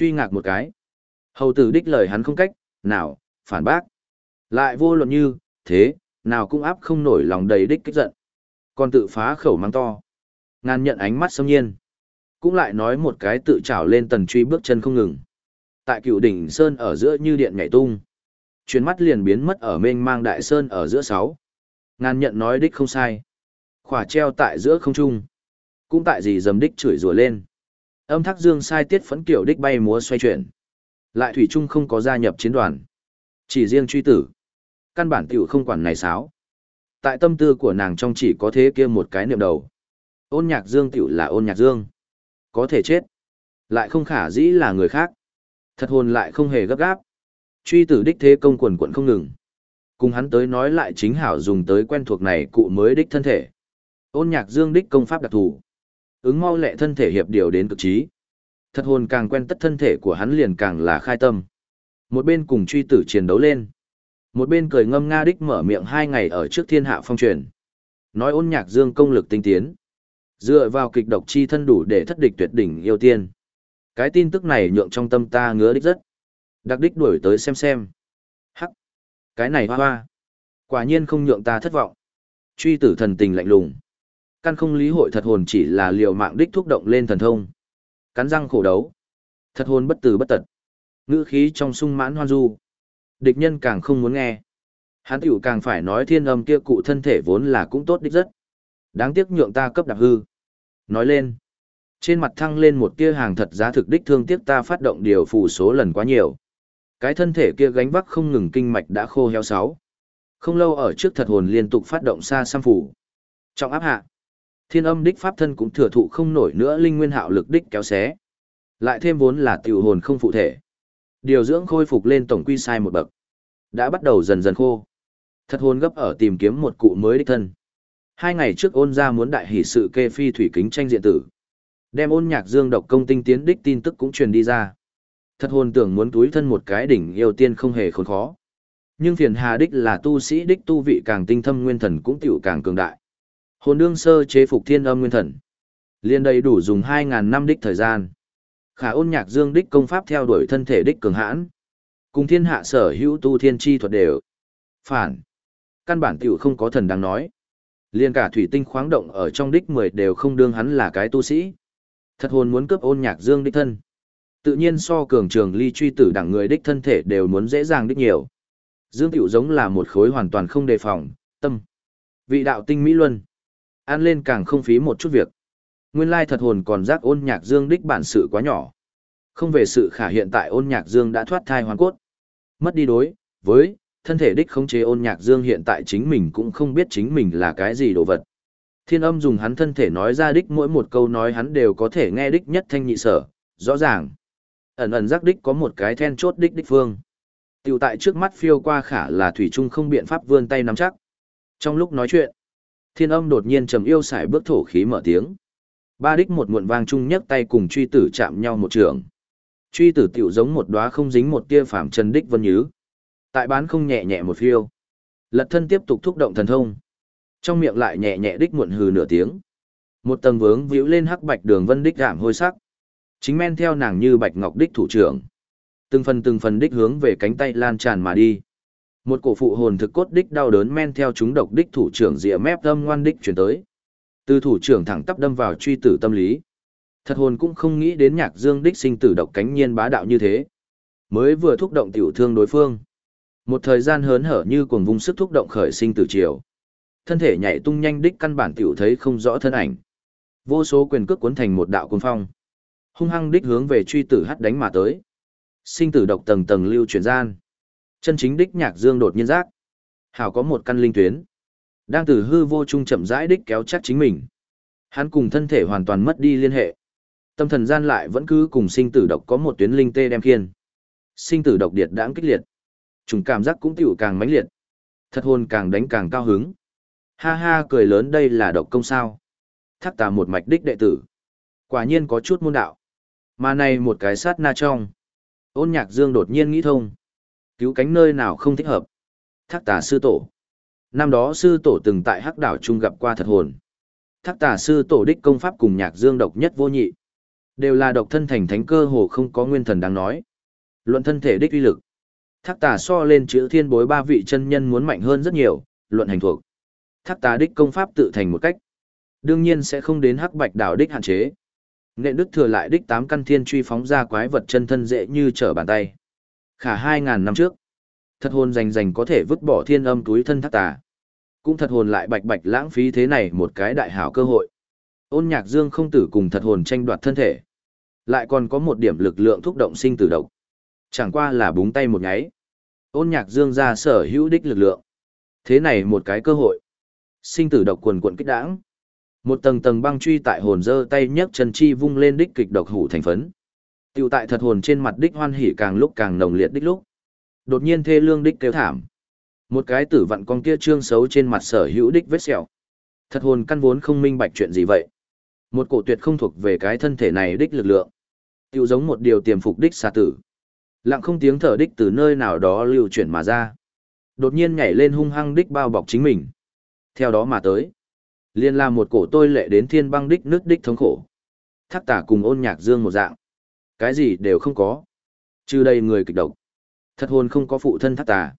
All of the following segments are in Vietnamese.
Truy ngạc một cái. Hầu tử đích lời hắn không cách, nào, phản bác. Lại vô luận như, thế, nào cũng áp không nổi lòng đầy đích kích giận. Còn tự phá khẩu mang to. Ngàn nhận ánh mắt xâm nhiên. Cũng lại nói một cái tự trảo lên tần truy bước chân không ngừng. Tại cựu đỉnh sơn ở giữa như điện nhảy tung. Chuyến mắt liền biến mất ở mênh mang đại sơn ở giữa sáu. Ngàn nhận nói đích không sai. Khỏa treo tại giữa không trung. Cũng tại gì dầm đích chửi rủa lên. Âm thác dương sai tiết phấn kiểu đích bay múa xoay chuyển. Lại thủy trung không có gia nhập chiến đoàn. Chỉ riêng truy tử. Căn bản tiểu không quản này sáo. Tại tâm tư của nàng trong chỉ có thế kia một cái niệm đầu. Ôn nhạc dương tiểu là ôn nhạc dương. Có thể chết. Lại không khả dĩ là người khác. Thật hồn lại không hề gấp gáp. Truy tử đích thế công quần quận không ngừng. Cùng hắn tới nói lại chính hảo dùng tới quen thuộc này cụ mới đích thân thể. Ôn nhạc dương đích công pháp đặc thù. Ứng mau lệ thân thể hiệp điều đến cực trí. Thật hồn càng quen tất thân thể của hắn liền càng là khai tâm. Một bên cùng truy tử chiến đấu lên. Một bên cười ngâm nga đích mở miệng hai ngày ở trước thiên hạ phong truyền. Nói ôn nhạc dương công lực tinh tiến. Dựa vào kịch độc chi thân đủ để thất địch tuyệt đỉnh yêu tiên. Cái tin tức này nhượng trong tâm ta ngứa đích rất. Đặc đích đuổi tới xem xem. Hắc. Cái này hoa hoa. Quả nhiên không nhượng ta thất vọng. Truy tử thần tình lạnh lùng. Căn không lý hội thật hồn chỉ là liều mạng đích thúc động lên thần thông. Cắn răng khổ đấu. Thật hồn bất tử bất tật. Ngữ khí trong sung mãn hoan du. Địch nhân càng không muốn nghe. Hắn tiểu càng phải nói thiên âm kia cụ thân thể vốn là cũng tốt đích rất. Đáng tiếc nhượng ta cấp đạp hư. Nói lên. Trên mặt thăng lên một tia hàng thật giá thực đích thương tiếc ta phát động điều phù số lần quá nhiều. Cái thân thể kia gánh vác không ngừng kinh mạch đã khô heo sáu. Không lâu ở trước thật hồn liên tục phát động xa xăm phủ. Trọng áp hạ. Thiên âm đích pháp thân cũng thừa thụ không nổi nữa linh nguyên hạo lực đích kéo xé. Lại thêm vốn là tiểu hồn không phụ thể. Điều dưỡng khôi phục lên tổng quy sai một bậc. Đã bắt đầu dần dần khô. Thật hồn gấp ở tìm kiếm một cụ mới đích thân. Hai ngày trước ôn ra muốn đại hỷ sự kê phi thủy kính tranh diện tử. Đem ôn nhạc dương độc công tinh tiến đích tin tức cũng truyền đi ra. Thật hồn tưởng muốn túi thân một cái đỉnh yêu tiên không hề khốn khó. Nhưng phiền hà đích là tu sĩ đích tu vị càng tinh thâm nguyên thần cũng tiểu càng cường đại. Hồn đương sơ chế phục thiên âm nguyên thần. Liên đầy đủ dùng 2.000 năm đích thời gian. Khả ôn nhạc dương đích công pháp theo đuổi thân thể đích cường hãn. Cùng thiên hạ sở hữu tu thiên chi thuật đều. Phản. Căn bản tiểu không có thần đáng nói. Liên cả thủy tinh khoáng động ở trong đích 10 đều không đương hắn là cái tu sĩ. Thật hồn muốn cướp ôn nhạc dương đích thân. Tự nhiên so cường trường ly truy tử đẳng người đích thân thể đều muốn dễ dàng đích nhiều. Dương tiểu giống là một khối hoàn toàn không đề phòng, tâm. Vị đạo tinh mỹ luân. Ăn lên càng không phí một chút việc. Nguyên lai thật hồn còn giác ôn nhạc dương đích bản sự quá nhỏ. Không về sự khả hiện tại ôn nhạc dương đã thoát thai hoàn cốt. Mất đi đối, với, thân thể đích không chế ôn nhạc dương hiện tại chính mình cũng không biết chính mình là cái gì đồ vật. Thiên âm dùng hắn thân thể nói ra đích mỗi một câu nói hắn đều có thể nghe đích nhất thanh nhị sở, rõ ràng. Ẩn ẩn giác đích có một cái then chốt đích đích phương. Tiểu tại trước mắt phiêu qua khả là thủy trung không biện pháp vươn tay nắm chắc. Trong lúc nói chuyện, thiên âm đột nhiên trầm yêu xài bước thổ khí mở tiếng. Ba đích một muộn vang chung nhấc tay cùng truy tử chạm nhau một trường. Truy tử tiểu giống một đóa không dính một tia phạm trần đích vân nhứ. Tại bán không nhẹ nhẹ một phiêu. Lật thân tiếp tục thúc động thần thông. Trong miệng lại nhẹ nhẹ đích muộn hừ nửa tiếng. Một tầng vướng víu lên hắc bạch đường vân đích giảm hôi sắc. Chính men theo nàng như bạch ngọc đích thủ trưởng. Từng phần từng phần đích hướng về cánh tay lan tràn mà đi. Một cổ phụ hồn thực cốt đích đau đớn men theo chúng độc đích thủ trưởng rìa mép âm ngoan đích chuyển tới. Từ thủ trưởng thẳng tắp đâm vào truy tử tâm lý. Thật hồn cũng không nghĩ đến nhạc dương đích sinh tử độc cánh nhiên bá đạo như thế. Mới vừa thúc động tiểu thương đối phương. Một thời gian hớn hở như cuồng vung sức thúc động khởi sinh tử triều. Thân thể nhảy tung nhanh đích căn bản tiểu thấy không rõ thân ảnh. Vô số quyền cước cuốn thành một đạo cuồng phong. Hung hăng đích hướng về truy tử hắt đánh mà tới. Sinh tử độc tầng tầng lưu truyền gian. Chân chính đích nhạc dương đột nhiên giác. Hảo có một căn linh tuyến. Đang từ hư vô trung chậm rãi đích kéo chắc chính mình. Hắn cùng thân thể hoàn toàn mất đi liên hệ. Tâm thần gian lại vẫn cứ cùng sinh tử độc có một tuyến linh tê đem khiên. Sinh tử độc điệt đáng kích liệt. Trùng cảm giác cũng tiểu càng mãnh liệt. Thật hồn càng đánh càng cao hứng. Ha ha, cười lớn đây là độc công sao. Thác tà một mạch đích đệ tử. Quả nhiên có chút môn đạo. Mà này một cái sát na trong. Ôn nhạc dương đột nhiên nghĩ thông. Cứu cánh nơi nào không thích hợp. Thác tà sư tổ. Năm đó sư tổ từng tại hắc đảo trung gặp qua thật hồn. Thác tà sư tổ đích công pháp cùng nhạc dương độc nhất vô nhị. Đều là độc thân thành thánh cơ hồ không có nguyên thần đáng nói. Luận thân thể đích uy lực. Thác tà so lên chữ thiên bối ba vị chân nhân muốn mạnh hơn rất nhiều, luận hành thuộc. Thác tà đích công pháp tự thành một cách. Đương nhiên sẽ không đến hắc bạch đảo đích hạn chế. Nện đức thừa lại đích tám căn thiên truy phóng ra quái vật chân thân dễ như trở bàn tay. Khả hai ngàn năm trước. Thật hồn rành rành có thể vứt bỏ thiên âm túi thân thác tà. Cũng thật hồn lại bạch bạch lãng phí thế này một cái đại hảo cơ hội. Ôn nhạc dương không tử cùng thật hồn tranh đoạt thân thể. Lại còn có một điểm lực lượng thúc động sinh tử độc. Chẳng qua là búng tay một nháy. Ôn nhạc dương ra sở hữu đích lực lượng. Thế này một cái cơ hội. Sinh tử độc quần cuộn kích đãng. Một tầng tầng băng truy tại hồn dơ tay nhấc chân chi vung lên đích kịch độc hủ thành phấn. Tiểu tại thật hồn trên mặt đích hoan hỉ càng lúc càng nồng liệt đích lúc. Đột nhiên thê lương đích kêu thảm. Một cái tử vận con kia trương xấu trên mặt sở hữu đích vết sẹo. Thật hồn căn vốn không minh bạch chuyện gì vậy. Một cổ tuyệt không thuộc về cái thân thể này đích lực lượng. Tiểu giống một điều tiềm phục đích xà tử. Lặng không tiếng thở đích từ nơi nào đó lưu chuyển mà ra. Đột nhiên nhảy lên hung hăng đích bao bọc chính mình. Theo đó mà tới. Liên là một cổ tôi lệ đến thiên băng đích nước đích thống khổ. Thác tả cùng ôn nhạc dương một dạng. Cái gì đều không có. Trừ đây người kịch độc. Thật hồn không có phụ thân thác tà.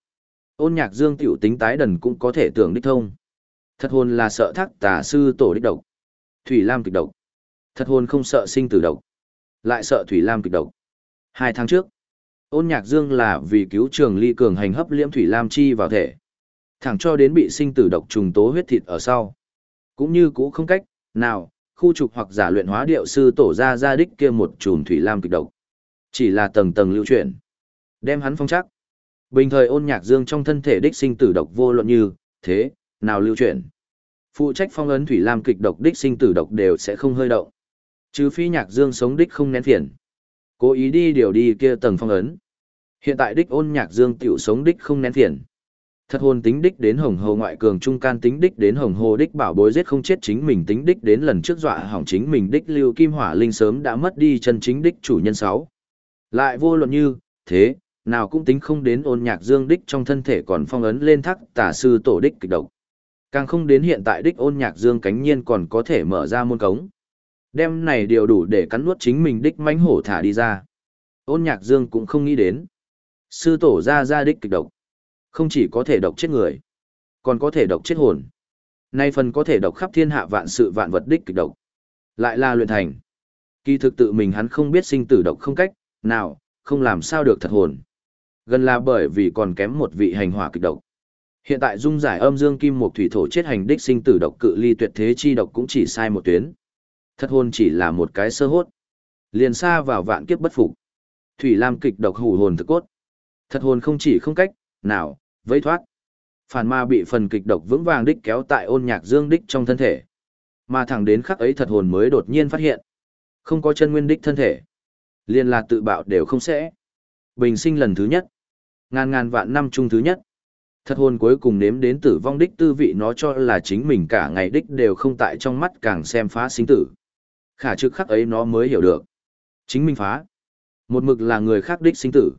Ôn nhạc dương tiểu tính tái đần cũng có thể tưởng đích thông. Thật hồn là sợ thác tà sư tổ đích độc. Thủy Lam kịch độc. Thật hồn không sợ sinh tử độc. Lại sợ Thủy Lam kịch độc. Hai tháng trước, ôn nhạc dương là vì cứu trường ly cường hành hấp liễm Thủy Lam chi vào thể. Thẳng cho đến bị sinh tử độc trùng tố huyết thịt ở sau. Cũng như cũ không cách, nào, khu trục hoặc giả luyện hóa điệu sư tổ ra ra đích kia một chùm Thủy Lam kịch độc. Chỉ là tầng tầng lưu chuyển. Đem hắn phong chắc. Bình thời ôn nhạc dương trong thân thể đích sinh tử độc vô luận như, thế, nào lưu chuyển. Phụ trách phong ấn thủy lam kịch độc đích sinh tử độc đều sẽ không hơi động. Trừ phi nhạc dương sống đích không nén phiền. Cố ý đi điều đi kia tầng phong ấn. Hiện tại đích ôn nhạc dương tiểu sống đích không nén phiền. Thật hồn tính đích đến hồng hồ ngoại cường trung can tính đích đến hồng hồ đích bảo bối giết không chết chính mình tính đích đến lần trước dọa hỏng chính mình đích lưu kim hỏa linh sớm đã mất đi chân chính đích chủ nhân sáu. Lại vô luận như, thế, nào cũng tính không đến ôn nhạc dương đích trong thân thể còn phong ấn lên thắc tả sư tổ đích kịch độc. Càng không đến hiện tại đích ôn nhạc dương cánh nhiên còn có thể mở ra môn cống. Đem này điều đủ để cắn nuốt chính mình đích mãnh hổ thả đi ra. Ôn nhạc dương cũng không nghĩ đến. Sư tổ ra ra đích kịch độc. Không chỉ có thể độc chết người, còn có thể độc chết hồn. Nay phần có thể độc khắp thiên hạ vạn sự vạn vật đích kịch độc. Lại là luyện thành. Kỳ thực tự mình hắn không biết sinh tử độc không cách, nào, không làm sao được thật hồn. Gần là bởi vì còn kém một vị hành hỏa kịch độc. Hiện tại dung giải âm dương kim một thủy thổ chết hành đích sinh tử độc cự ly tuyệt thế chi độc cũng chỉ sai một tuyến. Thật hồn chỉ là một cái sơ hốt. Liền xa vào vạn kiếp bất phục. Thủy Lam kịch độc hủ hồn thực cốt. Thật hồn không chỉ không cách, nào, vây thoát. Phản ma bị phần kịch độc vững vàng đích kéo tại ôn nhạc dương đích trong thân thể. Mà thẳng đến khắc ấy thật hồn mới đột nhiên phát hiện. Không có chân nguyên đích thân thể. Liên là tự bạo đều không sẽ. Bình sinh lần thứ nhất. Ngàn ngàn vạn năm chung thứ nhất. Thật hồn cuối cùng nếm đến tử vong đích tư vị nó cho là chính mình cả ngày đích đều không tại trong mắt càng xem phá sinh tử. Khả trực khắc ấy nó mới hiểu được. Chính mình phá. Một mực là người khác đích sinh tử.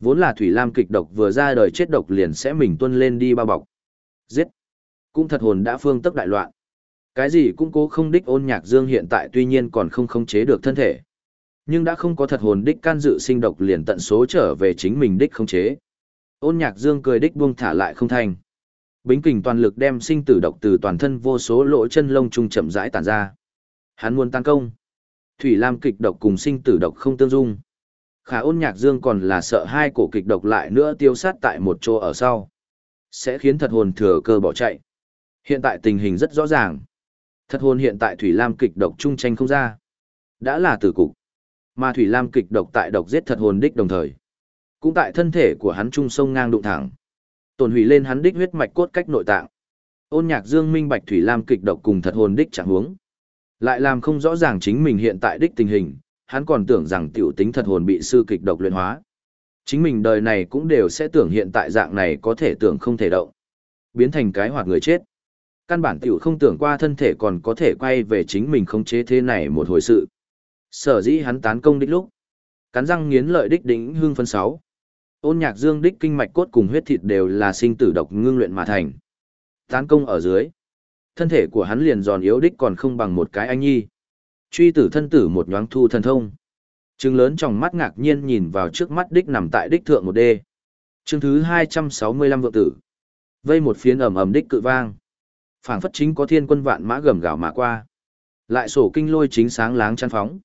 Vốn là Thủy Lam kịch độc vừa ra đời chết độc liền sẽ mình tuân lên đi bao bọc. Giết. Cũng thật hồn đã phương tức đại loạn. Cái gì cũng cố không đích ôn nhạc dương hiện tại tuy nhiên còn không khống chế được thân thể. Nhưng đã không có thật hồn đích can dự sinh độc liền tận số trở về chính mình đích khống chế. Ôn nhạc dương cười đích buông thả lại không thành. Bính kình toàn lực đem sinh tử độc từ toàn thân vô số lỗ chân lông trung chậm rãi tản ra. Hắn muốn tăng công. Thủy Lam kịch độc cùng sinh tử độc không tương dung. Khả ôn nhạc dương còn là sợ hai cổ kịch độc lại nữa tiêu sát tại một chỗ ở sau. Sẽ khiến thật hồn thừa cơ bỏ chạy. Hiện tại tình hình rất rõ ràng. Thật hồn hiện tại Thủy Lam kịch độc trung tranh không ra. Đã là tử cục. Mà Thủy Lam kịch độc tại độc giết thật hồn đích đồng thời. Cũng tại thân thể của hắn trung sông ngang đụng thẳng. Tổn hủy lên hắn đích huyết mạch cốt cách nội tạng. Ôn nhạc dương minh bạch Thủy Lam kịch độc cùng thật hồn đích chẳng huống. Lại làm không rõ ràng chính mình hiện tại đích tình hình, hắn còn tưởng rằng tiểu tính thật hồn bị sư kịch độc luyện hóa. Chính mình đời này cũng đều sẽ tưởng hiện tại dạng này có thể tưởng không thể động. Biến thành cái hoạt người chết. Căn bản tiểu không tưởng qua thân thể còn có thể quay về chính mình không chế thế này một hồi sự. Sở dĩ hắn tán công đích lúc. Cắn răng nghiến lợi đích đỉnh hương phân sáu. Ôn nhạc dương đích kinh mạch cốt cùng huyết thịt đều là sinh tử độc ngưng luyện mà thành. Tán công ở dưới. Thân thể của hắn liền giòn yếu đích còn không bằng một cái anh nhi. Truy tử thân tử một nhoáng thu thần thông. Trừng lớn trong mắt ngạc nhiên nhìn vào trước mắt đích nằm tại đích thượng một đê. Chương thứ 265 vượng tử. Vây một phiến ầm ầm đích cự vang. phảng phất chính có thiên quân vạn mã gầm gào mà qua. Lại sổ kinh lôi chính sáng láng chăn phóng.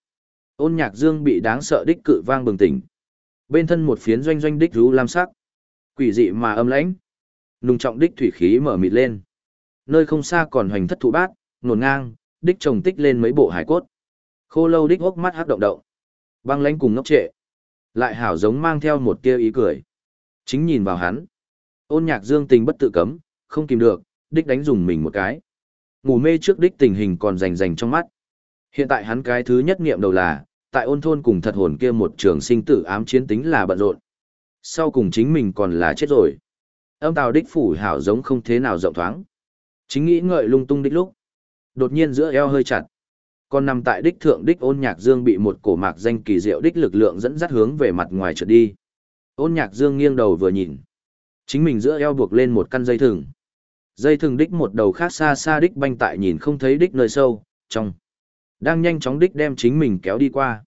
Ôn nhạc dương bị đáng sợ đích cự vang bừng tỉnh. Bên thân một phiến doanh doanh đích rú lam sắc. Quỷ dị mà âm lãnh. Nùng trọng đích thủy khí mở mịt lên. Nơi không xa còn hoành thất thụ bát, nổn ngang, đích trồng tích lên mấy bộ hải cốt. Khô lâu đích hốc mắt hắc động động. Băng lánh cùng ngốc trệ. Lại hảo giống mang theo một tia ý cười. Chính nhìn vào hắn. Ôn nhạc dương tình bất tự cấm, không kìm được, đích đánh dùng mình một cái. Ngủ mê trước đích tình hình còn rành rành trong mắt. Hiện tại hắn cái thứ nhất nghiệm đầu là, tại ôn thôn cùng thật hồn kia một trường sinh tử ám chiến tính là bận rộn. Sau cùng chính mình còn là chết rồi. Âm tào đích phủ hảo giống không thế nào rộng thoáng. Chính nghĩ ngợi lung tung đích lúc. Đột nhiên giữa eo hơi chặt. Còn nằm tại đích thượng đích ôn nhạc dương bị một cổ mạc danh kỳ diệu đích lực lượng dẫn dắt hướng về mặt ngoài trượt đi. Ôn nhạc dương nghiêng đầu vừa nhìn. Chính mình giữa eo buộc lên một căn dây thừng. Dây thừng đích một đầu khác xa xa đích banh tại nhìn không thấy đích nơi sâu, trong. Đang nhanh chóng đích đem chính mình kéo đi qua.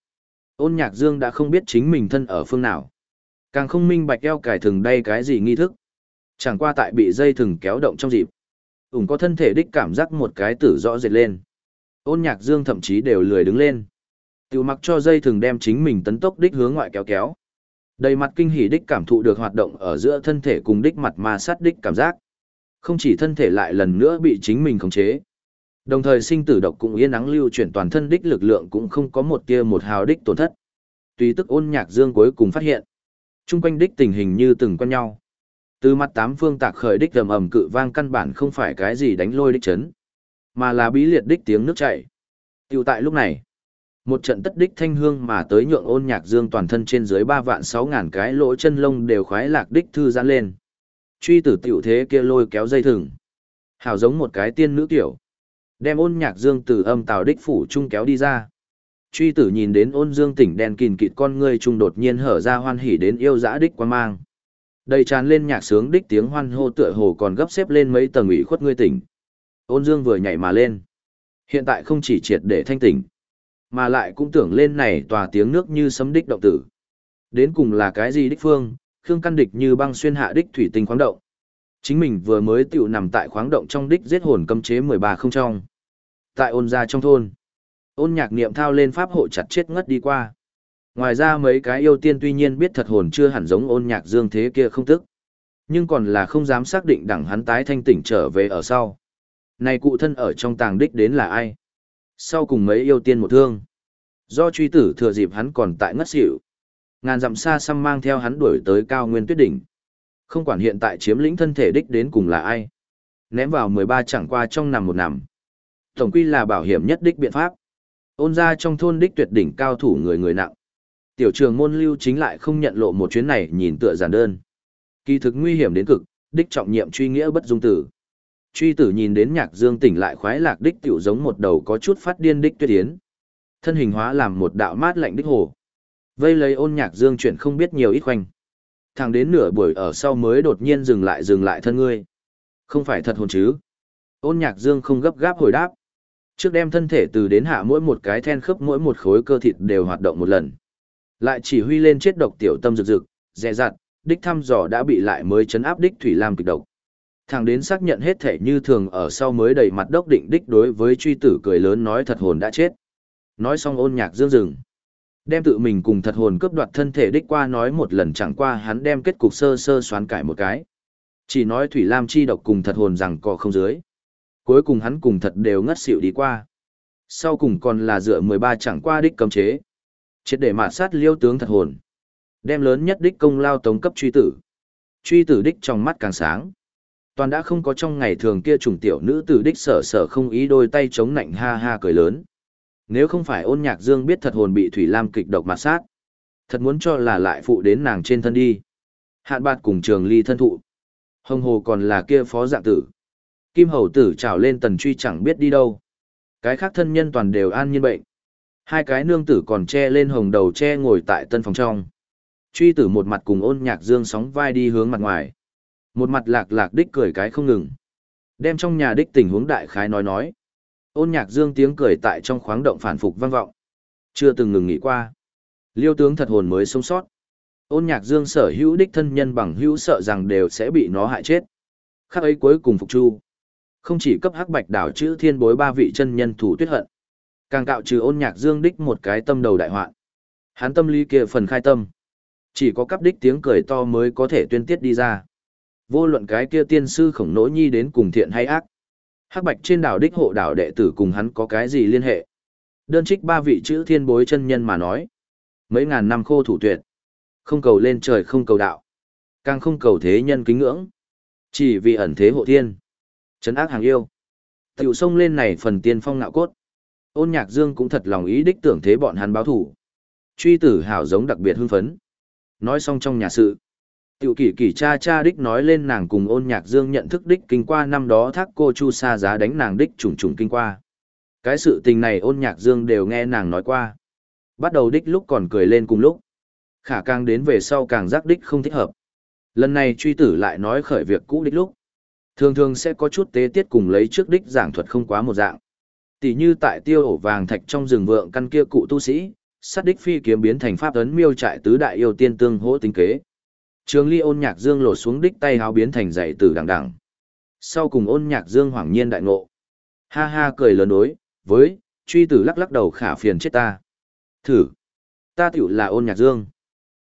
Ôn nhạc dương đã không biết chính mình thân ở phương nào. Càng không minh bạch eo cải thừng đây cái gì nghi thức. Chẳng qua tại bị dây thừng kéo động trong dịp. Ủng có thân thể đích cảm giác một cái tử rõ rệt lên. Ôn nhạc dương thậm chí đều lười đứng lên. Tiểu mặc cho dây thường đem chính mình tấn tốc đích hướng ngoại kéo kéo. Đầy mặt kinh hỉ đích cảm thụ được hoạt động ở giữa thân thể cùng đích mặt ma sát đích cảm giác. Không chỉ thân thể lại lần nữa bị chính mình khống chế. Đồng thời sinh tử độc cũng yên nắng lưu chuyển toàn thân đích lực lượng cũng không có một tia một hào đích tổn thất. Tùy tức ôn nhạc dương cuối cùng phát hiện. Trung quanh đích tình hình như từng quen nhau. Từ mặt tám phương tạc khởi đích ầm ầm cự vang căn bản không phải cái gì đánh lôi đích chấn, mà là bí liệt đích tiếng nước chảy. Tiểu tại lúc này, một trận tất đích thanh hương mà tới nhượng ôn nhạc dương toàn thân trên dưới ba vạn sáu ngàn cái lỗ chân lông đều khoái lạc đích thư giãn lên. Truy tử tiểu thế kia lôi kéo dây thừng. Hảo giống một cái tiên nữ tiểu. Đem ôn nhạc dương từ âm tào đích phủ trung kéo đi ra. Truy tử nhìn đến ôn dương tỉnh đèn kìn kịt con ngươi trung đột nhiên hở ra hoan hỉ đến yêu dã đích quan mang. Đầy tràn lên nhạc sướng đích tiếng hoan hô tựa hồ còn gấp xếp lên mấy tầng ủy khuất ngươi tỉnh. Ôn dương vừa nhảy mà lên. Hiện tại không chỉ triệt để thanh tỉnh, mà lại cũng tưởng lên này tòa tiếng nước như sấm đích động tử. Đến cùng là cái gì đích phương, khương căn địch như băng xuyên hạ đích thủy tinh khoáng động. Chính mình vừa mới tiểu nằm tại khoáng động trong đích giết hồn cấm chế 13 không trong. Tại ôn gia trong thôn, ôn nhạc niệm thao lên pháp hộ chặt chết ngất đi qua. Ngoài ra mấy cái yêu tiên tuy nhiên biết thật hồn chưa hẳn giống ôn nhạc dương thế kia không tức. Nhưng còn là không dám xác định đẳng hắn tái thanh tỉnh trở về ở sau. Này cụ thân ở trong tàng đích đến là ai? Sau cùng mấy yêu tiên một thương. Do truy tử thừa dịp hắn còn tại ngất xỉu. Ngàn dặm xa xăm mang theo hắn đuổi tới cao nguyên tuyết đỉnh. Không quản hiện tại chiếm lĩnh thân thể đích đến cùng là ai. Ném vào 13 chẳng qua trong nằm một nằm. Tổng quy là bảo hiểm nhất đích biện pháp. Ôn ra trong thôn đích tuyệt đỉnh cao thủ người người nặng. Tiểu trường môn lưu chính lại không nhận lộ một chuyến này nhìn tựa giản đơn. Kỳ thực nguy hiểm đến cực, đích trọng nhiệm truy nghĩa bất dung tử. Truy tử nhìn đến nhạc dương tỉnh lại khoái lạc đích tiểu giống một đầu có chút phát điên đích tuyết yến. Thân hình hóa làm một đạo mát lạnh đích hồ. Vây lấy ôn nhạc dương chuyển không biết nhiều ít khoanh. thằng đến nửa buổi ở sau mới đột nhiên dừng lại dừng lại thân ngươi. Không phải thật hồn chứ. Ôn nhạc dương không gấp gáp hồi đáp. Trước đem thân thể từ đến hạ mỗi một cái then khớp mỗi một khối cơ thịt đều hoạt động một lần. Lại chỉ huy lên chết độc tiểu tâm rực rực, dè dặt, đích thăm dò đã bị lại mới chấn áp đích thủy lam kịch độc. Thằng đến xác nhận hết thể như thường ở sau mới đầy mặt đốc định đích đối với truy tử cười lớn nói thật hồn đã chết. Nói xong ôn nhạc dương rừng. Đem tự mình cùng thật hồn cướp đoạt thân thể đích qua nói một lần chẳng qua hắn đem kết cục sơ sơ xoán cải một cái. Chỉ nói Thủy Lam chi độc cùng thật hồn rằng cò không dưới. Cuối cùng hắn cùng thật đều ngất xỉu đi qua. Sau cùng còn là dựa 13 chẳng qua đích cấm chế. Chết để mạt sát liêu tướng thật hồn. Đem lớn nhất đích công lao tống cấp truy tử. Truy tử đích trong mắt càng sáng. Toàn đã không có trong ngày thường kia trùng tiểu nữ tử đích sở sở không ý đôi tay chống nạnh ha ha cười lớn. Nếu không phải ôn nhạc dương biết thật hồn bị Thủy Lam kịch độc mà sát. Thật muốn cho là lại phụ đến nàng trên thân đi. Hạn bạt cùng trường ly thân thụ. Hồng hồ còn là kia phó dạng tử. Kim hầu tử trào lên tần truy chẳng biết đi đâu. Cái khác thân nhân toàn đều an nhiên bệnh. Hai cái nương tử còn che lên hồng đầu che ngồi tại tân phòng trong. Truy tử một mặt cùng ôn nhạc dương sóng vai đi hướng mặt ngoài. Một mặt lạc lạc đích cười cái không ngừng. Đem trong nhà đích tình huống đại khái nói nói. Ôn nhạc dương tiếng cười tại trong khoáng động phản phục vang vọng. Chưa từng ngừng nghỉ qua. Liêu tướng thật hồn mới sống sót. Ôn nhạc dương sở hữu đích thân nhân bằng hữu sợ rằng đều sẽ bị nó hại chết. Khắc ấy cuối cùng phục chu. Không chỉ cấp hắc bạch đảo chữ thiên bối ba vị chân nhân thủ tuyết hận. Càng cạo trừ ôn nhạc dương đích một cái tâm đầu đại hoạn. Hắn tâm lý kia phần khai tâm. Chỉ có cấp đích tiếng cười to mới có thể tuyên tiết đi ra. Vô luận cái kia tiên sư khổng nỗ nhi đến cùng thiện hay ác. Hắc bạch trên đảo đích hộ đảo đệ tử cùng hắn có cái gì liên hệ. Đơn trích ba vị chữ thiên bối chân nhân mà nói. Mấy ngàn năm khô thủ tuyệt. Không cầu lên trời không cầu đạo. Càng không cầu thế nhân kính ngưỡng. Chỉ vì ẩn thế hộ thiên. Trấn ác hàng yêu. Tiểu sông lên này phần tiên phong ngạo cốt. Ôn nhạc dương cũng thật lòng ý đích tưởng thế bọn hắn báo thủ. Truy tử hảo giống đặc biệt hưng phấn. Nói xong trong nhà sự. Tiểu kỷ kỷ cha cha đích nói lên nàng cùng ôn nhạc dương nhận thức đích kinh qua năm đó thác cô chu sa giá đánh nàng đích trùng trùng kinh qua. Cái sự tình này ôn nhạc dương đều nghe nàng nói qua. Bắt đầu đích lúc còn cười lên cùng lúc. Khả càng đến về sau càng giác đích không thích hợp. Lần này truy tử lại nói khởi việc cũ đích lúc. Thường thường sẽ có chút tế tiết cùng lấy trước đích giảng thuật không quá một dạng. Tỷ như tại tiêu ổ vàng thạch trong rừng vượng căn kia cụ tu sĩ, sát đích phi kiếm biến thành pháp ấn miêu trại tứ đại yêu tiên tương hỗ tính kế. Trường ly ôn nhạc dương lột xuống đích tay háo biến thành dạy tử đằng đằng. Sau cùng ôn nhạc dương hoảng nhiên đại ngộ. Ha ha cười lớn đối, với, truy tử lắc lắc đầu khả phiền chết ta. Thử. Ta tiểu là ôn nhạc dương.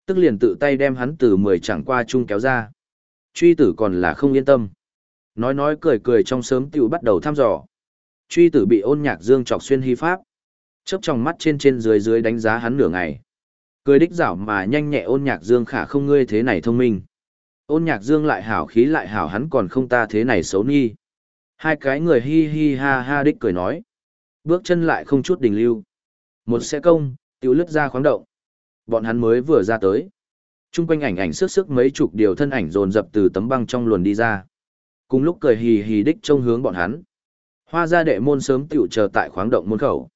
Tức liền tự tay đem hắn từ mười chẳng qua chung kéo ra. Truy tử còn là không yên tâm. Nói nói cười cười trong sớm tiểu bắt đầu thăm dò. Truy tử bị ôn nhạc dương chọc xuyên hy pháp. Chớp trong mắt trên trên dưới dưới đánh giá hắn nửa ngày. Cười đích dảo mà nhanh nhẹ ôn nhạc dương khả không ngươi thế này thông minh. Ôn nhạc dương lại hảo khí lại hảo hắn còn không ta thế này xấu nghi. Hai cái người hi hi ha ha đích cười nói. Bước chân lại không chút đình lưu. Một xe công, tiểu lướt ra khoáng động. Bọn hắn mới vừa ra tới. Trung quanh ảnh ảnh sức sức mấy chục điều thân ảnh dồn dập từ tấm băng trong luồn đi ra. Cùng lúc cười hì hì đích trông hướng bọn hắn. Hoa gia đệ môn sớm tiểu chờ tại khoáng động môn khẩu.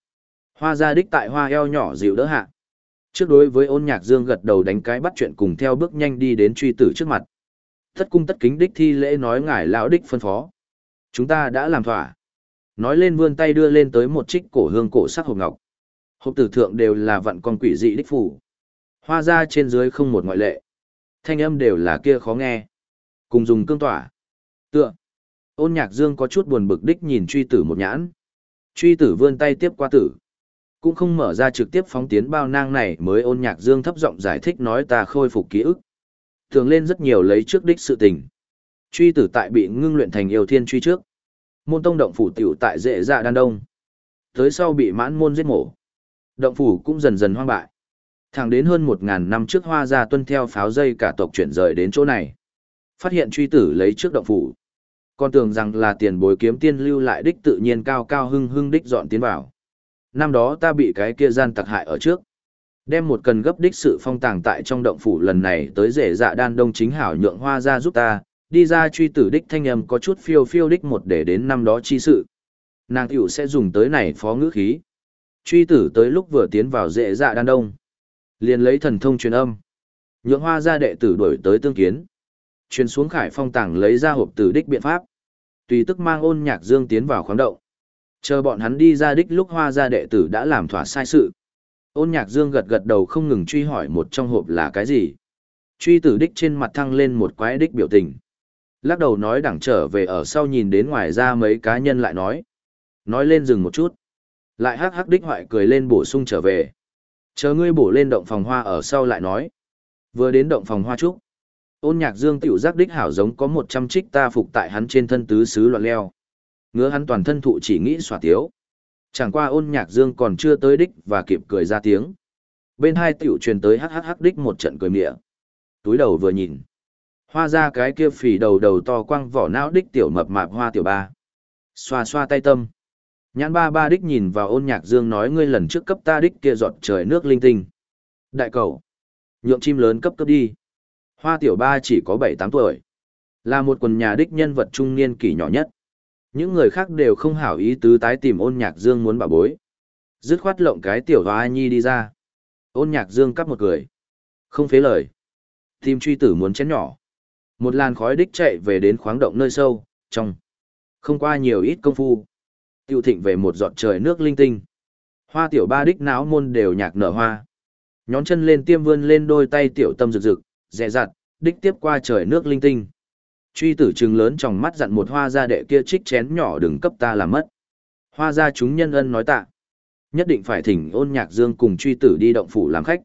Hoa gia đích tại hoa eo nhỏ dịu đỡ hạ. Trước đối với ôn nhạc dương gật đầu đánh cái bắt chuyện cùng theo bước nhanh đi đến truy tử trước mặt. Thất cung tất kính đích thi lễ nói ngài lão đích phân phó. Chúng ta đã làm thỏa. Nói lên vươn tay đưa lên tới một trích cổ hương cổ sắc hộp ngọc. Hộp tử thượng đều là vận con quỷ dị đích phủ. Hoa ra trên dưới không một ngoại lệ. Thanh âm đều là kia khó nghe. Cùng dùng cương tỏa. Tựa. Ôn nhạc dương có chút buồn bực đích nhìn truy tử một nhãn. Truy tử vươn tay tiếp qua tử. Cũng không mở ra trực tiếp phóng tiến bao nang này mới ôn nhạc dương thấp giọng giải thích nói ta khôi phục ký ức. Thường lên rất nhiều lấy trước đích sự tình. Truy tử tại bị ngưng luyện thành yêu thiên truy trước. Môn tông động phủ tiểu tại dễ dạ đan đông. Tới sau bị mãn môn giết mổ. Động phủ cũng dần dần hoang bại. Thẳng đến hơn một ngàn năm trước hoa gia tuân theo pháo dây cả tộc chuyển rời đến chỗ này. Phát hiện truy tử lấy trước động phủ. Còn tưởng rằng là tiền bối kiếm tiên lưu lại đích tự nhiên cao cao hưng hưng đích dọn tiến vào. Năm đó ta bị cái kia gian tặc hại ở trước. Đem một cần gấp đích sự phong tàng tại trong động phủ lần này tới rể dạ đan đông chính hảo nhượng hoa ra giúp ta, đi ra truy tử đích thanh âm có chút phiêu phiêu đích một để đến năm đó chi sự. Nàng tiểu sẽ dùng tới này phó ngữ khí. Truy tử tới lúc vừa tiến vào rễ dạ đan đông. liền lấy thần thông truyền âm. Nhượng hoa ra đệ tử đuổi tới tương kiến. Truyền xuống khải phong tàng lấy ra hộp tử đích biện pháp. Tùy tức mang ôn nhạc dương tiến vào khoáng động. Chờ bọn hắn đi ra đích lúc hoa ra đệ tử đã làm thỏa sai sự. Ôn nhạc dương gật gật đầu không ngừng truy hỏi một trong hộp là cái gì. Truy tử đích trên mặt thăng lên một quái đích biểu tình. Lắc đầu nói đẳng trở về ở sau nhìn đến ngoài ra mấy cá nhân lại nói. Nói lên dừng một chút. Lại hắc hắc đích hoại cười lên bổ sung trở về. Chờ ngươi bổ lên động phòng hoa ở sau lại nói. Vừa đến động phòng hoa trúc. Ôn nhạc dương tiểu giác đích hảo giống có một trăm trích ta phục tại hắn trên thân tứ xứ loạn leo. Ngứa hắn toàn thân thụ chỉ nghĩ xòa tiếu. Chẳng qua ôn nhạc dương còn chưa tới đích và kịp cười ra tiếng. Bên hai tiểu truyền tới hắc hắc hắc đích một trận cười mịa. Túi đầu vừa nhìn. Hoa ra cái kia phì đầu đầu to quăng vỏ não đích tiểu mập mạp hoa tiểu ba. Xoa xoa tay tâm. Nhãn ba ba đích nhìn vào ôn nhạc dương nói ngươi lần trước cấp ta đích kia giọt trời nước linh tinh. Đại cầu. Nhượng chim lớn cấp cấp đi. Hoa tiểu ba chỉ có bảy tám tuổi. Là một quần nhà đích nhân vật trung niên kỷ nhỏ nhất. Những người khác đều không hảo ý tứ tái tìm ôn nhạc dương muốn bà bối. Dứt khoát lộng cái tiểu hoa nhi đi ra. Ôn nhạc dương cắp một cười. Không phế lời. Tìm truy tử muốn chén nhỏ. Một làn khói đích chạy về đến khoáng động nơi sâu, trong. Không qua nhiều ít công phu. tiêu thịnh về một giọt trời nước linh tinh. Hoa tiểu ba đích náo môn đều nhạc nở hoa. Nhón chân lên tiêm vươn lên đôi tay tiểu tâm rực rực, dẹ dặt, đích tiếp qua trời nước linh tinh. Truy tử trừng lớn trong mắt dặn một hoa gia đệ kia trích chén nhỏ đừng cấp ta làm mất. Hoa gia chúng nhân ân nói tạ. Nhất định phải thỉnh ôn nhạc dương cùng truy tử đi động phủ làm khách.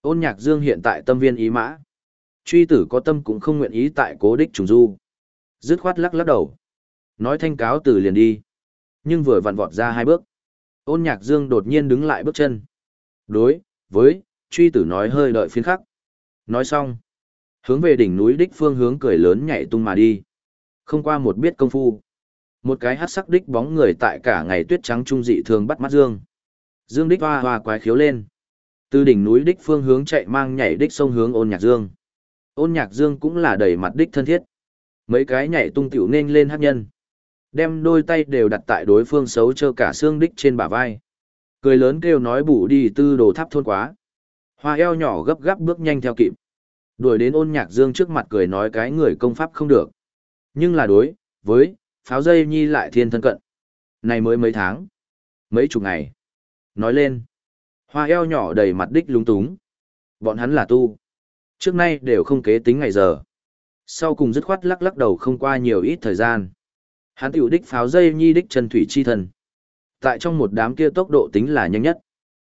Ôn nhạc dương hiện tại tâm viên ý mã. Truy tử có tâm cũng không nguyện ý tại cố đích trùng du. Dứt khoát lắc lắc đầu. Nói thanh cáo từ liền đi. Nhưng vừa vặn vọt ra hai bước. Ôn nhạc dương đột nhiên đứng lại bước chân. Đối, với, truy tử nói hơi đợi phiến khắc. Nói xong. Hướng về đỉnh núi đích phương hướng cười lớn nhảy tung mà đi. Không qua một biết công phu. Một cái hát sắc đích bóng người tại cả ngày tuyết trắng trung dị thường bắt mắt Dương. Dương đích hoa hoa quái khiếu lên. Từ đỉnh núi đích phương hướng chạy mang nhảy đích sông hướng ôn nhạc Dương. Ôn nhạc Dương cũng là đầy mặt đích thân thiết. Mấy cái nhảy tung tiểu nên lên hát nhân. Đem đôi tay đều đặt tại đối phương xấu trơ cả xương đích trên bả vai. Cười lớn kêu nói bủ đi tư đồ tháp thôn quá. Hoa eo nhỏ gấp gáp bước nhanh theo kịp. Đuổi đến ôn nhạc dương trước mặt cười nói cái người công pháp không được. Nhưng là đối, với, pháo dây nhi lại thiên thân cận. Này mới mấy tháng, mấy chục ngày. Nói lên, hoa eo nhỏ đầy mặt đích lúng túng. Bọn hắn là tu. Trước nay đều không kế tính ngày giờ. Sau cùng dứt khoát lắc lắc đầu không qua nhiều ít thời gian. Hắn tiểu đích pháo dây nhi đích chân thủy chi thần. Tại trong một đám kia tốc độ tính là nhanh nhất.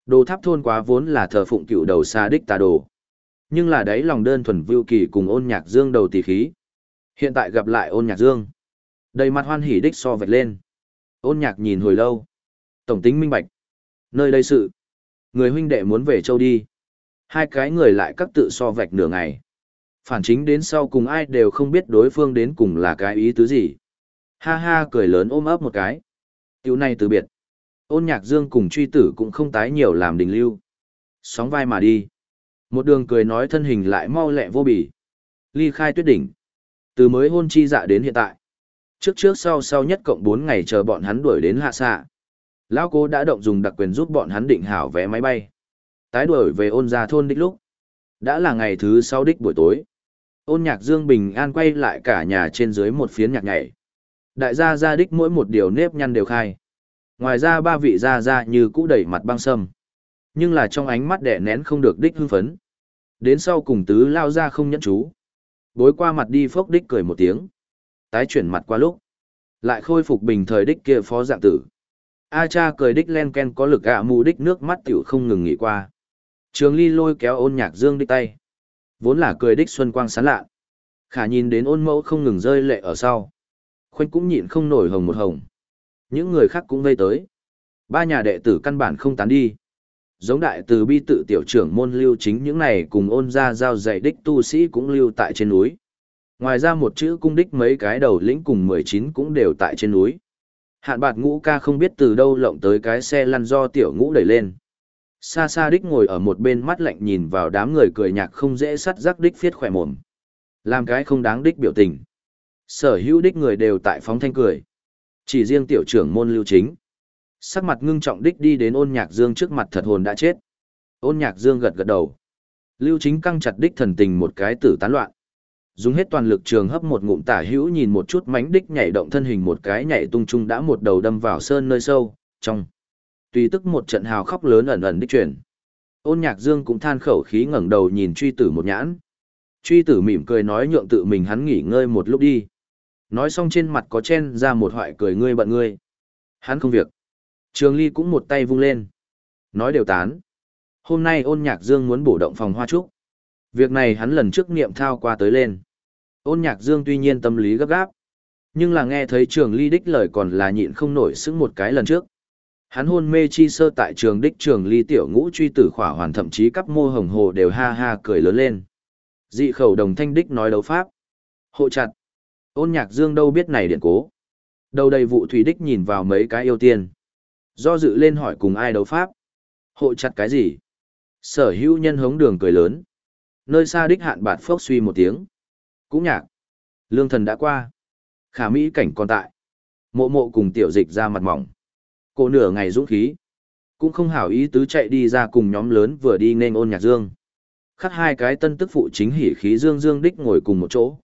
Đồ tháp thôn quá vốn là thờ phụng cựu đầu xa đích tà đồ. Nhưng là đấy lòng đơn thuần vưu kỳ cùng ôn nhạc dương đầu tỷ khí. Hiện tại gặp lại ôn nhạc dương. Đầy mặt hoan hỉ đích so vạch lên. Ôn nhạc nhìn hồi lâu. Tổng tính minh bạch. Nơi đây sự. Người huynh đệ muốn về châu đi. Hai cái người lại các tự so vạch nửa ngày. Phản chính đến sau cùng ai đều không biết đối phương đến cùng là cái ý tứ gì. Ha ha, cười lớn ôm ấp một cái. Tiểu này từ biệt. Ôn nhạc dương cùng truy tử cũng không tái nhiều làm đình lưu. Sóng vai mà đi. Một đường cười nói thân hình lại mau lẹ vô bỉ. Ly khai tuyết đỉnh. Từ mới hôn chi dạ đến hiện tại. Trước trước sau sau nhất cộng 4 ngày chờ bọn hắn đuổi đến hạ xạ. Lão cố đã động dùng đặc quyền giúp bọn hắn định hảo vé máy bay. Tái đuổi về ôn ra thôn đích lúc. Đã là ngày thứ sau đích buổi tối. Ôn nhạc Dương Bình An quay lại cả nhà trên dưới một phiến nhạc nhảy. Đại gia gia đích mỗi một điều nếp nhăn đều khai. Ngoài ra ba vị gia gia như cũ đẩy mặt băng sâm. Nhưng là trong ánh mắt đẻ nén không được đích hưng phấn. Đến sau cùng tứ lao ra không nhẫn chú. Bối qua mặt đi phốc đích cười một tiếng. Tái chuyển mặt qua lúc. Lại khôi phục bình thời đích kia phó dạng tử. A cha cười đích len ken có lực ạ à mù đích nước mắt tiểu không ngừng nghỉ qua. Trường ly lôi kéo ôn nhạc dương đích tay. Vốn là cười đích xuân quang sán lạ. Khả nhìn đến ôn mẫu không ngừng rơi lệ ở sau. Khoanh cũng nhịn không nổi hồng một hồng. Những người khác cũng vây tới. Ba nhà đệ tử căn bản không tán đi giống đại từ bi tự tiểu trưởng môn lưu chính những này cùng ôn ra giao dạy đích tu sĩ cũng lưu tại trên núi. Ngoài ra một chữ cung đích mấy cái đầu lĩnh cùng mười chín cũng đều tại trên núi. Hạn bạt ngũ ca không biết từ đâu lộng tới cái xe lăn do tiểu ngũ đẩy lên. Xa xa đích ngồi ở một bên mắt lạnh nhìn vào đám người cười nhạc không dễ sắt rắc đích phiết khỏe mồm. Làm cái không đáng đích biểu tình. Sở hữu đích người đều tại phóng thanh cười. Chỉ riêng tiểu trưởng môn lưu chính sắc mặt ngưng trọng đích đi đến ôn nhạc dương trước mặt thật hồn đã chết. Ôn nhạc dương gật gật đầu. Lưu chính căng chặt đích thần tình một cái tử tán loạn. Dùng hết toàn lực trường hấp một ngụm tả hữu nhìn một chút mánh đích nhảy động thân hình một cái nhảy tung trung đã một đầu đâm vào sơn nơi sâu, trong. Tùy tức một trận hào khóc lớn ẩn ẩn đích chuyển. Ôn nhạc dương cũng than khẩu khí ngẩng đầu nhìn truy tử một nhãn. Truy tử mỉm cười nói nhượng tự mình hắn nghỉ ngơi một lúc đi. Nói xong trên mặt có chen ra một hoại cười ngươi bận ngươi. Hắn không việc. Trường Ly cũng một tay vung lên. Nói đều tán. Hôm nay ôn nhạc dương muốn bổ động phòng hoa trúc. Việc này hắn lần trước niệm thao qua tới lên. Ôn nhạc dương tuy nhiên tâm lý gấp gáp. Nhưng là nghe thấy trường ly đích lời còn là nhịn không nổi sức một cái lần trước. Hắn hôn mê chi sơ tại trường đích trường ly tiểu ngũ truy tử khỏa hoàn thậm chí các mô hồng hồ đều ha ha cười lớn lên. Dị khẩu đồng thanh đích nói đấu pháp. Hộ chặt. Ôn nhạc dương đâu biết này điện cố. Đầu đầy vụ thủy đích nhìn vào mấy cái yêu tiên. Do dự lên hỏi cùng ai đấu pháp. Hộ chặt cái gì? Sở hữu nhân hống đường cười lớn. Nơi xa đích hạn bạt phốc suy một tiếng. Cũng nhạc. Lương thần đã qua. Khả Mỹ cảnh còn tại. Mộ mộ cùng tiểu dịch ra mặt mỏng. Cô nửa ngày dũng khí. Cũng không hảo ý tứ chạy đi ra cùng nhóm lớn vừa đi nên ôn nhạc dương. Khắc hai cái tân tức phụ chính hỉ khí dương dương đích ngồi cùng một chỗ.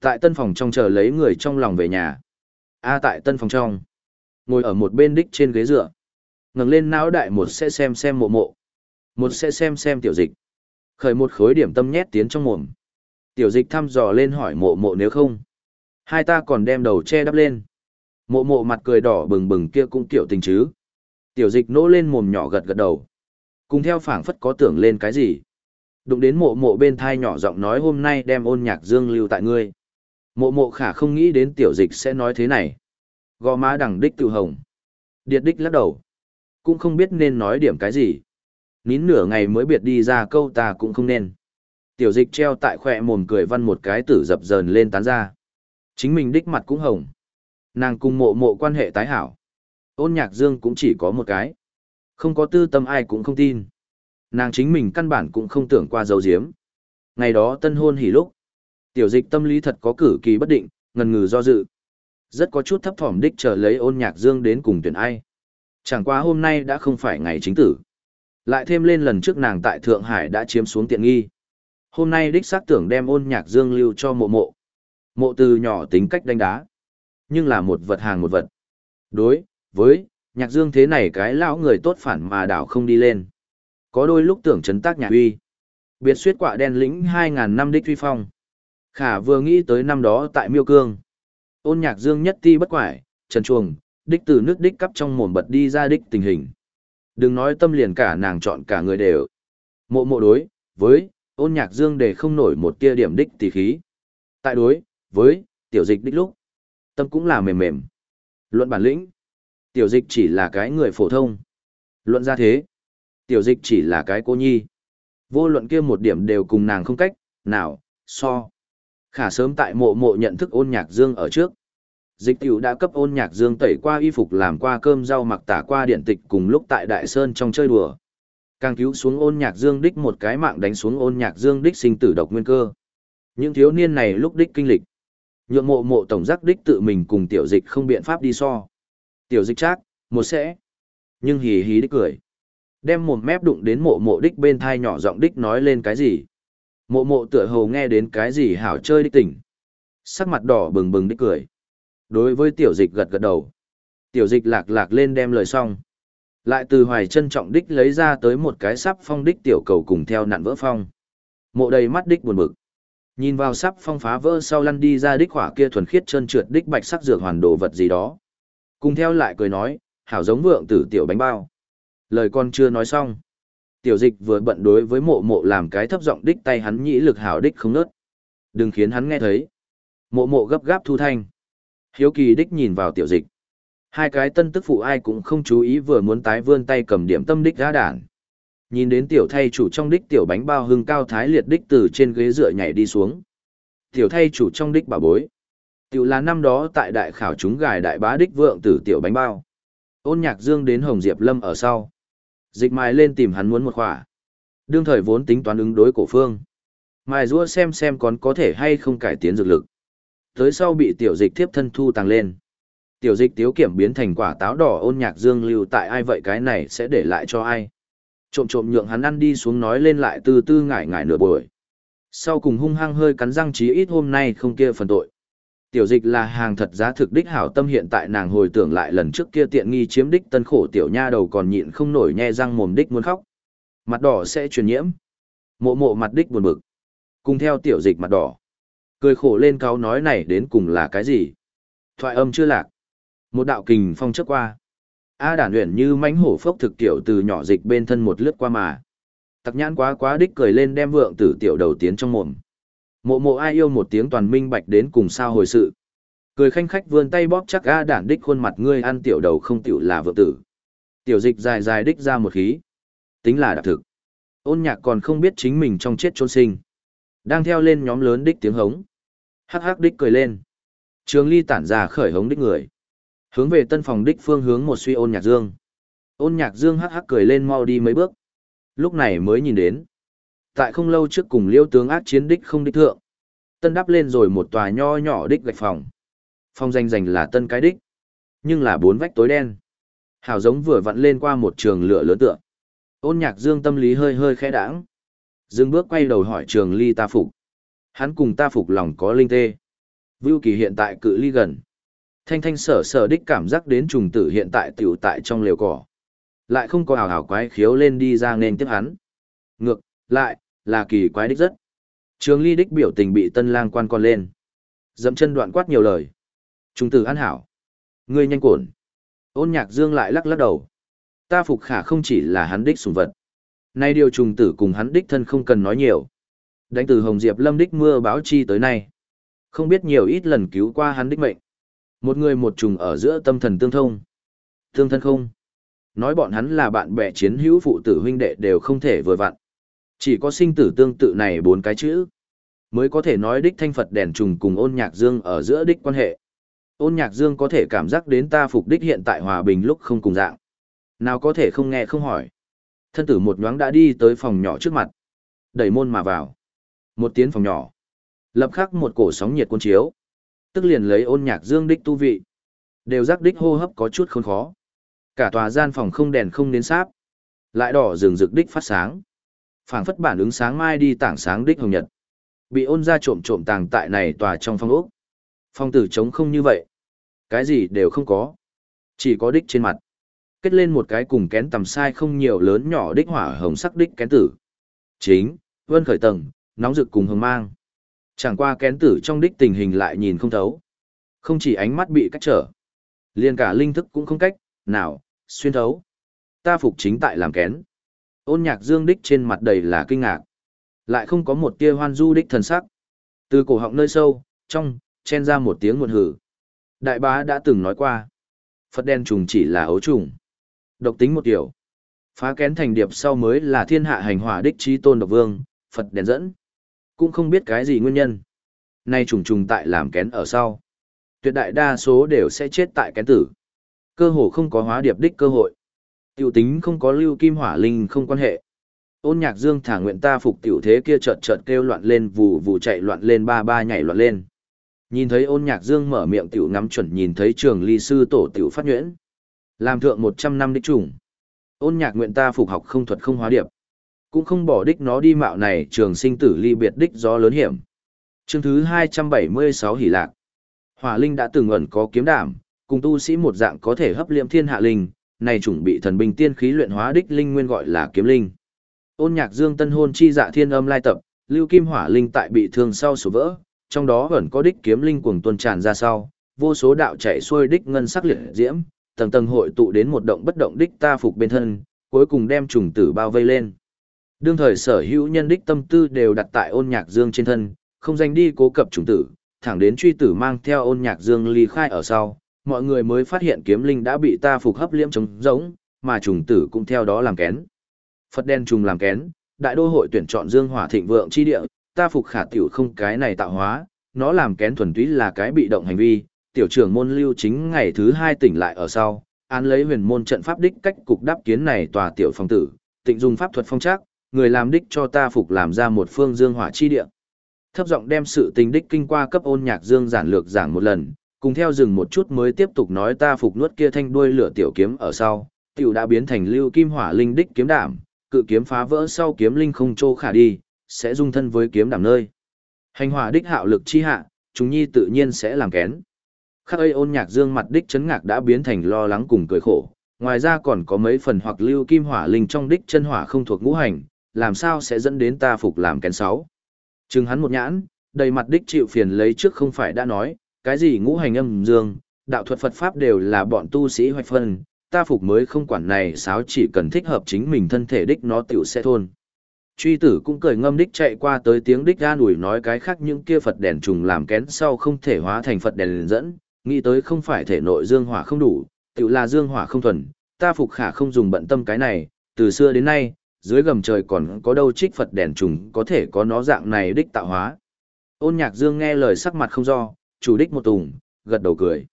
Tại tân phòng trong chờ lấy người trong lòng về nhà. A tại tân phòng trong ngồi ở một bên đích trên ghế dựa. ngẩng lên não đại một sẽ xem xem mộ mộ. Một sẽ xem xem tiểu dịch. Khởi một khối điểm tâm nhét tiến trong mồm. Tiểu dịch thăm dò lên hỏi mộ mộ nếu không. Hai ta còn đem đầu che đắp lên. Mộ mộ mặt cười đỏ bừng bừng kia cũng kiểu tình chứ. Tiểu dịch nỗ lên mồm nhỏ gật gật đầu. Cùng theo phảng phất có tưởng lên cái gì. Đụng đến mộ mộ bên thai nhỏ giọng nói hôm nay đem ôn nhạc dương lưu tại ngươi. Mộ mộ khả không nghĩ đến tiểu dịch sẽ nói thế này. Gò má đằng đích tự hồng. Điệt đích lắc đầu. Cũng không biết nên nói điểm cái gì. Nín nửa ngày mới biệt đi ra câu ta cũng không nên. Tiểu dịch treo tại khỏe mồm cười văn một cái tử dập dờn lên tán ra. Chính mình đích mặt cũng hồng. Nàng cùng mộ mộ quan hệ tái hảo. Ôn nhạc dương cũng chỉ có một cái. Không có tư tâm ai cũng không tin. Nàng chính mình căn bản cũng không tưởng qua dấu diếm. Ngày đó tân hôn hỉ lúc. Tiểu dịch tâm lý thật có cử kỳ bất định, ngần ngừ do dự. Rất có chút thấp thỏm đích chờ lấy ôn nhạc dương đến cùng tuyển ai. Chẳng qua hôm nay đã không phải ngày chính tử. Lại thêm lên lần trước nàng tại Thượng Hải đã chiếm xuống tiện nghi. Hôm nay đích xác tưởng đem ôn nhạc dương lưu cho mộ mộ. Mộ từ nhỏ tính cách đánh đá. Nhưng là một vật hàng một vật. Đối, với, nhạc dương thế này cái lão người tốt phản mà đảo không đi lên. Có đôi lúc tưởng chấn tác nhạc uy. Biệt suyết quạ đen lĩnh 2.000 năm đích truy phong. Khả vừa nghĩ tới năm đó tại miêu cương. Ôn nhạc dương nhất ti bất quải, trần chuồng, đích từ nước đích cắp trong mồm bật đi ra đích tình hình. Đừng nói tâm liền cả nàng chọn cả người đều. Mộ mộ đối, với, ôn nhạc dương để không nổi một tia điểm đích tỷ khí. Tại đối, với, tiểu dịch đích lúc. Tâm cũng là mềm mềm. Luận bản lĩnh. Tiểu dịch chỉ là cái người phổ thông. Luận ra thế. Tiểu dịch chỉ là cái cô nhi. Vô luận kia một điểm đều cùng nàng không cách, nào, so. Khả sớm tại mộ mộ nhận thức ôn nhạc dương ở trước. Dịch tiểu đã cấp ôn nhạc dương tẩy qua y phục làm qua cơm rau mặc tả qua điện tịch cùng lúc tại Đại Sơn trong chơi đùa. Càng cứu xuống ôn nhạc dương đích một cái mạng đánh xuống ôn nhạc dương đích sinh tử độc nguyên cơ. Những thiếu niên này lúc đích kinh lịch. Nhượng mộ mộ tổng giác đích tự mình cùng tiểu dịch không biện pháp đi so. Tiểu dịch chắc, một sẽ. Nhưng hì hí đích cười. Đem một mép đụng đến mộ mộ đích bên thai nhỏ giọng đích nói lên cái gì. Mộ mộ tựa hồ nghe đến cái gì hảo chơi đích tỉnh. Sắc mặt đỏ bừng bừng đích cười. Đối với tiểu dịch gật gật đầu. Tiểu dịch lạc lạc lên đem lời xong. Lại từ hoài chân trọng đích lấy ra tới một cái sắp phong đích tiểu cầu cùng theo nạn vỡ phong. Mộ đầy mắt đích buồn bực. Nhìn vào sắp phong phá vỡ sau lăn đi ra đích hỏa kia thuần khiết trơn trượt đích bạch sắc dược hoàn đồ vật gì đó. Cùng theo lại cười nói, hảo giống vượng tử tiểu bánh bao. Lời con chưa nói xong. Tiểu dịch vừa bận đối với mộ mộ làm cái thấp giọng đích tay hắn nhĩ lực hảo đích không nớt. Đừng khiến hắn nghe thấy. Mộ mộ gấp gáp thu thanh. Hiếu kỳ đích nhìn vào tiểu dịch. Hai cái tân tức phụ ai cũng không chú ý vừa muốn tái vươn tay cầm điểm tâm đích gã đản. Nhìn đến tiểu thay chủ trong đích tiểu bánh bao hưng cao thái liệt đích từ trên ghế dựa nhảy đi xuống. Tiểu thay chủ trong đích bà bối. Tiểu là năm đó tại đại khảo chúng gài đại bá đích vượng tử tiểu bánh bao. Ôn nhạc dương đến Hồng Diệp Lâm ở sau. Dịch mài lên tìm hắn muốn một khỏa. Đương thời vốn tính toán ứng đối cổ phương. Mài rua xem xem còn có thể hay không cải tiến dược lực. Tới sau bị tiểu dịch tiếp thân thu tàng lên. Tiểu dịch tiếu kiểm biến thành quả táo đỏ ôn nhạc dương lưu tại ai vậy cái này sẽ để lại cho ai. Trộm trộm nhượng hắn ăn đi xuống nói lên lại từ tư ngải ngải nửa buổi. Sau cùng hung hăng hơi cắn răng chí ít hôm nay không kia phần tội. Tiểu dịch là hàng thật giá thực đích hảo tâm hiện tại nàng hồi tưởng lại lần trước kia tiện nghi chiếm đích tân khổ tiểu nha đầu còn nhịn không nổi nhe răng mồm đích muốn khóc. Mặt đỏ sẽ truyền nhiễm. Mộ mộ mặt đích buồn bực. Cùng theo tiểu dịch mặt đỏ. Cười khổ lên cáo nói này đến cùng là cái gì? Thoại âm chưa lạc. Một đạo kình phong trước qua. A đản luyện như mánh hổ phốc thực tiểu từ nhỏ dịch bên thân một lướt qua mà. Tặc nhãn quá quá đích cười lên đem vượng tử tiểu đầu tiến trong mồm. Mộ mộ ai yêu một tiếng toàn minh bạch đến cùng sao hồi sự. Cười khanh khách vươn tay bóp chắc ga đản đích khuôn mặt ngươi ăn tiểu đầu không tiểu là vượng tử. Tiểu dịch dài dài đích ra một khí. Tính là đặc thực. Ôn nhạc còn không biết chính mình trong chết trôn sinh. Đang theo lên nhóm lớn đích tiếng hống. Hắc hắc đích cười lên. Trường ly tản ra khởi hống đích người. Hướng về tân phòng đích phương hướng một suy ôn nhạc dương. Ôn nhạc dương hắc hắc cười lên mau đi mấy bước. Lúc này mới nhìn đến. Tại không lâu trước cùng liêu tướng ác chiến đích không đích thượng. Tân đắp lên rồi một tòa nho nhỏ đích gạch phòng. Phòng danh dành là tân cái đích. Nhưng là bốn vách tối đen. Hảo giống vừa vặn lên qua một trường lửa lớn tượng Ôn nhạc dương tâm lý hơi hơi khẽ đãng. Dương bước quay đầu hỏi trường ly ta phục. Hắn cùng ta phục lòng có linh tê. Vưu kỳ hiện tại cự ly gần. Thanh thanh sở sở đích cảm giác đến trùng tử hiện tại tiểu tại trong liều cỏ. Lại không có hào hào quái khiếu lên đi ra nên tiếp hắn. Ngược, lại, là kỳ quái đích rất. Trường ly đích biểu tình bị tân lang quan con lên. Dậm chân đoạn quát nhiều lời. Trung tử an hảo. Ngươi nhanh cổn. Ôn nhạc dương lại lắc lắc đầu. Ta phục khả không chỉ là hắn đích sùng vật. Nay điều trùng tử cùng hắn đích thân không cần nói nhiều. Đánh từ Hồng Diệp Lâm đích mưa báo chi tới nay. Không biết nhiều ít lần cứu qua hắn đích mệnh. Một người một trùng ở giữa tâm thần tương thông. Tương thân không. Nói bọn hắn là bạn bè chiến hữu phụ tử huynh đệ đều không thể vừa vặn. Chỉ có sinh tử tương tự này bốn cái chữ. Mới có thể nói đích thanh Phật đèn trùng cùng ôn nhạc dương ở giữa đích quan hệ. Ôn nhạc dương có thể cảm giác đến ta phục đích hiện tại hòa bình lúc không cùng dạng. Nào có thể không nghe không hỏi. Thân tử một nhoáng đã đi tới phòng nhỏ trước mặt. Đẩy môn mà vào. Một tiếng phòng nhỏ. Lập khắc một cổ sóng nhiệt cuốn chiếu. Tức liền lấy ôn nhạc dương đích tu vị. Đều giác đích hô hấp có chút khốn khó. Cả tòa gian phòng không đèn không đến sáp. Lại đỏ rừng rực đích phát sáng phảng phất bản ứng sáng mai đi tảng sáng đích hồng nhật. Bị ôn ra trộm trộm tàng tại này tòa trong phong ốc. Phong tử trống không như vậy. Cái gì đều không có. Chỉ có đích trên mặt. Kết lên một cái cùng kén tầm sai không nhiều lớn nhỏ đích hỏa hồng sắc đích kén tử. Chính, vân khởi tầng, nóng rực cùng hồng mang. Chẳng qua kén tử trong đích tình hình lại nhìn không thấu. Không chỉ ánh mắt bị cách trở. liền cả linh thức cũng không cách, nào, xuyên thấu. Ta phục chính tại làm kén. Ôn nhạc dương đích trên mặt đầy là kinh ngạc. Lại không có một tia hoan du đích thần sắc. Từ cổ họng nơi sâu, trong, chen ra một tiếng nguồn hử. Đại bá đã từng nói qua. Phật đen trùng chỉ là ấu trùng. Độc tính một kiểu. Phá kén thành điệp sau mới là thiên hạ hành hỏa đích trí tôn độc vương, Phật đèn dẫn. Cũng không biết cái gì nguyên nhân. Nay trùng trùng tại làm kén ở sau. Tuyệt đại đa số đều sẽ chết tại kén tử. Cơ hồ không có hóa điệp đích cơ hội. Tiểu tính không có lưu kim hỏa linh không quan hệ. Ôn nhạc dương thả nguyện ta phục tiểu thế kia chợt chợt kêu loạn lên vù vù chạy loạn lên ba ba nhảy loạn lên. Nhìn thấy ôn nhạc dương mở miệng tiểu ngắm chuẩn nhìn thấy trường ly sư tổ tiểu phát nhuyễn. Làm thượng một trăm năm đích trùng. Ôn nhạc nguyện ta phục học không thuật không hóa điệp. Cũng không bỏ đích nó đi mạo này trường sinh tử ly biệt đích do lớn hiểm. Chương thứ hai trăm bảy mươi sáu hỉ lạc. Hỏa linh đã từng ẩn có kiếm đảm, cùng tu sĩ một dạng có thể hấp liệm thiên hạ linh, này chuẩn bị thần binh tiên khí luyện hóa đích linh nguyên gọi là kiếm linh. Ôn nhạc dương tân hôn chi dạ thiên âm lai tập, lưu kim hỏa linh tại bị thương sau sổ vỡ, trong đó vẫn có đích kiếm linh cuồng tuôn tràn ra sau, vô số đạo chạy xuôi đích ngân sắc liệt diễm, tầng tầng hội tụ đến một động bất động đích ta phục bên thân, cuối cùng đem trùng tử bao vây lên. Đương thời sở hữu nhân đích tâm tư đều đặt tại ôn nhạc dương trên thân, không danh đi cố cập trùng tử, thẳng đến truy tử mang theo ôn nhạc dương ly khai ở sau, mọi người mới phát hiện kiếm linh đã bị ta phục hấp liễm trống giống, mà trùng tử cũng theo đó làm kén. Phật đen trùng làm kén, đại đô hội tuyển chọn dương hỏa thịnh vượng chi địa, ta phục khả tiểu không cái này tạo hóa, nó làm kén thuần túy là cái bị động hành vi, tiểu trưởng môn lưu chính ngày thứ hai tỉnh lại ở sau, án lấy huyền môn trận pháp đích cách cục đáp kiến này tòa tiểu phong tử, tịnh dùng pháp thuật phong trác, người làm đích cho ta phục làm ra một phương dương hỏa chi địa. Thấp giọng đem sự tình đích kinh qua cấp ôn nhạc dương giản lược giảng một lần, cùng theo dừng một chút mới tiếp tục nói ta phục nuốt kia thanh đuôi lửa tiểu kiếm ở sau, tiểu đã biến thành lưu kim hỏa linh đích kiếm đảm, cự kiếm phá vỡ sau kiếm linh không trô khả đi, sẽ dung thân với kiếm đảm nơi. Hành hỏa đích hạo lực chi hạ, chúng nhi tự nhiên sẽ làm kén. Khắc ấy ôn nhạc dương mặt đích chấn ngạc đã biến thành lo lắng cùng cười khổ, ngoài ra còn có mấy phần hoặc lưu kim hỏa linh trong đích chân hỏa không thuộc ngũ hành, làm sao sẽ dẫn đến ta phục làm kén sáu. Trừng hắn một nhãn, đầy mặt đích chịu phiền lấy trước không phải đã nói, cái gì ngũ hành âm dương, đạo thuật Phật Pháp đều là bọn tu sĩ hoạch phân, ta phục mới không quản này sáo chỉ cần thích hợp chính mình thân thể đích nó tiểu sẽ thôn. Truy tử cũng cười ngâm đích chạy qua tới tiếng đích ra ủi nói cái khác những kia Phật đèn trùng làm kén sau không thể hóa thành Phật đèn dẫn, nghĩ tới không phải thể nội dương hỏa không đủ, tiểu là dương hỏa không thuần, ta phục khả không dùng bận tâm cái này, từ xưa đến nay, dưới gầm trời còn có đâu trích Phật đèn trùng có thể có nó dạng này đích tạo hóa. Ôn nhạc dương nghe lời sắc mặt không do, chủ đích một tùng, gật đầu cười.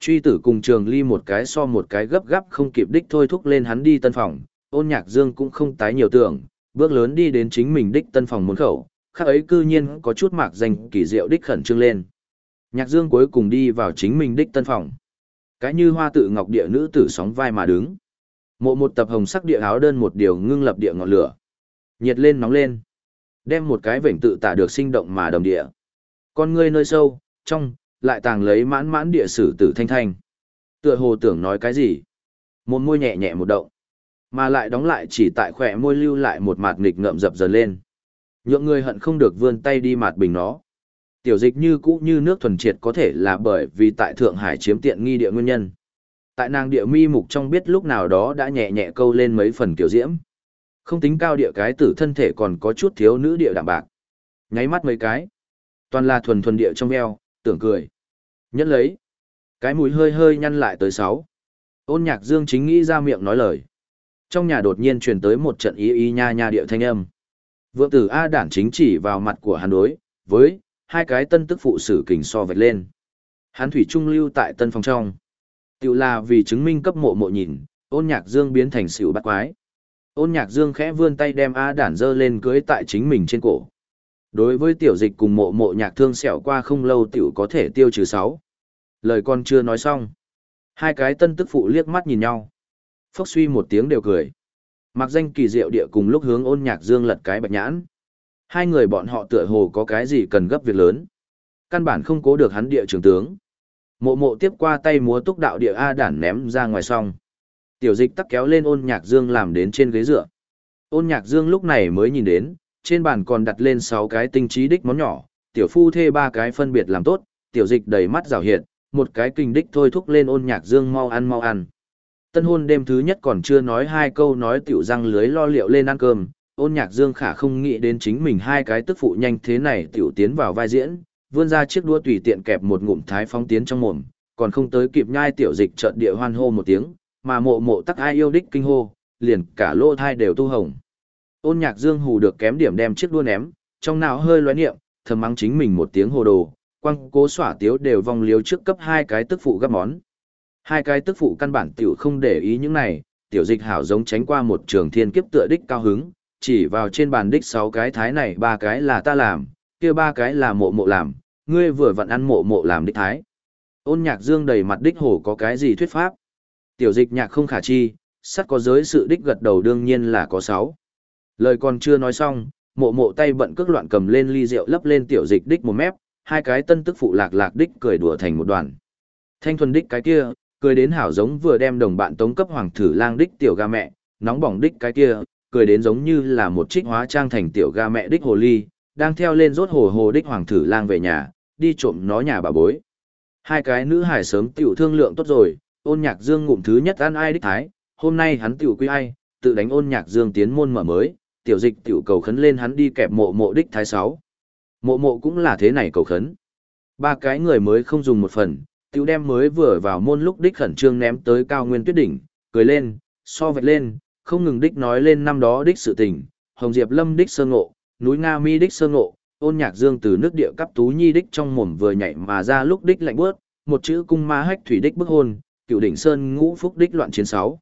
Truy tử cùng trường ly một cái so một cái gấp gáp không kịp đích thôi thúc lên hắn đi tân phòng, ôn nhạc dương cũng không tái nhiều tưởng, bước lớn đi đến chính mình đích tân phòng môn khẩu, khác ấy cư nhiên có chút mạc danh kỳ diệu đích khẩn trương lên. Nhạc dương cuối cùng đi vào chính mình đích tân phòng. Cái như hoa tự ngọc địa nữ tử sóng vai mà đứng. Mộ một tập hồng sắc địa áo đơn một điều ngưng lập địa ngọn lửa. Nhiệt lên nóng lên. Đem một cái vểnh tự tả được sinh động mà đồng địa. Con ngươi nơi sâu, trong, lại tàng lấy mãn mãn địa sử tử thanh thanh. Tựa hồ tưởng nói cái gì? Một môi nhẹ nhẹ một động, mà lại đóng lại chỉ tại khỏe môi lưu lại một mạt nghịch ngợm dập dần lên. Nhượng người hận không được vươn tay đi mạt bình nó. Tiểu dịch như cũ như nước thuần triệt có thể là bởi vì tại Thượng Hải chiếm tiện nghi địa nguyên nhân. Tại nàng địa mi mục trong biết lúc nào đó đã nhẹ nhẹ câu lên mấy phần kiểu diễm. Không tính cao địa cái tử thân thể còn có chút thiếu nữ địa đạm bạc. Nháy mắt mấy cái. Toàn là thuần thuần địa trong veo, tưởng cười. Nhẫn lấy. Cái mũi hơi hơi nhăn lại tới sáu. Ôn nhạc dương chính nghĩ ra miệng nói lời. Trong nhà đột nhiên truyền tới một trận y y nha nha địa thanh âm. Vượng tử A đản chính chỉ vào mặt của hắn đối, với, hai cái tân tức phụ sử kình so vạch lên. Hắn thủy trung lưu tại tân phòng trong. Tiểu là vì chứng minh cấp mộ mộ nhìn, ôn nhạc dương biến thành xỉu bắt quái. Ôn nhạc dương khẽ vươn tay đem A đản dơ lên cưới tại chính mình trên cổ. Đối với tiểu dịch cùng mộ mộ nhạc thương xẻo qua không lâu tiểu có thể tiêu trừ sáu. Lời con chưa nói xong. Hai cái tân tức phụ liếc mắt nhìn nhau. Phốc suy một tiếng đều cười. Mặc danh kỳ diệu địa cùng lúc hướng ôn nhạc dương lật cái bạch nhãn. Hai người bọn họ tựa hồ có cái gì cần gấp việc lớn. Căn bản không cố được hắn địa trường tướng. Mộ mộ tiếp qua tay múa túc đạo địa A đản ném ra ngoài song. Tiểu dịch tắc kéo lên ôn nhạc dương làm đến trên ghế dựa. Ôn nhạc dương lúc này mới nhìn đến, trên bàn còn đặt lên 6 cái tinh trí đích món nhỏ, tiểu phu thê ba cái phân biệt làm tốt, tiểu dịch đầy mắt rào hiện, một cái kinh đích thôi thúc lên ôn nhạc dương mau ăn mau ăn. Tân hôn đêm thứ nhất còn chưa nói hai câu nói tiểu răng lưới lo liệu lên ăn cơm, ôn nhạc dương khả không nghĩ đến chính mình hai cái tức phụ nhanh thế này tiểu tiến vào vai diễn, vươn ra chiếc đua tùy tiện kẹp một ngụm thái phóng tiến trong mồm, còn không tới kịp nhai tiểu dịch trợn địa hoan hô một tiếng, mà mộ mộ tắc ai yêu đích kinh hô, liền cả lô thai đều tu hồng. Ôn nhạc dương hù được kém điểm đem chiếc đua ném, trong não hơi loé niệm, thầm mắng chính mình một tiếng hồ đồ, quăng cố xỏa tiếu đều vòng liếu trước cấp hai cái tức phụ gấp món. Hai cái tức phụ căn bản tiểu không để ý những này, tiểu dịch hảo giống tránh qua một trường thiên kiếp tựa đích cao hứng, chỉ vào trên bàn đích sáu cái thái này ba cái là ta làm, kia ba cái là mộ mộ làm, ngươi vừa vặn ăn mộ mộ làm đích thái. Ôn nhạc dương đầy mặt đích hổ có cái gì thuyết pháp. Tiểu dịch nhạc không khả chi, sắt có giới sự đích gật đầu đương nhiên là có sáu. Lời còn chưa nói xong, mộ mộ tay bận cước loạn cầm lên ly rượu lấp lên tiểu dịch đích một mép, hai cái tân tức phụ lạc lạc đích cười đùa thành một đoàn. Thanh thuần đích cái kia, cười đến hảo giống vừa đem đồng bạn tống cấp hoàng thử lang đích tiểu ga mẹ, nóng bỏng đích cái kia, cười đến giống như là một trích hóa trang thành tiểu ga mẹ đích hồ ly, đang theo lên rốt hồ hồ đích hoàng thử lang về nhà, đi trộm nó nhà bà bối. Hai cái nữ hải sớm tiểu thương lượng tốt rồi, ôn nhạc dương ngụm thứ nhất ăn ai đích thái, hôm nay hắn tiểu quy ai, tự đánh ôn nhạc dương tiến môn mở mới, tiểu dịch tiểu cầu khấn lên hắn đi kẹp mộ mộ đích thái sáu. Mộ mộ cũng là thế này cầu khấn. Ba cái người mới không dùng một phần, tiểu đem mới vừa vào môn lúc đích khẩn trương ném tới cao nguyên tuyết đỉnh, cười lên, so vạch lên, không ngừng đích nói lên năm đó đích sự tình, Hồng Diệp Lâm đích sơ ngộ, núi Nga Mi đích sơ ngộ, ôn nhạc dương từ nước địa cấp tú nhi đích trong mồm vừa nhảy mà ra lúc đích lạnh bước, một chữ cung ma hách thủy đích bức hôn, cựu đỉnh sơn ngũ phúc đích loạn chiến sáu.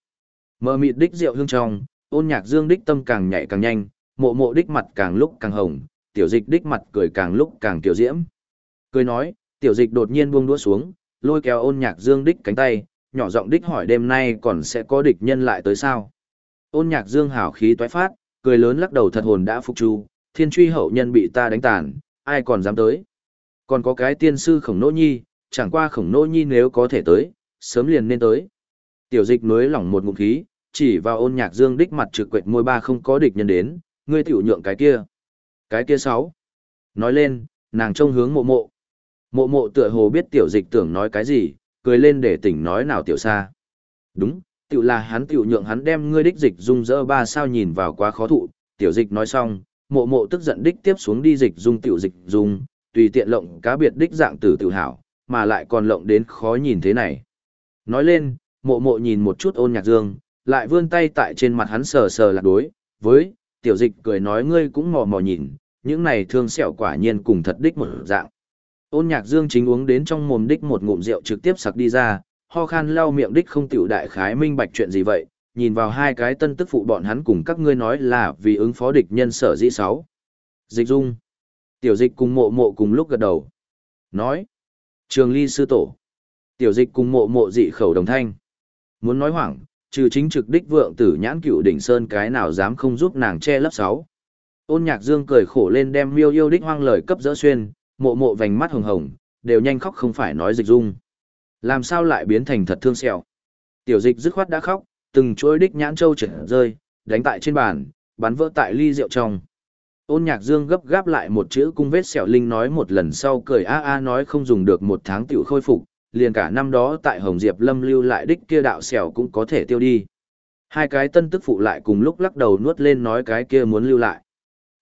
Mờ mịt đích rượu hương trong, ôn nhạc dương đích tâm càng nhảy càng nhanh, mộ mộ đích mặt càng lúc càng hồng, tiểu dịch đích mặt cười càng lúc càng tiểu diễm. Cười nói, tiểu dịch đột nhiên buông đũa xuống, lôi kéo ôn nhạc dương đích cánh tay, nhỏ giọng đích hỏi đêm nay còn sẽ có địch nhân lại tới sao. Ôn nhạc dương hào khí toái phát, cười lớn lắc đầu thật hồn đã phục chu, thiên truy hậu nhân bị ta đánh tàn, ai còn dám tới. Còn có cái tiên sư khổng nỗ nhi, chẳng qua khổng nỗ nhi nếu có thể tới, sớm liền nên tới. Tiểu dịch nối lỏng một ngụm khí, chỉ vào ôn nhạc dương đích mặt trực quệt môi ba không có địch nhân đến, ngươi tiểu nhượng cái kia. Cái kia sáu. Nói lên, nàng trông hướng mộ mộ. Mộ mộ tựa hồ biết tiểu dịch tưởng nói cái gì, cười lên để tỉnh nói nào tiểu xa. Đúng, tiểu là hắn tiểu nhượng hắn đem ngươi đích dịch dung dỡ ba sao nhìn vào quá khó thụ, tiểu dịch nói xong, mộ mộ tức giận đích tiếp xuống đi dịch dung tiểu dịch dung, tùy tiện lộng cá biệt đích dạng tử tự hảo, mà lại còn lộng đến khó nhìn thế này. Nói lên, mộ mộ nhìn một chút ôn nhạc dương, lại vươn tay tại trên mặt hắn sờ sờ lạc đối, với, tiểu dịch cười nói ngươi cũng mò mò nhìn, những này thương sẹo quả nhiên cùng thật đích một dạng. Ôn nhạc dương chính uống đến trong mồm đích một ngụm rượu trực tiếp sặc đi ra, ho khan lau miệng đích không tiểu đại khái minh bạch chuyện gì vậy, nhìn vào hai cái tân tức phụ bọn hắn cùng các ngươi nói là vì ứng phó địch nhân sở dĩ sáu. Dịch dung. Tiểu dịch cùng mộ mộ cùng lúc gật đầu. Nói. Trường ly sư tổ. Tiểu dịch cùng mộ mộ dị khẩu đồng thanh. Muốn nói hoảng, trừ chính trực đích vượng tử nhãn cựu đỉnh sơn cái nào dám không giúp nàng che lấp sáu. Ôn nhạc dương cười khổ lên đem miêu yêu đích hoang lời cấp dỡ xuyên, mộ mộ vành mắt hồng hồng, đều nhanh khóc không phải nói dịch dung. Làm sao lại biến thành thật thương sẹo. Tiểu dịch dứt khoát đã khóc, từng chuỗi đích nhãn châu trượt rơi, đánh tại trên bàn, bắn vỡ tại ly rượu trong. Ôn nhạc dương gấp gáp lại một chữ cung vết sẹo linh nói một lần sau cười a a nói không dùng được một tháng tiểu khôi phục, liền cả năm đó tại Hồng Diệp Lâm lưu lại đích kia đạo sẹo cũng có thể tiêu đi. Hai cái tân tức phụ lại cùng lúc lắc đầu nuốt lên nói cái kia muốn lưu lại.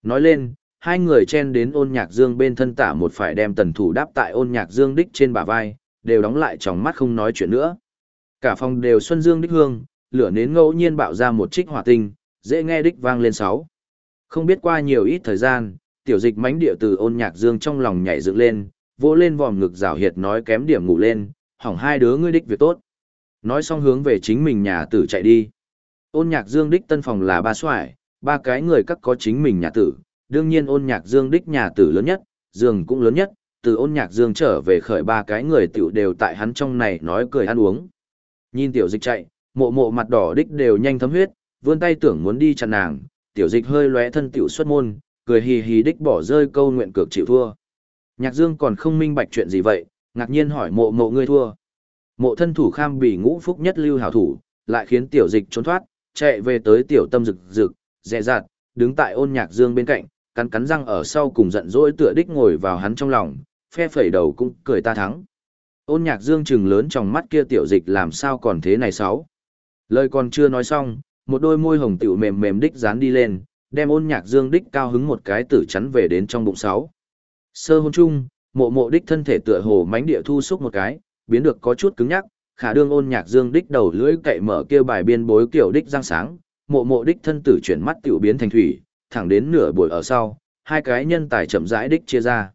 Nói lên, hai người chen đến ôn nhạc dương bên thân tả một phải đem tần thủ đáp tại ôn nhạc dương đích trên bả vai, đều đóng lại trong mắt không nói chuyện nữa. Cả phòng đều xuân dương đích hương, lửa nến ngẫu nhiên bạo ra một trích hỏa tinh, dễ nghe đích vang lên sáu. Không biết qua nhiều ít thời gian, tiểu dịch mánh địa từ ôn nhạc dương trong lòng nhảy dựng lên, vỗ lên vòm ngực rào hiệt nói kém điểm ngủ lên, hỏng hai đứa ngươi đích việc tốt. Nói xong hướng về chính mình nhà tử chạy đi. Ôn nhạc dương đích tân phòng là ba xoải, ba cái người các có chính mình nhà tử, đương nhiên ôn nhạc dương đích nhà tử lớn nhất, giường cũng lớn nhất, từ ôn nhạc dương trở về khởi ba cái người tiểu đều tại hắn trong này nói cười ăn uống. Nhìn tiểu dịch chạy, mộ mộ mặt đỏ đích đều nhanh thấm huyết, vươn tay tưởng muốn đi chặn nàng, tiểu dịch hơi lóe thân tiểu xuất môn, cười hì hì đích bỏ rơi câu nguyện cược chịu thua. Nhạc dương còn không minh bạch chuyện gì vậy, ngạc nhiên hỏi mộ mộ ngươi thua. Mộ thân thủ kham bị ngũ phúc nhất lưu hảo thủ, lại khiến tiểu dịch trốn thoát, chạy về tới tiểu tâm rực rực, dè dạt, đứng tại ôn nhạc dương bên cạnh, cắn cắn răng ở sau cùng giận dỗi tựa đích ngồi vào hắn trong lòng, phe phẩy đầu cũng cười ta thắng. Ôn nhạc dương trừng lớn trong mắt kia tiểu dịch làm sao còn thế này sáu. Lời còn chưa nói xong, một đôi môi hồng tiểu mềm mềm đích dán đi lên, đem ôn nhạc dương đích cao hứng một cái tử chắn về đến trong bụng sáu. Sơ hôn chung, mộ mộ đích thân thể tựa hồ mánh địa thu xúc một cái, biến được có chút cứng nhắc, khả đương ôn nhạc dương đích đầu lưỡi cậy mở kia bài biên bối kiểu đích răng sáng, mộ mộ đích thân tử chuyển mắt tiểu biến thành thủy, thẳng đến nửa buổi ở sau, hai cái nhân tài chậm rãi đích chia ra.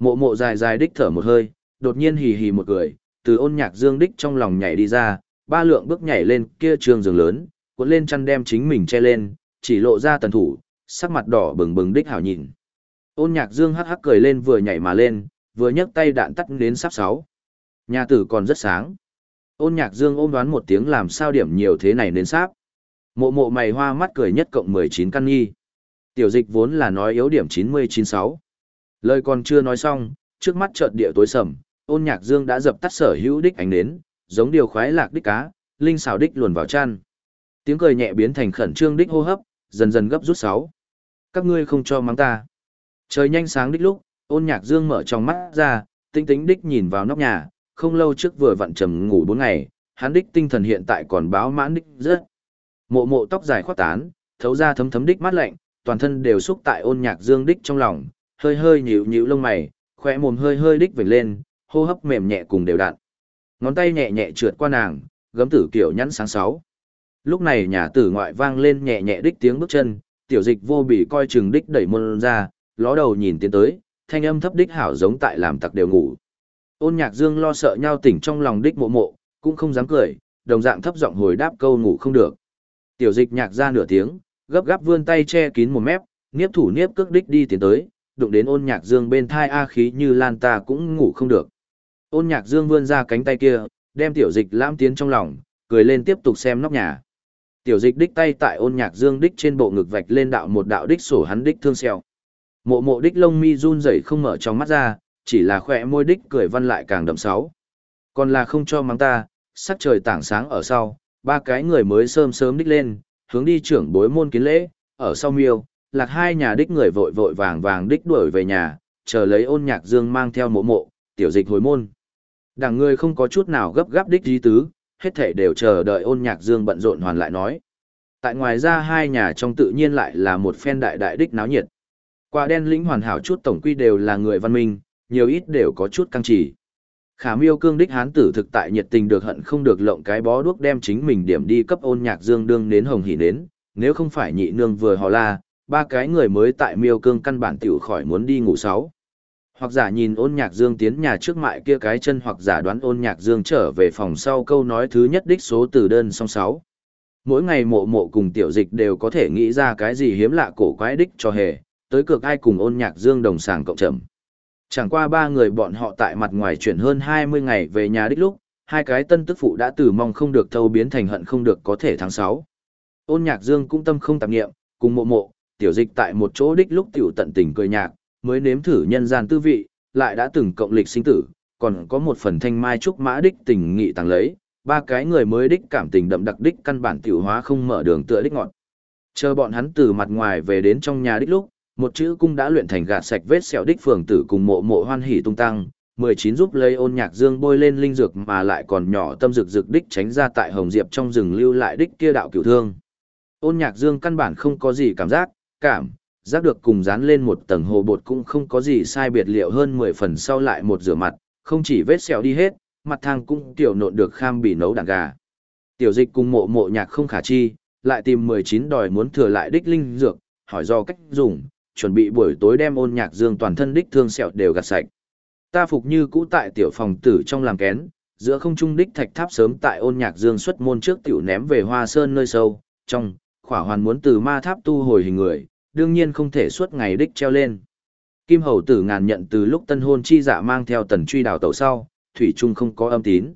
Mộ mộ dài dài đích thở một hơi, đột nhiên hì hì một cười, từ ôn nhạc dương đích trong lòng nhảy đi ra, ba lượng bước nhảy lên kia trường giường lớn, cuộn lên chăn đem chính mình che lên, chỉ lộ ra tần thủ, sắc mặt đỏ bừng bừng đích hảo nhìn. Ôn nhạc dương hắc hắc cười lên vừa nhảy mà lên, vừa nhấc tay đạn tắt đến sắp sáu. Nhà tử còn rất sáng. Ôn nhạc dương ôm đoán một tiếng làm sao điểm nhiều thế này đến sáp. Mộ mộ mày hoa mắt cười nhất cộng 19 căn nghi. Tiểu dịch vốn là nói yếu điểm 90-96. Lời còn chưa nói xong, trước mắt chợt địa tối sầm, ôn nhạc dương đã dập tắt sở hữu đích ánh đến, giống điều khoái lạc đích cá, linh xào đích luồn vào chăn. Tiếng cười nhẹ biến thành khẩn trương đích hô hấp, dần dần gấp rút sáu. Các ngươi không cho mắng ta. Trời nhanh sáng đích lúc, ôn nhạc dương mở trong mắt ra, tinh tính đích nhìn vào nóc nhà, không lâu trước vừa vặn trầm ngủ bốn ngày, hắn đích tinh thần hiện tại còn báo mãn đích rất. Mộ mộ tóc dài khoát tán, thấu ra thấm thấm đích mát lạnh, toàn thân đều xúc tại ôn nhạc dương đích trong lòng, hơi hơi nhíu nhíu lông mày, khỏe mồm hơi hơi đích vểnh lên, hô hấp mềm nhẹ cùng đều đặn. Ngón tay nhẹ nhẹ trượt qua nàng, gấm tử kiểu nhắn sáng sáu. Lúc này nhà tử ngoại vang lên nhẹ nhẹ đích tiếng bước chân, tiểu dịch vô bị coi chừng đích đẩy môn ra, ló đầu nhìn tiến tới, thanh âm thấp đích hảo giống tại làm tặc đều ngủ. Ôn nhạc dương lo sợ nhau tỉnh trong lòng đích mộ mộ, cũng không dám cười, đồng dạng thấp giọng hồi đáp câu ngủ không được. Tiểu dịch nhạc ra nửa tiếng, gấp gáp vươn tay che kín một mép, niếp thủ niếp cước đích đi tiến tới, đụng đến ôn nhạc dương bên thai A khí như lan ta cũng ngủ không được. Ôn nhạc dương vươn ra cánh tay kia, đem tiểu dịch lãm tiến trong lòng, cười lên tiếp tục xem nóc nhà. Tiểu dịch đích tay tại ôn nhạc dương đích trên bộ ngực vạch lên đạo một đạo đích sổ hắn đích thương sẹo. Mộ mộ đích lông mi run rẩy không mở trong mắt ra, chỉ là khỏe môi đích cười văn lại càng đậm sáu. Còn là không cho mắng ta, sắc trời tảng sáng ở sau, ba cái người mới sớm sớm đích lên, hướng đi trưởng bối môn kiến lễ, ở sau miêu, lạc hai nhà đích người vội vội vàng vàng đích đuổi về nhà, chờ lấy ôn nhạc dương mang theo mộ mộ, tiểu dịch hồi môn. Đảng người không có chút nào gấp gáp đích di tứ, hết thể đều chờ đợi ôn nhạc dương bận rộn hoàn lại nói. Tại ngoài ra hai nhà trong tự nhiên lại là một phen đại đại đích náo nhiệt. Qua đen lĩnh hoàn hảo chút tổng quy đều là người văn minh, nhiều ít đều có chút căng chỉ. Khả miêu cương đích hán tử thực tại nhiệt tình được hận không được lộng cái bó đuốc đem chính mình điểm đi cấp ôn nhạc dương đương đến hồng hỉ nến, nếu không phải nhị nương vừa hò la, ba cái người mới tại miêu cương căn bản tiểu khỏi muốn đi ngủ sáu. Hoặc giả nhìn ôn nhạc dương tiến nhà trước mại kia cái chân hoặc giả đoán ôn nhạc dương trở về phòng sau câu nói thứ nhất đích số từ đơn song sáu. Mỗi ngày mộ mộ cùng tiểu dịch đều có thể nghĩ ra cái gì hiếm lạ cổ quái đích cho hề, tới cược ai cùng ôn nhạc dương đồng sàng cộng trầm. Chẳng qua ba người bọn họ tại mặt ngoài chuyển hơn 20 ngày về nhà đích lúc, hai cái tân tức phụ đã từ mong không được thâu biến thành hận không được có thể tháng 6. Ôn nhạc dương cũng tâm không tạp nghiệm, cùng mộ mộ, tiểu dịch tại một chỗ đích lúc tiểu tận tình cười nhạc, mới nếm thử nhân gian tư vị, lại đã từng cộng lịch sinh tử, còn có một phần thanh mai trúc mã đích tình nghị tàng lấy, ba cái người mới đích cảm tình đậm đặc đích căn bản tiểu hóa không mở đường tựa đích ngọn. Chờ bọn hắn từ mặt ngoài về đến trong nhà đích lúc, một chữ cung đã luyện thành gạt sạch vết sẹo đích phường tử cùng mộ mộ hoan hỉ tung tăng, 19 giúp lấy ôn nhạc dương bôi lên linh dược mà lại còn nhỏ tâm dược dược đích tránh ra tại hồng diệp trong rừng lưu lại đích kia đạo cửu thương. Ôn nhạc dương căn bản không có gì cảm giác, cảm, giác được cùng dán lên một tầng hồ bột cũng không có gì sai biệt liệu hơn 10 phần sau lại một rửa mặt, không chỉ vết sẹo đi hết, mặt thang cũng tiểu nộn được kham bị nấu đàn gà. Tiểu dịch cùng mộ mộ nhạc không khả chi, lại tìm 19 đòi muốn thừa lại đích linh dược, hỏi do cách dùng, chuẩn bị buổi tối đem ôn nhạc dương toàn thân đích thương sẹo đều gạt sạch. Ta phục như cũ tại tiểu phòng tử trong làm kén, giữa không trung đích thạch tháp sớm tại ôn nhạc dương xuất môn trước tiểu ném về hoa sơn nơi sâu, trong, khỏa hoàn muốn từ ma tháp tu hồi hình người, đương nhiên không thể suốt ngày đích treo lên. Kim hầu tử ngàn nhận từ lúc tân hôn chi dạ mang theo tần truy đào tẩu sau, thủy trung không có âm tín.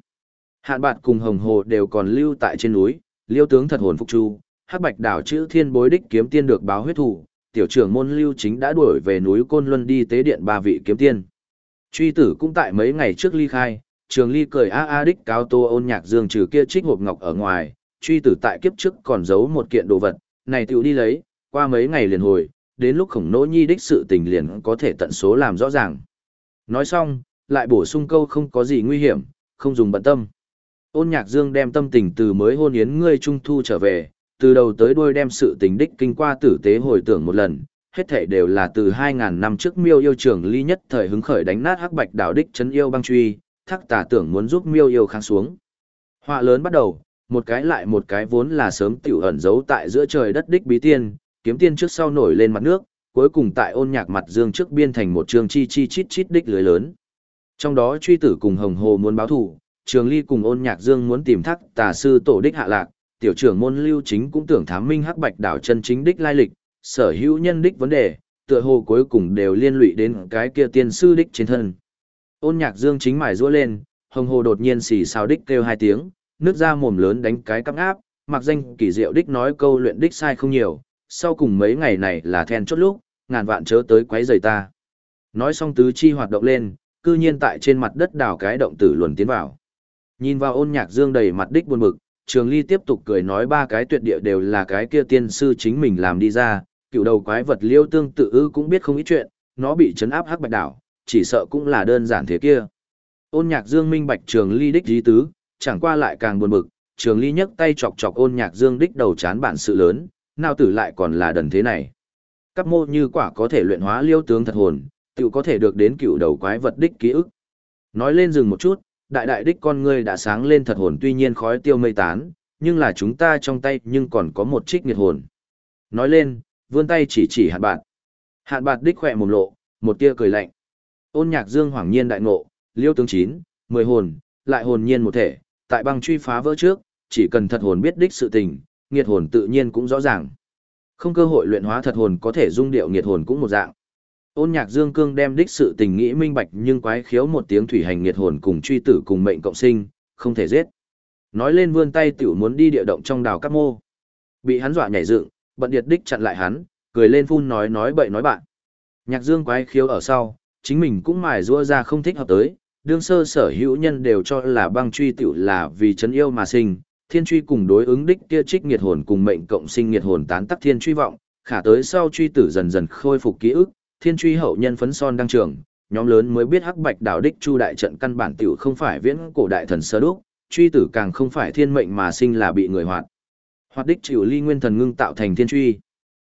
Hạn bạt cùng hồng hồ đều còn lưu tại trên núi, liêu tướng thật hồn phục chu, hắc bạch đảo chữ thiên bối đích kiếm tiên được báo huyết thủ, tiểu trưởng môn lưu chính đã đuổi về núi Côn Luân đi tế điện ba vị kiếm tiên. Truy tử cũng tại mấy ngày trước ly khai, trường ly cười a a đích cáo tô ôn nhạc dương trừ kia trích hộp ngọc ở ngoài, truy tử tại kiếp trước còn giấu một kiện đồ vật, này tiểu đi lấy, qua mấy ngày liền hồi, đến lúc khổng nỗ nhi đích sự tình liền có thể tận số làm rõ ràng. Nói xong, lại bổ sung câu không có gì nguy hiểm, không dùng bận tâm. Ôn nhạc dương đem tâm tình từ mới hôn yến ngươi trung thu trở về, từ đầu tới đuôi đem sự tình đích kinh qua tử tế hồi tưởng một lần, hết thảy đều là từ 2.000 năm trước miêu yêu trưởng ly nhất thời hứng khởi đánh nát hắc bạch đảo đích chấn yêu băng truy, thắc tà tưởng muốn giúp miêu yêu kháng xuống. Họa lớn bắt đầu, một cái lại một cái vốn là sớm tiểu ẩn giấu tại giữa trời đất đích bí tiên, kiếm tiên trước sau nổi lên mặt nước, cuối cùng tại ôn nhạc mặt dương trước biên thành một trường chi chi chít chít đích lưới lớn. Trong đó truy tử cùng hồng hồ muốn báo thủ, trường ly cùng ôn nhạc dương muốn tìm thắc tà sư tổ đích hạ lạc, tiểu trưởng môn lưu chính cũng tưởng thám minh hắc bạch đảo chân chính đích lai lịch, sở hữu nhân đích vấn đề, tựa hồ cuối cùng đều liên lụy đến cái kia tiên sư đích trên thân. Ôn nhạc dương chính mải rũa lên, hồng hồ đột nhiên xì xào đích kêu hai tiếng, nước ra mồm lớn đánh cái cắp áp, mặc danh kỳ diệu đích nói câu luyện đích sai không nhiều, sau cùng mấy ngày này là then chốt lúc, ngàn vạn chớ tới quấy rầy ta. Nói xong tứ chi hoạt động lên, cư nhiên tại trên mặt đất đào cái động tử luồn tiến vào. Nhìn vào ôn nhạc dương đầy mặt đích buồn bực, Trường Ly tiếp tục cười nói ba cái tuyệt địa đều là cái kia tiên sư chính mình làm đi ra, cựu đầu quái vật liêu tương tự ư cũng biết không ít chuyện, nó bị chấn áp hắc bạch đảo, chỉ sợ cũng là đơn giản thế kia. Ôn Nhạc Dương minh bạch Trường Ly đích ý tứ, chẳng qua lại càng buồn bực, Trường Ly nhấc tay chọc chọc Ôn Nhạc Dương đích đầu chán bản sự lớn, nào tử lại còn là đần thế này. Các mô như quả có thể luyện hóa liêu tướng thật hồn, tiểu có thể được đến cựu đầu quái vật đích ký ức. Nói lên dừng một chút, đại đại đích con ngươi đã sáng lên thật hồn tuy nhiên khói tiêu mây tán, nhưng là chúng ta trong tay nhưng còn có một trích nghiệt hồn. Nói lên, vươn tay chỉ chỉ hạn bạt. Hạn bạt đích khỏe mồm lộ, một tia cười lạnh. Ôn nhạc dương hoàng nhiên đại ngộ, liêu tướng chín, mười hồn, lại hồn nhiên một thể, tại băng truy phá vỡ trước, chỉ cần thật hồn biết đích sự tình, nghiệt hồn tự nhiên cũng rõ ràng. Không cơ hội luyện hóa thật hồn có thể dung điệu nghiệt hồn cũng một dạng. Ôn nhạc dương cương đem đích sự tình nghĩ minh bạch nhưng quái khiếu một tiếng thủy hành nghiệt hồn cùng truy tử cùng mệnh cộng sinh, không thể giết. Nói lên vươn tay tiểu muốn đi địa động trong đào các mô. Bị hắn dọa nhảy dựng, bận điệt đích chặn lại hắn, cười lên phun nói nói bậy nói bạn. Nhạc dương quái khiếu ở sau, chính mình cũng mài rua ra không thích hợp tới, đương sơ sở hữu nhân đều cho là băng truy tiểu là vì chấn yêu mà sinh, thiên truy cùng đối ứng đích kia trích nghiệt hồn cùng mệnh cộng sinh nghiệt hồn tán tắc thiên truy vọng, khả tới sau truy tử dần dần khôi phục ký ức, thiên truy hậu nhân phấn son đăng trường, nhóm lớn mới biết hắc bạch đảo đích chu đại trận căn bản tiểu không phải viễn cổ đại thần sơ đúc, truy tử càng không phải thiên mệnh mà sinh là bị người hoạt. Hoạt đích chịu ly nguyên thần ngưng tạo thành thiên truy.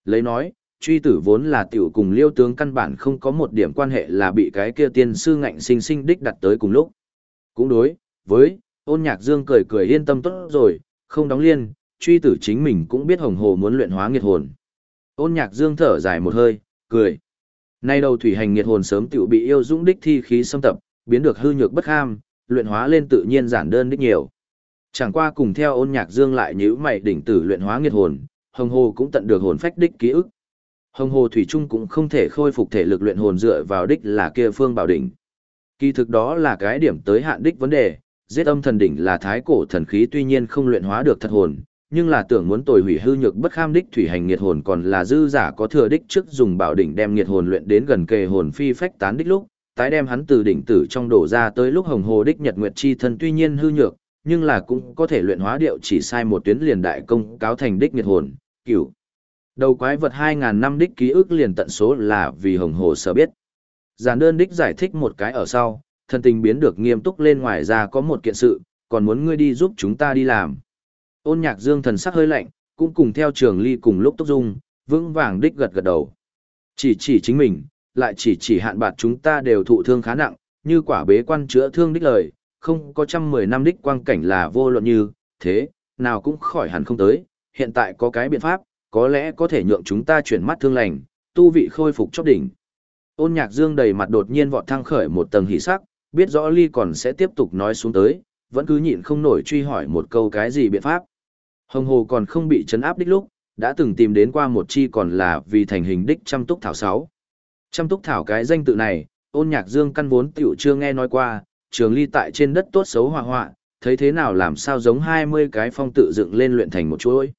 Lấy nói, truy tử vốn là tiểu cùng liêu tướng căn bản không có một điểm quan hệ là bị cái kia tiên sư ngạnh sinh sinh đích đặt tới cùng lúc. Cũng đối, với, ôn nhạc dương cười cười yên tâm tốt rồi, không đóng liên, truy tử chính mình cũng biết hồng hồ muốn luyện hóa nghiệt hồn. Ôn nhạc dương thở dài một hơi, cười. Nay đầu thủy hành nghiệt hồn sớm tiểu bị yêu dũng đích thi khí xâm tập, biến được hư nhược bất ham, luyện hóa lên tự nhiên giản đơn đích nhiều. Chẳng qua cùng theo ôn nhạc dương lại nhíu mày đỉnh tử luyện hóa nghiệt hồn, hồng hồ cũng tận được hồn phách đích ký ức. Hồng hồ thủy trung cũng không thể khôi phục thể lực luyện hồn dựa vào đích là kia phương bảo đỉnh. Kỳ thực đó là cái điểm tới hạn đích vấn đề, giết âm thần đỉnh là thái cổ thần khí tuy nhiên không luyện hóa được thật hồn, nhưng là tưởng muốn tồi hủy hư nhược bất kham đích thủy hành nghiệt hồn còn là dư giả có thừa đích trước dùng bảo đỉnh đem nghiệt hồn luyện đến gần kề hồn phi phách tán đích lúc, tái đem hắn từ đỉnh tử trong đổ ra tới lúc hồng hồ đích nhật nguyệt chi thân tuy nhiên hư nhược, nhưng là cũng có thể luyện hóa điệu chỉ sai một tuyến liền đại công cáo thành đích nghiệt hồn, cửu. Đầu quái vật 2.000 năm đích ký ức liền tận số là vì hồng hồ sở biết. Giản đơn đích giải thích một cái ở sau, thân tình biến được nghiêm túc lên ngoài ra có một kiện sự, còn muốn ngươi đi giúp chúng ta đi làm. Ôn nhạc dương thần sắc hơi lạnh, cũng cùng theo trường ly cùng lúc tốc dung, vững vàng đích gật gật đầu. Chỉ chỉ chính mình, lại chỉ chỉ hạn bạt chúng ta đều thụ thương khá nặng, như quả bế quan chữa thương đích lời, không có trăm mười năm đích quang cảnh là vô luận như, thế, nào cũng khỏi hẳn không tới, hiện tại có cái biện pháp, có lẽ có thể nhượng chúng ta chuyển mắt thương lành, tu vị khôi phục chóp đỉnh. Ôn nhạc dương đầy mặt đột nhiên vọt thăng khởi một tầng hỉ sắc, biết rõ ly còn sẽ tiếp tục nói xuống tới, vẫn cứ nhịn không nổi truy hỏi một câu cái gì biện pháp. Hồng hồ còn không bị chấn áp đích lúc, đã từng tìm đến qua một chi còn là vì thành hình đích chăm túc thảo sáu. Chăm túc thảo cái danh tự này, ôn nhạc dương căn vốn tiểu chưa nghe nói qua, trường ly tại trên đất tốt xấu hòa họa, thấy thế nào làm sao giống 20 cái phong tự dựng lên luyện thành một chuỗi.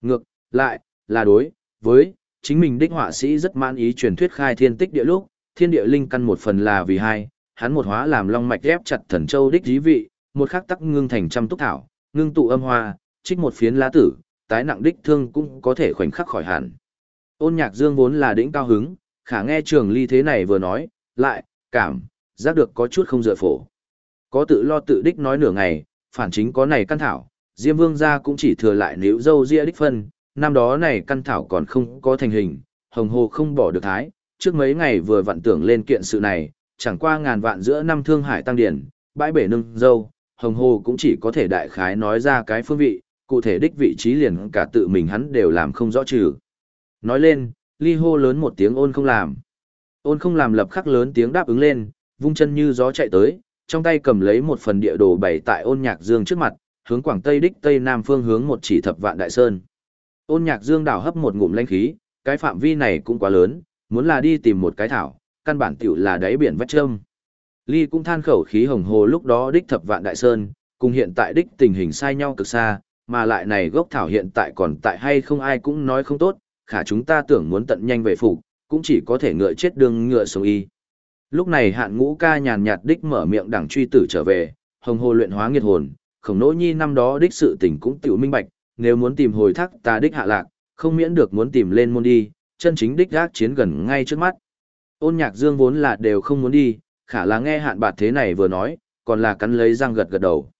Ngược, lại, là đối, với, chính mình đích họa sĩ rất mãn ý truyền thuyết khai thiên tích địa lúc, thiên địa linh căn một phần là vì hai, hắn một hóa làm long mạch ghép chặt thần châu đích dí vị, một khắc tắc ngưng thành trăm túc thảo, ngưng tụ âm hoa, trích một phiến lá tử, tái nặng đích thương cũng có thể khoảnh khắc khỏi hẳn. Ôn nhạc dương vốn là đỉnh cao hứng, khả nghe trường ly thế này vừa nói, lại, cảm, giác được có chút không dựa phổ. Có tự lo tự đích nói nửa ngày, phản chính có này căn thảo, Diêm Vương gia cũng chỉ thừa lại nếu dâu ria đích phân, năm đó này căn thảo còn không có thành hình, hồng hồ không bỏ được thái, trước mấy ngày vừa vặn tưởng lên kiện sự này, chẳng qua ngàn vạn giữa năm thương hải tăng điển, bãi bể nâng dâu, hồng hồ cũng chỉ có thể đại khái nói ra cái phương vị, cụ thể đích vị trí liền cả tự mình hắn đều làm không rõ trừ. Nói lên, ly hô lớn một tiếng ôn không làm. Ôn không làm lập khắc lớn tiếng đáp ứng lên, vung chân như gió chạy tới, trong tay cầm lấy một phần địa đồ bày tại ôn nhạc dương trước mặt, hướng quảng tây đích tây nam phương hướng một chỉ thập vạn đại sơn. Ôn nhạc dương đảo hấp một ngụm lanh khí, cái phạm vi này cũng quá lớn, muốn là đi tìm một cái thảo, căn bản tiểu là đáy biển vách trâm. Ly cũng than khẩu khí hồng hồ lúc đó đích thập vạn đại sơn, cùng hiện tại đích tình hình sai nhau cực xa, mà lại này gốc thảo hiện tại còn tại hay không ai cũng nói không tốt, khả chúng ta tưởng muốn tận nhanh về phục, cũng chỉ có thể ngựa chết đường ngựa sống y. Lúc này hạn ngũ ca nhàn nhạt đích mở miệng đẳng truy tử trở về, hồng hồ luyện hóa nghiệt hồn, khổng nỗ nhi năm đó đích sự tình cũng tiểu minh bạch, nếu muốn tìm hồi thác ta đích hạ lạc, không miễn được muốn tìm lên môn đi, chân chính đích gác chiến gần ngay trước mắt. Ôn nhạc dương vốn là đều không muốn đi, khả là nghe hạn bạt thế này vừa nói, còn là cắn lấy răng gật gật đầu.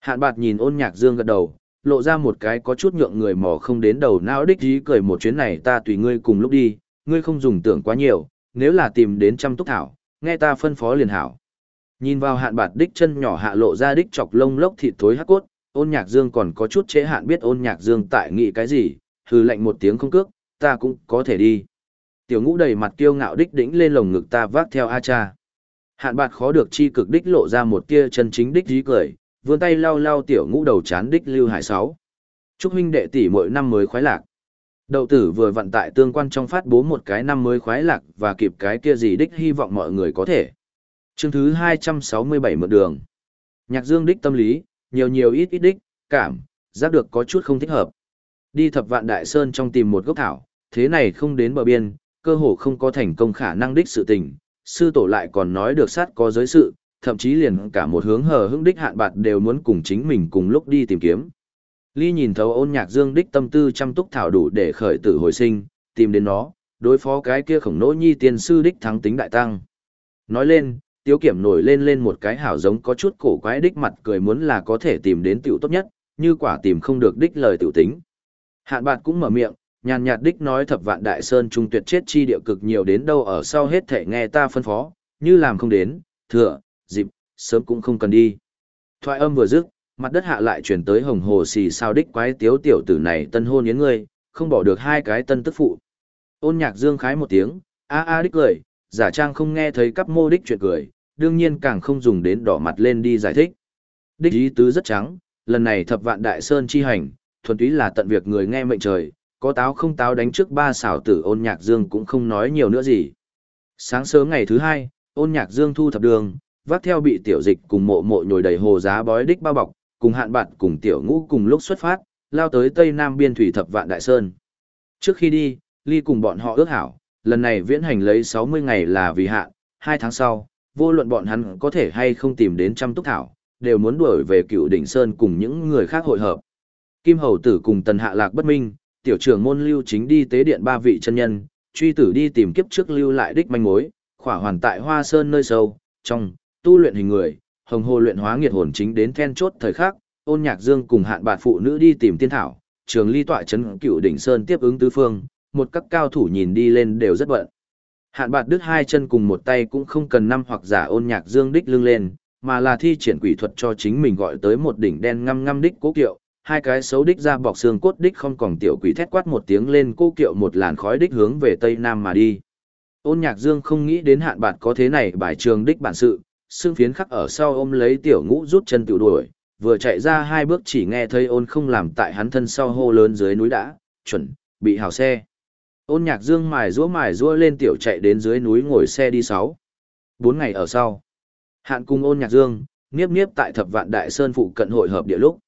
Hạn bạt nhìn ôn nhạc dương gật đầu, lộ ra một cái có chút nhượng người mò không đến đầu não đích ý cười một chuyến này ta tùy ngươi cùng lúc đi, ngươi không dùng tưởng quá nhiều, nếu là tìm đến trăm túc thảo, nghe ta phân phó liền hảo. Nhìn vào hạn bạt đích chân nhỏ hạ lộ ra đích chọc lông lốc thịt thối hắc cốt, ôn nhạc dương còn có chút chế hạn biết ôn nhạc dương tại nghị cái gì, hừ lạnh một tiếng không cước, ta cũng có thể đi. Tiểu ngũ đầy mặt kiêu ngạo đích đỉnh lên lồng ngực ta vác theo A cha. Hạn bạt khó được chi cực đích lộ ra một tia chân chính đích dí cười, vươn tay lau lau tiểu ngũ đầu chán đích lưu hải sáu. Chúc huynh đệ tỷ mỗi năm mới khoái lạc. Đậu tử vừa vận tại tương quan trong phát bố một cái năm mới khoái lạc và kịp cái kia gì đích hy vọng mọi người có thể. Chương thứ 267 mượn đường. Nhạc dương đích tâm lý, nhiều nhiều ít ít đích, cảm, giác được có chút không thích hợp. Đi thập vạn đại sơn trong tìm một gốc thảo, thế này không đến bờ biên, cơ hồ không có thành công khả năng đích sự tình, sư tổ lại còn nói được sát có giới sự, thậm chí liền cả một hướng hờ hững đích hạn bạt đều muốn cùng chính mình cùng lúc đi tìm kiếm. Ly nhìn thấu ôn nhạc dương đích tâm tư chăm túc thảo đủ để khởi tử hồi sinh, tìm đến nó, đối phó cái kia khổng nỗ nhi tiên sư đích thắng tính đại tăng. Nói lên, tiếu kiểm nổi lên lên một cái hảo giống có chút cổ quái đích mặt cười muốn là có thể tìm đến tiểu tốt nhất, như quả tìm không được đích lời tiểu tính. Hạn bạt cũng mở miệng, nhàn nhạt đích nói thập vạn đại sơn trung tuyệt chết chi địa cực nhiều đến đâu ở sau hết thể nghe ta phân phó, như làm không đến, thừa, dịp, sớm cũng không cần đi. Thoại âm vừa dứt, mặt đất hạ lại chuyển tới hồng hồ xì sao đích quái tiếu tiểu tử này tân hôn yến ngươi, không bỏ được hai cái tân tức phụ. Ôn nhạc dương khái một tiếng, a a đích cười, giả trang không nghe thấy cắp mô đích chuyện cười, đương nhiên càng không dùng đến đỏ mặt lên đi giải thích. Đích ý tứ rất trắng, lần này thập vạn đại sơn chi hành, thuần túy là tận việc người nghe mệnh trời, có táo không táo đánh trước ba xảo tử ôn nhạc dương cũng không nói nhiều nữa gì. Sáng sớm ngày thứ hai, ôn nhạc dương thu thập đường, vác theo bị tiểu dịch cùng mộ mộ nhồi đầy hồ giá bói đích bao bọc, cùng hạn bạn cùng tiểu ngũ cùng lúc xuất phát, lao tới tây nam biên thủy thập vạn đại sơn. Trước khi đi, Ly cùng bọn họ ước hảo, lần này viễn hành lấy 60 ngày là vì hạn, hai tháng sau, vô luận bọn hắn có thể hay không tìm đến trăm túc thảo, đều muốn đuổi về cựu đỉnh sơn cùng những người khác hội hợp. Kim Hầu Tử cùng Tần Hạ Lạc bất minh, tiểu trưởng môn lưu chính đi tế điện ba vị chân nhân, truy tử đi tìm kiếp trước lưu lại đích manh mối, khỏa hoàn tại Hoa Sơn nơi sâu, trong, tu luyện hình người, hồng hồ luyện hóa nghiệt hồn chính đến then chốt thời khắc, ôn nhạc dương cùng hạn bạt phụ nữ đi tìm tiên thảo, trường ly tọa chấn cựu đỉnh sơn tiếp ứng tứ phương, một các cao thủ nhìn đi lên đều rất bận. Hạn bạt đứt hai chân cùng một tay cũng không cần năm hoặc giả ôn nhạc dương đích lưng lên, mà là thi triển quỷ thuật cho chính mình gọi tới một đỉnh đen ngăm ngăm đích cố kiệu, hai cái xấu đích ra bọc xương cốt đích không còn tiểu quỷ thét quát một tiếng lên cố kiệu một làn khói đích hướng về tây nam mà đi. Ôn nhạc dương không nghĩ đến hạn bạt có thế này bài trường đích bản sự, xương phiến khắc ở sau ôm lấy tiểu ngũ rút chân tiểu đuổi, vừa chạy ra hai bước chỉ nghe thấy ôn không làm tại hắn thân sau hô lớn dưới núi đã, chuẩn, bị hào xe. Ôn nhạc dương mài rũa mài rũa lên tiểu chạy đến dưới núi ngồi xe đi sáu. Bốn ngày ở sau, hạn cùng ôn nhạc dương, niếp niếp tại thập vạn đại sơn phụ cận hội hợp địa lúc.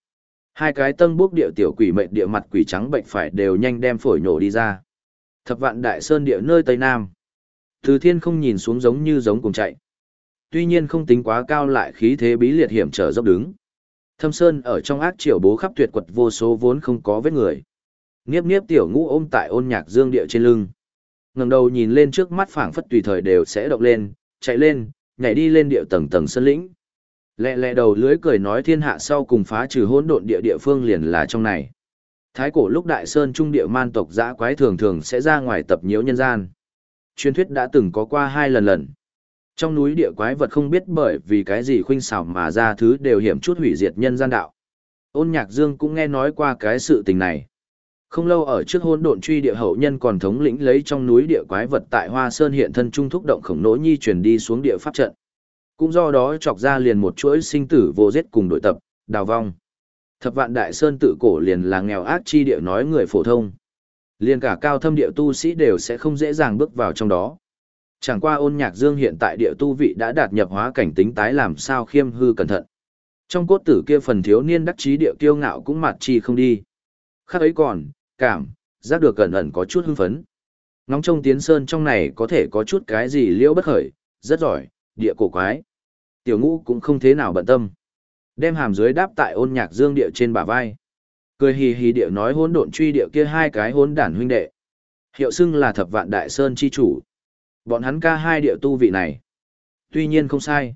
Hai cái tân bước địa tiểu quỷ mệnh địa mặt quỷ trắng bệnh phải đều nhanh đem phổi nổ đi ra. Thập vạn đại sơn địa nơi Tây Nam. Từ thiên không nhìn xuống giống như giống cùng chạy. Tuy nhiên không tính quá cao lại khí thế bí liệt hiểm trở dốc đứng. Thâm Sơn ở trong ác triều bố khắp tuyệt quật vô số vốn không có vết người. Niếp niếp tiểu ngũ ôm tại ôn nhạc dương địa trên lưng. ngẩng đầu nhìn lên trước mắt phảng phất tùy thời đều sẽ động lên, chạy lên, nhảy đi lên địa tầng tầng sân lĩnh. Lẹ lẹ đầu lưới cười nói thiên hạ sau cùng phá trừ hỗn độn địa địa phương liền là trong này. Thái cổ lúc đại sơn trung địa man tộc dã quái thường thường sẽ ra ngoài tập nhiễu nhân gian. Truyền thuyết đã từng có qua hai lần lần. Trong núi địa quái vật không biết bởi vì cái gì khuynh xảo mà ra thứ đều hiểm chút hủy diệt nhân gian đạo. Ôn nhạc dương cũng nghe nói qua cái sự tình này. Không lâu ở trước hôn độn truy địa hậu nhân còn thống lĩnh lấy trong núi địa quái vật tại Hoa Sơn hiện thân trung thúc động khổng nỗ nhi truyền đi xuống địa pháp trận. Cũng do đó chọc ra liền một chuỗi sinh tử vô giết cùng đội tập, đào vong. Thập vạn đại sơn tự cổ liền là nghèo ác chi địa nói người phổ thông. Liền cả cao thâm địa tu sĩ đều sẽ không dễ dàng bước vào trong đó. Chẳng qua ôn nhạc dương hiện tại địa tu vị đã đạt nhập hóa cảnh tính tái làm sao khiêm hư cẩn thận. Trong cốt tử kia phần thiếu niên đắc chí địa kiêu ngạo cũng mặt chi không đi. Khác ấy còn, cảm, giác được cẩn ẩn có chút hưng phấn. Ngóng trông tiến sơn trong này có thể có chút cái gì liễu bất khởi, rất giỏi, địa cổ quái. Tiểu ngũ cũng không thế nào bận tâm. Đem hàm dưới đáp tại ôn nhạc dương địa trên bả vai. Cười hì hì địa nói hỗn độn truy địa kia hai cái hỗn đản huynh đệ. Hiệu xưng là thập vạn đại sơn chi chủ. Bọn hắn ca hai địa tu vị này. Tuy nhiên không sai.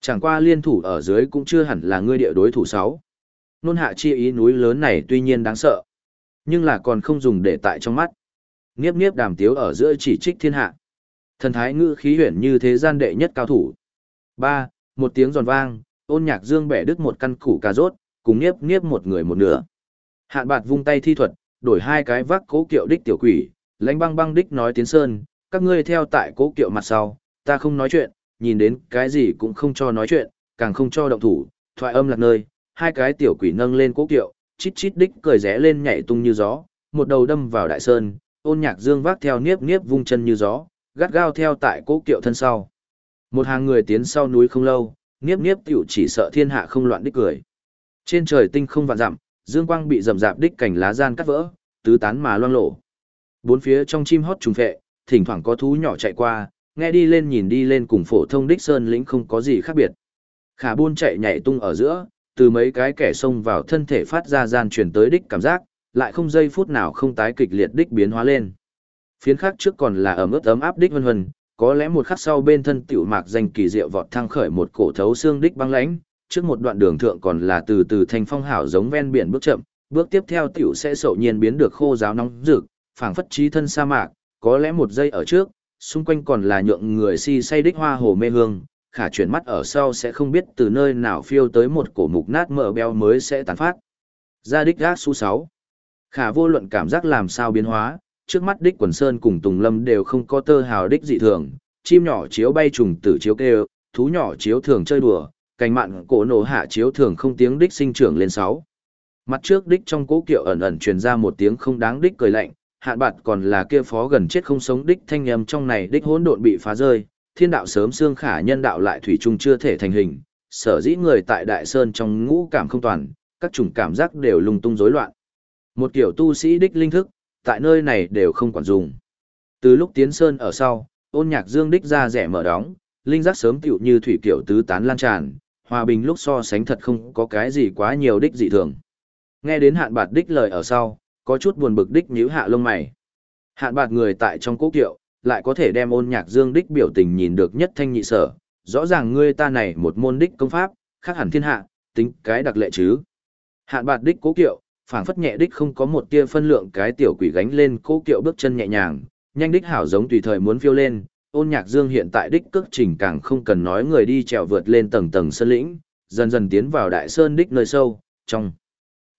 Chẳng qua liên thủ ở dưới cũng chưa hẳn là ngươi địa đối thủ sáu. Nôn hạ chi ý núi lớn này tuy nhiên đáng sợ. Nhưng là còn không dùng để tại trong mắt. Niếp niếp đàm tiếu ở giữa chỉ trích thiên hạ. Thần thái ngữ khí huyển như thế gian đệ nhất cao thủ. ba Một tiếng giòn vang, ôn nhạc dương bẻ đứt một căn củ cà rốt, cùng niếp niếp một người một nửa. Hạn bạt vung tay thi thuật, đổi hai cái vác cố kiệu đích tiểu quỷ, lãnh băng băng đích nói tiến sơn, các ngươi theo tại cố kiệu mặt sau, ta không nói chuyện, nhìn đến cái gì cũng không cho nói chuyện, càng không cho động thủ, thoại âm lạc nơi, hai cái tiểu quỷ nâng lên cố kiệu, chít chít đích cười rẽ lên nhảy tung như gió, một đầu đâm vào đại sơn, ôn nhạc dương vác theo niếp niếp vung chân như gió, gắt gao theo tại cố kiệu thân sau. Một hàng người tiến sau núi không lâu, niếp niếp tiểu chỉ sợ thiên hạ không loạn đích cười. Trên trời tinh không vạn dặm, dương quang bị rầm rạp đích cảnh lá gian cắt vỡ, tứ tán mà loang lổ. Bốn phía trong chim hót trùng phệ, thỉnh thoảng có thú nhỏ chạy qua, nghe đi lên nhìn đi lên cùng phổ thông đích sơn lĩnh không có gì khác biệt. Khả buôn chạy nhảy tung ở giữa, từ mấy cái kẻ xông vào thân thể phát ra gian truyền tới đích cảm giác, lại không giây phút nào không tái kịch liệt đích biến hóa lên. Phiến khác trước còn là ẩm ướt ấm áp đích vân vân, có lẽ một khắc sau bên thân tiểu mạc danh kỳ diệu vọt thăng khởi một cổ thấu xương đích băng lãnh, trước một đoạn đường thượng còn là từ từ thành phong hảo giống ven biển bước chậm, bước tiếp theo tiểu sẽ sậu nhiên biến được khô giáo nóng rực, phảng phất trí thân sa mạc, có lẽ một giây ở trước, xung quanh còn là nhượng người si say đích hoa hồ mê hương, khả chuyển mắt ở sau sẽ không biết từ nơi nào phiêu tới một cổ mục nát mỡ béo mới sẽ tàn phát. Ra đích gác su 6. Khả vô luận cảm giác làm sao biến hóa, trước mắt đích quần sơn cùng tùng lâm đều không có tơ hào đích dị thường, chim nhỏ chiếu bay trùng tử chiếu kêu, thú nhỏ chiếu thường chơi đùa, cành mạn cổ nổ hạ chiếu thường không tiếng đích sinh trưởng lên 6. Mặt trước đích trong cố kiệu ẩn ẩn truyền ra một tiếng không đáng đích cười lạnh, hạn bạt còn là kia phó gần chết không sống đích thanh âm trong này đích hỗn độn bị phá rơi, thiên đạo sớm xương khả nhân đạo lại thủy chung chưa thể thành hình, sở dĩ người tại đại sơn trong ngũ cảm không toàn, các chủng cảm giác đều lung tung rối loạn. Một kiểu tu sĩ đích linh thức, tại nơi này đều không quản dùng. Từ lúc tiến sơn ở sau, ôn nhạc dương đích ra rẻ mở đóng, linh giác sớm tiểu như thủy kiểu tứ tán lan tràn, hòa bình lúc so sánh thật không có cái gì quá nhiều đích dị thường. Nghe đến hạn bạt đích lời ở sau, có chút buồn bực đích nhíu hạ lông mày. Hạn bạt người tại trong cố kiệu, lại có thể đem ôn nhạc dương đích biểu tình nhìn được nhất thanh nhị sở, rõ ràng ngươi ta này một môn đích công pháp, khác hẳn thiên hạ, tính cái đặc lệ chứ. Hạn bạt đích cố kiệu, phảng phất nhẹ đích không có một tia phân lượng cái tiểu quỷ gánh lên cố kiệu bước chân nhẹ nhàng, nhanh đích hảo giống tùy thời muốn phiêu lên, ôn nhạc dương hiện tại đích cước trình càng không cần nói người đi trèo vượt lên tầng tầng sơn lĩnh, dần dần tiến vào đại sơn đích nơi sâu, trong.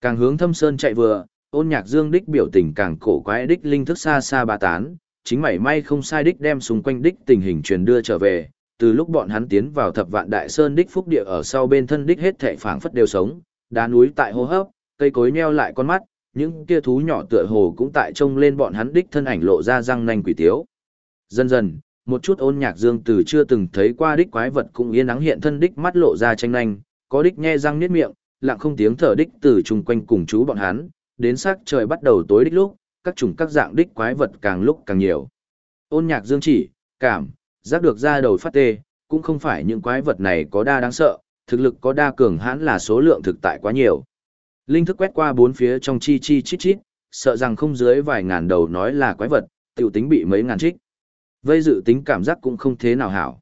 Càng hướng thâm sơn chạy vừa, ôn nhạc dương đích biểu tình càng cổ quái đích linh thức xa xa ba tán, chính mảy may không sai đích đem xung quanh đích tình hình truyền đưa trở về, từ lúc bọn hắn tiến vào thập vạn đại sơn đích phúc địa ở sau bên thân đích hết thảy phảng phất đều sống, đá núi tại hô hấp, cây cối nheo lại con mắt, những kia thú nhỏ tựa hồ cũng tại trông lên bọn hắn đích thân ảnh lộ ra răng nanh quỷ tiếu. Dần dần, một chút ôn nhạc dương từ chưa từng thấy qua đích quái vật cũng yên nắng hiện thân đích mắt lộ ra tranh nanh, có đích nghe răng niết miệng, lặng không tiếng thở đích từ chung quanh cùng chú bọn hắn, đến sắc trời bắt đầu tối đích lúc, các chủng các dạng đích quái vật càng lúc càng nhiều. Ôn nhạc dương chỉ, cảm, giác được ra đầu phát tê, cũng không phải những quái vật này có đa đáng sợ, thực lực có đa cường hãn là số lượng thực tại quá nhiều. Linh thức quét qua bốn phía trong chi chi chít chít, sợ rằng không dưới vài ngàn đầu nói là quái vật, tiểu tính bị mấy ngàn trích. Vây dự tính cảm giác cũng không thế nào hảo.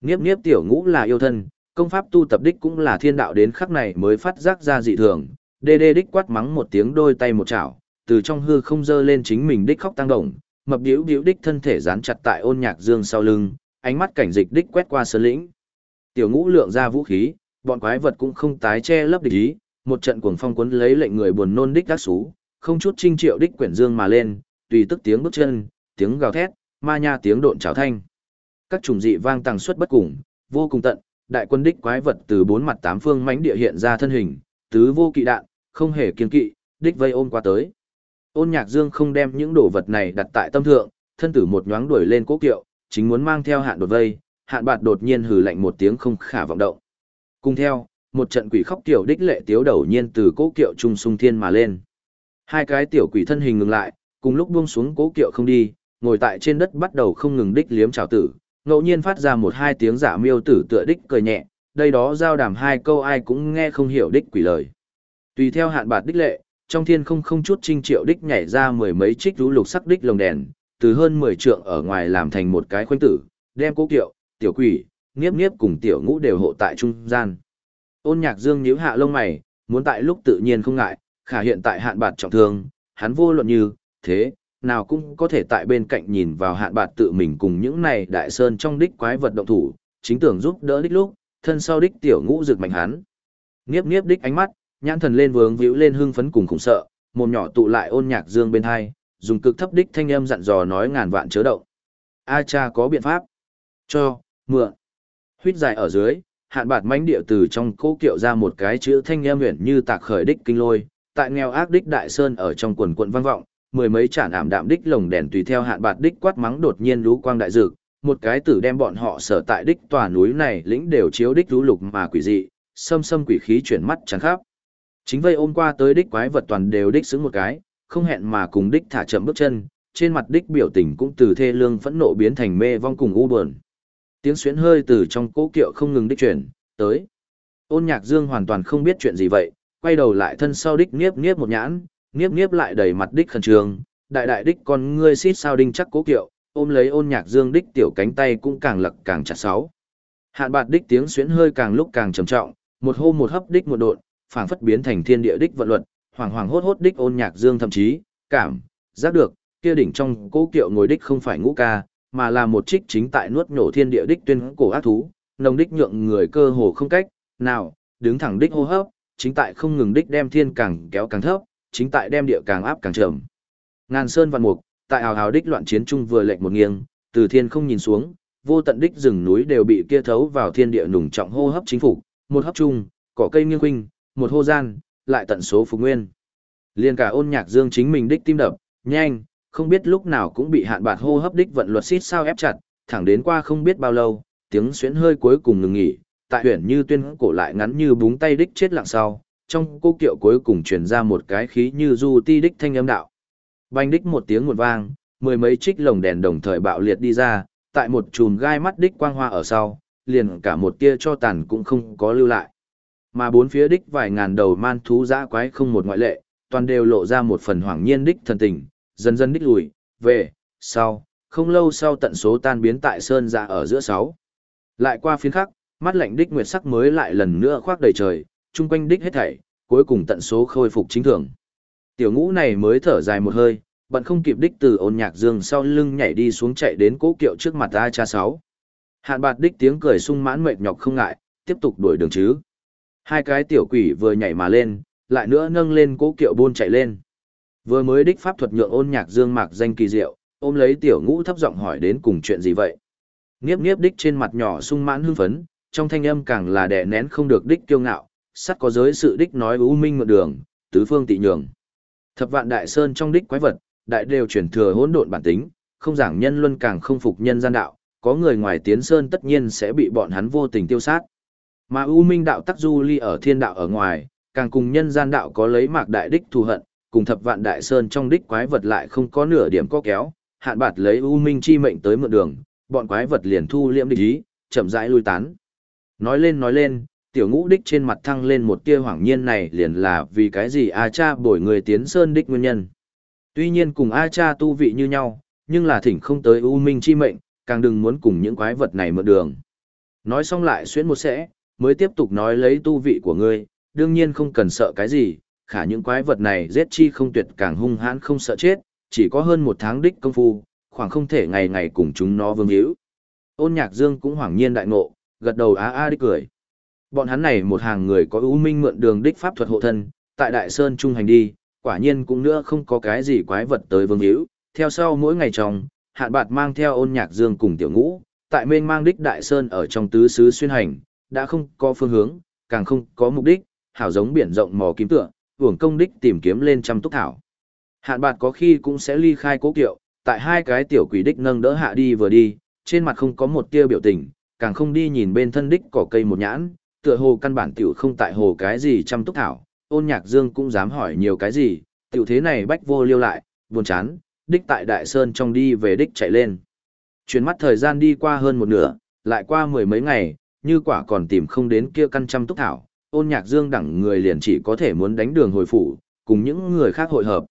Niếp niếp tiểu ngũ là yêu thân, công pháp tu tập đích cũng là thiên đạo đến khắc này mới phát giác ra dị thường. Đê đê đích quát mắng một tiếng đôi tay một chảo, từ trong hư không dơ lên chính mình đích khóc tăng động, mập điếu điếu đích thân thể dán chặt tại ôn nhạc dương sau lưng, ánh mắt cảnh dịch đích quét qua sơn lĩnh. Tiểu ngũ lượng ra vũ khí, bọn quái vật cũng không tái che lấp địch ý, một trận cuồng phong cuốn lấy lệnh người buồn nôn đích đắc sú, không chút trinh triệu đích quyển dương mà lên, tùy tức tiếng bước chân, tiếng gào thét, ma nha tiếng độn chảo thanh. Các trùng dị vang tăng suất bất cùng, vô cùng tận, đại quân đích quái vật từ bốn mặt tám phương mãnh địa hiện ra thân hình, tứ vô kỵ đạn, không hề kiên kỵ, đích vây ôm qua tới. Ôn Nhạc Dương không đem những đồ vật này đặt tại tâm thượng, thân tử một nhoáng đuổi lên cố kiệu, chính muốn mang theo hạn đột vây, hạn bạt đột nhiên hừ lạnh một tiếng không khả vọng động. Cùng theo, một trận quỷ khóc tiểu đích lệ tiếu đầu nhiên từ cố kiệu trung sung thiên mà lên. Hai cái tiểu quỷ thân hình ngừng lại, cùng lúc buông xuống cố kiệu không đi, ngồi tại trên đất bắt đầu không ngừng đích liếm chào tử, ngẫu nhiên phát ra một hai tiếng giả miêu tử tựa đích cười nhẹ, đây đó giao đàm hai câu ai cũng nghe không hiểu đích quỷ lời. Tùy theo hạn bạt đích lệ, trong thiên không không chút trinh triệu đích nhảy ra mười mấy trích rú lục sắc đích lồng đèn, từ hơn mười trượng ở ngoài làm thành một cái khoanh tử, đem cố kiệu, tiểu quỷ, nghiếp nghiếp cùng tiểu ngũ đều hộ tại trung gian. Ôn nhạc dương nhíu hạ lông mày, muốn tại lúc tự nhiên không ngại, khả hiện tại hạn bạt trọng thương, hắn vô luận như, thế, nào cũng có thể tại bên cạnh nhìn vào hạn bạt tự mình cùng những này đại sơn trong đích quái vật động thủ, chính tưởng giúp đỡ đích lúc, thân sau đích tiểu ngũ rực mạnh hắn. Niếp niếp đích ánh mắt, nhãn thần lên vướng víu lên hưng phấn cùng khủng sợ, mồm nhỏ tụ lại ôn nhạc dương bên hai, dùng cực thấp đích thanh âm dặn dò nói ngàn vạn chớ động. A cha có biện pháp. Cho, mượn. Huyết dài ở dưới, hạn bạt mãnh địa từ trong cố kiệu ra một cái chữ thanh âm huyền như tạc khởi đích kinh lôi, tại nghèo ác đích đại sơn ở trong quần quận vang vọng, mười mấy chản ảm đạm đích lồng đèn tùy theo hạn bạt đích quát mắng đột nhiên lũ quang đại dược, một cái tử đem bọn họ sở tại đích tòa núi này lĩnh đều chiếu đích lũ lục mà quỷ dị, xâm xâm quỷ khí chuyển mắt chẳng khắp. Chính vây ôm qua tới đích quái vật toàn đều đích xứng một cái, không hẹn mà cùng đích thả chậm bước chân, trên mặt đích biểu tình cũng từ thê lương phẫn nộ biến thành mê vong cùng u buồn. Tiếng xuyến hơi từ trong cố kiệu không ngừng đích chuyển, tới. Ôn nhạc dương hoàn toàn không biết chuyện gì vậy, quay đầu lại thân sau đích niếp niếp một nhãn, niếp niếp lại đầy mặt đích khẩn trương, đại đại đích con ngươi xít sao đinh chắc cố kiệu, ôm lấy ôn nhạc dương đích tiểu cánh tay cũng càng lật càng chặt sáu. Hạn bạt đích tiếng xuyến hơi càng lúc càng trầm trọng, một hô một hấp đích một đột phảng phất biến thành thiên địa đích vận luật, hoàng hoàng hốt hốt đích ôn nhạc dương thậm chí, cảm, giác được, kia đỉnh trong cố kiệu ngồi đích không phải ngũ ca, mà là một trích chính tại nuốt nhổ thiên địa đích tuyên cổ ác thú, nồng đích nhượng người cơ hồ không cách, nào, đứng thẳng đích hô hấp, chính tại không ngừng đích đem thiên càng kéo càng thấp, chính tại đem địa càng áp càng trầm. Ngàn sơn vạn mục, tại hào hào đích loạn chiến trung vừa lệch một nghiêng, từ thiên không nhìn xuống, vô tận đích rừng núi đều bị kia thấu vào thiên địa nùng trọng hô hấp chính phủ, một hấp chung, cỏ cây nghiêng khuynh, một hô gian, lại tận số phục nguyên. Liên cả ôn nhạc dương chính mình đích tim đập, nhanh, không biết lúc nào cũng bị hạn bạc hô hấp đích vận luật xít sao ép chặt, thẳng đến qua không biết bao lâu, tiếng xuyến hơi cuối cùng ngừng nghỉ, tại huyện như tuyên cổ lại ngắn như búng tay đích chết lặng sau, trong cô kiệu cuối cùng truyền ra một cái khí như du ti đích thanh âm đạo. Banh đích một tiếng một vang, mười mấy trích lồng đèn đồng thời bạo liệt đi ra, tại một chùm gai mắt đích quang hoa ở sau, liền cả một tia cho tàn cũng không có lưu lại. Mà bốn phía đích vài ngàn đầu man thú dã quái không một ngoại lệ, toàn đều lộ ra một phần hoảng nhiên đích thần tình, dần dần đích lùi, về, sau, không lâu sau tận số tan biến tại sơn dã ở giữa sáu. Lại qua phiên khắc, mắt lạnh đích nguyệt sắc mới lại lần nữa khoác đầy trời, chung quanh đích hết thảy, cuối cùng tận số khôi phục chính thường. Tiểu ngũ này mới thở dài một hơi, bận không kịp đích từ ôn nhạc dương sau lưng nhảy đi xuống chạy đến cố kiệu trước mặt A cha sáu. Hạn bạt đích tiếng cười sung mãn mệt nhọc không ngại, tiếp tục đuổi đường chứ. Hai cái tiểu quỷ vừa nhảy mà lên, lại nữa nâng lên cố kiệu buôn chạy lên. Vừa mới đích pháp thuật nhượng ôn nhạc dương mạc danh kỳ diệu, ôm lấy tiểu ngũ thấp giọng hỏi đến cùng chuyện gì vậy. Niếp niếp đích trên mặt nhỏ sung mãn hưng phấn, trong thanh âm càng là đè nén không được đích kiêu ngạo, sắt có giới sự đích nói u minh mượn đường, tứ phương tị nhường. Thập vạn đại sơn trong đích quái vật, đại đều chuyển thừa hỗn độn bản tính, không giảng nhân luân càng không phục nhân gian đạo, có người ngoài tiến sơn tất nhiên sẽ bị bọn hắn vô tình tiêu sát. Mà U Minh đạo tắc du ly ở thiên đạo ở ngoài, càng cùng nhân gian đạo có lấy mạc đại đích thù hận, cùng thập vạn đại sơn trong đích quái vật lại không có nửa điểm có kéo, hạn bạt lấy U Minh chi mệnh tới mượn đường, bọn quái vật liền thu liễm địch ý, chậm rãi lui tán. Nói lên nói lên, tiểu ngũ đích trên mặt thăng lên một tia hoảng nhiên này liền là vì cái gì A cha bổi người tiến sơn đích nguyên nhân. Tuy nhiên cùng A cha tu vị như nhau, nhưng là thỉnh không tới U Minh chi mệnh, càng đừng muốn cùng những quái vật này mượn đường. Nói xong lại xuyên một sẽ, mới tiếp tục nói lấy tu vị của ngươi, đương nhiên không cần sợ cái gì, khả những quái vật này giết chi không tuyệt càng hung hãn không sợ chết, chỉ có hơn một tháng đích công phu, khoảng không thể ngày ngày cùng chúng nó vương hữu. Ôn nhạc dương cũng hoảng nhiên đại ngộ, gật đầu á á đích cười. Bọn hắn này một hàng người có ưu minh mượn đường đích pháp thuật hộ thân, tại Đại Sơn trung hành đi, quả nhiên cũng nữa không có cái gì quái vật tới vương hữu. Theo sau mỗi ngày trong, hạn bạt mang theo ôn nhạc dương cùng tiểu ngũ, tại mênh mang đích Đại Sơn ở trong tứ xứ xuyên hành, đã không có phương hướng, càng không có mục đích, hảo giống biển rộng mò kiếm tựa, uổng công đích tìm kiếm lên trăm túc thảo. Hạn bạt có khi cũng sẽ ly khai cố kiệu, tại hai cái tiểu quỷ đích nâng đỡ hạ đi vừa đi, trên mặt không có một tia biểu tình, càng không đi nhìn bên thân đích cỏ cây một nhãn, tựa hồ căn bản tiểu không tại hồ cái gì trăm túc thảo, ôn nhạc dương cũng dám hỏi nhiều cái gì, tiểu thế này bách vô liêu lại, buồn chán, đích tại đại sơn trong đi về đích chạy lên. Chuyển mắt thời gian đi qua hơn một nửa, lại qua mười mấy ngày, như quả còn tìm không đến kia căn trăm túc thảo, ôn nhạc dương đẳng người liền chỉ có thể muốn đánh đường hồi phủ, cùng những người khác hội hợp.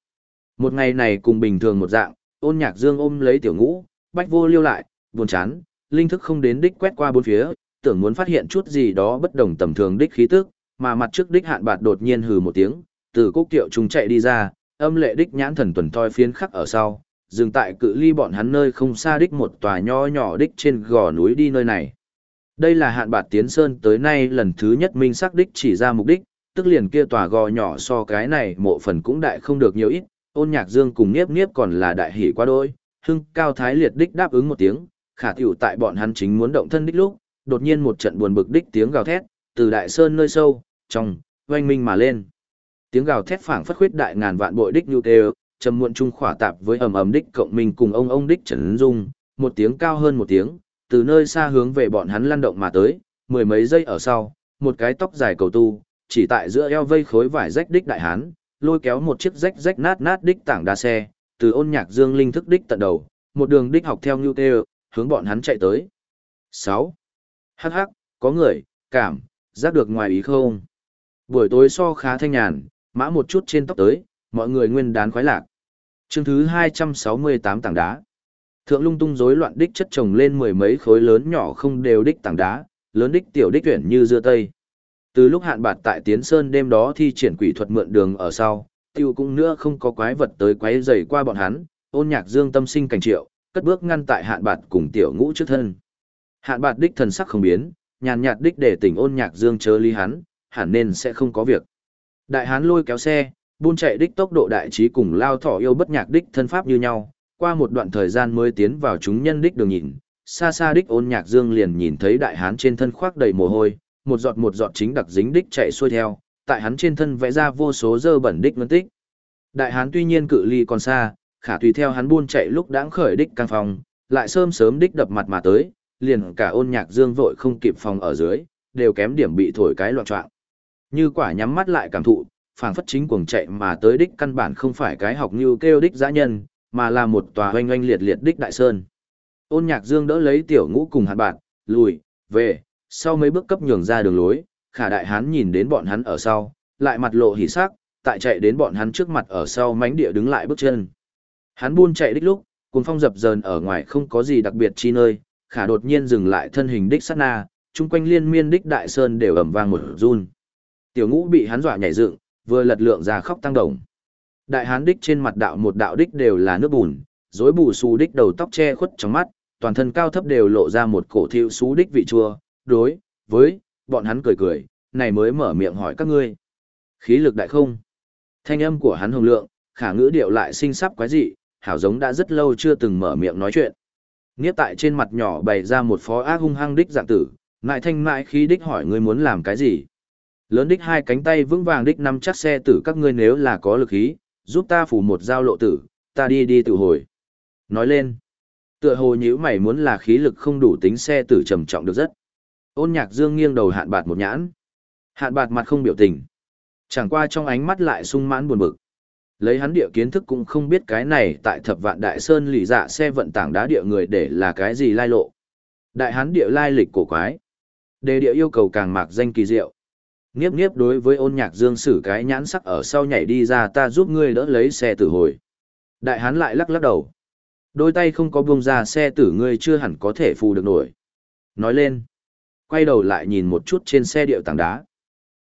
Một ngày này cùng bình thường một dạng, ôn nhạc dương ôm lấy tiểu ngũ, bách vô liêu lại, buồn chán, linh thức không đến đích quét qua bốn phía, tưởng muốn phát hiện chút gì đó bất đồng tầm thường đích khí tức, mà mặt trước đích hạn bạt đột nhiên hừ một tiếng, từ cốc tiệu trùng chạy đi ra, âm lệ đích nhãn thần tuần toi phiến khắc ở sau, dừng tại cự ly bọn hắn nơi không xa đích một tòa nho nhỏ đích trên gò núi đi nơi này. Đây là hạn bạt tiến sơn tới nay lần thứ nhất minh xác đích chỉ ra mục đích, tức liền kia tòa gò nhỏ so cái này mộ phần cũng đại không được nhiều ít, ôn nhạc dương cùng nghiếp nghiếp còn là đại hỷ quá đôi, hưng cao thái liệt đích đáp ứng một tiếng, khả tiểu tại bọn hắn chính muốn động thân đích lúc, đột nhiên một trận buồn bực đích tiếng gào thét, từ đại sơn nơi sâu, trong, oanh minh mà lên. Tiếng gào thét phảng phất khuyết đại ngàn vạn bội đích nhu kêu, trầm muộn trung khỏa tạp với ầm ầm đích cộng minh cùng ông ông đích trần dung, một tiếng cao hơn một tiếng, từ nơi xa hướng về bọn hắn lăn động mà tới, mười mấy giây ở sau, một cái tóc dài cầu tu, chỉ tại giữa eo vây khối vải rách đích đại hán, lôi kéo một chiếc rách rách nát nát đích tảng đa xe, từ ôn nhạc dương linh thức đích tận đầu, một đường đích học theo như Tê, hướng bọn hắn chạy tới. 6. Hắc hắc, có người, cảm, giác được ngoài ý không? Buổi tối so khá thanh nhàn, mã một chút trên tóc tới, mọi người nguyên đán khoái lạc. Chương thứ 268 tảng đá. Thượng lung tung rối loạn đích chất trồng lên mười mấy khối lớn nhỏ không đều đích tảng đá, lớn đích tiểu đích tuyển như dưa tây. Từ lúc hạn bạt tại Tiến Sơn đêm đó thi triển quỷ thuật mượn đường ở sau, tiêu cũng nữa không có quái vật tới quái dày qua bọn hắn, ôn nhạc dương tâm sinh cảnh triệu, cất bước ngăn tại hạn bạt cùng tiểu ngũ trước thân. Hạn bạt đích thần sắc không biến, nhàn nhạt đích để tỉnh ôn nhạc dương chớ ly hắn, hẳn nên sẽ không có việc. Đại hán lôi kéo xe, buôn chạy đích tốc độ đại trí cùng lao thỏ yêu bất nhạc đích thân pháp như nhau, qua một đoạn thời gian mới tiến vào chúng nhân đích đường nhìn, xa xa đích ôn nhạc dương liền nhìn thấy đại hán trên thân khoác đầy mồ hôi, một giọt một giọt chính đặc dính đích chạy xuôi theo, tại hắn trên thân vẽ ra vô số dơ bẩn đích ngân tích. Đại hán tuy nhiên cự ly còn xa, khả tùy theo hắn buôn chạy lúc đãng khởi đích căng phòng, lại sớm sớm đích đập mặt mà tới, liền cả ôn nhạc dương vội không kịp phòng ở dưới, đều kém điểm bị thổi cái loạn trọng. Như quả nhắm mắt lại cảm thụ, phảng phất chính cuồng chạy mà tới đích căn bản không phải cái học như kêu đích dã nhân, mà là một tòa oanh oanh liệt liệt đích đại sơn. Ôn nhạc dương đỡ lấy tiểu ngũ cùng hạt bạn, lùi, về, sau mấy bước cấp nhường ra đường lối, khả đại hán nhìn đến bọn hắn ở sau, lại mặt lộ hỉ sắc, tại chạy đến bọn hắn trước mặt ở sau mánh địa đứng lại bước chân. Hắn buôn chạy đích lúc, cùng phong dập dờn ở ngoài không có gì đặc biệt chi nơi, khả đột nhiên dừng lại thân hình đích sát na, chung quanh liên miên đích đại sơn đều ầm vang một run. Tiểu ngũ bị hắn dọa nhảy dựng, vừa lật lượng ra khóc tăng đồng. Đại hán đích trên mặt đạo một đạo đích đều là nước bùn, rối bù xù đích đầu tóc che khuất trong mắt, toàn thân cao thấp đều lộ ra một cổ thiệu xú đích vị chua, đối, với, bọn hắn cười cười, này mới mở miệng hỏi các ngươi. Khí lực đại không? Thanh âm của hắn hồng lượng, khả ngữ điệu lại sinh sắp quái dị, hảo giống đã rất lâu chưa từng mở miệng nói chuyện. Nghiếp tại trên mặt nhỏ bày ra một phó ác hung hăng đích dạng tử, ngại thanh mại khí đích hỏi ngươi muốn làm cái gì. Lớn đích hai cánh tay vững vàng đích năm chắc xe tử các ngươi nếu là có lực khí, giúp ta phủ một giao lộ tử, ta đi đi tự hồi. Nói lên, tựa hồ nhữ mày muốn là khí lực không đủ tính xe tử trầm trọng được rất. Ôn nhạc dương nghiêng đầu hạn bạt một nhãn. Hạn bạt mặt không biểu tình. Chẳng qua trong ánh mắt lại sung mãn buồn bực. Lấy hắn địa kiến thức cũng không biết cái này tại thập vạn đại sơn lì dạ xe vận tảng đá địa người để là cái gì lai lộ. Đại hắn địa lai lịch cổ quái. Đề địa yêu cầu càng mạc danh kỳ diệu. Nghiếp nghiếp đối với ôn nhạc dương sử cái nhãn sắc ở sau nhảy đi ra ta giúp ngươi đỡ lấy xe tử hồi. Đại hán lại lắc lắc đầu. Đôi tay không có buông ra xe tử ngươi chưa hẳn có thể phù được nổi. Nói lên. Quay đầu lại nhìn một chút trên xe điệu tảng đá.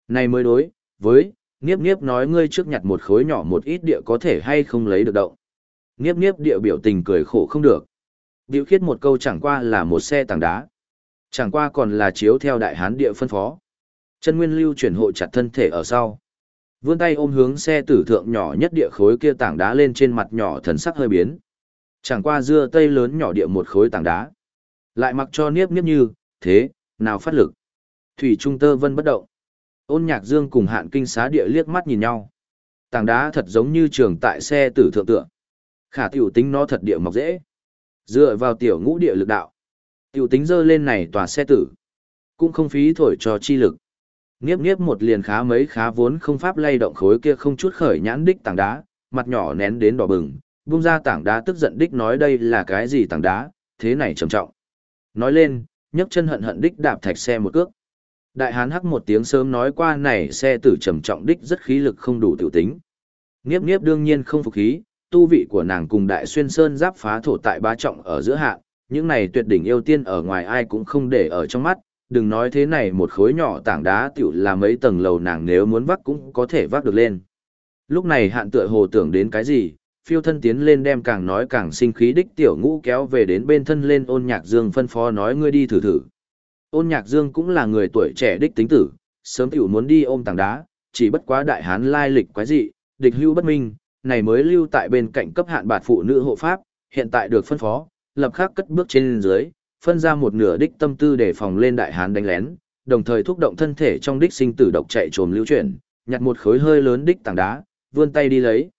Này mới đối, với, Niếp Niếp nói ngươi trước nhặt một khối nhỏ một ít địa có thể hay không lấy được động. Niếp Niếp địa biểu tình cười khổ không được. Biểu khiết một câu chẳng qua là một xe tảng đá. Chẳng qua còn là chiếu theo đại hán địa phân phó. Chân Nguyên Lưu chuyển hộ chặt thân thể ở sau. Vươn tay ôm hướng xe tử thượng nhỏ nhất địa khối kia tảng đá lên trên mặt nhỏ thần sắc hơi biến. Chẳng qua dưa tây lớn nhỏ địa một khối tảng đá. Lại mặc cho niếp niếp như, thế, nào phát lực. Thủy Trung Tơ Vân bất động. Ôn nhạc dương cùng hạn kinh xá địa liếc mắt nhìn nhau. Tảng đá thật giống như trường tại xe tử thượng tượng. Khả tiểu tính nó thật địa mọc dễ. Dựa vào tiểu ngũ địa lực đạo. Tiểu tính dơ lên này tòa xe tử. Cũng không phí thổi cho chi lực. Nghiếp nghiếp một liền khá mấy khá vốn không pháp lay động khối kia không chút khởi nhãn đích tảng đá, mặt nhỏ nén đến đỏ bừng, buông ra tảng đá tức giận đích nói đây là cái gì tảng đá, thế này trầm trọng. Nói lên, nhấc chân hận hận đích đạp thạch xe một cước. Đại hán hắc một tiếng sớm nói qua này xe tử trầm trọng đích rất khí lực không đủ tiểu tính. Nghiếp nghiếp đương nhiên không phục khí, tu vị của nàng cùng đại xuyên sơn giáp phá thổ tại ba trọng ở giữa hạ, những này tuyệt đỉnh yêu tiên ở ngoài ai cũng không để ở trong mắt, đừng nói thế này một khối nhỏ tảng đá tiểu là mấy tầng lầu nàng nếu muốn vác cũng có thể vác được lên. Lúc này hạn tựa hồ tưởng đến cái gì, phiêu thân tiến lên đem càng nói càng sinh khí đích tiểu ngũ kéo về đến bên thân lên ôn nhạc dương phân phó nói ngươi đi thử thử. Ôn nhạc dương cũng là người tuổi trẻ đích tính tử, sớm tiểu muốn đi ôm tảng đá, chỉ bất quá đại hán lai lịch quái dị, địch hưu bất minh, này mới lưu tại bên cạnh cấp hạn bạt phụ nữ hộ pháp, hiện tại được phân phó, lập khắc cất bước trên dưới, phân ra một nửa đích tâm tư để phòng lên đại hán đánh lén, đồng thời thúc động thân thể trong đích sinh tử độc chạy trồm lưu chuyển, nhặt một khối hơi lớn đích tảng đá, vươn tay đi lấy.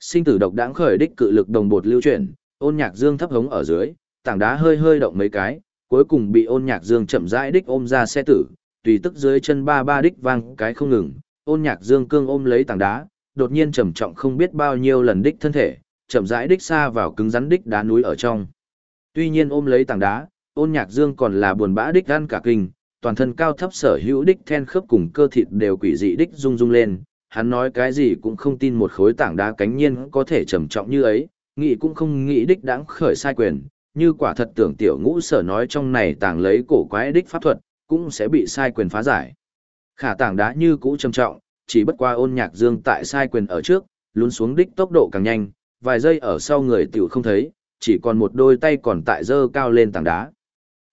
Sinh tử độc đãng khởi đích cự lực đồng bột lưu chuyển, ôn nhạc dương thấp hống ở dưới, tảng đá hơi hơi động mấy cái, cuối cùng bị ôn nhạc dương chậm rãi đích ôm ra xe tử, tùy tức dưới chân ba ba đích vang cái không ngừng, ôn nhạc dương cương ôm lấy tảng đá, đột nhiên trầm trọng không biết bao nhiêu lần đích thân thể, chậm rãi đích xa vào cứng rắn đích đá núi ở trong. Tuy nhiên ôm lấy tảng đá, ôn nhạc dương còn là buồn bã đích ăn cả kinh, toàn thân cao thấp sở hữu đích then khớp cùng cơ thịt đều quỷ dị đích rung rung lên, hắn nói cái gì cũng không tin một khối tảng đá cánh nhiên có thể trầm trọng như ấy, nghĩ cũng không nghĩ đích đáng khởi sai quyền, như quả thật tưởng tiểu ngũ sở nói trong này tàng lấy cổ quái đích pháp thuật, cũng sẽ bị sai quyền phá giải. Khả tảng đá như cũ trầm trọng, chỉ bất qua ôn nhạc dương tại sai quyền ở trước, lún xuống đích tốc độ càng nhanh, vài giây ở sau người tiểu không thấy, chỉ còn một đôi tay còn tại dơ cao lên tảng đá.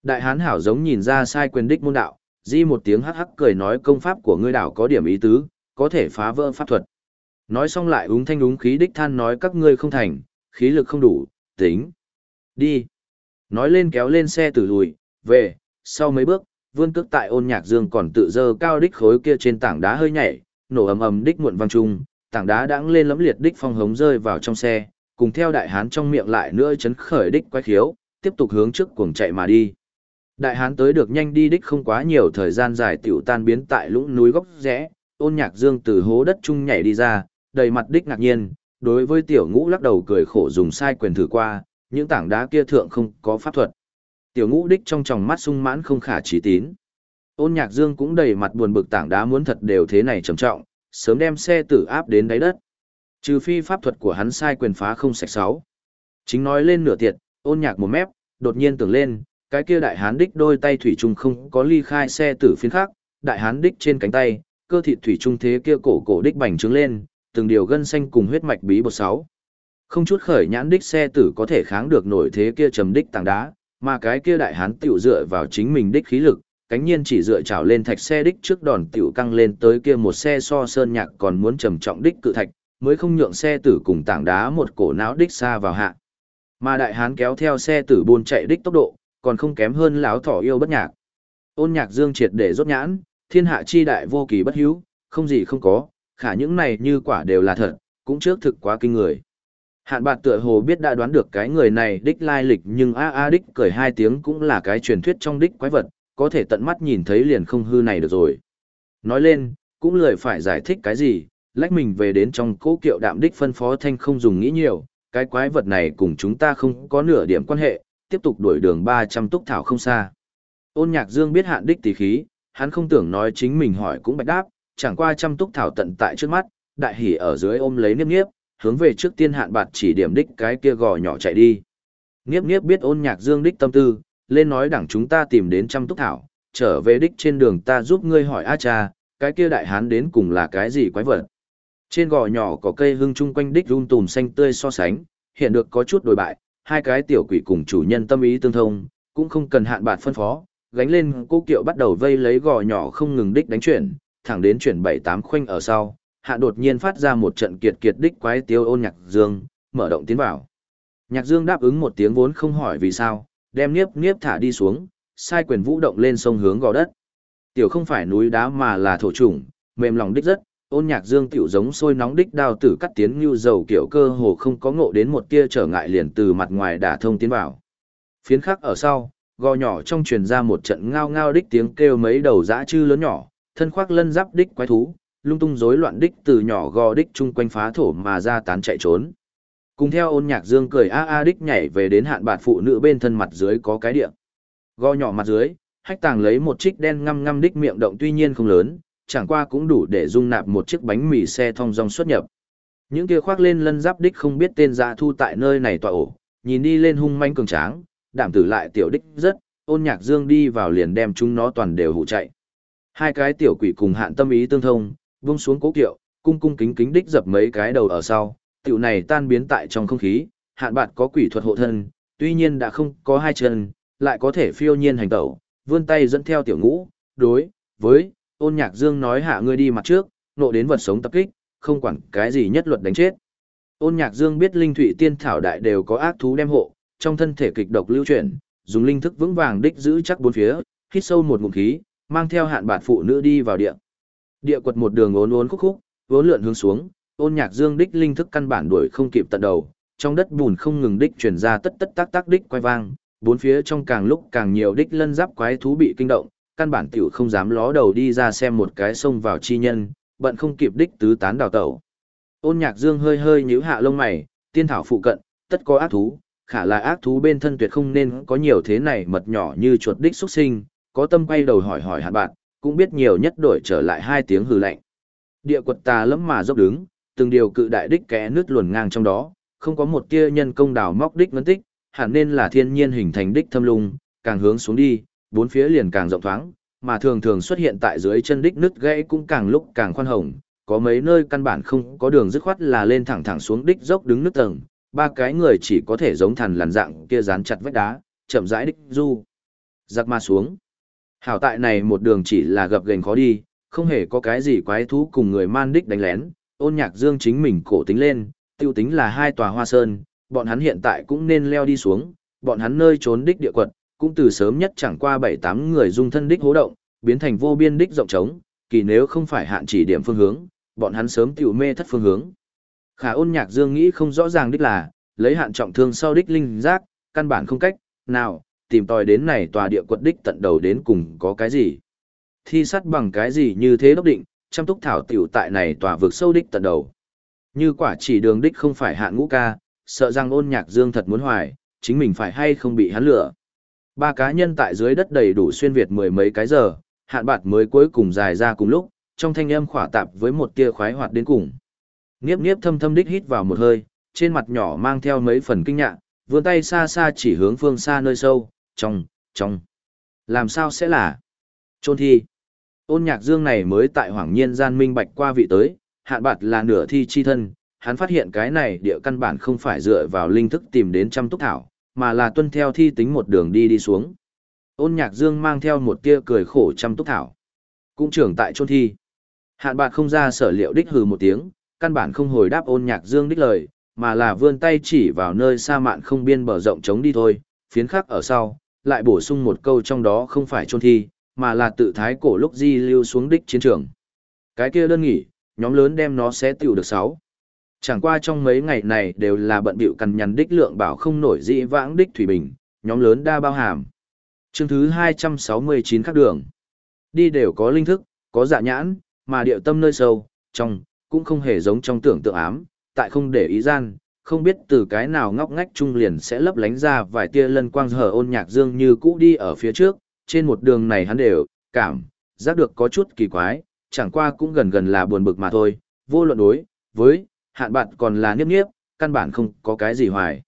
Đại hán hảo giống nhìn ra sai quyền đích môn đạo, di một tiếng hắc hắc cười nói công pháp của ngươi đảo có điểm ý tứ, có thể phá vỡ pháp thuật. Nói xong lại úng thanh úng khí đích than nói các ngươi không thành, khí lực không đủ, tính. Đi. Nói lên kéo lên xe tử lùi, về, sau mấy bước, vươn cước tại ôn nhạc dương còn tự dơ cao đích khối kia trên tảng đá hơi nhảy, nổ ầm ầm đích muộn vang trung, tảng đá đãng lên lấm liệt đích phong hống rơi vào trong xe, cùng theo đại hán trong miệng lại nữa chấn khởi đích quái khiếu, tiếp tục hướng trước cuồng chạy mà đi. Đại hán tới được nhanh đi đích không quá nhiều thời gian dài tiểu tan biến tại lũng núi góc rẽ, ôn nhạc dương từ hố đất trung nhảy đi ra, đầy mặt đích ngạc nhiên, đối với tiểu ngũ lắc đầu cười khổ dùng sai quyền thử qua, những tảng đá kia thượng không có pháp thuật. Tiểu ngũ đích trong tròng mắt sung mãn không khả trí tín. Ôn nhạc dương cũng đầy mặt buồn bực tảng đá muốn thật đều thế này trầm trọng, sớm đem xe tử áp đến đáy đất. Trừ phi pháp thuật của hắn sai quyền phá không sạch sáu. Chính nói lên nửa tiệt, ôn nhạc một mép, đột nhiên tưởng lên, cái kia đại hán đích đôi tay thủy chung không có ly khai xe tử phiến khác, đại hán đích trên cánh tay, cơ thịt thủy trung thế kia cổ cổ đích bành trướng lên, từng điều gân xanh cùng huyết mạch bí bột sáu. Không chút khởi nhãn đích xe tử có thể kháng được nổi thế kia trầm đích tảng đá, mà cái kia đại hán tiểu dựa vào chính mình đích khí lực, cánh nhiên chỉ dựa trào lên thạch xe đích trước đòn tiểu căng lên tới kia một xe so sơn nhạc còn muốn trầm trọng đích cự thạch, mới không nhượng xe tử cùng tảng đá một cổ não đích xa vào hạ. Mà đại hán kéo theo xe tử buôn chạy đích tốc độ, còn không kém hơn lão thỏ yêu bất nhạc. Ôn nhạc dương triệt để rốt nhãn, thiên hạ chi đại vô kỳ bất hữu, không gì không có, khả những này như quả đều là thật, cũng trước thực quá kinh người. Hạn bạt tựa hồ biết đã đoán được cái người này đích lai lịch nhưng a a đích cười hai tiếng cũng là cái truyền thuyết trong đích quái vật, có thể tận mắt nhìn thấy liền không hư này được rồi. Nói lên, cũng lười phải giải thích cái gì, lách mình về đến trong cố kiệu đạm đích phân phó thanh không dùng nghĩ nhiều, cái quái vật này cùng chúng ta không có nửa điểm quan hệ, tiếp tục đuổi đường 300 túc thảo không xa. Ôn nhạc dương biết hạn đích tỷ khí, hắn không tưởng nói chính mình hỏi cũng bạch đáp, chẳng qua trăm túc thảo tận tại trước mắt, đại hỉ ở dưới ôm lấy niếp niếp, hướng về trước tiên hạn bạt chỉ điểm đích cái kia gò nhỏ chạy đi. Niếp niếp biết ôn nhạc dương đích tâm tư, lên nói đẳng chúng ta tìm đến trăm túc thảo, trở về đích trên đường ta giúp ngươi hỏi a cha, cái kia đại hán đến cùng là cái gì quái vật. Trên gò nhỏ có cây hương chung quanh đích run tùm xanh tươi so sánh, hiện được có chút đổi bại, hai cái tiểu quỷ cùng chủ nhân tâm ý tương thông, cũng không cần hạn bạc phân phó, gánh lên cô kiệu bắt đầu vây lấy gò nhỏ không ngừng đích đánh chuyển, thẳng đến chuyển bảy tám khoanh ở sau, hạ đột nhiên phát ra một trận kiệt kiệt đích quái tiêu ôn nhạc dương, mở động tiến vào. Nhạc dương đáp ứng một tiếng vốn không hỏi vì sao, đem niếp niếp thả đi xuống, sai quyền vũ động lên sông hướng gò đất. Tiểu không phải núi đá mà là thổ trùng, mềm lòng đích rất, ôn nhạc dương tiểu giống sôi nóng đích đao tử cắt tiến như dầu kiểu cơ hồ không có ngộ đến một tia trở ngại liền từ mặt ngoài đả thông tiến vào. Phiến khắc ở sau, gò nhỏ trong truyền ra một trận ngao ngao đích tiếng kêu mấy đầu dã chư lớn nhỏ, thân khoác lân giáp đích quái thú, lung tung rối loạn đích từ nhỏ gò đích chung quanh phá thổ mà ra tán chạy trốn. Cùng theo ôn nhạc dương cười a a đích nhảy về đến hạn bạt phụ nữ bên thân mặt dưới có cái địa. Gò nhỏ mặt dưới, hách tàng lấy một chiếc đen ngăm ngăm đích miệng động tuy nhiên không lớn, chẳng qua cũng đủ để dung nạp một chiếc bánh mì xe thong dong xuất nhập. Những kia khoác lên lân giáp đích không biết tên dạ thu tại nơi này tọa ổ, nhìn đi lên hung manh cường tráng, đảm tử lại tiểu đích rất, ôn nhạc dương đi vào liền đem chúng nó toàn đều hụ chạy. Hai cái tiểu quỷ cùng hạn tâm ý tương thông, vung xuống cố kiệu, cung cung kính kính đích dập mấy cái đầu ở sau, tiểu này tan biến tại trong không khí, hạn bạt có quỷ thuật hộ thân, tuy nhiên đã không có hai chân, lại có thể phiêu nhiên hành tẩu, vươn tay dẫn theo tiểu ngũ, đối, với, ôn nhạc dương nói hạ ngươi đi mặt trước, nộ đến vật sống tập kích, không quản cái gì nhất luật đánh chết. Ôn nhạc dương biết linh thủy tiên thảo đại đều có ác thú đem hộ, trong thân thể kịch độc lưu chuyển, dùng linh thức vững vàng đích giữ chắc bốn phía, hít sâu một ngụm khí, mang theo hạn bạt phụ nữ đi vào địa. Địa quật một đường ốn uốn khúc khúc, vốn lượn hướng xuống, ôn nhạc dương đích linh thức căn bản đuổi không kịp tận đầu, trong đất bùn không ngừng đích truyền ra tất tất tác tác đích quay vang, bốn phía trong càng lúc càng nhiều đích lân giáp quái thú bị kinh động, căn bản tiểu không dám ló đầu đi ra xem một cái xông vào chi nhân, bận không kịp đích tứ tán đào tẩu. Ôn nhạc dương hơi hơi nhíu hạ lông mày, tiên thảo phụ cận, tất có ác thú, khả là ác thú bên thân tuyệt không nên có nhiều thế này mật nhỏ như chuột đích xuất sinh, có tâm quay đầu hỏi hỏi hạn bạn, cũng biết nhiều nhất đổi trở lại hai tiếng hừ lạnh. Địa quật tà lẫm mà dốc đứng, từng điều cự đại đích kẽ nước luồn ngang trong đó, không có một tia nhân công đào móc đích ngân tích, hẳn nên là thiên nhiên hình thành đích thâm lung, càng hướng xuống đi, bốn phía liền càng rộng thoáng, mà thường thường xuất hiện tại dưới chân đích nứt gãy cũng càng lúc càng khoan hồng, có mấy nơi căn bản không có đường dứt khoát là lên thẳng thẳng xuống đích dốc đứng nước tầng, ba cái người chỉ có thể giống thằn lằn dạng kia dán chặt vách đá, chậm rãi đích du. Giặc ma xuống. Hảo tại này một đường chỉ là gập ghềnh khó đi, không hề có cái gì quái thú cùng người man đích đánh lén, ôn nhạc dương chính mình cổ tính lên, tiêu tính là hai tòa hoa sơn, bọn hắn hiện tại cũng nên leo đi xuống, bọn hắn nơi trốn đích địa quật, cũng từ sớm nhất chẳng qua bảy tám người dung thân đích hố động, biến thành vô biên đích rộng trống, kỳ nếu không phải hạn chỉ điểm phương hướng, bọn hắn sớm tiểu mê thất phương hướng. Khả ôn nhạc dương nghĩ không rõ ràng đích là, lấy hạn trọng thương sau đích linh giác, căn bản không cách, nào, tìm tòi đến này tòa địa quật đích tận đầu đến cùng có cái gì. Thi sắt bằng cái gì như thế đốc định, chăm túc thảo tiểu tại này tòa vực sâu đích tận đầu. Như quả chỉ đường đích không phải hạn ngũ ca, sợ rằng ôn nhạc dương thật muốn hoài, chính mình phải hay không bị hắn lửa. Ba cá nhân tại dưới đất đầy đủ xuyên việt mười mấy cái giờ, hạn bạt mới cuối cùng dài ra cùng lúc, trong thanh âm khỏa tạp với một tia khoái hoạt đến cùng. Niếp niếp thâm thâm đích hít vào một hơi, trên mặt nhỏ mang theo mấy phần kinh ngạc, vươn tay xa xa chỉ hướng phương xa nơi sâu, trong, trong. Làm sao sẽ là? Trôn thi. Ôn nhạc dương này mới tại hoảng nhiên gian minh bạch qua vị tới, hạn bạt là nửa thi chi thân, hắn phát hiện cái này địa căn bản không phải dựa vào linh thức tìm đến trăm túc thảo, mà là tuân theo thi tính một đường đi đi xuống. Ôn nhạc dương mang theo một tia cười khổ chăm túc thảo. Cũng trưởng tại trôn thi. Hạn bạc không ra sở liệu đích hừ một tiếng, căn bản không hồi đáp ôn nhạc dương đích lời, mà là vươn tay chỉ vào nơi xa mạn không biên bờ rộng trống đi thôi, phiến khắc ở sau, lại bổ sung một câu trong đó không phải trôn thi, mà là tự thái cổ lúc di lưu xuống đích chiến trường. Cái kia đơn nghỉ, nhóm lớn đem nó sẽ tiểu được sáu. Chẳng qua trong mấy ngày này đều là bận bịu cằn nhằn đích lượng bảo không nổi dĩ vãng đích thủy bình, nhóm lớn đa bao hàm. Chương thứ 269 các đường. Đi đều có linh thức, có dạ nhãn, mà điệu tâm nơi sâu, trong, cũng không hề giống trong tưởng tượng ám, tại không để ý gian, không biết từ cái nào ngóc ngách trung liền sẽ lấp lánh ra vài tia lân quang hở ôn nhạc dương như cũ đi ở phía trước, trên một đường này hắn đều, cảm, giác được có chút kỳ quái, chẳng qua cũng gần gần là buồn bực mà thôi, vô luận đối, với, hạn bạn còn là niếp niếp, căn bản không có cái gì hoài.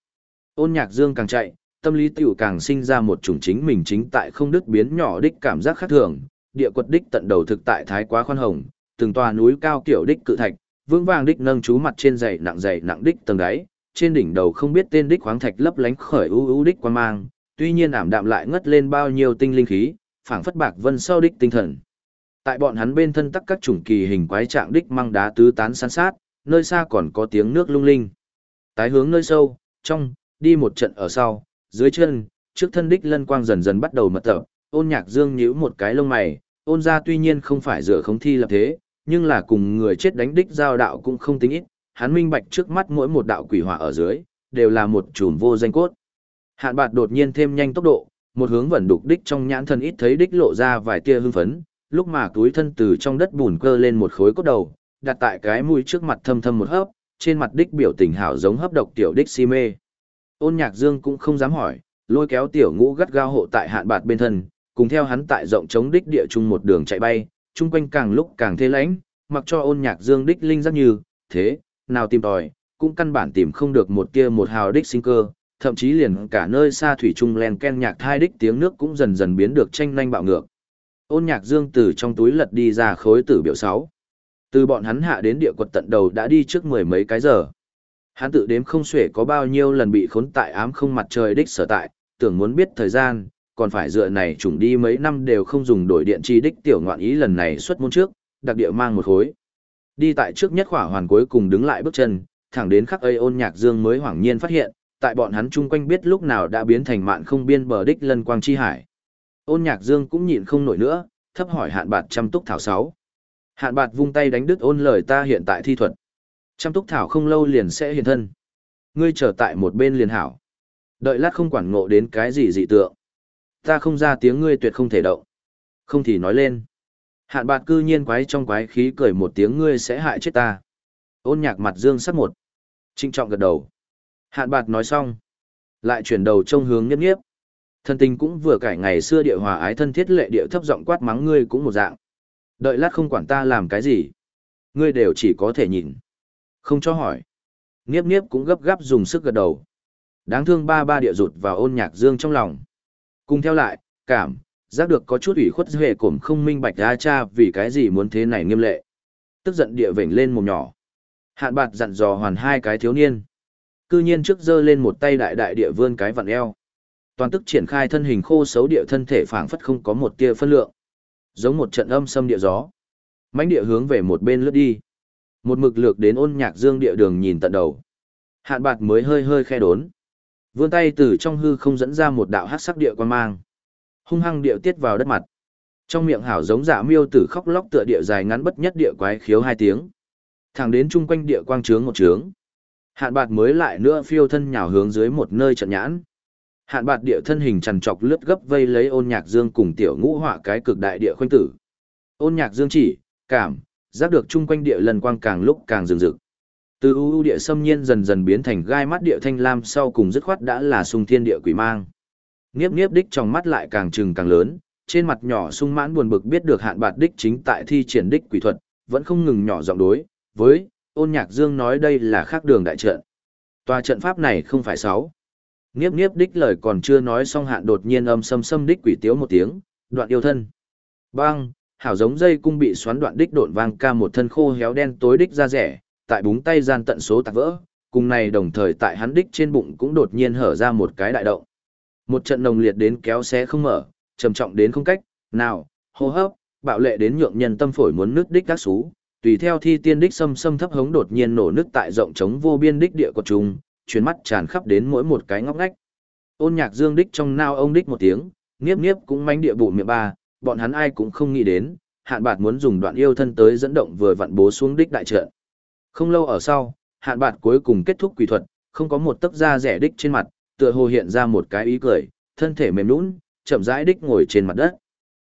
Ôn nhạc dương càng chạy, tâm lý tiểu càng sinh ra một chủng chính mình chính tại không đứt biến nhỏ đích cảm giác khác thường, địa quật đích tận đầu thực tại thái quá khoan hồng, từng tòa núi cao kiểu đích cự thạch, vững vàng đích nâng chú mặt trên dày nặng dày nặng đích tầng đáy, trên đỉnh đầu không biết tên đích khoáng thạch lấp lánh khởi u u đích quan mang, tuy nhiên ảm đạm lại ngất lên bao nhiêu tinh linh khí, phảng phất bạc vân sau đích tinh thần. Tại bọn hắn bên thân tắc các chủng kỳ hình quái trạng đích mang đá tứ tán san sát, nơi xa còn có tiếng nước lung linh. Tái hướng nơi sâu, trong, đi một trận ở sau, dưới chân, trước thân đích lân quang dần dần bắt đầu mật tập, ôn nhạc dương nhíu một cái lông mày, ôn ra tuy nhiên không phải dựa không thi lập thế, nhưng là cùng người chết đánh đích giao đạo cũng không tính ít, hắn minh bạch trước mắt mỗi một đạo quỷ hỏa ở dưới, đều là một chùm vô danh cốt. Hạn bạt đột nhiên thêm nhanh tốc độ, một hướng vẩn đục đích trong nhãn thần ít thấy đích lộ ra vài tia hưng phấn, lúc mà túi thân từ trong đất bùn cơ lên một khối cốt đầu, đặt tại cái mũi trước mặt thâm thâm một hớp, trên mặt đích biểu tình hảo giống hấp độc tiểu đích si mê. Ôn Nhạc Dương cũng không dám hỏi, lôi kéo tiểu ngũ gắt gao hộ tại hạn bạt bên thân, cùng theo hắn tại rộng chống đích địa chung một đường chạy bay, chung quanh càng lúc càng thế lãnh, mặc cho Ôn Nhạc Dương đích linh giác như, thế, nào tìm tòi, cũng căn bản tìm không được một kia một hào đích sinh cơ, thậm chí liền cả nơi xa thủy trung len ken nhạc thai đích tiếng nước cũng dần dần biến được tranh nhanh bạo ngược. Ôn Nhạc Dương từ trong túi lật đi ra khối tử biểu 6. Từ bọn hắn hạ đến địa quật tận đầu đã đi trước mười mấy cái giờ. Hắn tự đếm không xuể có bao nhiêu lần bị khốn tại ám không mặt trời đích sở tại, tưởng muốn biết thời gian, còn phải dựa này trùng đi mấy năm đều không dùng đổi điện chi đích tiểu ngoạn ý lần này xuất môn trước, đặc địa mang một khối. Đi tại trước nhất khỏa hoàn cuối cùng đứng lại bước chân, thẳng đến khắc ấy ôn nhạc dương mới hoảng nhiên phát hiện, tại bọn hắn chung quanh biết lúc nào đã biến thành mạn không biên bờ đích lân quang chi hải. Ôn nhạc dương cũng nhịn không nổi nữa, thấp hỏi hạn bạt chăm túc thảo sáu. Hạn bạt vung tay đánh đứt ôn lời ta hiện tại thi thuật. Chăm túc thảo không lâu liền sẽ hiện thân. Ngươi trở tại một bên liền hảo. Đợi lát không quản ngộ đến cái gì dị tượng. Ta không ra tiếng ngươi tuyệt không thể động. Không thì nói lên. Hạn bạt cư nhiên quái trong quái khí cười một tiếng ngươi sẽ hại chết ta. Ôn nhạc mặt dương sắc một. Trinh trọng gật đầu. Hạn bạt nói xong. Lại chuyển đầu trông hướng nghiếp nghiếp. Thân tình cũng vừa cải ngày xưa địa hòa ái thân thiết lệ địa thấp giọng quát mắng ngươi cũng một dạng. Đợi lát không quản ta làm cái gì. Ngươi đều chỉ có thể nhìn. Không cho hỏi. Niếp niếp cũng gấp gáp dùng sức gật đầu. Đáng thương ba ba địa rụt vào ôn nhạc dương trong lòng. Cùng theo lại, cảm, giác được có chút ủy khuất về cổm không minh bạch ra cha vì cái gì muốn thế này nghiêm lệ. Tức giận địa vểnh lên mồm nhỏ. Hạn bạt dặn dò hoàn hai cái thiếu niên. Cư nhiên trước giơ lên một tay đại đại địa vươn cái vặn eo. Toàn tức triển khai thân hình khô xấu địa thân thể phảng phất không có một tia phân lượng. Giống một trận âm xâm địa gió. mãnh địa hướng về một bên lướt đi. Một mực lược đến ôn nhạc dương địa đường nhìn tận đầu. Hạn bạc mới hơi hơi khe đốn. Vươn tay từ trong hư không dẫn ra một đạo hát sắc địa quan mang. Hung hăng địa tiết vào đất mặt. Trong miệng hảo giống dạ miêu tử khóc lóc tựa địa dài ngắn bất nhất địa quái khiếu hai tiếng. Thẳng đến chung quanh địa quang trướng một trướng. Hạn bạc mới lại nữa phiêu thân nhào hướng dưới một nơi trận nhãn. Hạn bạt địa thân hình trần trọc lướt gấp vây lấy ôn nhạc dương cùng tiểu ngũ họa cái cực đại địa khoanh tử. Ôn nhạc dương chỉ, cảm, giác được chung quanh địa lần quang càng lúc càng rừng rực. Từ ưu địa xâm nhiên dần dần biến thành gai mắt địa thanh lam sau cùng dứt khoát đã là sung thiên địa quỷ mang. Niếp niếp đích trong mắt lại càng trừng càng lớn, trên mặt nhỏ sung mãn buồn bực biết được hạn bạt đích chính tại thi triển đích quỷ thuật, vẫn không ngừng nhỏ giọng đối, với, ôn nhạc dương nói đây là khác đường đại trận. Tòa trận pháp này không phải sáu. Niếp niếp đích lời còn chưa nói xong hạn đột nhiên âm xâm xâm đích quỷ tiếu một tiếng, đoạn yêu thân. Bang, hảo giống dây cung bị xoắn đoạn đích độn vang ca một thân khô héo đen tối đích ra rẻ, tại búng tay gian tận số tạc vỡ, cùng này đồng thời tại hắn đích trên bụng cũng đột nhiên hở ra một cái đại động. Một trận nồng liệt đến kéo xé không mở, trầm trọng đến không cách, nào, hô hấp, bạo lệ đến nhượng nhân tâm phổi muốn nứt đích các xú, tùy theo thi tiên đích xâm xâm thấp hống đột nhiên nổ nứt tại rộng trống vô biên đích địa của chúng, chuyến mắt tràn khắp đến mỗi một cái ngóc ngách. Ôn nhạc dương đích trong nao ông đích một tiếng, niếp niếp cũng mánh địa bụ miệng ba, bọn hắn ai cũng không nghĩ đến, hạn bạt muốn dùng đoạn yêu thân tới dẫn động vừa vặn bố xuống đích đại trận. Không lâu ở sau, hạn bạt cuối cùng kết thúc quỷ thuật, không có một tấc da rẻ đích trên mặt, tựa hồ hiện ra một cái ý cười, thân thể mềm nhũn, chậm rãi đích ngồi trên mặt đất.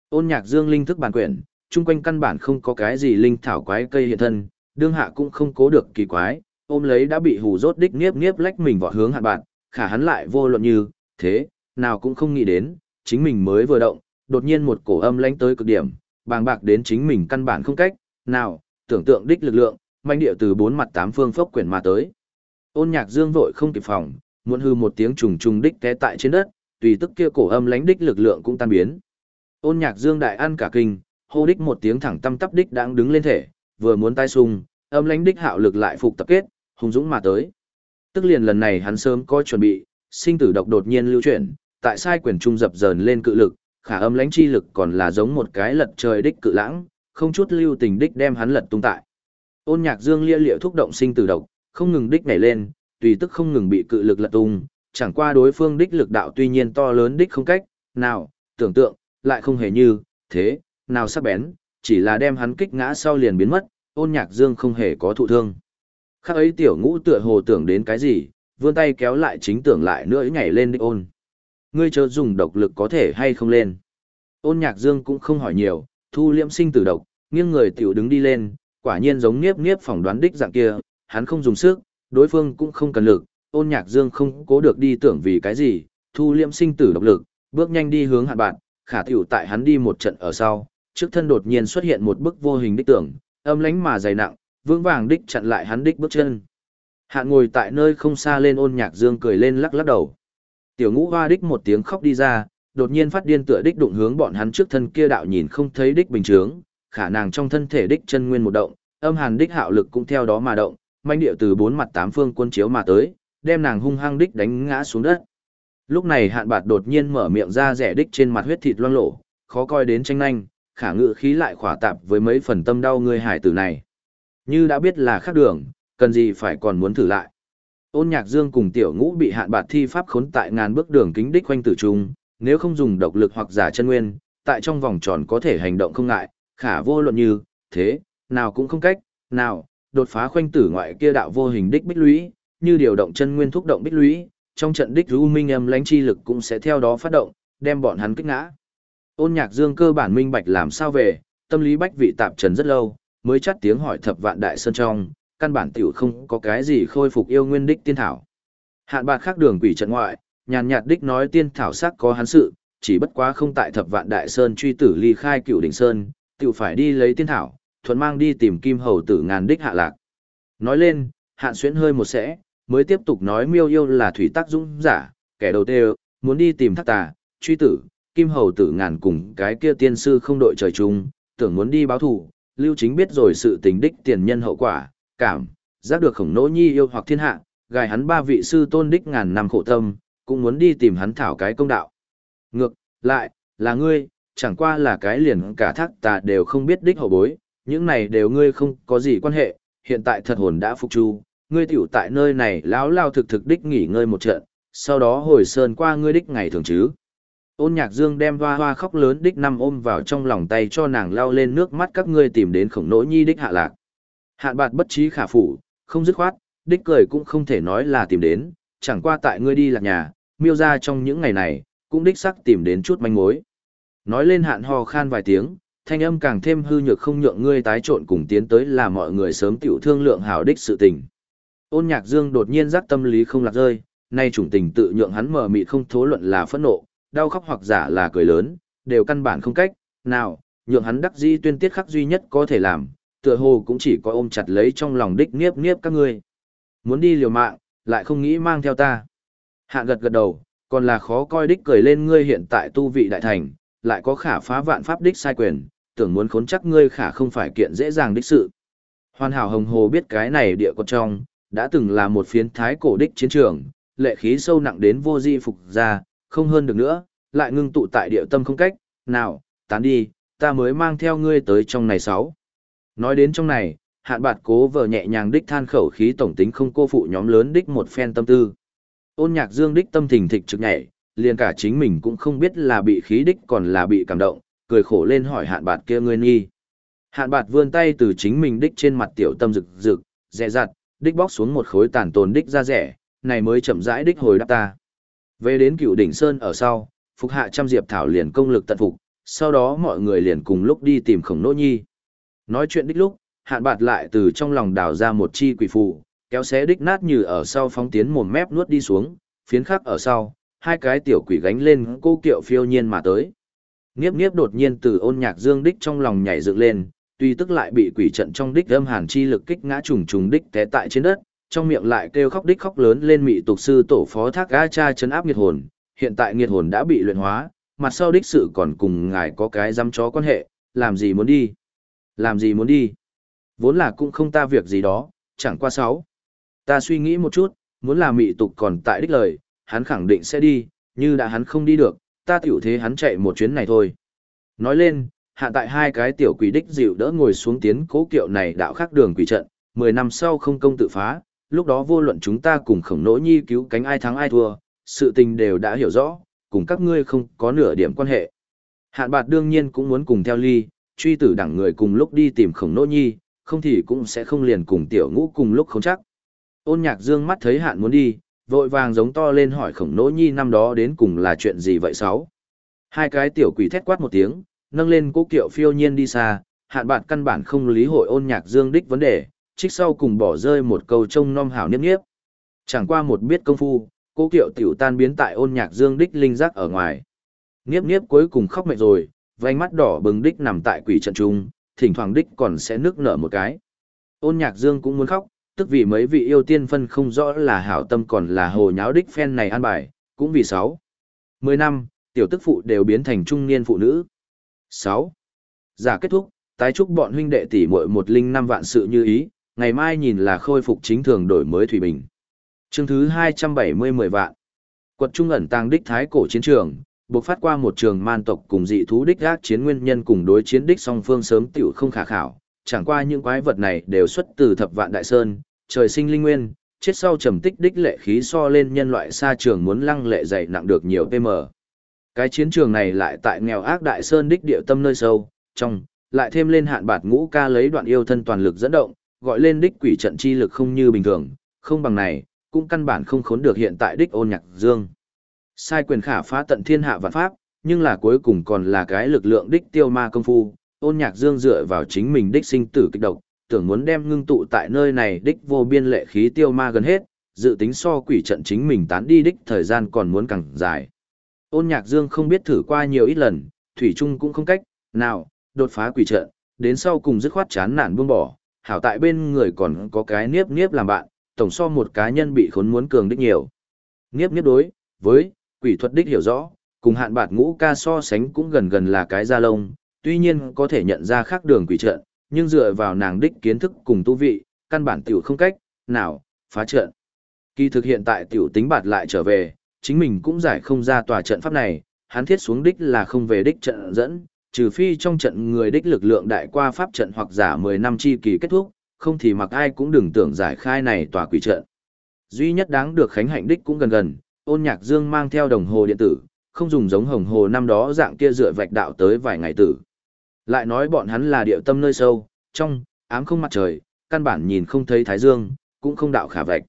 Ôn Nhạc Dương linh thức bản quyển, chung quanh căn bản không có cái gì linh thảo quái cây hiện thân, đương hạ cũng không cố được kỳ quái, ôm lấy đã bị hù rốt đích nghiếp nghiếp lách mình vọt hướng hạn bạn, khả hắn lại vô luận như, thế, nào cũng không nghĩ đến, chính mình mới vừa động, đột nhiên một cổ âm lánh tới cực điểm, bàng bạc đến chính mình căn bản không cách, nào, tưởng tượng đích lực lượng, manh địa từ bốn mặt tám phương phốc quyển mà tới. Ôn nhạc dương vội không kịp phòng, muốn hư một tiếng trùng trùng đích té tại trên đất, tùy tức kia cổ âm lánh đích lực lượng cũng tan biến. Ôn nhạc dương đại ăn cả kinh, hô đích một tiếng thẳng tâm tắp đích đang đứng lên thể, vừa muốn tay sung, âm lánh đích hạo lực lại phục tập kết, hung dũng mà tới. Tức liền lần này hắn sớm có chuẩn bị, sinh tử độc đột nhiên lưu chuyển, tại sai quyền trung dập dờn lên cự lực, khả âm lãnh chi lực còn là giống một cái lật trời đích cự lãng, không chút lưu tình đích đem hắn lật tung tại. Ôn Nhạc Dương lia liệu thúc động sinh tử độc, không ngừng đích nhảy lên, tùy tức không ngừng bị cự lực lật tung, chẳng qua đối phương đích lực đạo tuy nhiên to lớn đích không cách, nào, tưởng tượng, lại không hề như, thế, nào sắc bén, chỉ là đem hắn kích ngã sau liền biến mất, ôn nhạc dương không hề có thụ thương. Khác ấy tiểu ngũ tựa hồ tưởng đến cái gì, vươn tay kéo lại chính tưởng lại nữa nhảy lên đích ôn. Ngươi chờ dùng độc lực có thể hay không lên. Ôn nhạc dương cũng không hỏi nhiều, thu liễm sinh tử độc, nghiêng người tiểu đứng đi lên, quả nhiên giống nghiếp nghiếp phỏng đoán đích dạng kia, hắn không dùng sức, đối phương cũng không cần lực, ôn nhạc dương không cố được đi tưởng vì cái gì, thu liễm sinh tử độc lực, bước nhanh đi hướng hạn bạn, khả tiểu tại hắn đi một trận ở sau, trước thân đột nhiên xuất hiện một bức vô hình đích tưởng, âm lánh mà dày nặng, vững vàng đích chặn lại hắn đích bước chân. Hạn ngồi tại nơi không xa lên ôn nhạc dương cười lên lắc lắc đầu. Tiểu ngũ hoa đích một tiếng khóc đi ra, đột nhiên phát điên tựa đích đụng hướng bọn hắn trước thân kia đạo nhìn không thấy đích bình trướng, khả năng trong thân thể đích chân nguyên một động, âm hàn đích hạo lực cũng theo đó mà động, manh điệu từ bốn mặt tám phương quân chiếu mà tới, đem nàng hung hăng đích đánh ngã xuống đất. Lúc này hạn bạt đột nhiên mở miệng ra rẻ đích trên mặt huyết thịt loang lổ, khó coi đến tranh nhanh, khả ngự khí lại khỏa tạp với mấy phần tâm đau người hải tử này. Như đã biết là khác đường, cần gì phải còn muốn thử lại. Ôn nhạc dương cùng tiểu ngũ bị hạn bạt thi pháp khốn tại ngàn bước đường kính đích quanh tử trung, nếu không dùng độc lực hoặc giả chân nguyên, tại trong vòng tròn có thể hành động không ngại, khả vô luận như, thế, nào cũng không cách, nào, đột phá khoanh tử ngoại kia đạo vô hình đích bích lũy, như điều động chân nguyên thúc động bích lũy, trong trận đích u minh âm lãnh chi lực cũng sẽ theo đó phát động, đem bọn hắn kích ngã. Ôn Nhạc Dương cơ bản minh bạch làm sao về, tâm lý bách vị tạp trần rất lâu, mới chắt tiếng hỏi thập vạn đại sơn trong, căn bản tiểu không có cái gì khôi phục yêu nguyên đích tiên thảo. Hạn bạc khác đường quỷ trận ngoại, nhàn nhạt đích nói tiên thảo sắc có hắn sự, chỉ bất quá không tại thập vạn đại sơn truy tử ly khai cựu đỉnh sơn, tiểu phải đi lấy tiên thảo, thuận mang đi tìm kim hầu tử ngàn đích hạ lạc. Nói lên, hạn xuyến hơi một sẽ, mới tiếp tục nói miêu yêu là thủy tác dũng giả, kẻ đầu tê muốn đi tìm thác tà, truy tử, kim hầu tử ngàn cùng cái kia tiên sư không đội trời chung, tưởng muốn đi báo thù, lưu chính biết rồi sự tình đích tiền nhân hậu quả, cảm, giác được khổng nỗ nhi yêu hoặc thiên hạ, gài hắn ba vị sư tôn đích ngàn năm khổ tâm, cũng muốn đi tìm hắn thảo cái công đạo. Ngược, lại, là ngươi, chẳng qua là cái liền cả thác tà đều không biết đích hậu bối, những này đều ngươi không có gì quan hệ, hiện tại thật hồn đã phục chu, ngươi tiểu tại nơi này lão lao thực thực đích nghỉ ngơi một trận, sau đó hồi sơn qua ngươi đích ngày thường chứ. Ôn nhạc dương đem hoa hoa khóc lớn đích năm ôm vào trong lòng tay cho nàng lao lên nước mắt các ngươi tìm đến khổng nỗ nhi đích hạ lạc. Hạn bạt bất trí khả phủ, không dứt khoát, đích cười cũng không thể nói là tìm đến, chẳng qua tại ngươi đi lạc nhà, miêu ra trong những ngày này, cũng đích sắc tìm đến chút manh mối. Nói lên hạn ho khan vài tiếng, thanh âm càng thêm hư nhược không nhượng ngươi tái trộn cùng tiến tới là mọi người sớm tiểu thương lượng hảo đích sự tình. Ôn nhạc dương đột nhiên giác tâm lý không lạc rơi, nay chủng tình tự nhượng hắn mở mịt không thố luận là phẫn nộ, đau khóc hoặc giả là cười lớn, đều căn bản không cách, nào, nhượng hắn đắc di tuyên tiết khắc duy nhất có thể làm, tựa hồ cũng chỉ có ôm chặt lấy trong lòng đích niếp niếp các ngươi. Muốn đi liều mạng, lại không nghĩ mang theo ta. Hạ gật gật đầu, còn là khó coi đích cười lên ngươi hiện tại tu vị đại thành, lại có khả phá vạn pháp đích sai quyền, tưởng muốn khốn chắc ngươi khả không phải kiện dễ dàng đích sự. Hoàn hảo hồng hồ biết cái này địa con trong, đã từng là một phiến thái cổ đích chiến trường, lệ khí sâu nặng đến vô di phục ra, không hơn được nữa, lại ngưng tụ tại địa tâm không cách, nào, tán đi, ta mới mang theo ngươi tới trong này sáu. Nói đến trong này, hạn bạt cố vợ nhẹ nhàng đích than khẩu khí tổng tính không cô phụ nhóm lớn đích một phen tâm tư. Ôn nhạc dương đích tâm thình thịch trực nhảy, liền cả chính mình cũng không biết là bị khí đích còn là bị cảm động, cười khổ lên hỏi hạn bạt kia ngươi nghi. Hạn bạt vươn tay từ chính mình đích trên mặt tiểu tâm rực rực, dẹ dặt, đích bóc xuống một khối tàn tồn đích ra rẻ, này mới chậm rãi đích hồi đáp ta. Về đến cựu đỉnh sơn ở sau, phục hạ trăm diệp thảo liền công lực tận phục, sau đó mọi người liền cùng lúc đi tìm khổng nỗ nhi. Nói chuyện đích lúc, hạn bạt lại từ trong lòng đào ra một chi quỷ phù, kéo xé đích nát như ở sau phóng tiến mồm mép nuốt đi xuống, phiến khắc ở sau, hai cái tiểu quỷ gánh lên cô kiệu phiêu nhiên mà tới. Niếp niếp đột nhiên từ ôn nhạc dương đích trong lòng nhảy dựng lên, tuy tức lại bị quỷ trận trong đích âm hàn chi lực kích ngã trùng trùng đích té tại trên đất, trong miệng lại kêu khóc đích khóc lớn lên mị tục sư tổ phó thác ga cha chấn áp nghiệt hồn, hiện tại nghiệt hồn đã bị luyện hóa, mặt sau đích sự còn cùng ngài có cái dăm chó quan hệ, làm gì muốn đi? Làm gì muốn đi? Vốn là cũng không ta việc gì đó, chẳng qua sáu. Ta suy nghĩ một chút, muốn là mị tục còn tại đích lời, hắn khẳng định sẽ đi, như đã hắn không đi được, ta tiểu thế hắn chạy một chuyến này thôi. Nói lên, hạ tại hai cái tiểu quỷ đích dịu đỡ ngồi xuống tiến cố kiệu này đạo khắc đường quỷ trận, 10 năm sau không công tự phá, lúc đó vô luận chúng ta cùng khổng nỗ nhi cứu cánh ai thắng ai thua, sự tình đều đã hiểu rõ, cùng các ngươi không có nửa điểm quan hệ. Hạn bạt đương nhiên cũng muốn cùng theo ly, truy tử đẳng người cùng lúc đi tìm khổng nỗ nhi, không thì cũng sẽ không liền cùng tiểu ngũ cùng lúc không chắc. Ôn nhạc dương mắt thấy hạn muốn đi, vội vàng giống to lên hỏi khổng nỗ nhi năm đó đến cùng là chuyện gì vậy sáu. Hai cái tiểu quỷ thét quát một tiếng, nâng lên cố kiệu phiêu nhiên đi xa, hạn bạn căn bản không lý hội ôn nhạc dương đích vấn đề, trích sau cùng bỏ rơi một câu trông nom hảo niếp niếp. Chẳng qua một biết công phu, cố kiệu tiểu tan biến tại ôn nhạc dương đích linh giác ở ngoài. Niếp niếp cuối cùng khóc mệt rồi, vành mắt đỏ bừng đích nằm tại quỷ trận trung, thỉnh thoảng đích còn sẽ nước nở một cái. Ôn nhạc dương cũng muốn khóc, tức vì mấy vị yêu tiên phân không rõ là hảo tâm còn là hồ nháo đích phen này an bài, cũng vì sáu. Mười năm, tiểu tức phụ đều biến thành trung niên phụ nữ. Sáu. Giả kết thúc, tái chúc bọn huynh đệ tỷ muội một linh năm vạn sự như ý, ngày mai nhìn là khôi phục chính thường đổi mới thủy bình. Chương thứ hai trăm bảy mươi mười vạn. Quật trung ẩn tàng đích thái cổ chiến trường, buộc phát qua một trường man tộc cùng dị thú đích gác chiến nguyên nhân cùng đối chiến đích song phương sớm tiểu không khả khảo, chẳng qua những quái vật này đều xuất từ thập vạn đại sơn, trời sinh linh nguyên, chết sau trầm tích đích lệ khí so lên nhân loại xa trường muốn lăng lệ dày nặng được nhiều pm. Cái chiến trường này lại tại nghèo ác đại sơn đích địa tâm nơi sâu, trong, lại thêm lên hạn bạt ngũ ca lấy đoạn yêu thân toàn lực dẫn động, gọi lên đích quỷ trận chi lực không như bình thường, không bằng này, cũng căn bản không khốn được hiện tại đích ôn nhạc dương. Sai quyền khả phá tận thiên hạ vạn pháp, nhưng là cuối cùng còn là cái lực lượng đích tiêu ma công phu, ôn nhạc dương dựa vào chính mình đích sinh tử kích độc, tưởng muốn đem ngưng tụ tại nơi này đích vô biên lệ khí tiêu ma gần hết, dự tính so quỷ trận chính mình tán đi đích thời gian còn muốn càng dài. Ôn nhạc dương không biết thử qua nhiều ít lần, thủy trung cũng không cách, nào, đột phá quỷ trận, đến sau cùng dứt khoát chán nản buông bỏ, hảo tại bên người còn có cái niếp niếp làm bạn, tổng so một cá nhân bị khốn muốn cường đích nhiều. Niếp niếp đối, với, quỷ thuật đích hiểu rõ, cùng hạn bạt ngũ ca so sánh cũng gần gần là cái da lông, tuy nhiên có thể nhận ra khác đường quỷ trận, nhưng dựa vào nàng đích kiến thức cùng tu vị, căn bản tiểu không cách, nào, phá trận. Kỳ thực hiện tại tiểu tính bạt lại trở về, chính mình cũng giải không ra tòa trận pháp này, hắn thiết xuống đích là không về đích trận dẫn, trừ phi trong trận người đích lực lượng đại qua pháp trận hoặc giả 10 năm chi kỳ kết thúc, không thì mặc ai cũng đừng tưởng giải khai này tòa quỷ trận. Duy nhất đáng được khánh hạnh đích cũng gần gần, ôn nhạc dương mang theo đồng hồ điện tử, không dùng giống hồng hồ năm đó dạng kia dựa vạch đạo tới vài ngày tử. Lại nói bọn hắn là địa tâm nơi sâu, trong, ám không mặt trời, căn bản nhìn không thấy thái dương, cũng không đạo khả vạch.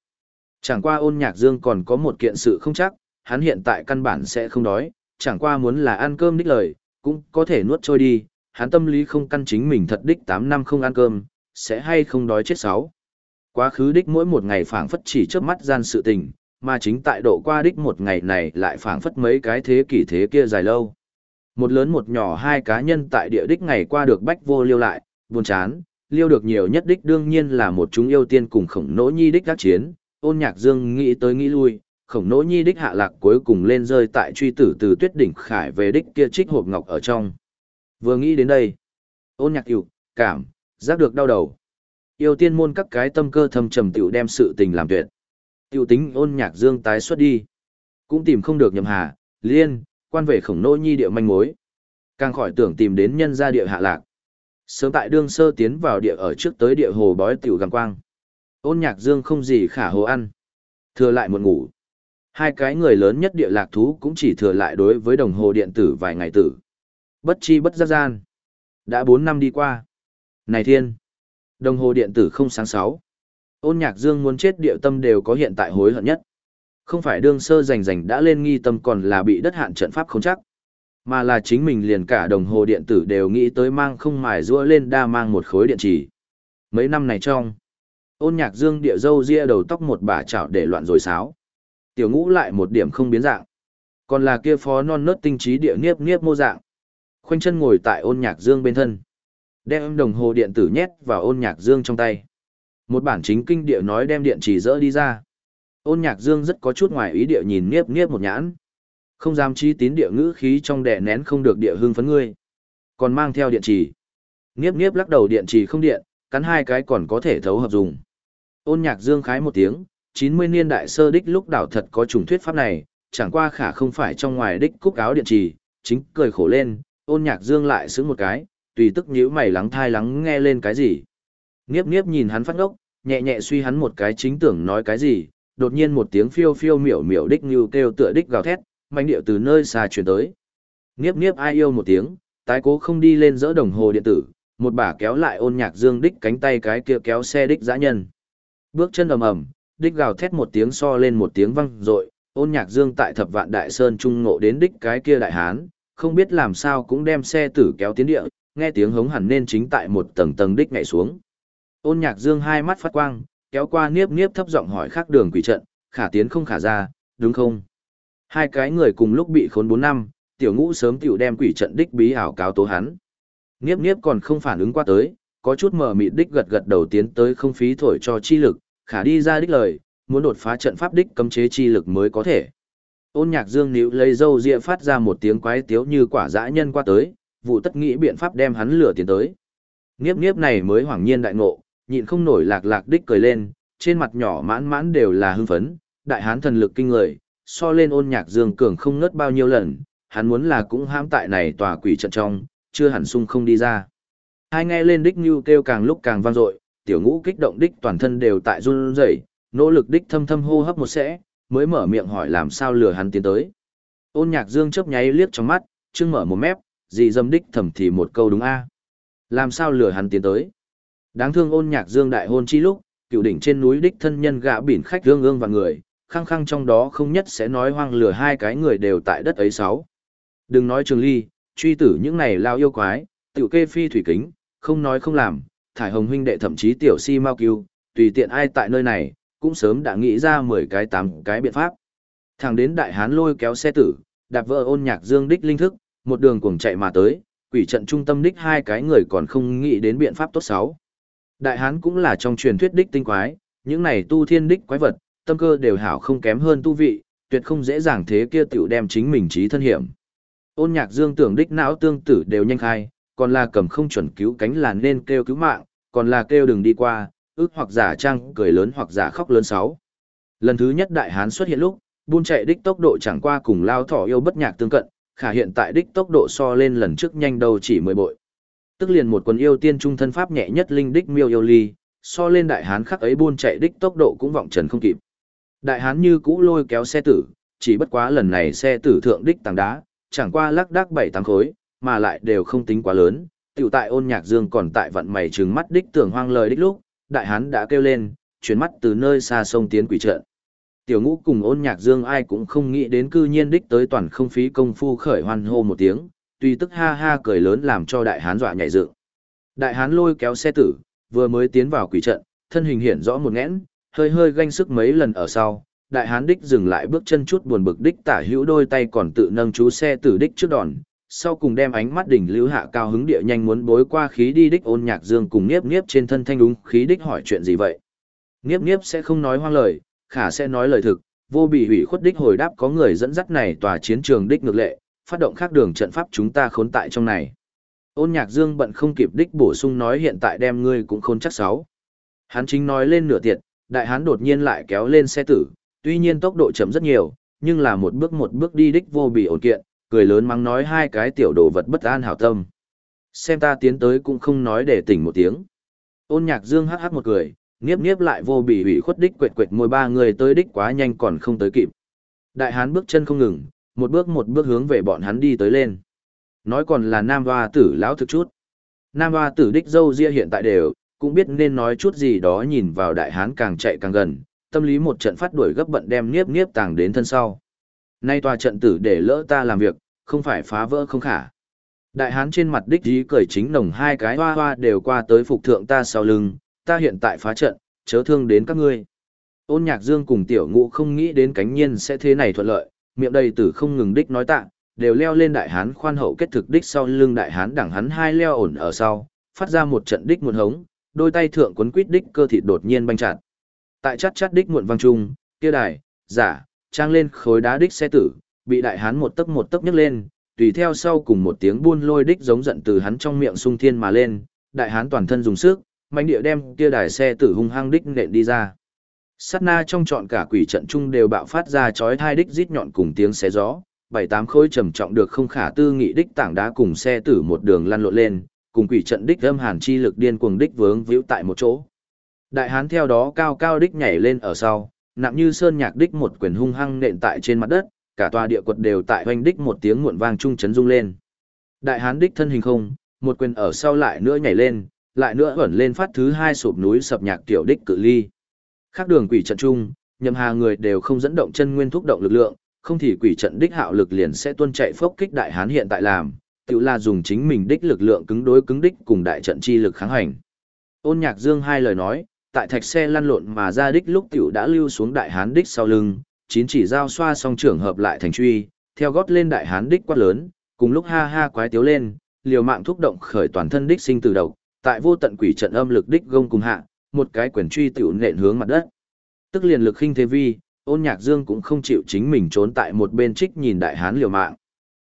Chẳng qua ôn nhạc dương còn có một kiện sự không chắc, hắn hiện tại căn bản sẽ không đói, chẳng qua muốn là ăn cơm đích lời, cũng có thể nuốt trôi đi, hắn tâm lý không căn chính mình thật đích 8 năm không ăn cơm, sẽ hay không đói chết sáu. Quá khứ đích mỗi một ngày phảng phất chỉ trước mắt gian sự tình, mà chính tại độ qua đích một ngày này lại phảng phất mấy cái thế kỷ thế kia dài lâu. Một lớn một nhỏ hai cá nhân tại địa đích ngày qua được bách vô liêu lại, buồn chán, liêu được nhiều nhất đích đương nhiên là một chúng yêu tiên cùng khổng nỗ nhi đích đắc chiến, ôn nhạc dương nghĩ tới nghĩ lui, khổng nỗ nhi đích hạ lạc cuối cùng lên rơi tại truy tử từ tuyết đỉnh khải về đích kia trích hộp ngọc ở trong. Vừa nghĩ đến đây, ôn nhạc yêu, cảm, giác được đau đầu. Yêu tiên môn các cái tâm cơ thâm trầm tiểu đem sự tình làm tuyệt. Tiểu tính ôn nhạc dương tái xuất đi. Cũng tìm không được nhầm hà, liên, quan về khổng nỗ nhi địa manh mối. Càng khỏi tưởng tìm đến nhân gia địa hạ lạc. Sớm tại đương sơ tiến vào địa ở trước tới địa hồ bói tiểu gằm quang. Ôn nhạc dương không gì khả hồ ăn. Thừa lại một ngủ. Hai cái người lớn nhất địa lạc thú cũng chỉ thừa lại đối với đồng hồ điện tử vài ngày tử. Bất chi bất giác gian. Đã bốn năm đi qua. Này thiên! Đồng hồ điện tử không sáng sáu. Ôn nhạc dương muốn chết địa tâm đều có hiện tại hối hận nhất. Không phải đương sơ rành rành đã lên nghi tâm còn là bị đất hạn trận pháp không chắc. Mà là chính mình liền cả đồng hồ điện tử đều nghĩ tới mang không mài rua lên đa mang một khối điện chỉ. Mấy năm này trong, ôn nhạc dương địa dâu ria đầu tóc một bà chảo để loạn rồi sáo. Tiểu ngũ lại một điểm không biến dạng. Còn là kia phó non nớt tinh trí địa nghiếp nghiếp mô dạng. Khoanh chân ngồi tại ôn nhạc dương bên thân. Đem đồng hồ điện tử nhét vào ôn nhạc dương trong tay. Một bản chính kinh địa nói đem điện chỉ dỡ đi ra. Ôn nhạc dương rất có chút ngoài ý địa nhìn nghiếp nghiếp một nhãn. Không dám chi tín địa ngữ khí trong đẻ nén không được địa hương phấn ngươi. Còn mang theo điện chỉ. Nghiếp nghiếp lắc đầu điện chỉ không điện, cắn hai cái còn có thể thấu hợp dùng. Ôn nhạc dương khái một tiếng, 90 niên đại sơ đích lúc đảo thật có trùng thuyết pháp này, chẳng qua khả không phải trong ngoài đích cúc áo điện trì, chính cười khổ lên, ôn nhạc dương lại sướng một cái, tùy tức nhíu mày lắng thai lắng nghe lên cái gì. Nghiếp nghiếp nhìn hắn phát ngốc, nhẹ nhẹ suy hắn một cái chính tưởng nói cái gì, đột nhiên một tiếng phiêu phiêu miểu miểu đích như kêu tựa đích gào thét, manh điệu từ nơi xa chuyển tới. Nghiếp nghiếp ai yêu một tiếng, tái cố không đi lên dỡ đồng hồ điện tử, một bà kéo lại ôn nhạc dương đích cánh tay cái kia kéo xe đích dã nhân. Bước chân ầm ầm, đích gào thét một tiếng so lên một tiếng vang dội, ôn nhạc dương tại thập vạn đại sơn trung ngộ đến đích cái kia đại hán, không biết làm sao cũng đem xe tử kéo tiến địa, nghe tiếng hống hẳn nên chính tại một tầng tầng đích nhảy xuống. Ôn nhạc dương hai mắt phát quang, kéo qua niếp niếp thấp giọng hỏi khác đường quỷ trận, khả tiến không khả ra, đúng không? Hai cái người cùng lúc bị khốn bốn năm, tiểu ngũ sớm tiểu đem quỷ trận đích bí ảo cáo tố hắn. Niếp niếp còn không phản ứng qua tới, có chút mờ mịt đích gật gật đầu tiến tới không phí thổi cho chi lực, khả đi ra đích lời, muốn đột phá trận pháp đích cấm chế chi lực mới có thể. Ôn nhạc dương níu lấy dâu ria phát ra một tiếng quái tiếu như quả dã nhân qua tới, vụ tất nghĩ biện pháp đem hắn lửa tiến tới. Nghiếp nghiếp này mới hoảng nhiên đại ngộ, nhịn không nổi lạc lạc đích cười lên, trên mặt nhỏ mãn mãn đều là hưng phấn, đại hán thần lực kinh người, so lên ôn nhạc dương cường không ngớt bao nhiêu lần, hắn muốn là cũng hãm tại này tòa quỷ trận trong, chưa hẳn sung không đi ra. Hai nghe lên đích như kêu càng lúc càng vang dội, tiểu ngũ kích động đích toàn thân đều tại run rẩy, nỗ lực đích thâm thâm hô hấp một sẽ, mới mở miệng hỏi làm sao lừa hắn tiến tới. Ôn nhạc dương chớp nháy liếc trong mắt, trương mở một mép, dị dâm đích thầm thì một câu đúng a Làm sao lừa hắn tiến tới. Đáng thương ôn nhạc dương đại hôn chi lúc, cựu đỉnh trên núi đích thân nhân gã bỉn khách gương ương và người, khăng khăng trong đó không nhất sẽ nói hoang lừa hai cái người đều tại đất ấy sáu. Đừng nói trường ly, truy tử những này lao yêu quái, tiểu kê phi thủy kính, không nói không làm, thải hồng huynh đệ thậm chí tiểu si mau cứu, tùy tiện ai tại nơi này, cũng sớm đã nghĩ ra 10 cái 8 cái biện pháp. Thẳng đến đại hán lôi kéo xe tử, đạp vợ ôn nhạc dương đích linh thức, một đường cuồng chạy mà tới, quỷ trận trung tâm đích hai cái người còn không nghĩ đến biện pháp tốt xấu. Đại hán cũng là trong truyền thuyết đích tinh quái, những này tu thiên đích quái vật, tâm cơ đều hảo không kém hơn tu vị, tuyệt không dễ dàng thế kia tiểu đem chính mình trí thân hiểm. Ôn nhạc dương tưởng đích não tương tử đều nhanh khai, còn là cầm không chuẩn cứu cánh là nên kêu cứu mạng, còn là kêu đừng đi qua, ước hoặc giả trang cười lớn hoặc giả khóc lớn sáu. Lần thứ nhất đại hán xuất hiện lúc, buôn chạy đích tốc độ chẳng qua cùng lao thỏ yêu bất nhạc tương cận, khả hiện tại đích tốc độ so lên lần trước nhanh đầu chỉ 10 bội. Tức liền một quần yêu tiên trung thân pháp nhẹ nhất linh đích miêu yêu ly, so lên đại hán khắc ấy buôn chạy đích tốc độ cũng vọng trần không kịp. Đại hán như cũ lôi kéo xe tử, chỉ bất quá lần này xe tử thượng đích tàng đá, chẳng qua lắc đắc bảy tám khối, mà lại đều không tính quá lớn. Tiểu tại ôn nhạc dương còn tại vận mày trừng mắt đích tưởng hoang lời đích lúc, đại hán đã kêu lên, chuyển mắt từ nơi xa sông tiến quỷ trận. Tiểu ngũ cùng ôn nhạc dương ai cũng không nghĩ đến cư nhiên đích tới toàn không phí công phu khởi hoan hô một tiếng, tuy tức ha ha cười lớn làm cho đại hán dọa nhảy dựng. Đại hán lôi kéo xe tử, vừa mới tiến vào quỷ trận, thân hình hiện rõ một nghẽn, hơi hơi ganh sức mấy lần ở sau, đại hán đích dừng lại bước chân chút buồn bực đích tả hữu đôi tay còn tự nâng chú xe tử đích trước đòn, sau cùng đem ánh mắt đỉnh lưu hạ cao hứng địa nhanh muốn bối qua khí đi đích ôn nhạc dương cùng niếp niếp trên thân thanh đúng khí đích hỏi chuyện gì vậy. Niếp niếp sẽ không nói hoang lời, khả sẽ nói lời thực, vô bị hủy khuất đích hồi đáp có người dẫn dắt này tòa chiến trường đích ngược lệ, phát động khác đường trận pháp chúng ta khốn tại trong này. Ôn nhạc dương bận không kịp đích bổ sung nói hiện tại đem ngươi cũng khôn chắc sáu. Hắn chính nói lên nửa tiệt, đại hán đột nhiên lại kéo lên xe tử, tuy nhiên tốc độ chậm rất nhiều, nhưng là một bước một bước đi đích vô bị ổn kiện, cười lớn mắng nói hai cái tiểu đồ vật bất an hảo tâm. Xem ta tiến tới cũng không nói để tỉnh một tiếng. Ôn nhạc dương hắc hắc một cười, nghiếp nghiếp lại vô bị hủy khuất đích quệt quệt môi ba người tới đích quá nhanh còn không tới kịp. Đại hán bước chân không ngừng, một bước một bước hướng về bọn hắn đi tới lên. Nói còn là nam hoa tử lão thực chút. Nam hoa tử đích dâu ria hiện tại đều, cũng biết nên nói chút gì đó nhìn vào đại hán càng chạy càng gần, tâm lý một trận phát đuổi gấp bận đem nghiếp nghiếp tàng đến thân sau. Nay tòa trận tử để lỡ ta làm việc, không phải phá vỡ không khả. Đại hán trên mặt đích ý cười chính nồng hai cái hoa hoa đều qua tới phục thượng ta sau lưng, ta hiện tại phá trận, chớ thương đến các ngươi. Ôn nhạc dương cùng tiểu ngũ không nghĩ đến cánh nhiên sẽ thế này thuận lợi, miệng đầy tử không ngừng đích nói tạ, đều leo lên đại hán khoan hậu kết thực đích sau lưng đại hán đẳng hắn hai leo ổn ở sau, phát ra một trận đích muộn hống, đôi tay thượng quấn quít đích cơ thịt đột nhiên banh chặt. Tại chát chát đích muộn vang trung, kia đài, giả, trang lên khối đá đích xe tử, bị đại hán một tấc một tấc nhấc lên, tùy theo sau cùng một tiếng buôn lôi đích giống giận từ hắn trong miệng sung thiên mà lên, đại hán toàn thân dùng sức, mạnh địa đem kia đài xe tử hung hăng đích nện đi ra. Sát na trong trọn cả quỷ trận chung đều bạo phát ra chói thai đích rít nhọn cùng tiếng xé gió, bảy tám khối trầm trọng được không khả tư nghị đích tảng đá cùng xe tử một đường lăn lộn lên, cùng quỷ trận đích âm hàn chi lực điên cuồng đích vướng víu tại một chỗ. Đại hán theo đó cao cao đích nhảy lên ở sau, nặng như sơn nhạc đích một quyền hung hăng nện tại trên mặt đất, cả tòa địa quật đều tại hoành đích một tiếng muộn vang trung chấn rung lên. Đại hán đích thân hình không, một quyền ở sau lại nữa nhảy lên, lại nữa ẩn lên phát thứ hai sụp núi sập nhạc tiểu đích cự ly. Khác đường quỷ trận trung, nhầm hà người đều không dẫn động chân nguyên thúc động lực lượng, không thì quỷ trận đích hạo lực liền sẽ tuôn chạy phốc kích đại hán hiện tại làm, tự là dùng chính mình đích lực lượng cứng đối cứng đích cùng đại trận chi lực kháng hành. Ôn nhạc dương hai lời nói, tại thạch xe lăn lộn mà ra đích lúc tiểu đã lưu xuống đại hán đích sau lưng, chín chỉ giao xoa song trưởng hợp lại thành truy, theo gót lên đại hán đích quát lớn, cùng lúc ha ha quái tiếu lên, liều mạng thúc động khởi toàn thân đích sinh tử độc, tại vô tận quỷ trận âm lực đích gông cùng hạ, một cái quyền truy tiểu nện hướng mặt đất. Tức liền lực khinh thế vi, ôn nhạc dương cũng không chịu chính mình trốn tại một bên trích nhìn đại hán liều mạng.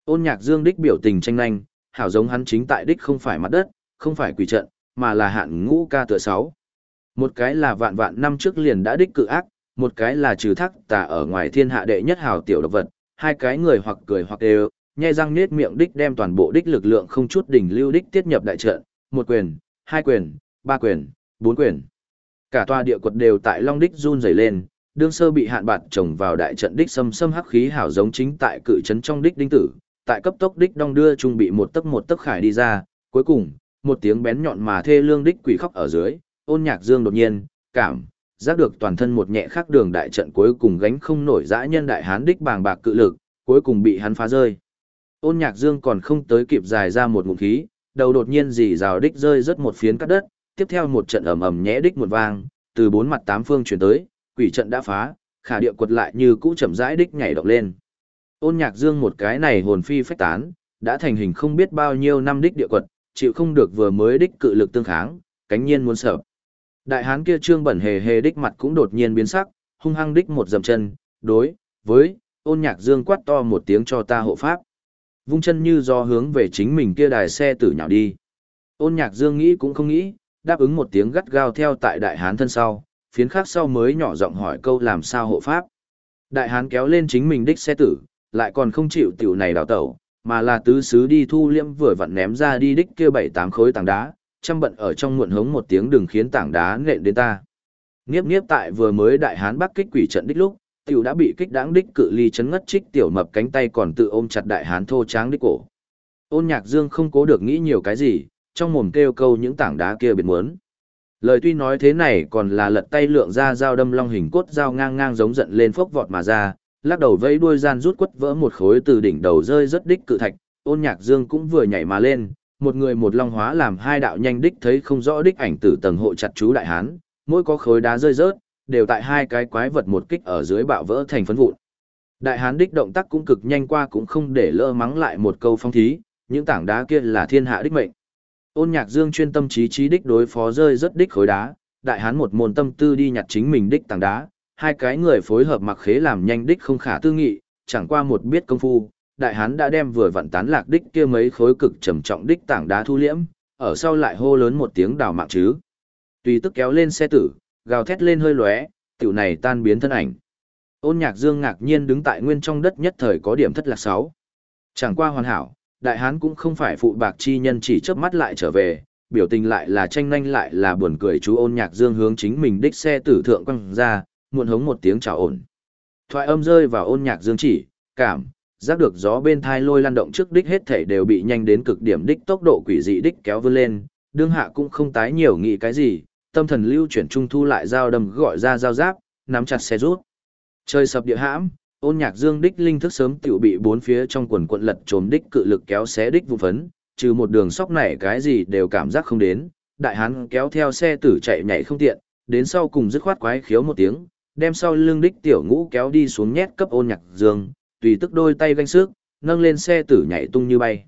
Ôn nhạc dương đích biểu tình tranh nhanh, hảo giống hắn chính tại đích không phải mặt đất, không phải quỷ trận, mà là hạn ngũ ca tựa sáu. Một cái là vạn vạn năm trước liền đã đích cự ác, một cái là trừ thác tà ở ngoài thiên hạ đệ nhất hào tiểu độc vật, hai cái người hoặc cười hoặc đều, nhe răng nết miệng đích đem toàn bộ đích lực lượng không chút đỉnh lưu đích tiết nhập đại trận, một quyền, hai quyền, ba quyền, bốn quyền. Cả tòa địa quật đều tại long đích run rẩy lên, đương sơ bị hạn bạt trồng vào đại trận đích xâm xâm hắc khí hảo giống chính tại cự trấn trong đích đinh tử, tại cấp tốc đích đong đưa trung bị một tấc một tấc khải đi ra, cuối cùng, một tiếng bén nhọn mà thê lương đích quỷ khóc ở dưới, ôn nhạc dương đột nhiên, cảm, giác được toàn thân một nhẹ khác đường đại trận cuối cùng gánh không nổi dã nhân đại hán đích bàng bạc cự lực, cuối cùng bị hắn phá rơi. Ôn nhạc dương còn không tới kịp dài ra một ngụm khí, đầu đột nhiên dì rào đích rơi rất một phiến cắt đất, tiếp theo một trận ầm ầm nhẽ đích một vang, từ bốn mặt tám phương chuyển tới, quỷ trận đã phá, khả địa quật lại như cũ chậm rãi đích nhảy động lên. Ôn nhạc dương một cái này hồn phi phách tán, đã thành hình không biết bao nhiêu năm đích địa quật, chịu không được vừa mới đích cự lực tương kháng, cánh nhiên muốn sợ. Đại hán kia trương bẩn hề hề đích mặt cũng đột nhiên biến sắc, hung hăng đích một dầm chân, đối, với, ôn nhạc dương quát to một tiếng cho ta hộ pháp. Vung chân như do hướng về chính mình kia đài xe tử nhào đi. Ôn nhạc dương nghĩ cũng không nghĩ, đáp ứng một tiếng gắt gao theo tại đại hán thân sau, phiến khác sau mới nhỏ giọng hỏi câu làm sao hộ pháp. Đại hán kéo lên chính mình đích xe tử, lại còn không chịu tiểu này đào tẩu, mà là tứ xứ đi thu liêm vừa vặn ném ra đi đích kia bảy tám khối tảng đá, chăm bận ở trong muộn hống một tiếng đừng khiến tảng đá nện đến ta. Niếp niếp tại vừa mới đại hán bắc kích quỷ trận đích lúc, tiểu đã bị kích đáng đích cự ly chấn ngất trích tiểu mập cánh tay còn tự ôm chặt đại hán thô tráng đích cổ. Ôn nhạc dương không cố được nghĩ nhiều cái gì, trong mồm kêu câu những tảng đá kia biệt muốn. Lời tuy nói thế này còn là lật tay lượng ra dao đâm long hình cốt dao ngang ngang giống giận lên phốc vọt mà ra, lắc đầu vẫy đuôi gian rút quất vỡ một khối từ đỉnh đầu rơi rất đích cự thạch, ôn nhạc dương cũng vừa nhảy mà lên, một người một long hóa làm hai đạo nhanh đích thấy không rõ đích ảnh tử tầng hộ chặt chú đại hán, mỗi có khối đá rơi rớt, đều tại hai cái quái vật một kích ở dưới bạo vỡ thành phấn vụn. Đại hán đích động tác cũng cực nhanh qua cũng không để lỡ mắng lại một câu phong thí, những tảng đá kia là thiên hạ đích mệnh. Ôn nhạc dương chuyên tâm trí trí đích đối phó rơi rất đích khối đá, đại hán một môn tâm tư đi nhặt chính mình đích tảng đá, hai cái người phối hợp mặc khế làm nhanh đích không khả tư nghị, chẳng qua một biết công phu, đại hán đã đem vừa vận tán lạc đích kia mấy khối cực trầm trọng đích tảng đá thu liễm, ở sau lại hô lớn một tiếng đào mạng chứ. Tùy tức kéo lên xe tử, gào thét lên hơi lóe, tiểu này tan biến thân ảnh. Ôn nhạc dương ngạc nhiên đứng tại nguyên trong đất nhất thời có điểm thất lạc sáu. Chẳng qua hoàn hảo, đại hán cũng không phải phụ bạc chi nhân chỉ chớp mắt lại trở về, biểu tình lại là tranh nhanh lại là buồn cười chú ôn nhạc dương hướng chính mình đích xe tử thượng quăng ra, muộn hống một tiếng chào ổn. Thoại âm rơi vào ôn nhạc dương chỉ, cảm, giác được gió bên thai lôi lan động trước đích hết thể đều bị nhanh đến cực điểm đích tốc độ quỷ dị đích kéo vươn lên, đương hạ cũng không tái nhiều nghĩ cái gì, tâm thần lưu chuyển trung thu lại dao đâm gọi ra dao giáp, nắm chặt xe rút. Trời sập địa hãm, ôn nhạc dương đích linh thức sớm tiểu bị bốn phía trong quần quận lật trồm đích cự lực kéo xé đích vụ phấn, trừ một đường sóc này cái gì đều cảm giác không đến, đại hán kéo theo xe tử chạy nhảy không tiện, đến sau cùng dứt khoát quái khiếu một tiếng, đem sau lưng đích tiểu ngũ kéo đi xuống nhét cấp ôn nhạc dương, tùy tức đôi tay ganh sức, nâng lên xe tử nhảy tung như bay.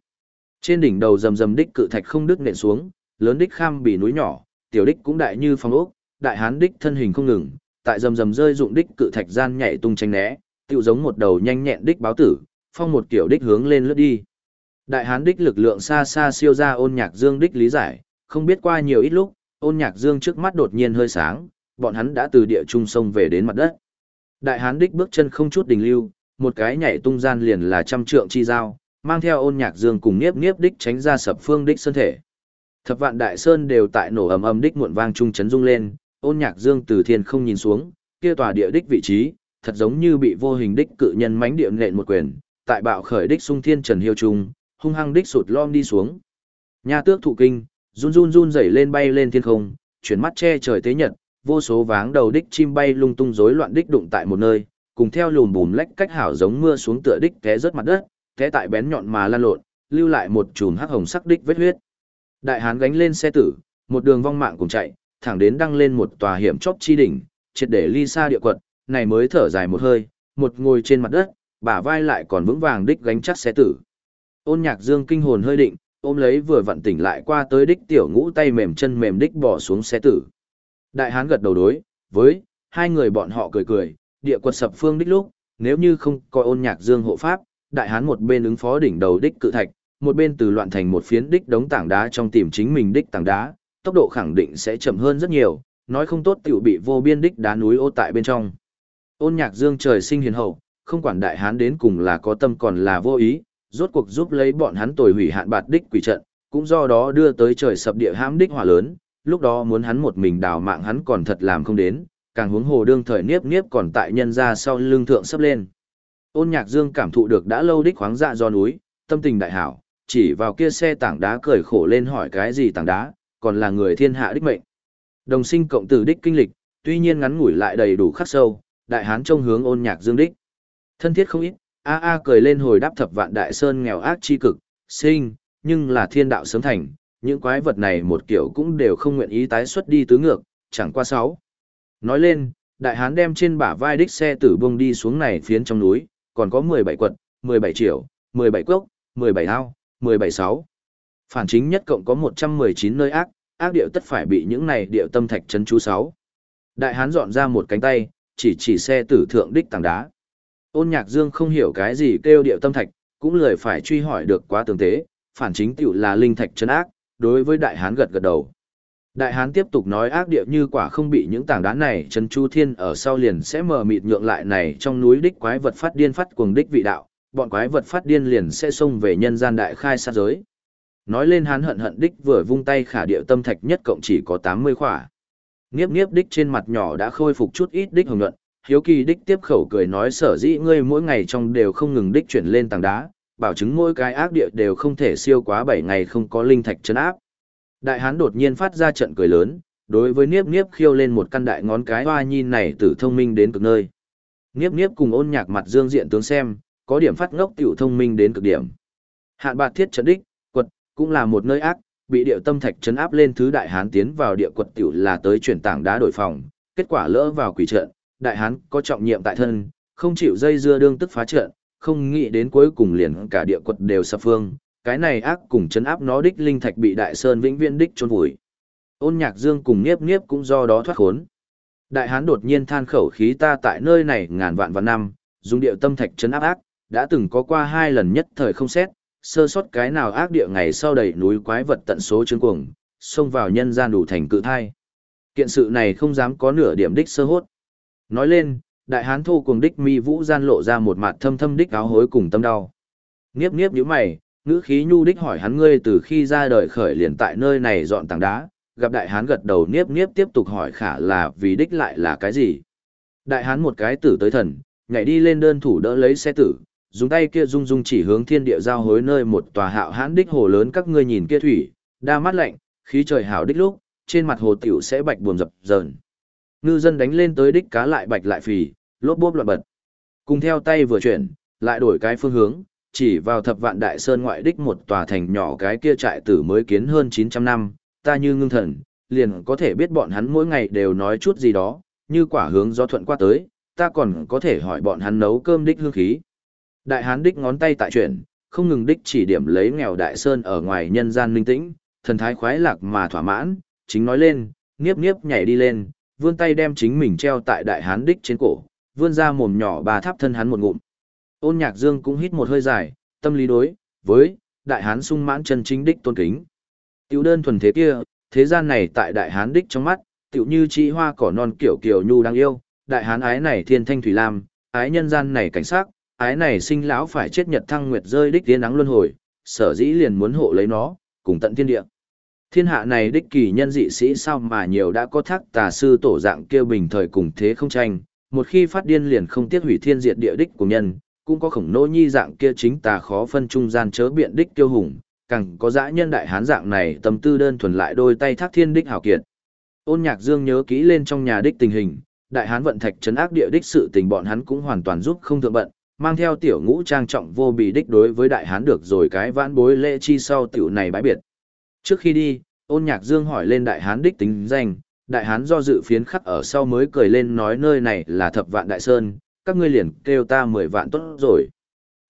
Trên đỉnh đầu rầm rầm đích cự thạch không đứt nện xuống, lớn đích kham bị núi nhỏ, tiểu đích cũng đại như phong ốc, đại hán đích thân hình không ngừng, tại rầm rầm rơi dụng đích cự thạch gian nhảy tung tranh né, tựu giống một đầu nhanh nhẹn đích báo tử, phong một kiểu đích hướng lên lướt đi. Đại hán đích lực lượng xa xa siêu ra ôn nhạc dương đích lý giải, không biết qua nhiều ít lúc, ôn nhạc dương trước mắt đột nhiên hơi sáng, bọn hắn đã từ địa trung sông về đến mặt đất. Đại hán đích bước chân không chút đình lưu, một cái nhảy tung gian liền là trăm trượng chi giao, mang theo ôn nhạc dương cùng niếp niếp đích tránh ra sập phương đích sơn thể. Thập vạn đại sơn đều tại nổ ầm ầm đích muộn vang trung chấn rung lên, ôn nhạc dương từ thiên không nhìn xuống, kia tòa địa đích vị trí, thật giống như bị vô hình đích cự nhân mánh địa nện một quyền, tại bạo khởi đích sung thiên trần hiêu trung, hung hăng đích sụt lom đi xuống. Nhà tước thụ kinh, run run run rẩy lên bay lên thiên không, chuyển mắt che trời thế nhật, vô số váng đầu đích chim bay lung tung rối loạn đích đụng tại một nơi, cùng theo lùm bùm lách cách hảo giống mưa xuống tựa đích té rớt mặt đất, té tại bén nhọn mà lan lộn, lưu lại một chùm hắc hồng sắc đích vết huyết. Đại hán gánh lên xe tử, một đường vong mạng cùng chạy, thẳng đến đăng lên một tòa hiểm chóp chi đỉnh, triệt để ly xa địa quật, này mới thở dài một hơi, một ngồi trên mặt đất, bả vai lại còn vững vàng đích gánh chắc xe tử. Ôn nhạc dương kinh hồn hơi định, ôm lấy vừa vặn tỉnh lại qua tới đích tiểu ngũ tay mềm chân mềm đích bỏ xuống xe tử. Đại hán gật đầu đối, với, hai người bọn họ cười cười, địa quật sập phương đích lúc, nếu như không có ôn nhạc dương hộ pháp, đại hán một bên ứng phó đỉnh đầu đích cự thạch, một bên từ loạn thành một phiến đích đống tảng đá trong tìm chính mình đích tảng đá, tốc độ khẳng định sẽ chậm hơn rất nhiều, nói không tốt tiểu bị vô biên đích đá núi ô tại bên trong. Ôn nhạc dương trời sinh hiền hậu, không quản đại hán đến cùng là có tâm còn là vô ý, rốt cuộc giúp lấy bọn hắn tồi hủy hạn bạt đích quỷ trận, cũng do đó đưa tới trời sập địa hãm đích hỏa lớn, lúc đó muốn hắn một mình đào mạng hắn còn thật làm không đến, càng huống hồ đương thời niếp niếp còn tại nhân ra sau lưng thượng sắp lên. Ôn nhạc dương cảm thụ được đã lâu đích khoáng dạ do núi, tâm tình đại hảo, chỉ vào kia xe tảng đá cười khổ lên hỏi cái gì tảng đá, còn là người thiên hạ đích mệnh. Đồng sinh cộng tử đích kinh lịch, tuy nhiên ngắn ngủi lại đầy đủ khắc sâu, đại hán trông hướng ôn nhạc dương đích. Thân thiết không ít, a a cười lên hồi đáp thập vạn đại sơn nghèo ác chi cực, sinh, nhưng là thiên đạo sớm thành, những quái vật này một kiểu cũng đều không nguyện ý tái xuất đi tứ ngược, chẳng qua sáu. Nói lên, đại hán đem trên bả vai đích xe tử bông đi xuống này phiến trong núi, còn có 17 quật, 17 triệu, 17 cốc, 17 ao, 17 sáu. Phản chính nhất cộng có 119 nơi ác, ác điệu tất phải bị những này điệu tâm thạch chấn chú sáu. Đại hán dọn ra một cánh tay, chỉ chỉ xe tử thượng đích tảng đá. Ôn nhạc dương không hiểu cái gì kêu điệu tâm thạch, cũng lười phải truy hỏi được quá tường tế, phản chính tiểu là linh thạch chân ác, đối với đại hán gật gật đầu. Đại hán tiếp tục nói ác địa như quả không bị những tảng đá này chân chu thiên ở sau liền sẽ mờ mịt nhượng lại này trong núi đích quái vật phát điên phát cuồng đích vị đạo, bọn quái vật phát điên liền sẽ xông về nhân gian đại khai sát giới. Nói lên hán hận hận đích vừa vung tay khả địa tâm thạch nhất cộng chỉ có 80 khỏa. Niếp niếp đích trên mặt nhỏ đã khôi phục chút ít đích hồng nhuận, hiếu kỳ đích tiếp khẩu cười nói sở dĩ ngươi mỗi ngày trong đều không ngừng đích chuyển lên tảng đá, bảo chứng mỗi cái ác địa đều không thể siêu quá 7 ngày không có linh thạch chân áp. Đại hán đột nhiên phát ra trận cười lớn, đối với Niếp Niếp khiêu lên một căn đại ngón cái hoa nhi này tử thông minh đến cực nơi. Niếp Niếp cùng ôn nhạc mặt dương diện tướng xem, có điểm phát ngốc tiểu thông minh đến cực điểm. Hạn bạc thiết trận đích, quật, cũng là một nơi ác, bị điệu tâm thạch chấn áp lên thứ đại hán tiến vào địa quật tiểu là tới chuyển tảng đá đổi phòng, kết quả lỡ vào quỷ trận, đại hán có trọng nhiệm tại thân, không chịu dây dưa đương tức phá trận, không nghĩ đến cuối cùng liền cả địa quật đều sập phương, cái này ác cùng chấn áp nó đích linh thạch bị đại sơn vĩnh viễn đích chôn vùi. Ôn Nhạc Dương cùng Niếp Niếp cũng do đó thoát khốn. Đại hán đột nhiên than khẩu khí ta tại nơi này ngàn vạn vạn năm, dùng điệu tâm thạch chấn áp ác, đã từng có qua hai lần nhất thời không xét, sơ sót cái nào ác địa ngày sau đầy núi quái vật tận số chứng cuồng, xông vào nhân gian đủ thành cự thai. Kiện sự này không dám có nửa điểm đích sơ hốt. Nói lên, đại hán thô cuồng đích mi vũ gian lộ ra một mặt thâm thâm đích áo hối cùng tâm đau. Niếp niếp nhíu mày, ngữ khí nhu đích hỏi hắn ngươi từ khi ra đời khởi liền tại nơi này dọn tảng đá, gặp đại hán gật đầu niếp niếp tiếp tục hỏi khả là vì đích lại là cái gì. Đại hán một cái tử tới thần, nhảy đi lên đơn thủ đỡ lấy xe tử, dùng tay kia rung rung chỉ hướng thiên địa giao hối nơi một tòa hạo hán đích hồ lớn các ngươi nhìn kia thủy, đa mắt lạnh, khí trời hảo đích lúc, trên mặt hồ tiểu sẽ bạch buồm dập dờn. Ngư dân đánh lên tới đích cá lại bạch lại phì, lốp bốp loạn bật. Cùng theo tay vừa chuyển, lại đổi cái phương hướng, chỉ vào thập vạn đại sơn ngoại đích một tòa thành nhỏ cái kia trại tử mới kiến hơn 900 năm, ta như ngưng thần, liền có thể biết bọn hắn mỗi ngày đều nói chút gì đó, như quả hướng gió thuận qua tới, ta còn có thể hỏi bọn hắn nấu cơm đích hương khí. Đại hán đích ngón tay tại chuyển, không ngừng đích chỉ điểm lấy nghèo đại sơn ở ngoài nhân gian minh tĩnh, thần thái khoái lạc mà thỏa mãn, chính nói lên, nghiếp nghiếp nhảy đi lên, vươn tay đem chính mình treo tại đại hán đích trên cổ, vươn ra mồm nhỏ bà tháp thân hắn một ngụm. Ôn nhạc dương cũng hít một hơi dài, tâm lý đối, với, đại hán sung mãn chân chính đích tôn kính. Tiểu đơn thuần thế kia, thế gian này tại đại hán đích trong mắt, tiểu như chi hoa cỏ non kiểu kiểu nhu đang yêu, đại hán ái này thiên thanh thủy lam, ái nhân gian này cảnh sát, ái này sinh lão phải chết nhật thăng nguyệt rơi đích tiến nắng luân hồi, sở dĩ liền muốn hộ lấy nó, cùng tận thiên địa. Thiên hạ này đích kỳ nhân dị sĩ sao mà nhiều đã có thác tà sư tổ dạng kêu bình thời cùng thế không tranh, một khi phát điên liền không tiếc hủy thiên diệt địa đích của nhân, cũng có khổng nô nhi dạng kia chính tà khó phân trung gian chớ biện đích kiêu hùng, càng có dã nhân đại hán dạng này tâm tư đơn thuần lại đôi tay thác thiên đích hảo kiệt. Ôn nhạc dương nhớ kỹ lên trong nhà đích tình hình, đại hán vận thạch trấn ác địa đích sự tình bọn hắn cũng hoàn toàn giúp không thượng bận, mang theo tiểu ngũ trang trọng vô bị đích đối với đại hán được rồi cái vãn bối lễ chi sau tiểu này bãi biệt. Trước khi đi, ôn nhạc dương hỏi lên đại hán đích tính danh, đại hán do dự phiến khắc ở sau mới cười lên nói nơi này là thập vạn đại sơn, các ngươi liền kêu ta mười vạn tốt rồi.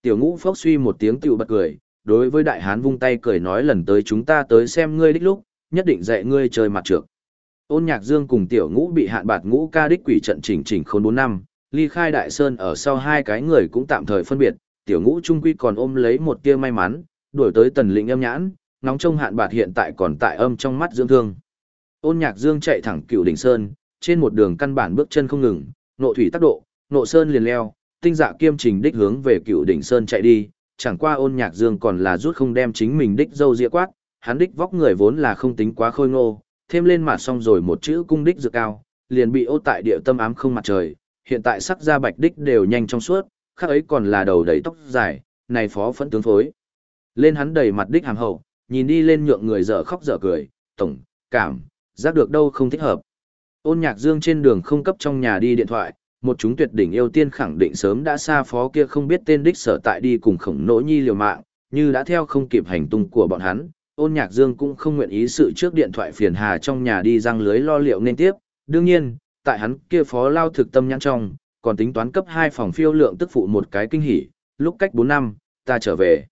Tiểu ngũ phốc suy một tiếng tiểu bật cười, đối với đại hán vung tay cười nói lần tới chúng ta tới xem ngươi đích lúc, nhất định dạy ngươi chơi mặt trược. Ôn nhạc dương cùng tiểu ngũ bị hạn bạt ngũ ca đích quỷ trận chỉnh chỉnh khôn bốn năm, ly khai đại sơn ở sau hai cái người cũng tạm thời phân biệt, tiểu ngũ trung quy còn ôm lấy một tia may mắn, đuổi tới tần lĩnh âm nhãn, nóng trông hạn bạt hiện tại còn tại âm trong mắt dương thương. Ôn nhạc dương chạy thẳng cựu đỉnh sơn, trên một đường căn bản bước chân không ngừng, nộ thủy tác độ, nộ sơn liền leo, tinh dạ kiêm trình đích hướng về cựu đỉnh sơn chạy đi, chẳng qua ôn nhạc dương còn là rút không đem chính mình đích dâu dịa quát, hắn đích vóc người vốn là không tính quá khôi ngô, thêm lên mặt xong rồi một chữ cung đích dược cao, liền bị ô tại địa tâm ám không mặt trời, hiện tại sắc da bạch đích đều nhanh trong suốt, khác ấy còn là đầu đầy tóc dài, này phó phẫn tướng phối. Lên hắn đầy mặt đích hàm hậu, nhìn đi lên nhượng người dở khóc dở cười, tổng, cảm, giác được đâu không thích hợp. Ôn nhạc dương trên đường không cấp trong nhà đi điện thoại, một chúng tuyệt đỉnh yêu tiên khẳng định sớm đã xa phó kia không biết tên đích sở tại đi cùng khổng nỗ nhi liều mạng, như đã theo không kịp hành tung của bọn hắn. Ôn nhạc dương cũng không nguyện ý sự trước điện thoại phiền hà trong nhà đi răng lưới lo liệu nên tiếp. Đương nhiên, tại hắn kia phó lao thực tâm nhãn trong, còn tính toán cấp 2 phòng phiêu lượng tức phụ một cái kinh hỉ, lúc cách 4 năm, ta trở về.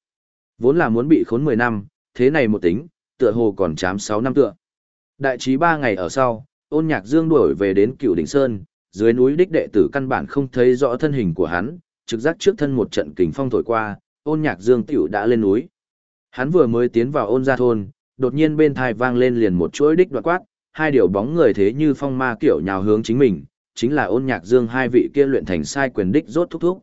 Vốn là muốn bị khốn 10 năm, thế này một tính, tựa hồ còn chám 6 năm tựa. Đại trí 3 ngày ở sau, ôn nhạc dương đuổi về đến cửu đỉnh sơn, dưới núi đích đệ tử căn bản không thấy rõ thân hình của hắn, trực giác trước thân một trận kình phong thổi qua, ôn nhạc dương tiểu đã lên núi. Hắn vừa mới tiến vào ôn gia thôn, đột nhiên bên thai vang lên liền một chuỗi đích đoạt quát, hai điều bóng người thế như phong ma kiểu nhào hướng chính mình, chính là ôn nhạc dương hai vị kia luyện thành sai quyền đích rốt thúc thúc.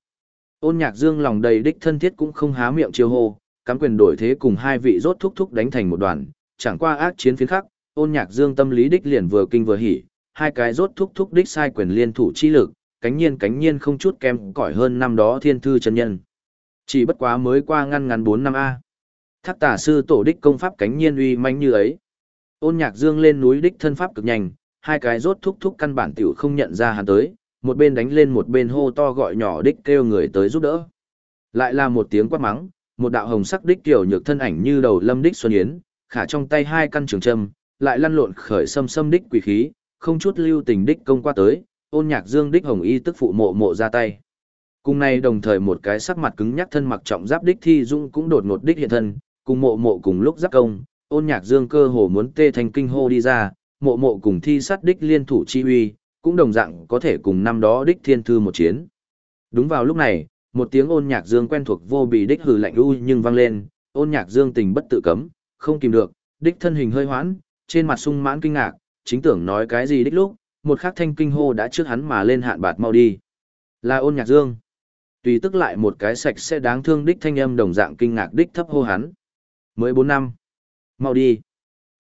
Ôn nhạc dương lòng đầy đích thân thiết cũng không há miệng chiêu hô, cắm quyền đổi thế cùng hai vị rốt thúc thúc đánh thành một đoàn, chẳng qua ác chiến phiến khắc, ôn nhạc dương tâm lý đích liền vừa kinh vừa hỉ, hai cái rốt thúc thúc đích sai quyền liên thủ chi lực, cánh nhiên cánh nhiên không chút kém cỏi hơn năm đó thiên thư chân nhân. Chỉ bất quá mới qua ngăn ngắn 4 năm A. Thác tả sư tổ đích công pháp cánh nhiên uy manh như ấy. Ôn nhạc dương lên núi đích thân pháp cực nhanh, hai cái rốt thúc thúc căn bản tiểu không nhận ra hắn tới, một bên đánh lên một bên hô to gọi nhỏ đích kêu người tới giúp đỡ. Lại là một tiếng quát mắng, một đạo hồng sắc đích tiểu nhược thân ảnh như đầu lâm đích xuân yến, Khả trong tay hai căn trường châm, lại lăn lộn khởi sâm sâm đích quỷ khí, không chút lưu tình đích công qua tới, ôn nhạc dương đích hồng y tức phụ mộ mộ ra tay. Cùng này đồng thời một cái sắc mặt cứng nhắc thân mặc trọng giáp đích thi dung cũng đột ngột đích hiện thân, cùng mộ mộ cùng lúc giáp công, ôn nhạc dương cơ hồ muốn tê thành kinh hô đi ra, mộ mộ cùng thi sát đích liên thủ chi uy, cũng đồng dạng có thể cùng năm đó đích thiên thư một chiến. Đúng vào lúc này, một tiếng ôn nhạc dương quen thuộc vô bị đích hừ lạnh u nhưng vang lên, ôn nhạc dương tình bất tự cấm, không kìm được, đích thân hình hơi hoãn, trên mặt sung mãn kinh ngạc, chính tưởng nói cái gì đích lúc, một khắc thanh kinh hô đã trước hắn mà lên hạn bạt mau đi. Là ôn nhạc dương. Tùy tức lại một cái sạch sẽ đáng thương đích thanh âm đồng dạng kinh ngạc đích thấp hô hắn. Mới bốn năm. Mau đi.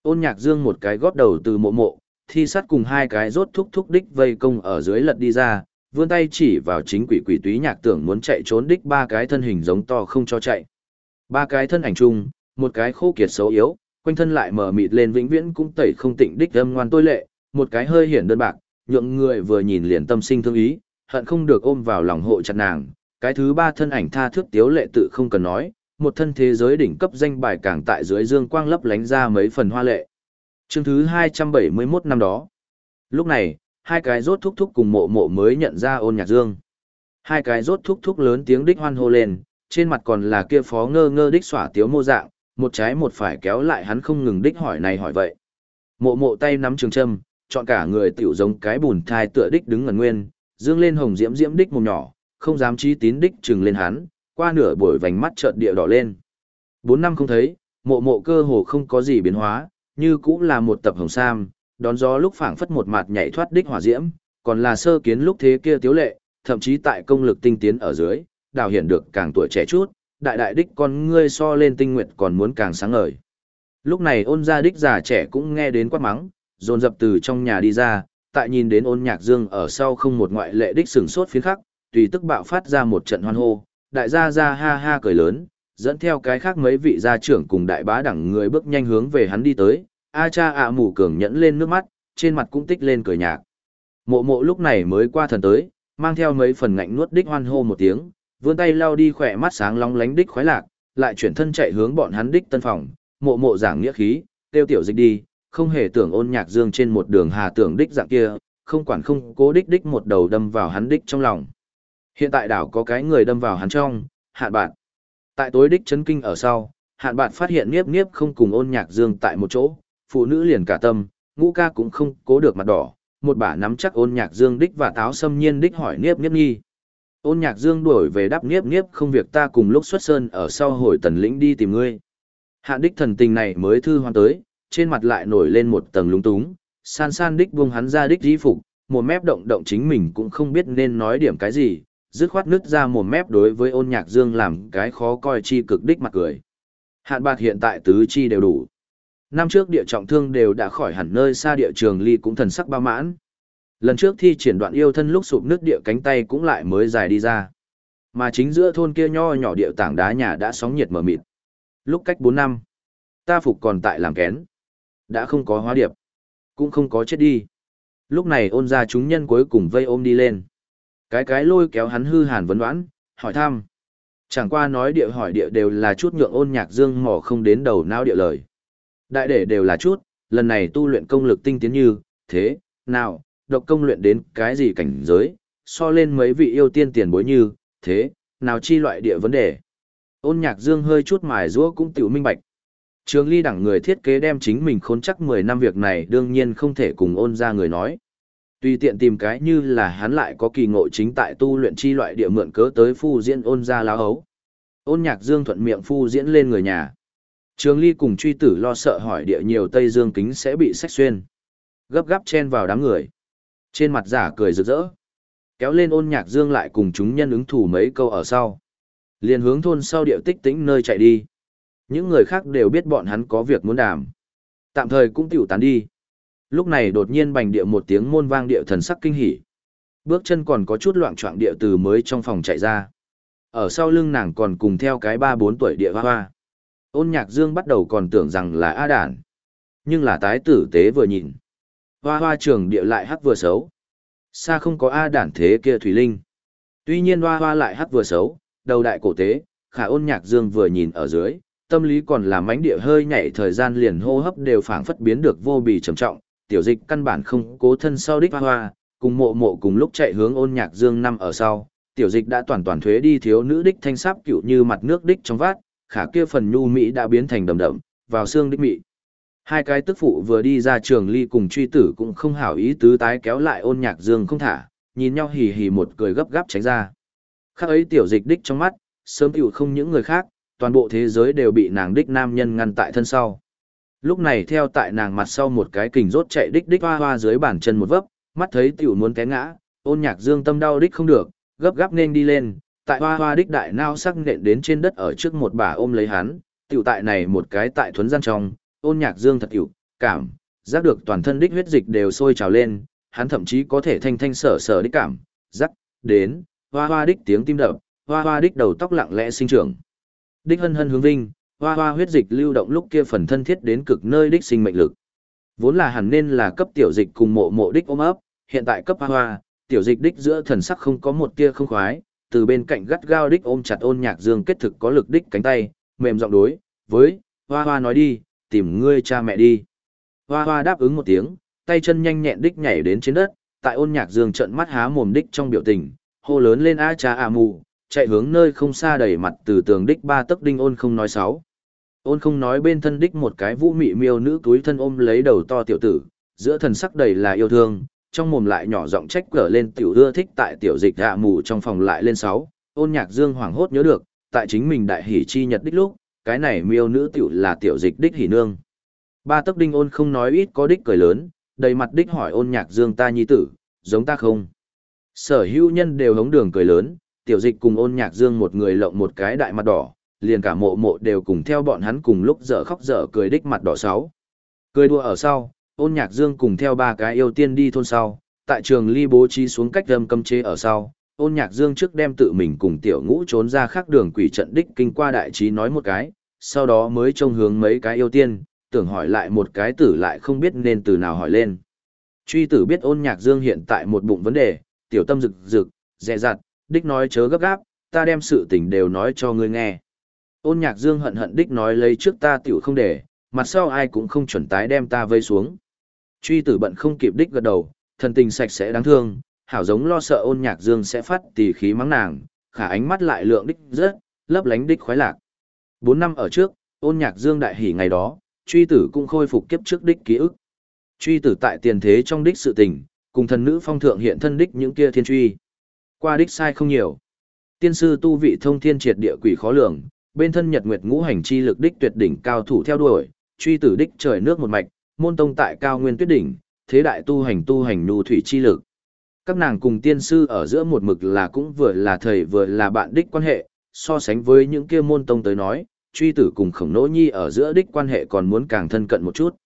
Ôn nhạc dương một cái góp đầu từ mộ mộ, thi sắt cùng hai cái rốt thúc thúc đích vây công ở dưới lật đi ra, vươn tay chỉ vào chính quỷ quỷ túy nhạc tưởng muốn chạy trốn đích ba cái thân hình giống to không cho chạy. Ba cái thân ảnh chung, một cái khô kiệt xấu yếu, quanh thân lại mở mịt lên vĩnh viễn cũng tẩy không tịnh đích âm ngoan tôi lệ, một cái hơi hiển đơn bạc, nhượng người vừa nhìn liền tâm sinh thương ý, hận không được ôm vào lòng hộ chặt nàng. Cái thứ ba thân ảnh tha thước tiếu lệ tự không cần nói, một thân thế giới đỉnh cấp danh bài càng tại dưới dương quang lấp lánh ra mấy phần hoa lệ. Chương thứ 271 năm đó. Lúc này, hai cái rốt thúc thúc cùng mộ mộ mới nhận ra ôn nhạc dương. Hai cái rốt thúc thúc lớn tiếng đích hoan hô lên, trên mặt còn là kia phó ngơ ngơ đích xỏa tiếu mô dạng, một trái một phải kéo lại hắn không ngừng đích hỏi này hỏi vậy. Mộ mộ tay nắm trường châm, chọn cả người tiểu giống cái bùn thai tựa đích đứng ngẩn nguyên, dương lên hồng diễm diễm đích mồm nhỏ, không dám chi tín đích trừng lên hắn, qua nửa buổi vành mắt chợt địa đỏ lên. Bốn năm không thấy, mộ mộ cơ hồ không có gì biến hóa, như cũng là một tập hồng sam, đón gió lúc phảng phất một mặt nhảy thoát đích hỏa diễm, còn là sơ kiến lúc thế kia tiếu lệ, thậm chí tại công lực tinh tiến ở dưới, đào hiện được càng tuổi trẻ chút, đại đại đích con ngươi so lên tinh nguyệt còn muốn càng sáng ngời. Lúc này ôn gia đích già trẻ cũng nghe đến quát mắng, dồn dập từ trong nhà đi ra, tại nhìn đến ôn nhạc dương ở sau không một ngoại lệ đích sừng sốt phiến khắc, tùy tức bạo phát ra một trận hoan hô, đại gia ra ha ha cười lớn, dẫn theo cái khác mấy vị gia trưởng cùng đại bá đẳng người bước nhanh hướng về hắn đi tới, a cha ạ mù cường nhẫn lên nước mắt, trên mặt cũng tích lên cười nhạc. Mộ mộ lúc này mới qua thần tới, mang theo mấy phần ngạnh nuốt đích hoan hô một tiếng, vươn tay lao đi khỏe mắt sáng long lánh đích khoái lạc, lại chuyển thân chạy hướng bọn hắn đích tân phòng, mộ mộ giảng nghĩa khí, tiêu tiểu dịch đi, không hề tưởng ôn nhạc dương trên một đường hà tưởng đích dạng kia, không quản không cố đích đích một đầu đâm vào hắn đích trong lòng. Hiện tại đảo có cái người đâm vào hắn trong, hạn bạn. Tại tối đích chấn kinh ở sau, hạn bạn phát hiện niếp niếp không cùng ôn nhạc dương tại một chỗ, phụ nữ liền cả tâm, ngũ ca cũng không cố được mặt đỏ, một bà nắm chắc ôn nhạc dương đích và táo xâm nhiên đích hỏi niếp niếp nghi. Ôn nhạc dương đuổi về đáp nghiếp nghiếp không việc ta cùng lúc xuất sơn ở sau hồi tần lĩnh đi tìm ngươi. Hạn đích thần tình này mới thư hoan tới, trên mặt lại nổi lên một tầng lúng túng, san san đích buông hắn ra đích di phục, một mép động động chính mình cũng không biết nên nói điểm cái gì, dứt khoát nứt ra một mép đối với ôn nhạc dương làm cái khó coi chi cực đích mặt cười. Hạn bạc hiện tại tứ chi đều đủ. Năm trước địa trọng thương đều đã khỏi hẳn nơi xa địa trường ly cũng thần sắc ba mãn. Lần trước thi triển đoạn yêu thân lúc sụp nước địa cánh tay cũng lại mới dài đi ra. Mà chính giữa thôn kia nho nhỏ địa tảng đá nhà đã sóng nhiệt mở mịt. Lúc cách bốn năm, ta phục còn tại làm kén. Đã không có hóa điệp, cũng không có chết đi. Lúc này ôn ra chúng nhân cuối cùng vây ôm đi lên. Cái cái lôi kéo hắn hư hàn vấn đoán, hỏi thăm. Chẳng qua nói địa hỏi địa đều là chút nhượng ôn nhạc dương mỏ không đến đầu não địa lời. Đại để đều là chút, lần này tu luyện công lực tinh tiến như, thế, nào, độc công luyện đến cái gì cảnh giới, so lên mấy vị yêu tiên tiền bối như, thế, nào chi loại địa vấn đề. Ôn nhạc dương hơi chút mài rũa cũng tiểu minh bạch. Trường ly đẳng người thiết kế đem chính mình khốn chắc 10 năm việc này đương nhiên không thể cùng ôn ra người nói. Tùy tiện tìm cái như là hắn lại có kỳ ngộ chính tại tu luyện chi loại địa mượn cớ tới phu diễn ôn ra láo hấu. Ôn nhạc dương thuận miệng phu diễn lên người nhà. Trường ly cùng truy tử lo sợ hỏi địa nhiều Tây Dương kính sẽ bị sách xuyên. Gấp gáp chen vào đám người. Trên mặt giả cười rực rỡ. Kéo lên ôn nhạc dương lại cùng chúng nhân ứng thủ mấy câu ở sau. Liền hướng thôn sau điệu tích tĩnh nơi chạy đi. Những người khác đều biết bọn hắn có việc muốn đàm. Tạm thời cũng tiểu tán đi. Lúc này đột nhiên bành địa một tiếng môn vang địa thần sắc kinh hỉ. Bước chân còn có chút loạn trọng địa từ mới trong phòng chạy ra. Ở sau lưng nàng còn cùng theo cái ba bốn tuổi địa hoa hoa. Ôn nhạc dương bắt đầu còn tưởng rằng là A đản. Nhưng là tái tử tế vừa nhìn. Hoa hoa trường địa lại hắc vừa xấu. Xa không có A đản thế kia Thủy Linh. Tuy nhiên hoa hoa lại hắc vừa xấu, đầu đại cổ tế, khả ôn nhạc dương vừa nhìn ở dưới, tâm lý còn là mánh địa hơi nhảy thời gian liền hô hấp đều phảng phất biến được vô bì trầm trọng, tiểu dịch căn bản không cố thân sau đích hoa hoa, cùng mộ mộ cùng lúc chạy hướng ôn nhạc dương năm ở sau, tiểu dịch đã toàn toàn thuế đi thiếu nữ đích thanh sáp cựu như mặt nước đích trong vát, khả kia phần nhu mỹ đã biến thành đầm đậm, vào xương đích mị. Hai cái tức phụ vừa đi ra trường ly cùng truy tử cũng không hảo ý tứ tái kéo lại ôn nhạc dương không thả, nhìn nhau hì hì một cười gấp gáp tránh ra. Khác ấy tiểu dịch đích trong mắt, sớm tiểu không những người khác, toàn bộ thế giới đều bị nàng đích nam nhân ngăn tại thân sau. Lúc này theo tại nàng mặt sau một cái kình rốt chạy đích đích hoa hoa dưới bàn chân một vấp, mắt thấy tiểu muốn té ngã, ôn nhạc dương tâm đau đích không được, gấp gáp nên đi lên, tại hoa hoa đích đại nao sắc nện đến trên đất ở trước một bà ôm lấy hắn, tiểu tại này một cái tại thuấn gian trong, ôn nhạc dương thật hiểu, cảm, giác được toàn thân đích huyết dịch đều sôi trào lên, hắn thậm chí có thể thanh thanh sở sở đích cảm, giác, đến, hoa hoa đích tiếng tim đập, hoa hoa đích đầu tóc lặng lẽ sinh trưởng. Đích hân hân hướng vinh, hoa hoa huyết dịch lưu động lúc kia phần thân thiết đến cực nơi đích sinh mệnh lực. Vốn là hẳn nên là cấp tiểu dịch cùng mộ mộ đích ôm ấp, hiện tại cấp hoa hoa, tiểu dịch đích giữa thần sắc không có một tia không khoái, từ bên cạnh gắt gao đích ôm chặt ôn nhạc dương kết thực có lực đích cánh tay, mềm giọng đối, với, hoa hoa nói đi, tìm ngươi cha mẹ đi. Hoa hoa đáp ứng một tiếng, tay chân nhanh nhẹn đích nhảy đến trên đất, tại ôn nhạc dương trận mắt há mồm đích trong biểu tình, hô lớn lên a cha a mù, chạy hướng nơi không xa đẩy mặt từ tường đích ba tấc đinh ôn không nói sáu. Ôn không nói bên thân đích một cái vũ mị miêu nữ túi thân ôm lấy đầu to tiểu tử, giữa thần sắc đầy là yêu thương, trong mồm lại nhỏ giọng trách cở lên tiểu ưa thích tại tiểu dịch hạ mù trong phòng lại lên sáu. Ôn nhạc dương hoảng hốt nhớ được, tại chính mình đại hỉ chi nhật đích lúc, cái này miêu nữ tiểu là tiểu dịch đích hỉ nương. Ba tấc đinh ôn không nói ít có đích cười lớn, đầy mặt đích hỏi ôn nhạc dương ta nhi tử, giống ta không. Sở hữu nhân đều hống đường cười lớn, tiểu dịch cùng ôn nhạc dương một người lộng một cái đại mặt đỏ, liền cả mộ mộ đều cùng theo bọn hắn cùng lúc dở khóc dở cười đích mặt đỏ sáu. Cười đùa ở sau, ôn nhạc dương cùng theo ba cái yêu tiên đi thôn sau, tại trường ly bố trí xuống cách đâm cấm chế ở sau, ôn nhạc dương trước đem tự mình cùng tiểu ngũ trốn ra khác đường quỷ trận đích kinh qua đại trí nói một cái, sau đó mới trông hướng mấy cái yêu tiên, tưởng hỏi lại một cái tử lại không biết nên từ nào hỏi lên. Truy tử biết ôn nhạc dương hiện tại một bụng vấn đề, tiểu tâm rực rực, dè dặt, đích nói chớ gấp gáp, ta đem sự tình đều nói cho ngươi nghe. Ôn nhạc dương hận hận đích nói lấy trước ta tiểu không để, mặt sau ai cũng không chuẩn tái đem ta vây xuống. Truy tử bận không kịp đích gật đầu, thần tình sạch sẽ đáng thương, hảo giống lo sợ ôn nhạc dương sẽ phát tỉ khí mắng nàng, khả ánh mắt lại lượng đích rất, lấp lánh đích khoái lạc. Bốn năm ở trước, ôn nhạc dương đại hỉ ngày đó, truy tử cũng khôi phục kiếp trước đích ký ức. Truy tử tại tiền thế trong đích sự tình, cùng thần nữ phong thượng hiện thân đích những kia thiên truy. Qua đích sai không nhiều. Tiên sư tu vị thông thiên triệt địa quỷ khó lường, bên thân nhật nguyệt ngũ hành chi lực đích tuyệt đỉnh cao thủ theo đuổi, truy tử đích trời nước một mạch, môn tông tại cao nguyên tuyết đỉnh, thế đại tu hành tu hành nhu thủy chi lực. Các nàng cùng tiên sư ở giữa một mực là cũng vừa là thầy vừa là bạn đích quan hệ, so sánh với những kia môn tông tới nói, truy tử cùng khổng nỗ nhi ở giữa đích quan hệ còn muốn càng thân cận một chút.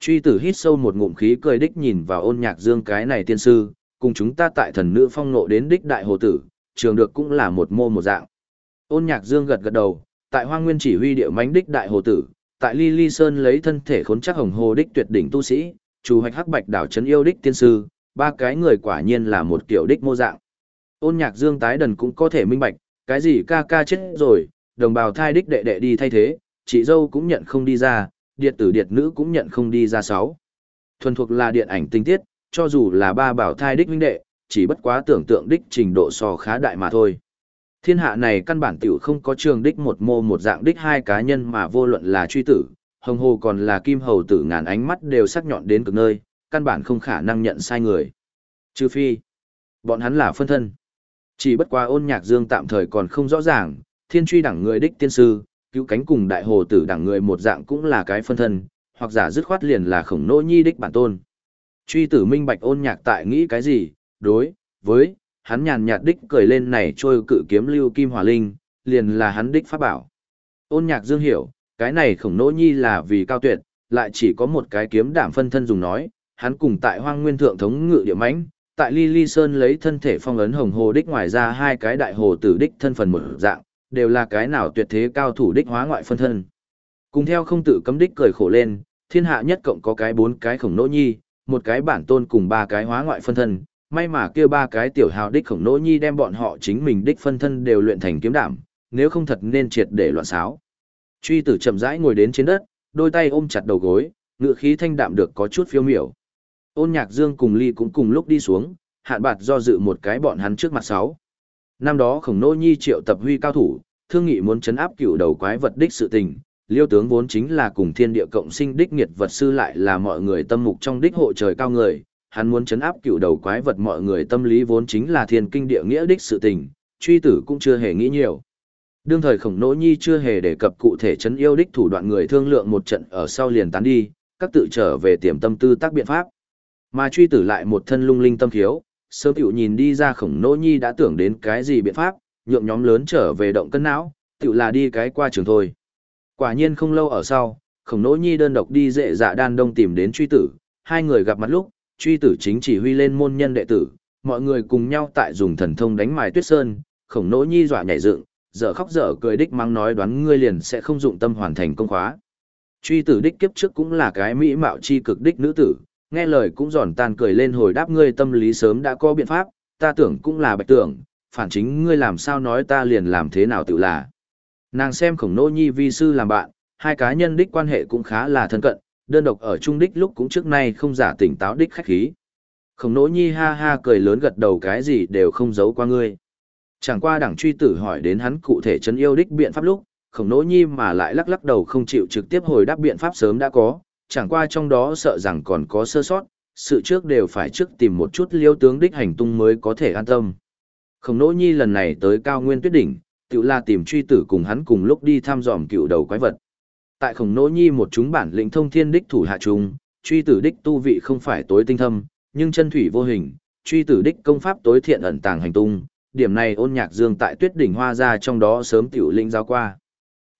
Truy tử hít sâu một ngụm khí cười đích nhìn vào ôn nhạc dương cái này tiên sư, cùng chúng ta tại thần nữ phong nộ đến đích đại hồ tử, trường được cũng là một mô một dạng. Ôn nhạc dương gật gật đầu, tại hoang nguyên chỉ huy địa mánh đích đại hồ tử, tại ly ly sơn lấy thân thể khốn chắc hồng hồ đích tuyệt đỉnh tu sĩ, chủ hoạch hắc bạch đảo trấn yêu đích tiên sư, ba cái người quả nhiên là một kiểu đích mô dạng. Ôn nhạc dương tái đần cũng có thể minh bạch, cái gì ca ca chết rồi, đồng bào thai đích đệ đệ đi thay thế, chị dâu cũng nhận không đi ra, điện tử điện nữ cũng nhận không đi ra sáu. Thuần thuộc là điện ảnh tinh tiết, cho dù là ba bảo thai đích huynh đệ, chỉ bất quá tưởng tượng đích trình độ so khá đại mà thôi. Thiên hạ này căn bản tiểu không có trường đích một mô một dạng đích hai cá nhân mà vô luận là truy tử, hồng hồ còn là kim hầu tử ngàn ánh mắt đều sắc nhọn đến cực nơi, căn bản không khả năng nhận sai người. Trừ phi, bọn hắn là phân thân. Chỉ bất quá ôn nhạc dương tạm thời còn không rõ ràng, thiên truy đẳng người đích tiên sư, cứu cánh cùng đại hồ tử đẳng người một dạng cũng là cái phân thân, hoặc giả dứt khoát liền là khổng nô nhi đích bản tôn. Truy tử minh bạch ôn nhạc tại nghĩ cái gì, đối, với, hắn nhàn nhạt đích cười lên này trôi cự kiếm lưu kim hỏa linh, liền là hắn đích pháp bảo. Ôn nhạc dương hiểu, cái này khổng nỗ nhi là vì cao tuyệt, lại chỉ có một cái kiếm đảm phân thân dùng nói, hắn cùng tại hoang nguyên thượng thống ngự địa mãnh, tại ly ly sơn lấy thân thể phong ấn hồng hồ đích ngoài ra hai cái đại hồ tử đích thân phần một dạng, đều là cái nào tuyệt thế cao thủ đích hóa ngoại phân thân. Cùng theo không tự cấm đích cười khổ lên, thiên hạ nhất cộng có cái bốn cái khổng nỗ nhi, một cái bản tôn cùng ba cái hóa ngoại phân thân, may mà kia ba cái tiểu hào đích khổng nỗ nhi đem bọn họ chính mình đích phân thân đều luyện thành kiếm đảm, nếu không thật nên triệt để loạn xáo. Truy tử chậm rãi ngồi đến trên đất, đôi tay ôm chặt đầu gối, ngựa khí thanh đạm được có chút phiêu miểu. Ôn nhạc dương cùng ly cũng cùng lúc đi xuống, hạn bạt do dự một cái bọn hắn trước mặt sáu. Năm đó khổng nô nhi triệu tập huy cao thủ, thương nghị muốn chấn áp cựu đầu quái vật đích sự tình. Liêu tướng vốn chính là cùng thiên địa cộng sinh đích nghiệt vật sư lại là mọi người tâm mục trong đích hộ trời cao người, hắn muốn chấn áp cựu đầu quái vật mọi người tâm lý vốn chính là thiên kinh địa nghĩa đích sự tình, truy tử cũng chưa hề nghĩ nhiều. Đương thời khổng nỗ nhi chưa hề đề cập cụ thể chấn yêu đích thủ đoạn người thương lượng một trận ở sau liền tán đi, các tự trở về tiềm tâm tư tác biện pháp. Mà truy tử lại một thân lung linh tâm thiếu, sớm tiểu nhìn đi ra khổng nỗ nhi đã tưởng đến cái gì biện pháp, nhượng nhóm lớn trở về động cân não, tiểu là đi cái qua trường thôi. Quả nhiên không lâu ở sau, khổng nỗ nhi đơn độc đi dệ dạ đan đông tìm đến truy tử, hai người gặp mặt lúc, truy tử chính chỉ huy lên môn nhân đệ tử, mọi người cùng nhau tại dùng thần thông đánh mài tuyết sơn, khổng nỗ nhi dọa nhảy dựng, dở khóc dở cười đích mang nói đoán ngươi liền sẽ không dụng tâm hoàn thành công khóa. Truy tử đích kiếp trước cũng là cái mỹ mạo chi cực đích nữ tử, nghe lời cũng giòn tan cười lên hồi đáp ngươi tâm lý sớm đã có biện pháp, ta tưởng cũng là bạch tưởng, phản chính ngươi làm sao nói ta liền làm thế nào tự là. Nàng xem khổng nỗ nhi vi sư làm bạn, hai cá nhân đích quan hệ cũng khá là thân cận, đơn độc ở trung đích lúc cũng trước nay không giả tỉnh táo đích khách khí. Khổng nỗ nhi ha ha cười lớn gật đầu cái gì đều không giấu qua ngươi. Chẳng qua đảng truy tử hỏi đến hắn cụ thể chấn yêu đích biện pháp lúc, khổng nỗ nhi mà lại lắc lắc đầu không chịu trực tiếp hồi đáp biện pháp sớm đã có, chẳng qua trong đó sợ rằng còn có sơ sót, sự trước đều phải trước tìm một chút liêu tướng đích hành tung mới có thể an tâm. Khổng nỗ nhi lần này tới cao nguyên tuyết đỉnh, tự là tìm truy tử cùng hắn cùng lúc đi thăm dòm cựu đầu quái vật. Tại khổng nỗ nhi một chúng bản lĩnh thông thiên đích thủ hạ trung, truy tử đích tu vị không phải tối tinh thâm, nhưng chân thủy vô hình, truy tử đích công pháp tối thiện ẩn tàng hành tung, điểm này ôn nhạc dương tại tuyết đỉnh hoa ra trong đó sớm tiểu Linh giao qua.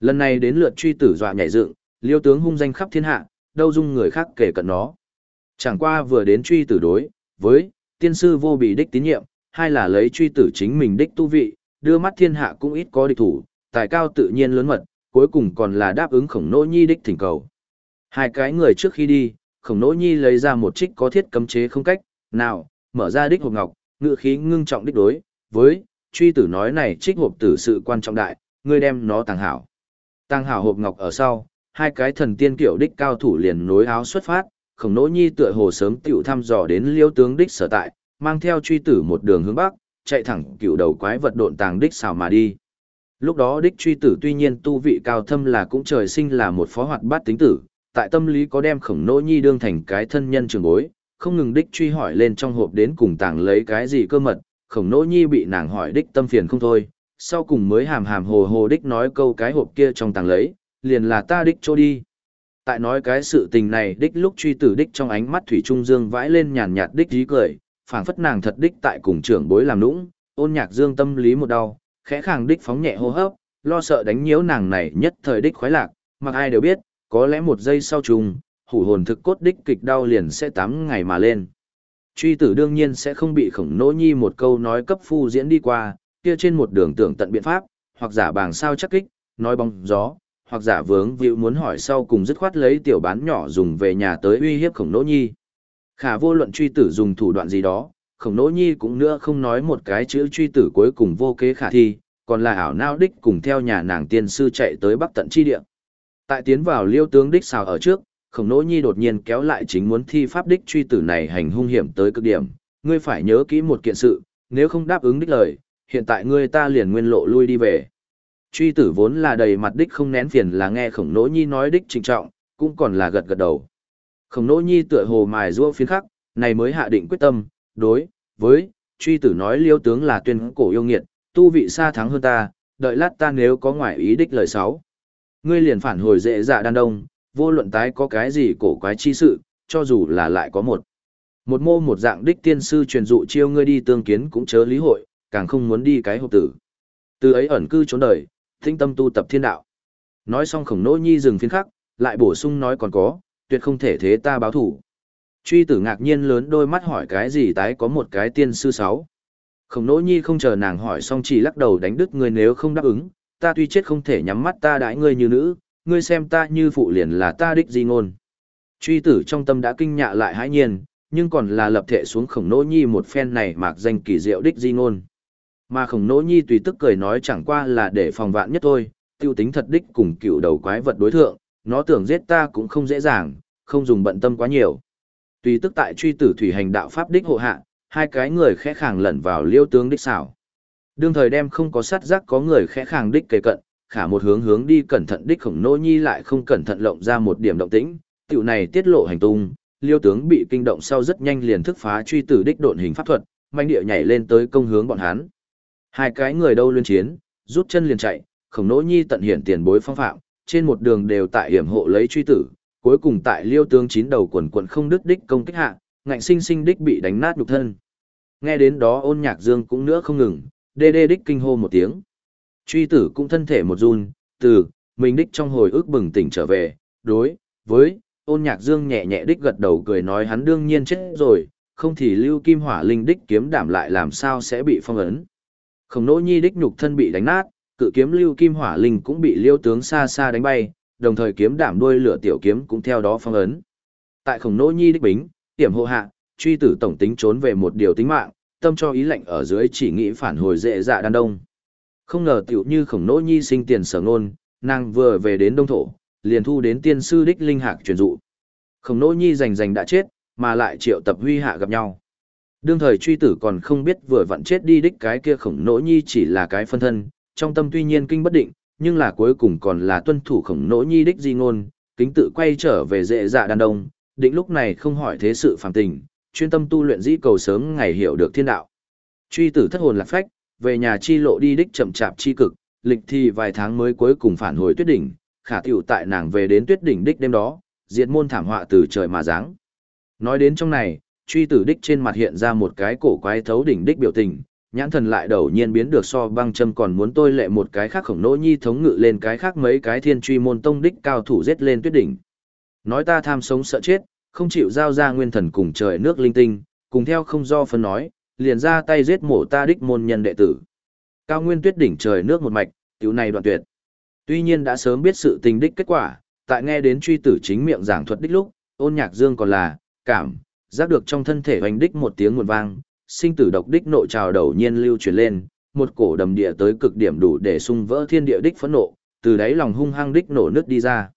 Lần này đến lượt truy tử dọa nhảy dựng, liêu tướng hung danh khắp thiên hạ, đâu dung người khác kể cận nó. Chẳng qua vừa đến truy tử đối, với, tiên sư vô bị đích tín nhiệm, hay là lấy truy tử chính mình đích tu vị, đưa mắt thiên hạ cũng ít có địch thủ, tài cao tự nhiên lớn mật, cuối cùng còn là đáp ứng khổng nỗ nhi đích thỉnh cầu. Hai cái người trước khi đi, khổng nỗ nhi lấy ra một trích có thiết cấm chế không cách, nào, mở ra đích hộp ngọc, ngựa khí ngưng trọng đích đối, với, truy tử nói này trích hộp tử sự quan trọng đại, ngươi đem nó tàng hảo. Tàng hảo hộp ngọc ở sau, hai cái thần tiên kiểu đích cao thủ liền nối áo xuất phát, khổng nỗ nhi tựa hồ sớm tiểu thăm dò đến liêu tướng đích sở tại, mang theo truy tử một đường hướng bắc, chạy thẳng cựu đầu quái vật độn tàng đích xào mà đi. Lúc đó đích truy tử tuy nhiên tu vị cao thâm là cũng trời sinh là một phó hoạt bát tính tử, tại tâm lý có đem khổng nỗ nhi đương thành cái thân nhân trường bối, không ngừng đích truy hỏi lên trong hộp đến cùng tàng lấy cái gì cơ mật, khổng nỗ nhi bị nàng hỏi đích tâm phiền không thôi, sau cùng mới hàm hàm hồ hồ đích nói câu cái hộp kia trong tàng lấy, liền là ta đích trô đi. Tại nói cái sự tình này đích lúc truy tử đích trong ánh mắt Thủy Trung Dương vãi lên nhàn nhạt đích dí cười, phảng phất nàng thật đích tại cùng trưởng bối làm nũng, ôn nhạc Dương tâm lý một đau, khẽ khàng đích phóng nhẹ hô hấp, lo sợ đánh nhiễu nàng này nhất thời đích khoái lạc, mặc ai đều biết, có lẽ một giây sau trùng, hủ hồn thực cốt đích kịch đau liền sẽ tám ngày mà lên. Truy tử đương nhiên sẽ không bị khổng nỗ nhi một câu nói cấp phu diễn đi qua, kia trên một đường tưởng tận biện pháp, hoặc giả bàng sao chắc kích, nói bóng gió, hoặc giả vướng víu muốn hỏi sau cùng dứt khoát lấy tiểu bán nhỏ dùng về nhà tới uy hiếp khổng nỗ nhi. Khả vô luận truy tử dùng thủ đoạn gì đó, khổng nỗ nhi cũng nữa không nói một cái chữ truy tử cuối cùng vô kế khả thi, còn là ảo nao đích cùng theo nhà nàng tiên sư chạy tới bắc tận chi địa. Tại tiến vào liêu tướng đích xào ở trước, khổng nỗ nhi đột nhiên kéo lại chính muốn thi pháp đích truy tử này hành hung hiểm tới cực điểm, ngươi phải nhớ kỹ một kiện sự, nếu không đáp ứng đích lời, hiện tại ngươi ta liền nguyên lộ lui đi về. Truy tử vốn là đầy mặt đích không nén phiền là nghe khổng nỗ nhi nói đích trịnh trọng, cũng còn là gật gật đầu. Khổng nỗ nhi tựa hồ mài rua phiến khắc, này mới hạ định quyết tâm, đối, với, truy tử nói liêu tướng là tuyên cổ yêu nghiệt, tu vị xa thắng hơn ta, đợi lát ta nếu có ngoại ý đích lời sáu. Ngươi liền phản hồi dễ dạ đan đông, vô luận tái có cái gì cổ quái chi sự, cho dù là lại có một. Một mô một dạng đích tiên sư truyền dụ chiêu ngươi đi tương kiến cũng chớ lý hội, càng không muốn đi cái hộp tử. Từ ấy ẩn cư trốn đời, thinh tâm tu tập thiên đạo. Nói xong khổng nỗ nhi dừng phiến khắc, lại bổ sung nói còn có, tuyệt không thể thế ta báo thủ. Truy tử ngạc nhiên lớn đôi mắt hỏi cái gì tái có một cái tiên sư sáu. Khổng nỗ nhi không chờ nàng hỏi xong chỉ lắc đầu đánh đứt người nếu không đáp ứng, ta tuy chết không thể nhắm mắt ta đãi ngươi như nữ, ngươi xem ta như phụ liền là ta đích di ngôn. Truy tử trong tâm đã kinh nhạ lại hãi nhiên, nhưng còn là lập thể xuống khổng nỗ nhi một phen này mạc danh kỳ diệu đích di ngôn. Mà khổng nỗ nhi tùy tức cười nói chẳng qua là để phòng vạn nhất thôi, tiêu tính thật đích cùng cựu đầu quái vật đối thượng, nó tưởng giết ta cũng không dễ dàng, không dùng bận tâm quá nhiều. Tùy tức tại truy tử thủy hành đạo pháp đích hộ hạ, hai cái người khẽ khàng lẩn vào liêu tướng đích xảo. Đương thời đem không có sát giác có người khẽ khàng đích kề cận, khả một hướng hướng đi cẩn thận đích khổng nỗ nhi lại không cẩn thận lộng ra một điểm động tĩnh, tiểu này tiết lộ hành tung, liêu tướng bị kinh động sau rất nhanh liền thức phá truy tử đích độn hình pháp thuật, manh địa nhảy lên tới công hướng bọn hắn. Hai cái người đâu liên chiến, rút chân liền chạy, khổng nỗ nhi tận hiển tiền bối phong phạm, trên một đường đều tại hiểm hộ lấy truy tử, cuối cùng tại liêu tướng chín đầu quần quần không đứt đích công kích hạ, ngạnh sinh sinh đích bị đánh nát nhục thân. Nghe đến đó ôn nhạc dương cũng nữa không ngừng, đê đê đích kinh hô một tiếng. Truy tử cũng thân thể một run, từ, mình đích trong hồi ức bừng tỉnh trở về, đối, với, ôn nhạc dương nhẹ nhẹ đích gật đầu cười nói hắn đương nhiên chết rồi, không thì lưu kim hỏa linh đích kiếm đảm lại làm sao sẽ bị phong ấn. Khổng nỗ nhi đích nhục thân bị đánh nát, cự kiếm lưu kim hỏa linh cũng bị liêu tướng xa xa đánh bay, đồng thời kiếm đảm đuôi lửa tiểu kiếm cũng theo đó phong ấn. Tại khổng nỗ nhi đích bính, tiểm hộ hạ, truy tử tổng tính trốn về một điều tính mạng, tâm cho ý lệnh ở dưới chỉ nghĩ phản hồi dễ dạ đan đông. Không ngờ tiểu như khổng nỗ nhi sinh tiền sở ngôn, nàng vừa về đến đông thổ, liền thu đến tiên sư đích linh hạc truyền dụ. Khổng nỗ nhi rành rành đã chết, mà lại triệu tập huy hạ gặp nhau. Đương thời truy tử còn không biết vừa vặn chết đi đích cái kia khổng nỗ nhi chỉ là cái phân thân, trong tâm tuy nhiên kinh bất định, nhưng là cuối cùng còn là tuân thủ khổng nỗ nhi đích di ngôn, kính tự quay trở về dễ dạ đàn đông, định lúc này không hỏi thế sự phàm tình, chuyên tâm tu luyện dĩ cầu sớm ngày hiểu được thiên đạo. Truy tử thất hồn lạc phách, về nhà chi lộ đi đích chậm chạp chi cực, lịch thì vài tháng mới cuối cùng phản hồi tuyết đỉnh, khả tiểu tại nàng về đến tuyết đỉnh đích đêm đó, diệt môn thảm họa từ trời mà giáng. Nói đến trong này, truy tử đích trên mặt hiện ra một cái cổ quái thấu đỉnh đích biểu tình, nhãn thần lại đầu nhiên biến được so băng châm còn muốn tôi lệ một cái khác khổng nỗ nhi thống ngự lên cái khác mấy cái thiên truy môn tông đích cao thủ giết lên tuyết đỉnh. Nói ta tham sống sợ chết, không chịu giao ra nguyên thần cùng trời nước linh tinh, cùng theo không do phân nói, liền ra tay giết mổ ta đích môn nhân đệ tử. Cao nguyên tuyết đỉnh trời nước một mạch, tiểu này đoạn tuyệt. Tuy nhiên đã sớm biết sự tình đích kết quả, tại nghe đến truy tử chính miệng giảng thuật đích lúc, ôn nhạc dương còn là, cảm, giác được trong thân thể hoành đích một tiếng nguồn vang, sinh tử độc đích nội trào đầu nhiên lưu chuyển lên, một cổ đầm địa tới cực điểm đủ để xung vỡ thiên địa đích phẫn nộ, từ đáy lòng hung hăng đích nổ nước đi ra.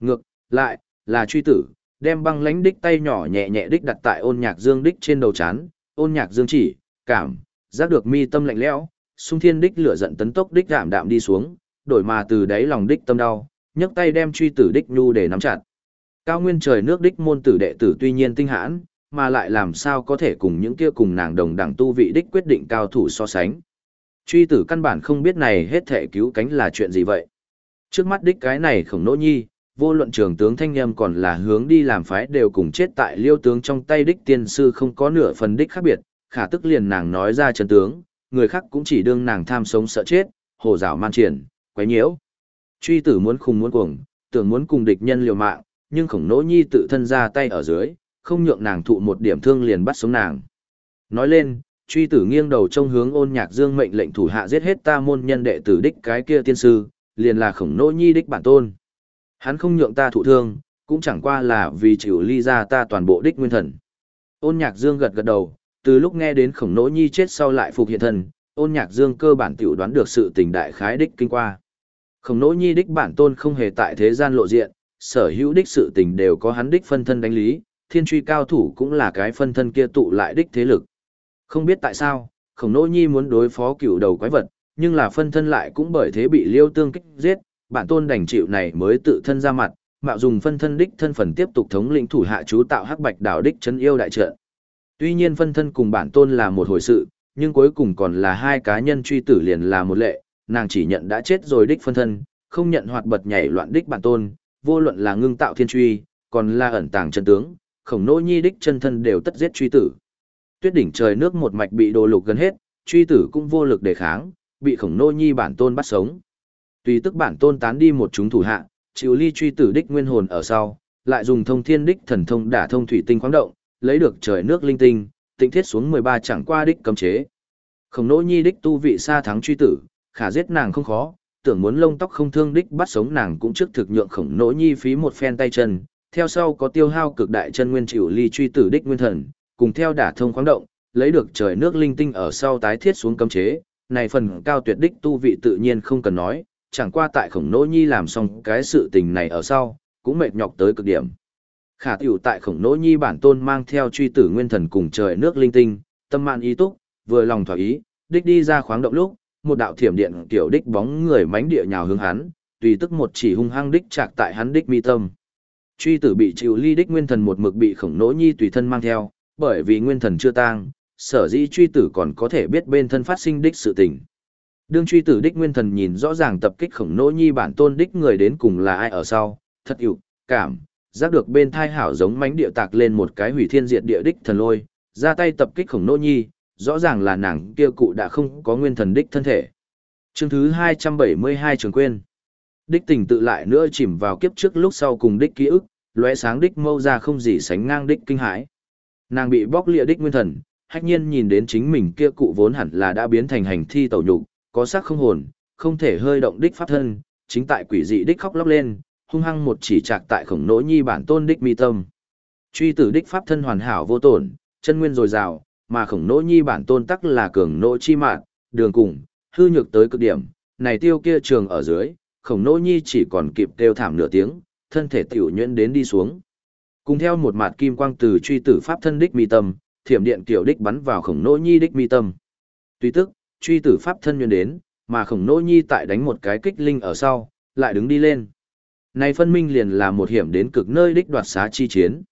Ngược, lại, là truy tử, đem băng lánh đích tay nhỏ nhẹ nhẹ đích đặt tại ôn nhạc dương đích trên đầu chán, ôn nhạc dương chỉ, cảm, giác được mi tâm lạnh lẽo, sung thiên đích lửa giận tấn tốc đích giảm đạm đi xuống, đổi mà từ đáy lòng đích tâm đau, nhấc tay đem truy tử đích nhu để nắm chặt. Cao nguyên trời nước đích môn tử đệ tử tuy nhiên tinh hãn, mà lại làm sao có thể cùng những kia cùng nàng đồng đẳng tu vị đích quyết định cao thủ so sánh. Truy tử căn bản không biết này hết thể cứu cánh là chuyện gì vậy. Trước mắt đích cái này khổng nỗ nhi, vô luận trường tướng thanh nhâm còn là hướng đi làm phái đều cùng chết tại liêu tướng trong tay đích tiên sư không có nửa phần đích khác biệt, khả tức liền nàng nói ra chân tướng, người khác cũng chỉ đương nàng tham sống sợ chết, hồ dạo man triển, quấy nhiễu. Truy tử muốn khùng muốn cuồng, tưởng muốn cùng địch nhân liều mạng, nhưng khổng nỗ nhi tự thân ra tay ở dưới, không nhượng nàng thụ một điểm thương liền bắt sống nàng. Nói lên, truy tử nghiêng đầu trông hướng ôn nhạc dương mệnh lệnh thủ hạ giết hết ta môn nhân đệ tử đích cái kia tiên sư, liền là khổng nỗ nhi đích bản tôn. Hắn không nhượng ta thụ thương, cũng chẳng qua là vì chịu ly ra ta toàn bộ đích nguyên thần. Ôn nhạc dương gật gật đầu, từ lúc nghe đến khổng nỗ nhi chết sau lại phục hiện thần, ôn nhạc dương cơ bản tiểu đoán được sự tình đại khái đích kinh qua. Khổng nỗ nhi đích bản tôn không hề tại thế gian lộ diện, sở hữu đích sự tình đều có hắn đích phân thân đánh lý, thiên truy cao thủ cũng là cái phân thân kia tụ lại đích thế lực. Không biết tại sao, khổng nỗ nhi muốn đối phó cựu đầu quái vật, nhưng là phân thân lại cũng bởi thế bị liêu tương kích giết, bản tôn đành chịu này mới tự thân ra mặt, mạo dùng phân thân đích thân phần tiếp tục thống lĩnh thủ hạ chú tạo hắc bạch đảo đích chân yêu đại trận. Tuy nhiên phân thân cùng bản tôn là một hồi sự, nhưng cuối cùng còn là hai cá nhân truy tử liền là một lệ, nàng chỉ nhận đã chết rồi đích phân thân, không nhận hoạt bật nhảy loạn đích bản tôn, vô luận là ngưng tạo thiên truy, còn là ẩn tàng chân tướng, khổng nỗ nhi đích chân thân đều tất giết truy tử. Tuyết đỉnh trời nước một mạch bị đồ lục gần hết, truy tử cũng vô lực đề kháng, bị khổng nỗ nhi bản tôn bắt sống. Tùy tức bản tôn tán đi một chúng thủ hạ, chịu ly truy tử đích nguyên hồn ở sau, lại dùng thông thiên đích thần thông đả thông thủy tinh khoáng động, lấy được trời nước linh tinh, tịnh thiết xuống 13 chẳng qua đích cấm chế. Khổng nỗ nhi đích tu vị xa thắng truy tử, khả giết nàng không khó, tưởng muốn lông tóc không thương đích bắt sống nàng cũng trước thực nhượng khổng nỗ nhi phí một phen tay chân, theo sau có tiêu hao cực đại chân nguyên chịu ly truy tử đích nguyên thần, cùng theo đả thông khoáng động, lấy được trời nước linh tinh ở sau tái thiết xuống cấm chế, này phần cao tuyệt đích tu vị tự nhiên không cần nói, chẳng qua tại khổng nỗ nhi làm xong cái sự tình này ở sau, cũng mệt nhọc tới cực điểm. Khả tiểu tại khổng nỗ nhi bản tôn mang theo truy tử nguyên thần cùng trời nước linh tinh, tâm man ý túc, vừa lòng thỏa ý, đích đi ra khoáng động lúc, một đạo thiểm điện tiểu đích bóng người mánh địa nhào hướng hắn, tùy tức một chỉ hung hăng đích chạc tại hắn đích mi tâm. Truy tử bị chịu ly đích nguyên thần một mực bị khổng nỗ nhi tùy thân mang theo, bởi vì nguyên thần chưa tang, sở dĩ truy tử còn có thể biết bên thân phát sinh đích sự tình. Đương truy tử đích nguyên thần nhìn rõ ràng tập kích khổng nỗ nhi bản tôn đích người đến cùng là ai ở sau, thật hiệu, cảm, giác được bên thai hảo giống mánh địa tạc lên một cái hủy thiên diệt địa đích thần lôi, ra tay tập kích khổng nỗ nhi, rõ ràng là nàng kia cụ đã không có nguyên thần đích thân thể. Chương thứ 272 trường quên. Đích tình tự lại nữa chìm vào kiếp trước lúc sau cùng đích ký ức, lóe sáng đích mâu ra không gì sánh ngang đích kinh hãi. Nàng bị bóc lìa đích nguyên thần, hách nhiên nhìn đến chính mình kia cụ vốn hẳn là đã biến thành hành thi tẩu nhục, có xác không hồn, không thể hơi động đích pháp thân, chính tại quỷ dị đích khóc lóc lên, hung hăng một chỉ trạc tại khổng nỗ nhi bản tôn đích mi tâm. Truy tử đích pháp thân hoàn hảo vô tổn, chân nguyên dồi dào, mà khổng nỗ nhi bản tôn tắc là cường nỗ chi mạn, đường cùng, hư nhược tới cực điểm, này tiêu kia trường ở dưới, khổng nỗ nhi chỉ còn kịp kêu thảm nửa tiếng, thân thể tiểu nhuyễn đến đi xuống. Cùng theo một mạt kim quang từ truy tử pháp thân đích mi tâm, thiểm điện tiểu đích bắn vào khổng nỗ nhi đích mi tâm. Tuy tức, truy tử pháp thân nhuyễn đến, mà khổng nỗ nhi tại đánh một cái kích linh ở sau, lại đứng đi lên. Này phân minh liền là một hiểm đến cực nơi đích đoạt xá chi chiến.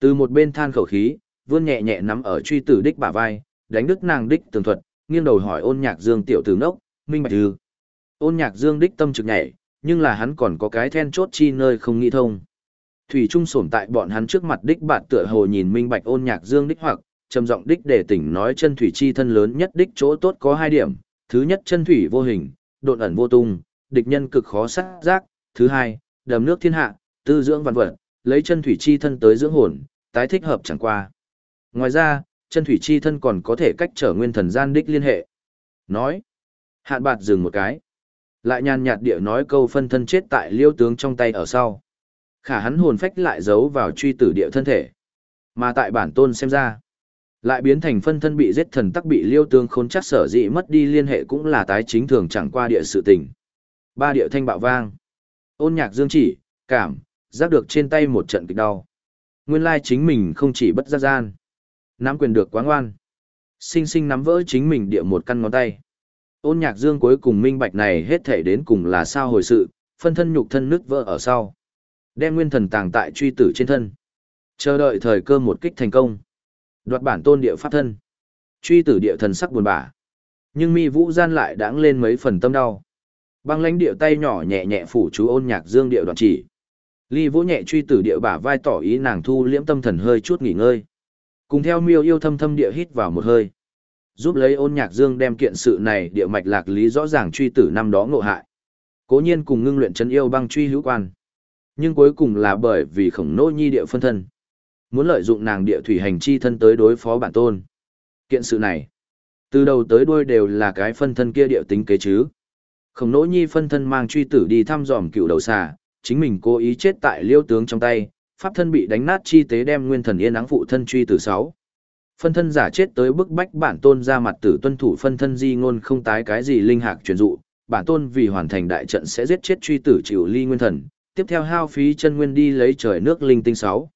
Từ một bên than khẩu khí, vươn nhẹ nhẹ nắm ở truy tử đích bả vai, đánh đứt nàng đích tường thuật, nghiêng đầu hỏi ôn nhạc dương tiểu tử nốc, minh bạch ư. Ôn nhạc dương đích tâm trực nhảy, nhưng là hắn còn có cái then chốt chi nơi không nghĩ thông. Thủy Trung sổm tại bọn hắn trước mặt đích bạn tựa hồ nhìn minh bạch ôn nhạc dương đích hoặc, trầm giọng đích để tỉnh nói chân thủy chi thân lớn nhất đích chỗ tốt có hai điểm, thứ nhất chân thủy vô hình, độn ẩn vô tung, địch nhân cực khó sát giác, thứ hai, đầm nước thiên hạ, tư dưỡng văn vật, lấy chân thủy chi thân tới dưỡng hồn, tái thích hợp chẳng qua. Ngoài ra, chân thủy chi thân còn có thể cách trở nguyên thần gian đích liên hệ. Nói, hạn bạt dừng một cái. Lại nhàn nhạt địa nói câu phân thân chết tại liêu tướng trong tay ở sau. Khả hắn hồn phách lại giấu vào truy tử địa thân thể. Mà tại bản tôn xem ra, lại biến thành phân thân bị giết thần tắc bị liêu tướng khốn chắc sở dị mất đi liên hệ cũng là tái chính thường chẳng qua địa sự tình. Ba địa thanh bạo vang. Ôn nhạc dương chỉ, cảm, giác được trên tay một trận kịch đau. Nguyên lai chính mình không chỉ bất giác gian. Nắm quyền được quá ngoan. Sinh sinh nắm vỡ chính mình địa một căn ngón tay. Ôn nhạc dương cuối cùng minh bạch này hết thể đến cùng là sao hồi sự, phân thân nhục thân nứt vỡ ở sau. Đem nguyên thần tàng tại truy tử trên thân. Chờ đợi thời cơ một kích thành công. Đoạt bản tôn địa pháp thân. Truy tử địa thần sắc buồn bã. Nhưng mi vũ gian lại đãng lên mấy phần tâm đau. Băng lãnh địa tay nhỏ nhẹ nhẹ phủ chú ôn nhạc dương địa đoạn chỉ. Ly vỗ nhẹ truy tử địa bả vai tỏ ý nàng thu liễm tâm thần hơi chút nghỉ ngơi. Cùng theo miêu yêu thâm thâm địa hít vào một hơi. Giúp lấy ôn nhạc dương đem kiện sự này địa mạch lạc lý rõ ràng truy tử năm đó ngộ hại. Cố nhiên cùng ngưng luyện chân yêu băng truy hữu quan. Nhưng cuối cùng là bởi vì khổng nô nhi địa phân thân. Muốn lợi dụng nàng địa thủy hành chi thân tới đối phó bản tôn. Kiện sự này. Từ đầu tới đuôi đều là cái phân thân kia địa tính kế chứ. Khổng nỗ nhi phân thân mang truy tử đi thăm dòm cựu đầu xà, chính mình cố ý chết tại liêu tướng trong tay, pháp thân bị đánh nát chi tế đem nguyên thần yên ắng phụ thân truy tử sáu. Phân thân giả chết tới bức bách bản tôn ra mặt tử tuân thủ phân thân di ngôn không tái cái gì linh hạc truyền dụ, bản tôn vì hoàn thành đại trận sẽ giết chết truy tử chịu ly nguyên thần, tiếp theo hao phí chân nguyên đi lấy trời nước linh tinh sáu.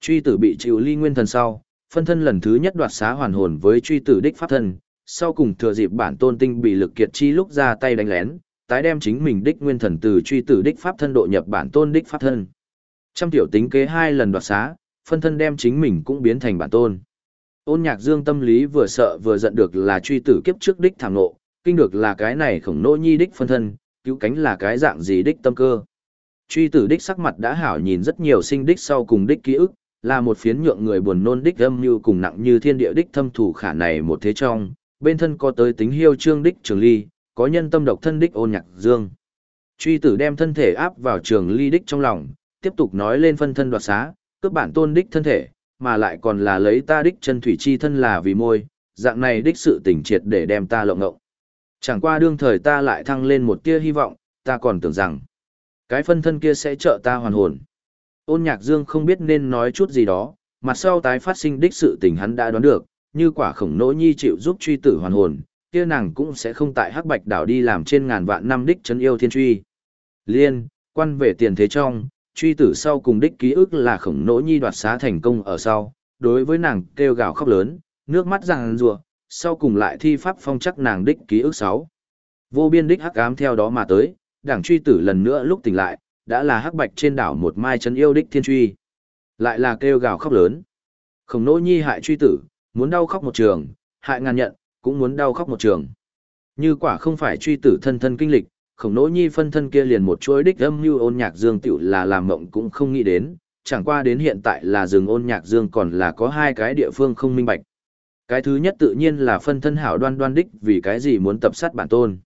Truy tử bị chịu ly nguyên thần sau, phân thân lần thứ nhất đoạt xá hoàn hồn với truy tử đích pháp thân, sau cùng thừa dịp bản tôn tinh bị lực kiệt chi lúc ra tay đánh lén, tái đem chính mình đích nguyên thần từ truy tử đích pháp thân độ nhập bản tôn đích pháp thân trăm tiểu tính kế hai lần đoạt xá phân thân đem chính mình cũng biến thành bản tôn Ôn nhạc dương tâm lý vừa sợ vừa giận được là truy tử kiếp trước đích thảm nộ, kinh được là cái này khổng nô nhi đích phân thân, cứu cánh là cái dạng gì đích tâm cơ. Truy tử đích sắc mặt đã hảo nhìn rất nhiều sinh đích sau cùng đích ký ức, là một phiến nhượng người buồn nôn đích âm như cùng nặng như thiên địa đích thâm thủ khả này một thế trong, bên thân có tới tính hiêu trương đích trường ly, có nhân tâm độc thân đích ôn nhạc dương. Truy tử đem thân thể áp vào trường ly đích trong lòng, tiếp tục nói lên phân thân đoạt xá, cướp bản tôn đích thân thể, mà lại còn là lấy ta đích chân thủy chi thân là vì môi, dạng này đích sự tình triệt để đem ta lộng ngộng. Chẳng qua đương thời ta lại thăng lên một tia hy vọng, ta còn tưởng rằng cái phân thân kia sẽ trợ ta hoàn hồn. Ôn nhạc dương không biết nên nói chút gì đó, mặt sau tái phát sinh đích sự tình hắn đã đoán được, như quả khổng nỗ nhi chịu giúp truy tử hoàn hồn, kia nàng cũng sẽ không tại hắc bạch đảo đi làm trên ngàn vạn năm đích chấn yêu thiên truy. Liên, quan về tiền thế trong, truy tử sau cùng đích ký ức là khổng nỗ nhi đoạt xá thành công ở sau, đối với nàng kêu gào khóc lớn, nước mắt ràng rùa, sau cùng lại thi pháp phong chắc nàng đích ký ức sáu. Vô biên đích hắc ám theo đó mà tới, đảng truy tử lần nữa lúc tỉnh lại, đã là hắc bạch trên đảo một mai chân yêu đích thiên truy. Lại là kêu gào khóc lớn. Khổng nỗ nhi hại truy tử, muốn đau khóc một trường, hại ngàn nhận, cũng muốn đau khóc một trường. Như quả không phải truy tử thân thân kinh lịch, khổng nỗ nhi phân thân kia liền một chuỗi đích âm như ôn nhạc dương tiểu là làm mộng cũng không nghĩ đến, chẳng qua đến hiện tại là rừng ôn nhạc dương còn là có hai cái địa phương không minh bạch. Cái thứ nhất tự nhiên là phân thân hảo đoan đoan đích vì cái gì muốn tập sát bản tôn.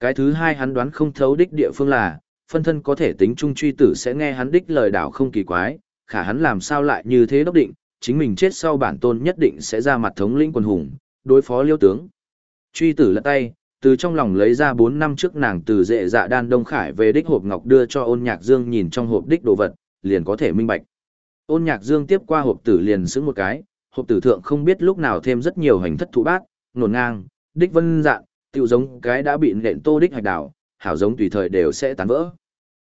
Cái thứ hai hắn đoán không thấu đích địa phương là, phân thân có thể tính trung truy tử sẽ nghe hắn đích lời đảo không kỳ quái, khả hắn làm sao lại như thế đốc định, chính mình chết sau bản tôn nhất định sẽ ra mặt thống lĩnh quân hùng, đối phó liêu tướng. Truy tử lật tay, từ trong lòng lấy ra 4 năm trước nàng từ dệ dạ đan đông khải về đích hộp ngọc đưa cho ôn nhạc dương nhìn trong hộp đích đồ vật, liền có thể minh bạch. Ôn nhạc dương tiếp qua hộp tử liền xứng một cái, hộp tử thượng không biết lúc nào thêm rất nhiều hành thất thụ bát, nổn ngang, đích vân dạng, tiểu giống cái đã bị nện tô đích hạch đảo, hảo giống tùy thời đều sẽ tán vỡ.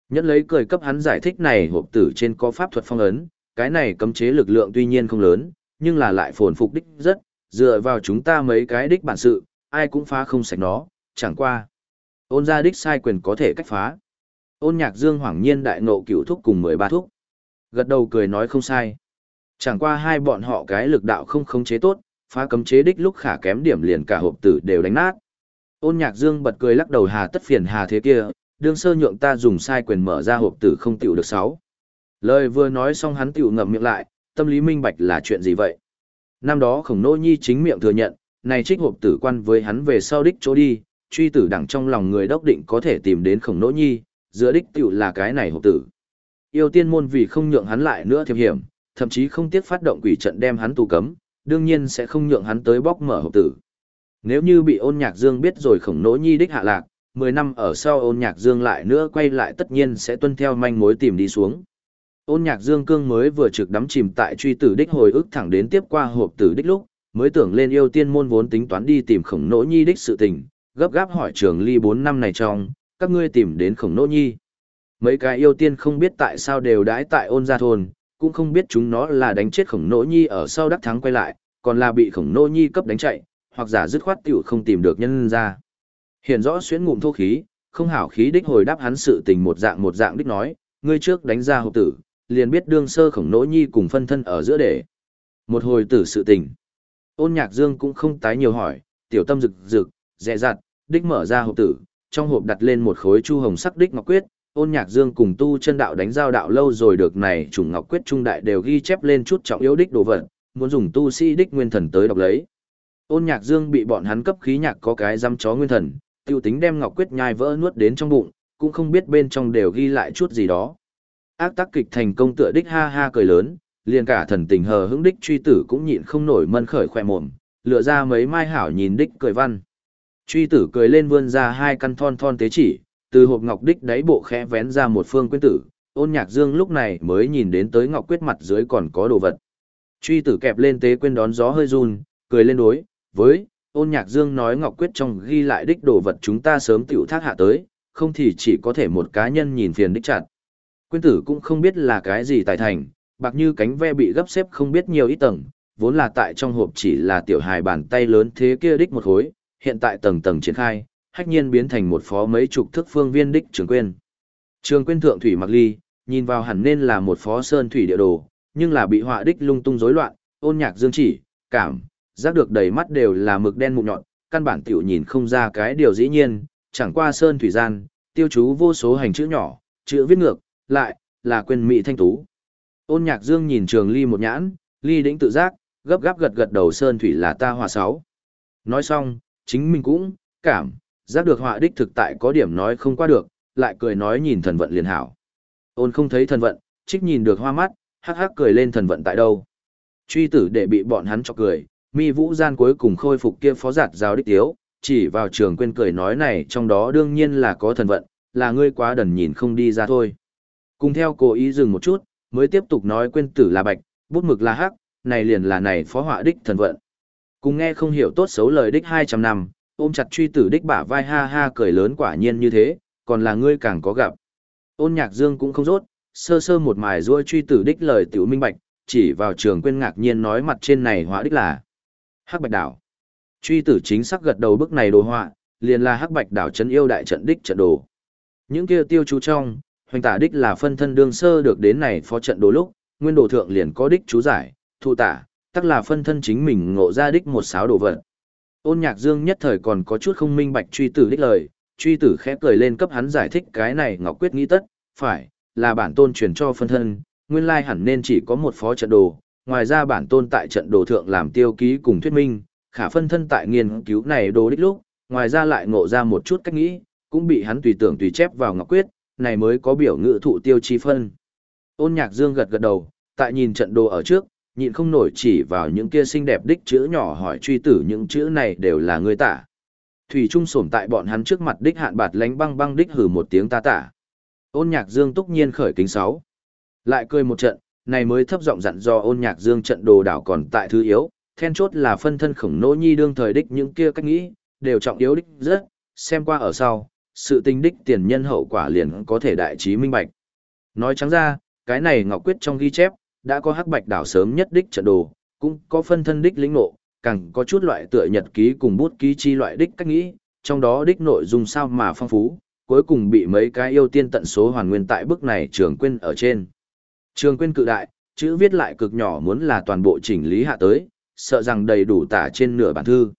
Nhẫn lấy cười cấp hắn giải thích này hộp tử trên có pháp thuật phong ấn, cái này cấm chế lực lượng tuy nhiên không lớn, nhưng là lại phồn phục đích rất, dựa vào chúng ta mấy cái đích bản sự, ai cũng phá không sạch nó, chẳng qua. Ôn ra đích sai quyền có thể cách phá. Ôn nhạc dương hoảng nhiên đại nộ cửu thúc cùng 13 thúc. Gật đầu cười nói không sai. Chẳng qua hai bọn họ cái lực đạo không khống chế tốt, phá cấm chế đích lúc khả kém điểm liền cả hộp tử đều đánh nát. Ôn nhạc dương bật cười lắc đầu hà tất phiền hà thế kia, đương sơ nhượng ta dùng sai quyền mở ra hộp tử không tiểu được sáu. Lời vừa nói xong hắn tiểu ngậm miệng lại, tâm lý minh bạch là chuyện gì vậy? Năm đó khổng nô nhi chính miệng thừa nhận, này trích hộp tử quan với hắn về sau đích chỗ đi, truy tử đẳng trong lòng người đốc định có thể tìm đến khổng nỗ nhi, giữa đích tiểu là cái này hộp tử. Yêu tiên môn vì không nhượng hắn lại nữa thiệp hiểm, thậm chí không tiếc phát động quỷ trận đem hắn tù cấm, đương nhiên sẽ không nhượng hắn tới bóc mở hộp tử. Nếu như bị ôn nhạc dương biết rồi khổng nỗ nhi đích hạ lạc, 10 năm ở sau ôn nhạc dương lại nữa quay lại tất nhiên sẽ tuân theo manh mối tìm đi xuống. Ôn nhạc dương cương mới vừa trực đắm chìm tại truy tử đích hồi ức thẳng đến tiếp qua hộp tử đích lúc, mới tưởng lên yêu tiên môn vốn tính toán đi tìm khổng nỗ nhi đích sự tình, gấp gáp hỏi trường ly 4 năm này trong, các ngươi tìm đến khổng nỗ nhi. Mấy cái yêu tiên không biết tại sao đều đãi tại ôn gia thôn, cũng không biết chúng nó là đánh chết khổng nỗ nhi ở sau đắc thắng quay lại, còn là bị khổng nỗ nhi cấp đánh chạy, hoặc giả dứt khoát tiểu không tìm được nhân ra. Hiện rõ xuyến ngụm thô khí, không hảo khí đích hồi đáp hắn sự tình một dạng một dạng đích nói, ngươi trước đánh ra hộp tử, liền biết đương sơ khổng nỗ nhi cùng phân thân ở giữa để. Một hồi tử sự tình. Ôn nhạc dương cũng không tái nhiều hỏi, tiểu tâm rực rực, dẹ dặt, đích mở ra hộp tử, trong hộp đặt lên một khối chu hồng sắc đích ngọc quyết, ôn nhạc dương cùng tu chân đạo đánh giao đạo lâu rồi được này chủng ngọc quyết trung đại đều ghi chép lên chút trọng yếu đích đồ vật, muốn dùng tu sĩ đích nguyên thần tới đọc lấy. Ôn nhạc dương bị bọn hắn cấp khí nhạc có cái dăm chó nguyên thần, tiêu tính đem ngọc quyết nhai vỡ nuốt đến trong bụng, cũng không biết bên trong đều ghi lại chút gì đó. Ác tác kịch thành công tựa đích ha ha cười lớn, liền cả thần tình hờ hững đích truy tử cũng nhịn không nổi mân khởi khoe mồm, lựa ra mấy mai hảo nhìn đích cười văn. Truy tử cười lên vươn ra hai căn thon thon tế chỉ, từ hộp ngọc đích đáy bộ khẽ vén ra một phương quyến tử, ôn nhạc dương lúc này mới nhìn đến tới ngọc quyết mặt dưới còn có đồ vật. Truy tử kẹp lên tế quên đón gió hơi run, cười lên đối, với, ôn nhạc dương nói ngọc quyết trong ghi lại đích đồ vật chúng ta sớm tiểu thác hạ tới, không thì chỉ có thể một cá nhân nhìn phiền đích chặt. Quyên tử cũng không biết là cái gì tài thành, bạc như cánh ve bị gấp xếp không biết nhiều ít tầng, vốn là tại trong hộp chỉ là tiểu hài bàn tay lớn thế kia đích một khối, hiện tại tầng tầng triển khai, hách nhiên biến thành một phó mấy chục thước phương viên đích trường quyên. Trường quyên thượng thủy mặc ly, nhìn vào hẳn nên là một phó sơn thủy địa đồ, nhưng là bị họa đích lung tung rối loạn, ôn nhạc dương chỉ, cảm, giác được đầy mắt đều là mực đen mụn nhọn, căn bản tiểu nhìn không ra cái điều dĩ nhiên, chẳng qua sơn thủy gian, tiêu chú vô số hành chữ nhỏ, chữ viết ngược, lại, là quyền mỹ thanh tú. Ôn nhạc dương nhìn trường ly một nhãn, ly đĩnh tự giác, gấp gáp gật gật đầu sơn thủy là ta hòa sáu. Nói xong, chính mình cũng, cảm, giác được họa đích thực tại có điểm nói không qua được, lại cười nói nhìn thần vận liền hảo. Ôn không thấy thần vận, trích nhìn được hoa mắt, hắc hắc cười lên thần vận tại đâu. Truy tử để bị bọn hắn cho cười, mi vũ gian cuối cùng khôi phục kia phó giạt giáo đích tiếu, chỉ vào trường quên cười nói này trong đó đương nhiên là có thần vận, là ngươi quá đần nhìn không đi ra thôi. Cùng theo cố ý dừng một chút, mới tiếp tục nói quên tử là bạch, bút mực là hắc, này liền là này phó họa đích thần vận. Cùng nghe không hiểu tốt xấu lời đích 200 năm, ôm chặt truy tử đích bả vai ha ha cười lớn quả nhiên như thế, còn là ngươi càng có gặp. Ôn nhạc dương cũng không rốt, sơ sơ một mài ruôi truy tử đích lời tiểu minh bạch, chỉ vào trường quên ngạc nhiên nói mặt trên này họa đích là Hắc Bạch Đảo. Truy tử chính xác gật đầu bức này đồ họa, liền là Hắc Bạch Đảo trấn yêu đại trận đích trận đồ. Những kia tiêu chú trong, hoành tả đích là phân thân đương sơ được đến này phó trận đồ lúc, nguyên đồ thượng liền có đích chú giải, thụ tả, tức là phân thân chính mình ngộ ra đích một sáo đồ vật. Ôn nhạc dương nhất thời còn có chút không minh bạch truy tử đích lời, truy tử khẽ cười lên cấp hắn giải thích cái này ngọc quyết nghĩ tất, phải, là bản tôn truyền cho phân thân, nguyên lai hẳn nên chỉ có một phó trận đồ, ngoài ra bản tôn tại trận đồ thượng làm tiêu ký cùng thuyết minh, khả phân thân tại nghiên cứu này đồ đích lúc, ngoài ra lại ngộ ra một chút cách nghĩ, cũng bị hắn tùy tưởng tùy chép vào ngọc quyết, này mới có biểu ngữ thụ tiêu chi phân. Ôn nhạc dương gật gật đầu, tại nhìn trận đồ ở trước, nhịn không nổi chỉ vào những kia xinh đẹp đích chữ nhỏ hỏi truy tử những chữ này đều là người tả. Thủy Trung sổm tại bọn hắn trước mặt đích hạn bạt lánh băng băng đích hử một tiếng ta tả. Ôn nhạc dương túc nhiên khởi kính sáu. Lại cười một trận, này mới thấp giọng dặn do ôn nhạc dương trận đồ đảo còn tại thứ yếu, then chốt là phân thân khổng nỗ nhi đương thời đích những kia cách nghĩ, đều trọng yếu đích rất, xem qua ở sau, sự tinh đích tiền nhân hậu quả liền có thể đại trí minh bạch. Nói trắng ra, cái này Ngọc Quyết trong ghi chép, đã có hắc bạch đảo sớm nhất đích trận đồ, cũng có phân thân đích lĩnh ngộ, càng có chút loại tựa nhật ký cùng bút ký chi loại đích cách nghĩ, trong đó đích nội dung sao mà phong phú, cuối cùng bị mấy cái yêu tiên tận số hoàn nguyên tại bức này trường quên ở trên. Trường quên cự đại, chữ viết lại cực nhỏ muốn là toàn bộ chỉnh lý hạ tới, sợ rằng đầy đủ tả trên nửa bản thư.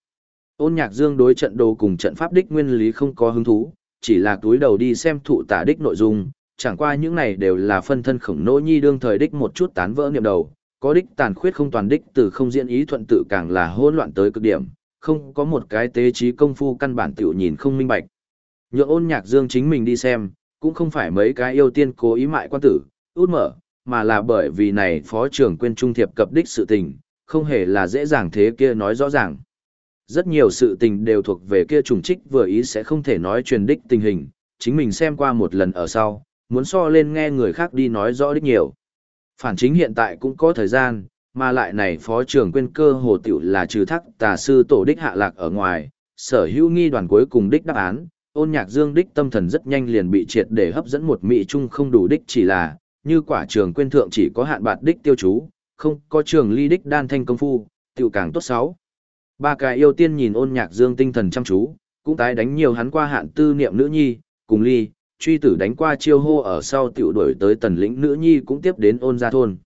Ôn nhạc dương đối trận đồ cùng trận pháp đích nguyên lý không có hứng thú, chỉ là túi đầu đi xem thụ tả đích nội dung, chẳng qua những này đều là phân thân khổng nỗ nhi đương thời đích một chút tán vỡ niệm đầu, có đích tàn khuyết không toàn đích từ không diễn ý thuận tự càng là hỗn loạn tới cực điểm, không có một cái tế trí công phu căn bản tiểu nhìn không minh bạch. Nhượng ôn nhạc dương chính mình đi xem, cũng không phải mấy cái yêu tiên cố ý mại quan tử, út mở, mà là bởi vì này phó trưởng quên trung thiệp cập đích sự tình, không hề là dễ dàng thế kia nói rõ ràng. Rất nhiều sự tình đều thuộc về kia trùng trích vừa ý sẽ không thể nói truyền đích tình hình, chính mình xem qua một lần ở sau, muốn so lên nghe người khác đi nói rõ đích nhiều. Phản chính hiện tại cũng có thời gian, mà lại này phó trưởng quên cơ hồ tiểu là trừ thắc tà sư tổ đích hạ lạc ở ngoài, sở hữu nghi đoàn cuối cùng đích đáp án, ôn nhạc dương đích tâm thần rất nhanh liền bị triệt để hấp dẫn một mỹ trung không đủ đích chỉ là, như quả trường quên thượng chỉ có hạn bạt đích tiêu chú, không có trường ly đích đan thanh công phu, tiểu càng tốt sáu. Ba cái yêu tiên nhìn ôn nhạc dương tinh thần chăm chú, cũng tái đánh nhiều hắn qua hạn tư niệm nữ nhi, cùng ly, truy tử đánh qua chiêu hô ở sau tiểu đuổi tới tần lĩnh nữ nhi cũng tiếp đến ôn gia thôn.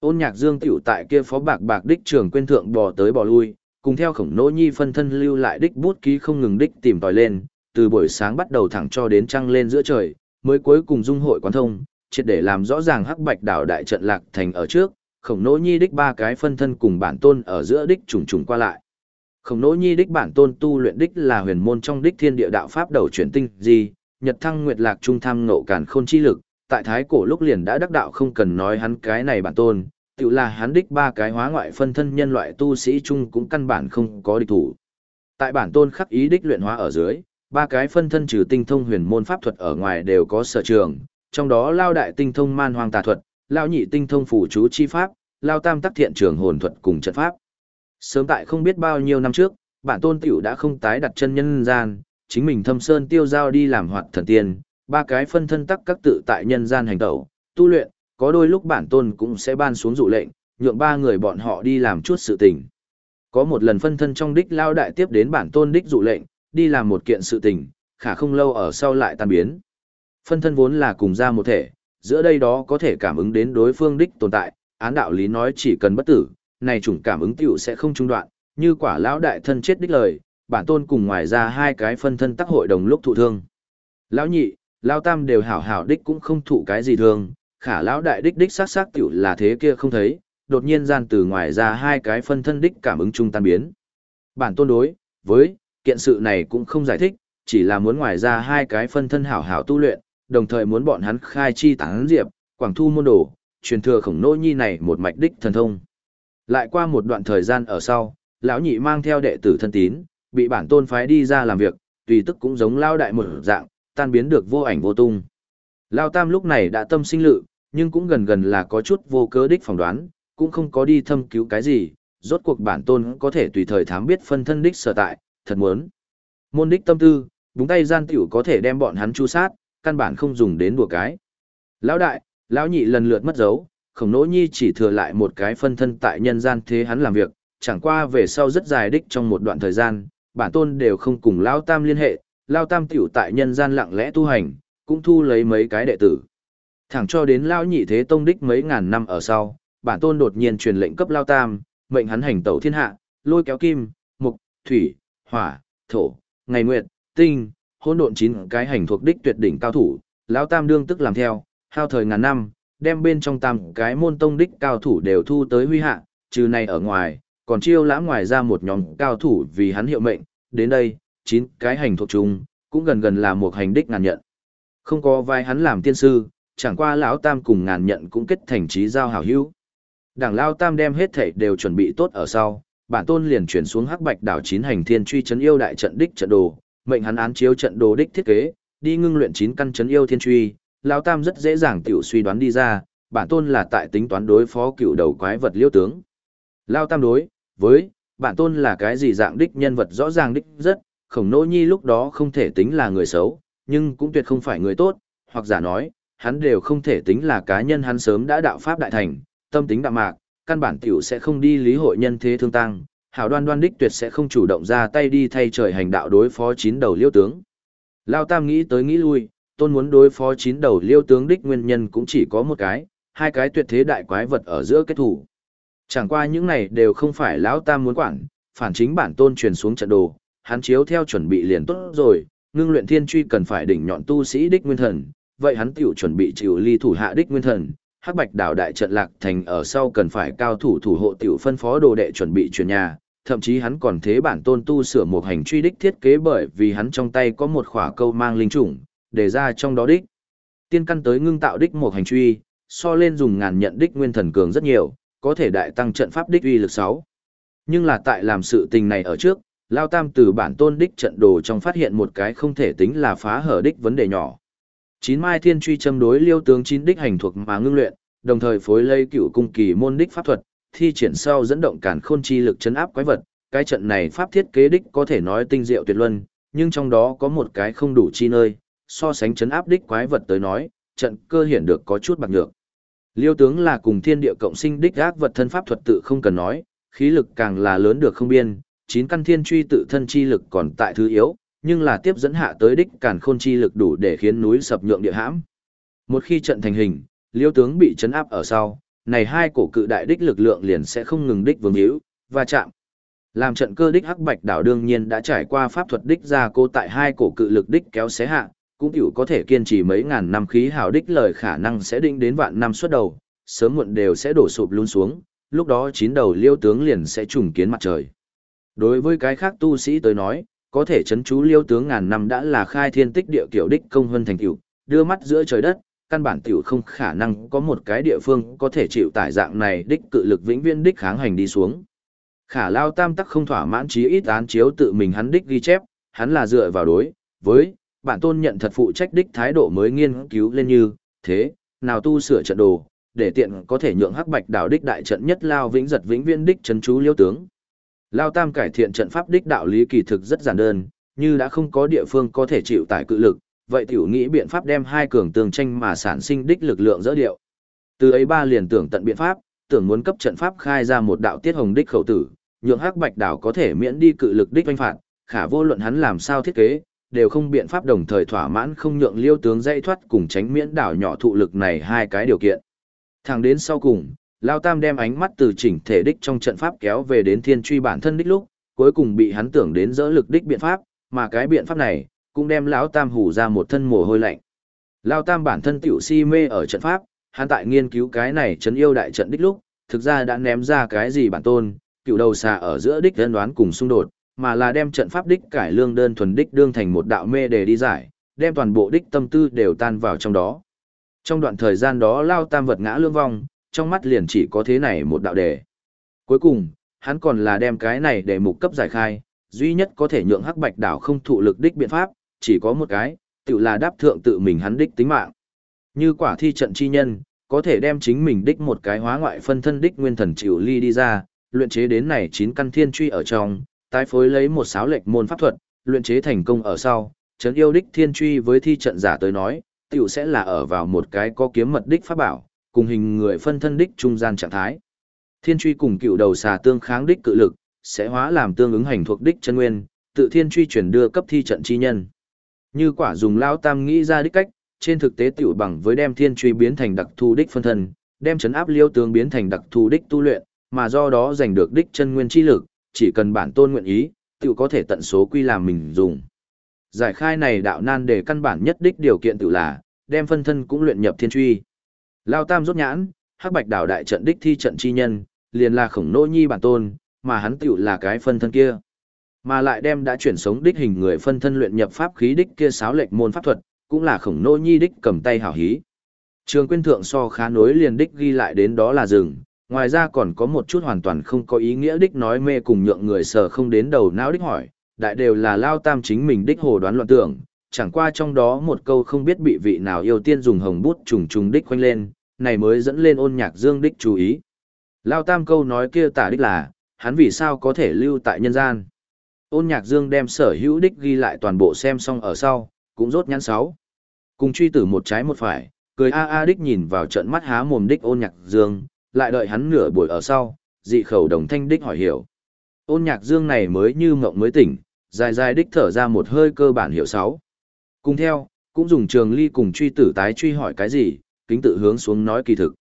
Ôn nhạc dương tiểu tại kia phó bạc bạc đích trường quên thượng bò tới bò lui, cùng theo khổng nỗ nhi phân thân lưu lại đích bút ký không ngừng đích tìm tòi lên, từ buổi sáng bắt đầu thẳng cho đến trăng lên giữa trời, mới cuối cùng dung hội quán thông, triệt để làm rõ ràng hắc bạch đảo đại trận lạc thành ở trước, khổng nỗ nhi đích ba cái phân thân cùng bản tôn ở giữa đích trùng trùng qua lại. Khổng nỗ nhi đích bản tôn tu luyện đích là huyền môn trong đích thiên địa đạo pháp đầu chuyển tinh gì, nhật thăng nguyệt lạc trung tham nộ càn khôn chi lực, tại thái cổ lúc liền đã đắc đạo không cần nói hắn cái này bản tôn, tự là hắn đích ba cái hóa ngoại phân thân nhân loại tu sĩ chung cũng căn bản không có địch thủ. Tại bản tôn khắc ý đích luyện hóa ở dưới, ba cái phân thân trừ tinh thông huyền môn pháp thuật ở ngoài đều có sở trường, trong đó lao đại tinh thông man hoang tà thuật, lao nhị tinh thông phủ chú chi pháp, lao tam tắc thiện trường hồn thuật cùng trận pháp. Sớm tại không biết bao nhiêu năm trước, bản tôn tiểu đã không tái đặt chân nhân gian, chính mình thâm sơn tiêu giao đi làm hoạt thần tiên, ba cái phân thân tắc các tự tại nhân gian hành tẩu, tu luyện, có đôi lúc bản tôn cũng sẽ ban xuống dụ lệnh, nhượng ba người bọn họ đi làm chút sự tình. Có một lần phân thân trong đích lao đại tiếp đến bản tôn đích dụ lệnh, đi làm một kiện sự tình, khả không lâu ở sau lại tan biến. Phân thân vốn là cùng ra một thể, giữa đây đó có thể cảm ứng đến đối phương đích tồn tại, án đạo lý nói chỉ cần bất tử, này chủng cảm ứng tiểu sẽ không trung đoạn, như quả lão đại thân chết đích lời, bản tôn cùng ngoài ra hai cái phân thân tác hội đồng lúc thụ thương. Lão nhị, lão tam đều hảo hảo đích cũng không thụ cái gì thương, khả lão đại đích đích sát sát tiểu là thế kia không thấy, đột nhiên gian từ ngoài ra hai cái phân thân đích cảm ứng trung tan biến. Bản tôn đối, với, kiện sự này cũng không giải thích, chỉ là muốn ngoài ra hai cái phân thân hảo hảo tu luyện, đồng thời muốn bọn hắn khai chi tán diệp, quảng thu môn đồ, truyền thừa khổng nô nhi này một mạch đích thần thông. Lại qua một đoạn thời gian ở sau, lão nhị mang theo đệ tử thân tín, bị bản tôn phái đi ra làm việc, tùy tức cũng giống lao đại một dạng, tan biến được vô ảnh vô tung. Lao tam lúc này đã tâm sinh lự, nhưng cũng gần gần là có chút vô cớ đích phỏng đoán, cũng không có đi thâm cứu cái gì, rốt cuộc bản tôn có thể tùy thời thám biết phân thân đích sở tại, thật muốn. Môn đích tâm tư, búng tay gian tiểu có thể đem bọn hắn chu sát, căn bản không dùng đến đùa cái. Lão đại, lão nhị lần lượt mất dấu, khổng nỗ nhi chỉ thừa lại một cái phân thân tại nhân gian thế hắn làm việc, chẳng qua về sau rất dài đích trong một đoạn thời gian, bản tôn đều không cùng Lão Tam liên hệ, Lão Tam tiểu tại nhân gian lặng lẽ tu hành, cũng thu lấy mấy cái đệ tử. Thẳng cho đến Lão nhị thế tông đích mấy ngàn năm ở sau, bản tôn đột nhiên truyền lệnh cấp Lão Tam, mệnh hắn hành tẩu thiên hạ, lôi kéo kim, mục, thủy, hỏa, thổ, ngày nguyệt, tinh, hỗn độn chín cái hành thuộc đích tuyệt đỉnh cao thủ, lão tam đương tức làm theo, hao thời ngàn năm, đem bên trong tam cái môn tông đích cao thủ đều thu tới huy hạ, trừ này ở ngoài, còn chiêu lãm ngoài ra một nhóm cao thủ vì hắn hiệu mệnh, đến đây, chín cái hành thuộc chung, cũng gần gần là một hành đích ngàn nhận. Không có vai hắn làm tiên sư, chẳng qua lão tam cùng ngàn nhận cũng kết thành trí giao hảo hữu. Đảng Lao Tam đem hết thảy đều chuẩn bị tốt ở sau, bản tôn liền chuyển xuống Hắc Bạch đảo chín hành thiên truy trấn yêu đại trận đích trận đồ, mệnh hắn án chiếu trận đồ đích thiết kế, đi ngưng luyện chín căn trấn yêu thiên truy, Lão Tam rất dễ dàng tiểu suy đoán đi ra, bản tôn là tại tính toán đối phó cựu đầu quái vật liêu tướng. Lao Tam đối, với, bản tôn là cái gì dạng đích nhân vật rõ ràng đích rất, khổng nỗ nhi lúc đó không thể tính là người xấu, nhưng cũng tuyệt không phải người tốt, hoặc giả nói, hắn đều không thể tính là cá nhân hắn sớm đã đạo pháp đại thành, tâm tính đạm mạc, căn bản tiểu sẽ không đi lý hội nhân thế thương tăng, hảo đoan đoan đích tuyệt sẽ không chủ động ra tay đi thay trời hành đạo đối phó chín đầu liêu tướng. Lao Tam nghĩ tới nghĩ lui, tôn muốn đối phó chín đầu liêu tướng đích nguyên nhân cũng chỉ có một cái, hai cái tuyệt thế đại quái vật ở giữa kết thủ. Chẳng qua những này đều không phải Lão Tam muốn quản, phản chính bản tôn truyền xuống trận đồ, hắn chiếu theo chuẩn bị liền tốt rồi, ngưng luyện thiên truy cần phải đỉnh nhọn tu sĩ đích nguyên thần, vậy hắn tiểu chuẩn bị chịu ly thủ hạ đích nguyên thần, hắc bạch đảo đại trận lạc thành ở sau cần phải cao thủ thủ hộ tiểu phân phó đồ đệ chuẩn bị chuyển nhà, thậm chí hắn còn thế bản tôn tu sửa một hành truy đích thiết kế bởi vì hắn trong tay có một khỏa câu mang linh chủng, để ra trong đó đích. Tiên căn tới ngưng tạo đích một hành truy, so lên dùng ngàn nhận đích nguyên thần cường rất nhiều, có thể đại tăng trận pháp đích uy lực 6. Nhưng là tại làm sự tình này ở trước, Lao Tam từ bản tôn đích trận đồ trong phát hiện một cái không thể tính là phá hở đích vấn đề nhỏ chín mai thiên truy châm đối liêu tướng chín đích hành thuộc mà ngưng luyện, đồng thời phối lây cựu cung kỳ môn đích pháp thuật, thi triển sau dẫn động cản khôn chi lực chấn áp quái vật. Cái trận này pháp thiết kế đích có thể nói tinh diệu tuyệt luân, nhưng trong đó có một cái không đủ chi nơi, so sánh chấn áp đích quái vật tới nói, trận cơ hiển được có chút bạc nhược. Liêu tướng là cùng thiên địa cộng sinh đích ác vật thân pháp thuật tự không cần nói, khí lực càng là lớn được không biên, chín căn thiên truy tự thân chi lực còn tại thứ yếu, nhưng là tiếp dẫn hạ tới đích càn khôn chi lực đủ để khiến núi sập nhượng địa hãm. Một khi trận thành hình, liêu tướng bị chấn áp ở sau, này hai cổ cự đại đích lực lượng liền sẽ không ngừng đích vương hữu, và chạm. Làm trận cơ đích hắc bạch đảo đương nhiên đã trải qua pháp thuật đích ra cô tại hai cổ cự lực đích kéo xé hạ, cũng tiểu có thể kiên trì mấy ngàn năm khí hào đích lời khả năng sẽ định đến vạn năm suốt đầu, sớm muộn đều sẽ đổ sụp luôn xuống, lúc đó chín đầu liêu tướng liền sẽ trùng kiến mặt trời. Đối với cái khác tu sĩ tới nói, có thể chấn chú liêu tướng ngàn năm đã là khai thiên tích địa kiểu đích công hơn thành tiểu, đưa mắt giữa trời đất, căn bản tiểu không khả năng có một cái địa phương có thể chịu tải dạng này đích cự lực vĩnh viễn đích kháng hành đi xuống. Khả lao tam tắc không thỏa mãn chí ít án chiếu tự mình hắn đích ghi chép, hắn là dựa vào đối, với, bản tôn nhận thật phụ trách đích thái độ mới nghiên cứu lên như, thế, nào tu sửa trận đồ, để tiện có thể nhượng hắc bạch đảo đích đại trận nhất lao vĩnh giật vĩnh viên đích trấn chú liêu tướng. Lao Tam cải thiện trận pháp đích đạo lý kỳ thực rất giản đơn, như đã không có địa phương có thể chịu tải cự lực, vậy tiểu nghĩ biện pháp đem hai cường tường tranh mà sản sinh đích lực lượng dỡ điệu. Từ ấy ba liền tưởng tận biện pháp, tưởng muốn cấp trận pháp khai ra một đạo tiết hồng đích khẩu tử, nhượng hắc bạch đảo có thể miễn đi cự lực đích oanh phạt, khả vô luận hắn làm sao thiết kế, đều không biện pháp đồng thời thỏa mãn không nhượng liêu tướng dây thoát cùng tránh miễn đảo nhỏ thụ lực này hai cái điều kiện. Thẳng đến sau cùng, Lao Tam đem ánh mắt từ chỉnh thể đích trong trận pháp kéo về đến thiên truy bản thân đích lúc, cuối cùng bị hắn tưởng đến dỡ lực đích biện pháp, mà cái biện pháp này, cũng đem Lão Tam hủ ra một thân mồ hôi lạnh. Lao Tam bản thân tiểu si mê ở trận pháp, hắn tại nghiên cứu cái này trấn yêu đại trận đích lúc, thực ra đã ném ra cái gì bản tôn, cựu đầu xà ở giữa đích đơn đoán cùng xung đột, mà là đem trận pháp đích cải lương đơn thuần đích đương thành một đạo mê để đi giải, đem toàn bộ đích tâm tư đều tan vào trong đó. Trong đoạn thời gian đó Lao Tam vật ngã lương vong, trong mắt liền chỉ có thế này một đạo đề. Cuối cùng, hắn còn là đem cái này để mục cấp giải khai, duy nhất có thể nhượng hắc bạch đảo không thụ lực đích biện pháp, chỉ có một cái, tự là đáp thượng tự mình hắn đích tính mạng. Như quả thi trận chi nhân, có thể đem chính mình đích một cái hóa ngoại phân thân đích nguyên thần chịu ly đi ra, luyện chế đến này chín căn thiên truy ở trong, tái phối lấy một sáo lệch môn pháp thuật, luyện chế thành công ở sau, trấn yêu đích thiên truy với thi trận giả tới nói, tiểu sẽ là ở vào một cái có kiếm mật đích pháp bảo, cùng hình người phân thân đích trung gian trạng thái. Thiên truy cùng cựu đầu xà tương kháng đích cự lực, sẽ hóa làm tương ứng hành thuộc đích chân nguyên, tự thiên truy chuyển đưa cấp thi trận chi nhân. Như quả dùng lao tam nghĩ ra đích cách, trên thực tế tiểu bằng với đem thiên truy biến thành đặc thu đích phân thân, đem chấn áp liêu tướng biến thành đặc thu đích tu luyện, mà do đó giành được đích chân nguyên chi lực, chỉ cần bản tôn nguyện ý, tự có thể tận số quy làm mình dùng. Giải khai này đạo nan để căn bản nhất đích điều kiện tự là, đem phân thân cũng luyện nhập thiên truy. Lao tam rốt nhãn, hắc bạch đảo đại trận đích thi trận chi nhân, liền là khổng nô nhi bản tôn, mà hắn tự là cái phân thân kia. Mà lại đem đã chuyển sống đích hình người phân thân luyện nhập pháp khí đích kia sáo lệch môn pháp thuật, cũng là khổng nô nhi đích cầm tay hảo hí. Trường quyên thượng so khá nối liền đích ghi lại đến đó là rừng, ngoài ra còn có một chút hoàn toàn không có ý nghĩa đích nói mê cùng nhượng người sở không đến đầu não đích hỏi, đại đều là lao tam chính mình đích hồ đoán loạn tưởng, chẳng qua trong đó một câu không biết bị vị nào yêu tiên dùng hồng bút trùng trùng đích quanh lên, này mới dẫn lên ôn nhạc dương đích chú ý. Lao tam câu nói kia tả đích là, hắn vì sao có thể lưu tại nhân gian. Ôn nhạc dương đem sở hữu đích ghi lại toàn bộ xem xong ở sau, cũng rốt nhãn sáu. Cùng truy tử một trái một phải, cười a a đích nhìn vào trận mắt há mồm đích ôn nhạc dương, lại đợi hắn nửa buổi ở sau, dị khẩu đồng thanh đích hỏi hiểu. Ôn nhạc dương này mới như mộng mới tỉnh, dài dài đích thở ra một hơi cơ bản hiểu sáu. Cùng theo, cũng dùng trường ly cùng truy tử tái truy hỏi cái gì, kính tự hướng xuống nói kỳ thực.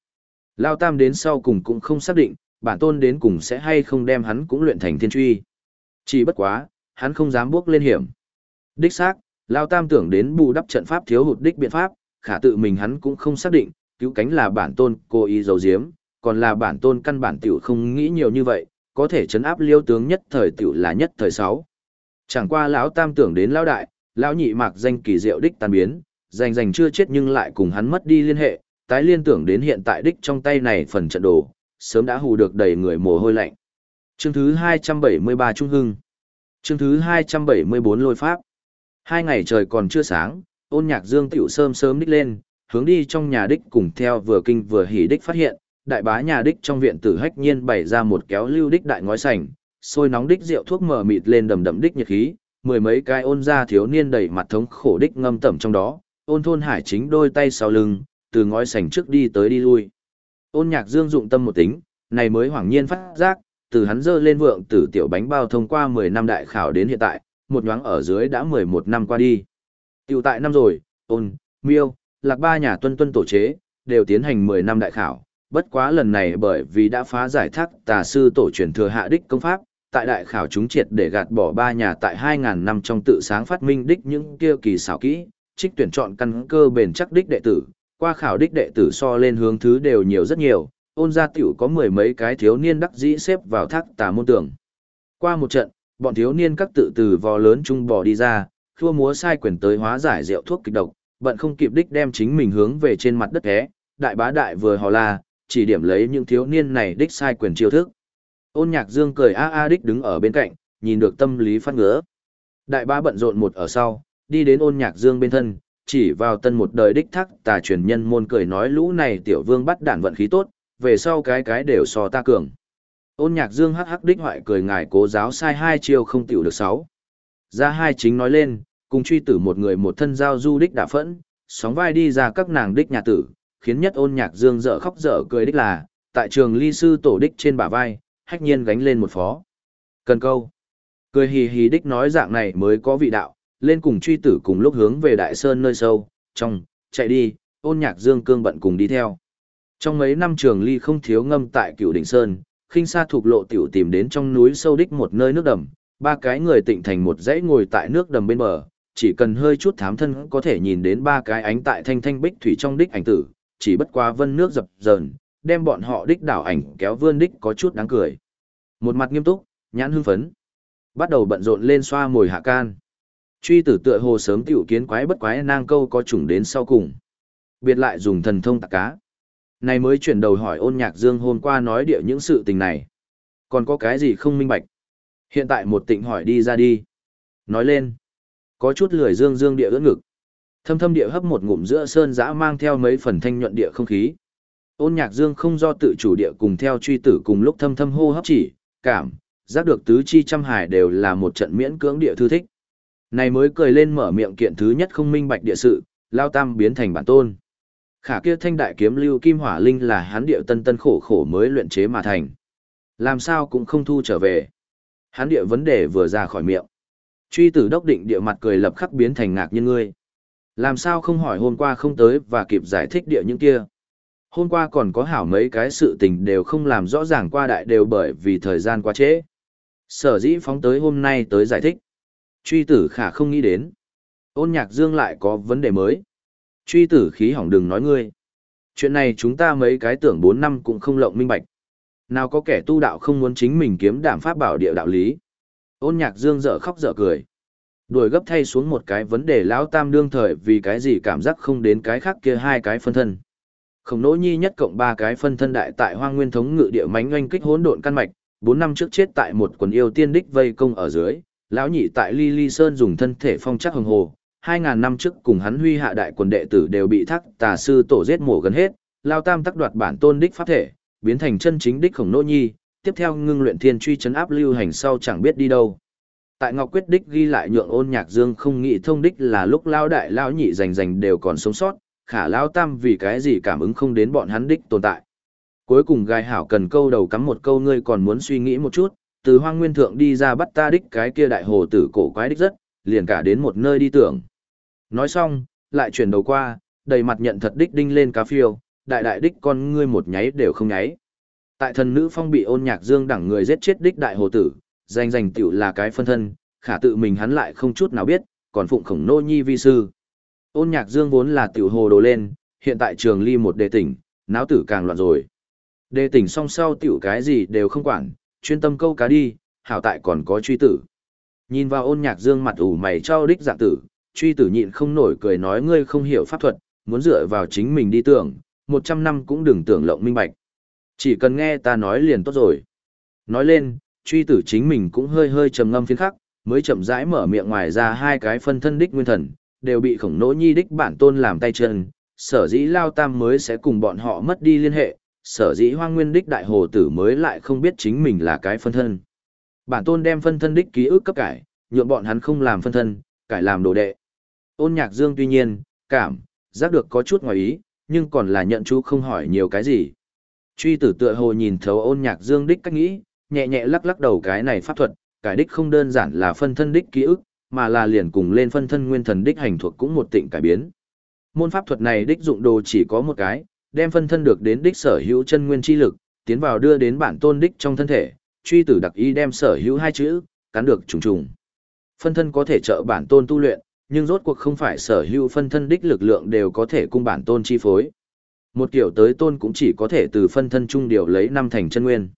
Lao tam đến sau cùng cũng không xác định, bản tôn đến cùng sẽ hay không đem hắn cũng luyện thành thiên truy. Chỉ bất quá, hắn không dám bước lên hiểm. Đích xác, Lao tam tưởng đến bù đắp trận pháp thiếu hụt đích biện pháp, khả tự mình hắn cũng không xác định, cứu cánh là bản tôn cố ý giấu giếm, còn là bản tôn căn bản tiểu không nghĩ nhiều như vậy, có thể chấn áp liêu tướng nhất thời tiểu là nhất thời sáu. Chẳng qua lão tam tưởng đến lão đại, lão nhị mạc danh kỳ diệu đích tan biến, danh danh chưa chết nhưng lại cùng hắn mất đi liên hệ, tái liên tưởng đến hiện tại đích trong tay này phần trận đồ, sớm đã hù được đầy người mồ hôi lạnh. Chương thứ 273 Trung Hưng Chương thứ 274 Lôi Pháp Hai ngày trời còn chưa sáng, ôn nhạc dương tiểu sớm sớm đích lên, hướng đi trong nhà đích cùng theo vừa kinh vừa hỉ đích phát hiện, đại bá nhà đích trong viện tử hách nhiên bày ra một kéo lưu đích đại ngói sành, sôi nóng đích rượu thuốc mờ mịt lên đầm đầm đích nhiệt khí, mười mấy cái ôn ra thiếu niên đầy mặt thống khổ đích ngâm tẩm trong đó, ôn thôn hải chính đôi tay sau lưng, từ ngói sành trước đi tới đi lui. Ôn nhạc dương dụng tâm một tính, này mới hoảng nhiên phát giác, từ hắn dơ lên vượng tử tiểu bánh bao thông qua 10 năm đại khảo đến hiện tại, một nhoáng ở dưới đã 11 năm qua đi. Tiểu tại năm rồi, ôn, miêu, lạc ba nhà tuân tuân tổ chế, đều tiến hành 10 năm đại khảo, bất quá lần này bởi vì đã phá giải thác tà sư tổ truyền thừa hạ đích công pháp, tại đại khảo chúng triệt để gạt bỏ ba nhà tại 2.000 năm trong tự sáng phát minh đích những kia kỳ xảo kỹ, trích tuyển chọn căn cơ bền chắc đích đệ tử, qua khảo đích đệ tử so lên hướng thứ đều nhiều rất nhiều, ôn gia tiểu có mười mấy cái thiếu niên đắc dĩ xếp vào thác tà môn tưởng. Qua một trận, bọn thiếu niên các tự từ vò lớn trung bò đi ra, thua múa sai quyền tới hóa giải rượu thuốc kịch độc, bận không kịp đích đem chính mình hướng về trên mặt đất thế, đại bá đại vừa hò la, chỉ điểm lấy những thiếu niên này đích sai quyền chiêu thức. Ôn nhạc dương cười a a đích đứng ở bên cạnh, nhìn được tâm lý phát ngứa. Đại ba bận rộn một ở sau, đi đến ôn nhạc dương bên thân, chỉ vào tân một đời đích thắc tà truyền nhân môn cười nói lũ này tiểu vương bắt đản vận khí tốt, về sau cái cái đều so ta cường. Ôn nhạc dương hắc hắc đích hoại cười ngài cố giáo sai hai chiêu không tiểu được sáu. Ra hai chính nói lên, cùng truy tử một người một thân giao du đích đả phẫn, sóng vai đi ra các nàng đích nhà tử, khiến nhất ôn nhạc dương dở khóc dở cười đích là, tại trường ly sư tổ đích trên bả vai, hách nhiên gánh lên một phó. Cần câu. Cười hì hì đích nói dạng này mới có vị đạo, lên cùng truy tử cùng lúc hướng về đại sơn nơi sâu, trong, chạy đi, ôn nhạc dương cương bận cùng đi theo. Trong mấy năm trường ly không thiếu ngâm tại cựu đỉnh sơn, khinh xa thuộc lộ tiểu tìm đến trong núi sâu đích một nơi nước đầm, ba cái người tịnh thành một dãy ngồi tại nước đầm bên bờ, chỉ cần hơi chút thám thân có thể nhìn đến ba cái ánh tại thanh thanh bích thủy trong đích ảnh tử, chỉ bất quá vân nước dập dờn, đem bọn họ đích đảo ảnh kéo vươn đích có chút đáng cười. Một mặt nghiêm túc, nhãn hưng phấn, bắt đầu bận rộn lên xoa mồi hạ can. Truy tử tựa hồ sớm tiểu kiến quái bất quái nang câu có trùng đến sau cùng. Biệt lại dùng thần thông tạc cá. Này mới chuyển đầu hỏi ôn nhạc dương hôm qua nói địa những sự tình này. Còn có cái gì không minh bạch? Hiện tại một tịnh hỏi đi ra đi. Nói lên. Có chút lười dương dương địa ưỡn ngực. Thâm thâm địa hấp một ngụm giữa sơn giã mang theo mấy phần thanh nhuận địa không khí. Ôn nhạc dương không do tự chủ địa cùng theo truy tử cùng lúc thâm thâm hô hấp chỉ, cảm, giác được tứ chi trăm hải đều là một trận miễn cưỡng địa thư thích. Này mới cười lên mở miệng kiện thứ nhất không minh bạch địa sự, lao tam biến thành bản tôn. Khả kia thanh đại kiếm lưu kim hỏa linh là hắn địa tân tân khổ khổ mới luyện chế mà thành. Làm sao cũng không thu trở về. Hắn địa vấn đề vừa ra khỏi miệng. Truy tử đốc định địa mặt cười lập khắc biến thành ngạc như ngươi. Làm sao không hỏi hôm qua không tới và kịp giải thích địa những kia. Hôm qua còn có hảo mấy cái sự tình đều không làm rõ ràng qua đại đều bởi vì thời gian quá trễ. Sở dĩ phóng tới hôm nay tới giải thích. Truy tử khả không nghĩ đến. Ôn nhạc dương lại có vấn đề mới. Truy tử khí hỏng đừng nói ngươi. Chuyện này chúng ta mấy cái tưởng 4 năm cũng không lộng minh bạch. Nào có kẻ tu đạo không muốn chính mình kiếm đảm pháp bảo địa đạo lý. Ôn nhạc dương dở khóc dở cười. Đuổi gấp thay xuống một cái vấn đề lão tam đương thời vì cái gì cảm giác không đến cái khác kia hai cái phân thân. Khổng nỗ nhi nhất cộng ba cái phân thân đại tại hoang nguyên thống ngự địa mánh oanh kích hỗn độn căn mạch, bốn năm trước chết tại một quần yêu tiên đích vây công ở dưới, lão nhị tại ly ly sơn dùng thân thể phong chắc hồng hồ, hai ngàn năm trước cùng hắn huy hạ đại quần đệ tử đều bị thác tà sư tổ giết mổ gần hết, lao tam tắc đoạt bản tôn đích pháp thể, biến thành chân chính đích khổng nỗ nhi, tiếp theo ngưng luyện thiên truy chấn áp lưu hành sau chẳng biết đi đâu. Tại Ngọc Quyết đích ghi lại nhượng ôn nhạc dương không nghĩ thông đích là lúc lao đại lao nhị rành rành đều còn sống sót, khả lao tam vì cái gì cảm ứng không đến bọn hắn đích tồn tại. Cuối cùng gai hảo cần câu đầu cắm một câu ngươi còn muốn suy nghĩ một chút, từ hoang nguyên thượng đi ra bắt ta đích cái kia đại hồ tử cổ quái đích rất, liền cả đến một nơi đi tưởng. Nói xong, lại chuyển đầu qua, đầy mặt nhận thật đích đinh lên cá phiêu, đại đại đích con ngươi một nháy đều không nháy. Tại thần nữ phong bị ôn nhạc dương đẳng người giết chết đích đại hồ tử, danh danh tiểu là cái phân thân, khả tự mình hắn lại không chút nào biết, còn phụng khổng nô nhi vi sư. Ôn nhạc dương vốn là tiểu hồ đồ lên, hiện tại trường ly một đề tỉnh, náo tử càng loạn rồi. Đề tỉnh song sau tiểu cái gì đều không quản, chuyên tâm câu cá đi, hảo tại còn có truy tử. Nhìn vào ôn nhạc dương mặt ủ mày cho đích dạng tử, truy tử nhịn không nổi cười nói ngươi không hiểu pháp thuật, muốn dựa vào chính mình đi tưởng, một trăm năm cũng đừng tưởng lộng minh bạch. Chỉ cần nghe ta nói liền tốt rồi. Nói lên, truy tử chính mình cũng hơi hơi trầm ngâm phiến khắc, mới chậm rãi mở miệng ngoài ra hai cái phân thân đích nguyên thần, đều bị khổng nỗ nhi đích bản tôn làm tay chân, sở dĩ lao tam mới sẽ cùng bọn họ mất đi liên hệ, sở dĩ hoang nguyên đích đại hồ tử mới lại không biết chính mình là cái phân thân. Bản tôn đem phân thân đích ký ức cấp cải, nhượng bọn hắn không làm phân thân, cải làm đồ đệ. Ôn nhạc dương tuy nhiên, cảm, giác được có chút ngoài ý, nhưng còn là nhận chú không hỏi nhiều cái gì. Truy tử tựa hồ nhìn thấu ôn nhạc dương đích cách nghĩ, nhẹ nhẹ lắc lắc đầu cái này pháp thuật, cải đích không đơn giản là phân thân đích ký ức, mà là liền cùng lên phân thân nguyên thần đích hành thuật cũng một tịnh cải biến. Môn pháp thuật này đích dụng đồ chỉ có một cái, đem phân thân được đến đích sở hữu chân nguyên chi lực, tiến vào đưa đến bản tôn đích trong thân thể, truy tử đặc ý đem sở hữu hai chữ, cắn được trùng trùng. Phân thân có thể trợ bản tôn tu luyện, nhưng rốt cuộc không phải sở hữu phân thân đích lực lượng đều có thể cung bản tôn chi phối. Một kiểu tới tôn cũng chỉ có thể từ phân thân trung điều lấy năm thành chân nguyên.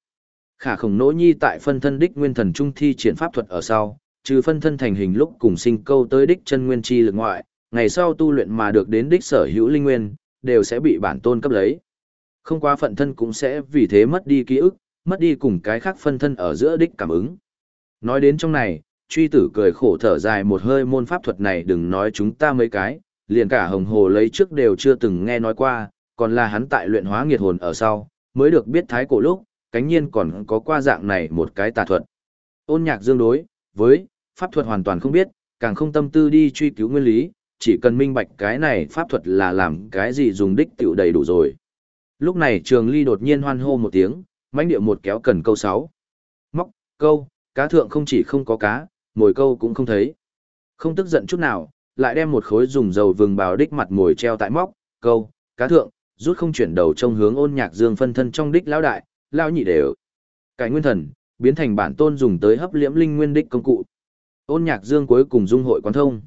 Khả khổng nỗ nhi tại phân thân đích nguyên thần trung thi triển pháp thuật ở sau, trừ phân thân thành hình lúc cùng sinh câu tới đích chân nguyên chi lực ngoại, ngày sau tu luyện mà được đến đích sở hữu linh nguyên, đều sẽ bị bản tôn cấp lấy. Không qua phận thân cũng sẽ vì thế mất đi ký ức, mất đi cùng cái khác phân thân ở giữa đích cảm ứng. Nói đến trong này, truy tử cười khổ thở dài một hơi môn pháp thuật này đừng nói chúng ta mấy cái, liền cả hồng hồ lấy trước đều chưa từng nghe nói qua, còn là hắn tại luyện hóa nghiệt hồn ở sau, mới được biết thái cổ lúc, cánh nhiên còn có qua dạng này một cái tà thuật. Ôn nhạc dương đối, với, pháp thuật hoàn toàn không biết, càng không tâm tư đi truy cứu nguyên lý, chỉ cần minh bạch cái này pháp thuật là làm cái gì dùng đích tiểu đầy đủ rồi. Lúc này trường ly đột nhiên hoan hô một tiếng, mãnh điệu một kéo cần câu 6. Móc, câu, cá thượng không chỉ không có cá, mồi câu cũng không thấy. Không tức giận chút nào, lại đem một khối dùng dầu vừng bào đích mặt mồi treo tại móc, câu, cá thượng, rút không chuyển đầu trông hướng ôn nhạc dương phân thân trong đích lão đại, Lao nhị đều. Cái nguyên thần, biến thành bản tôn dùng tới hấp liễm linh nguyên đích công cụ. Ôn nhạc dương cuối cùng dung hội quán thông.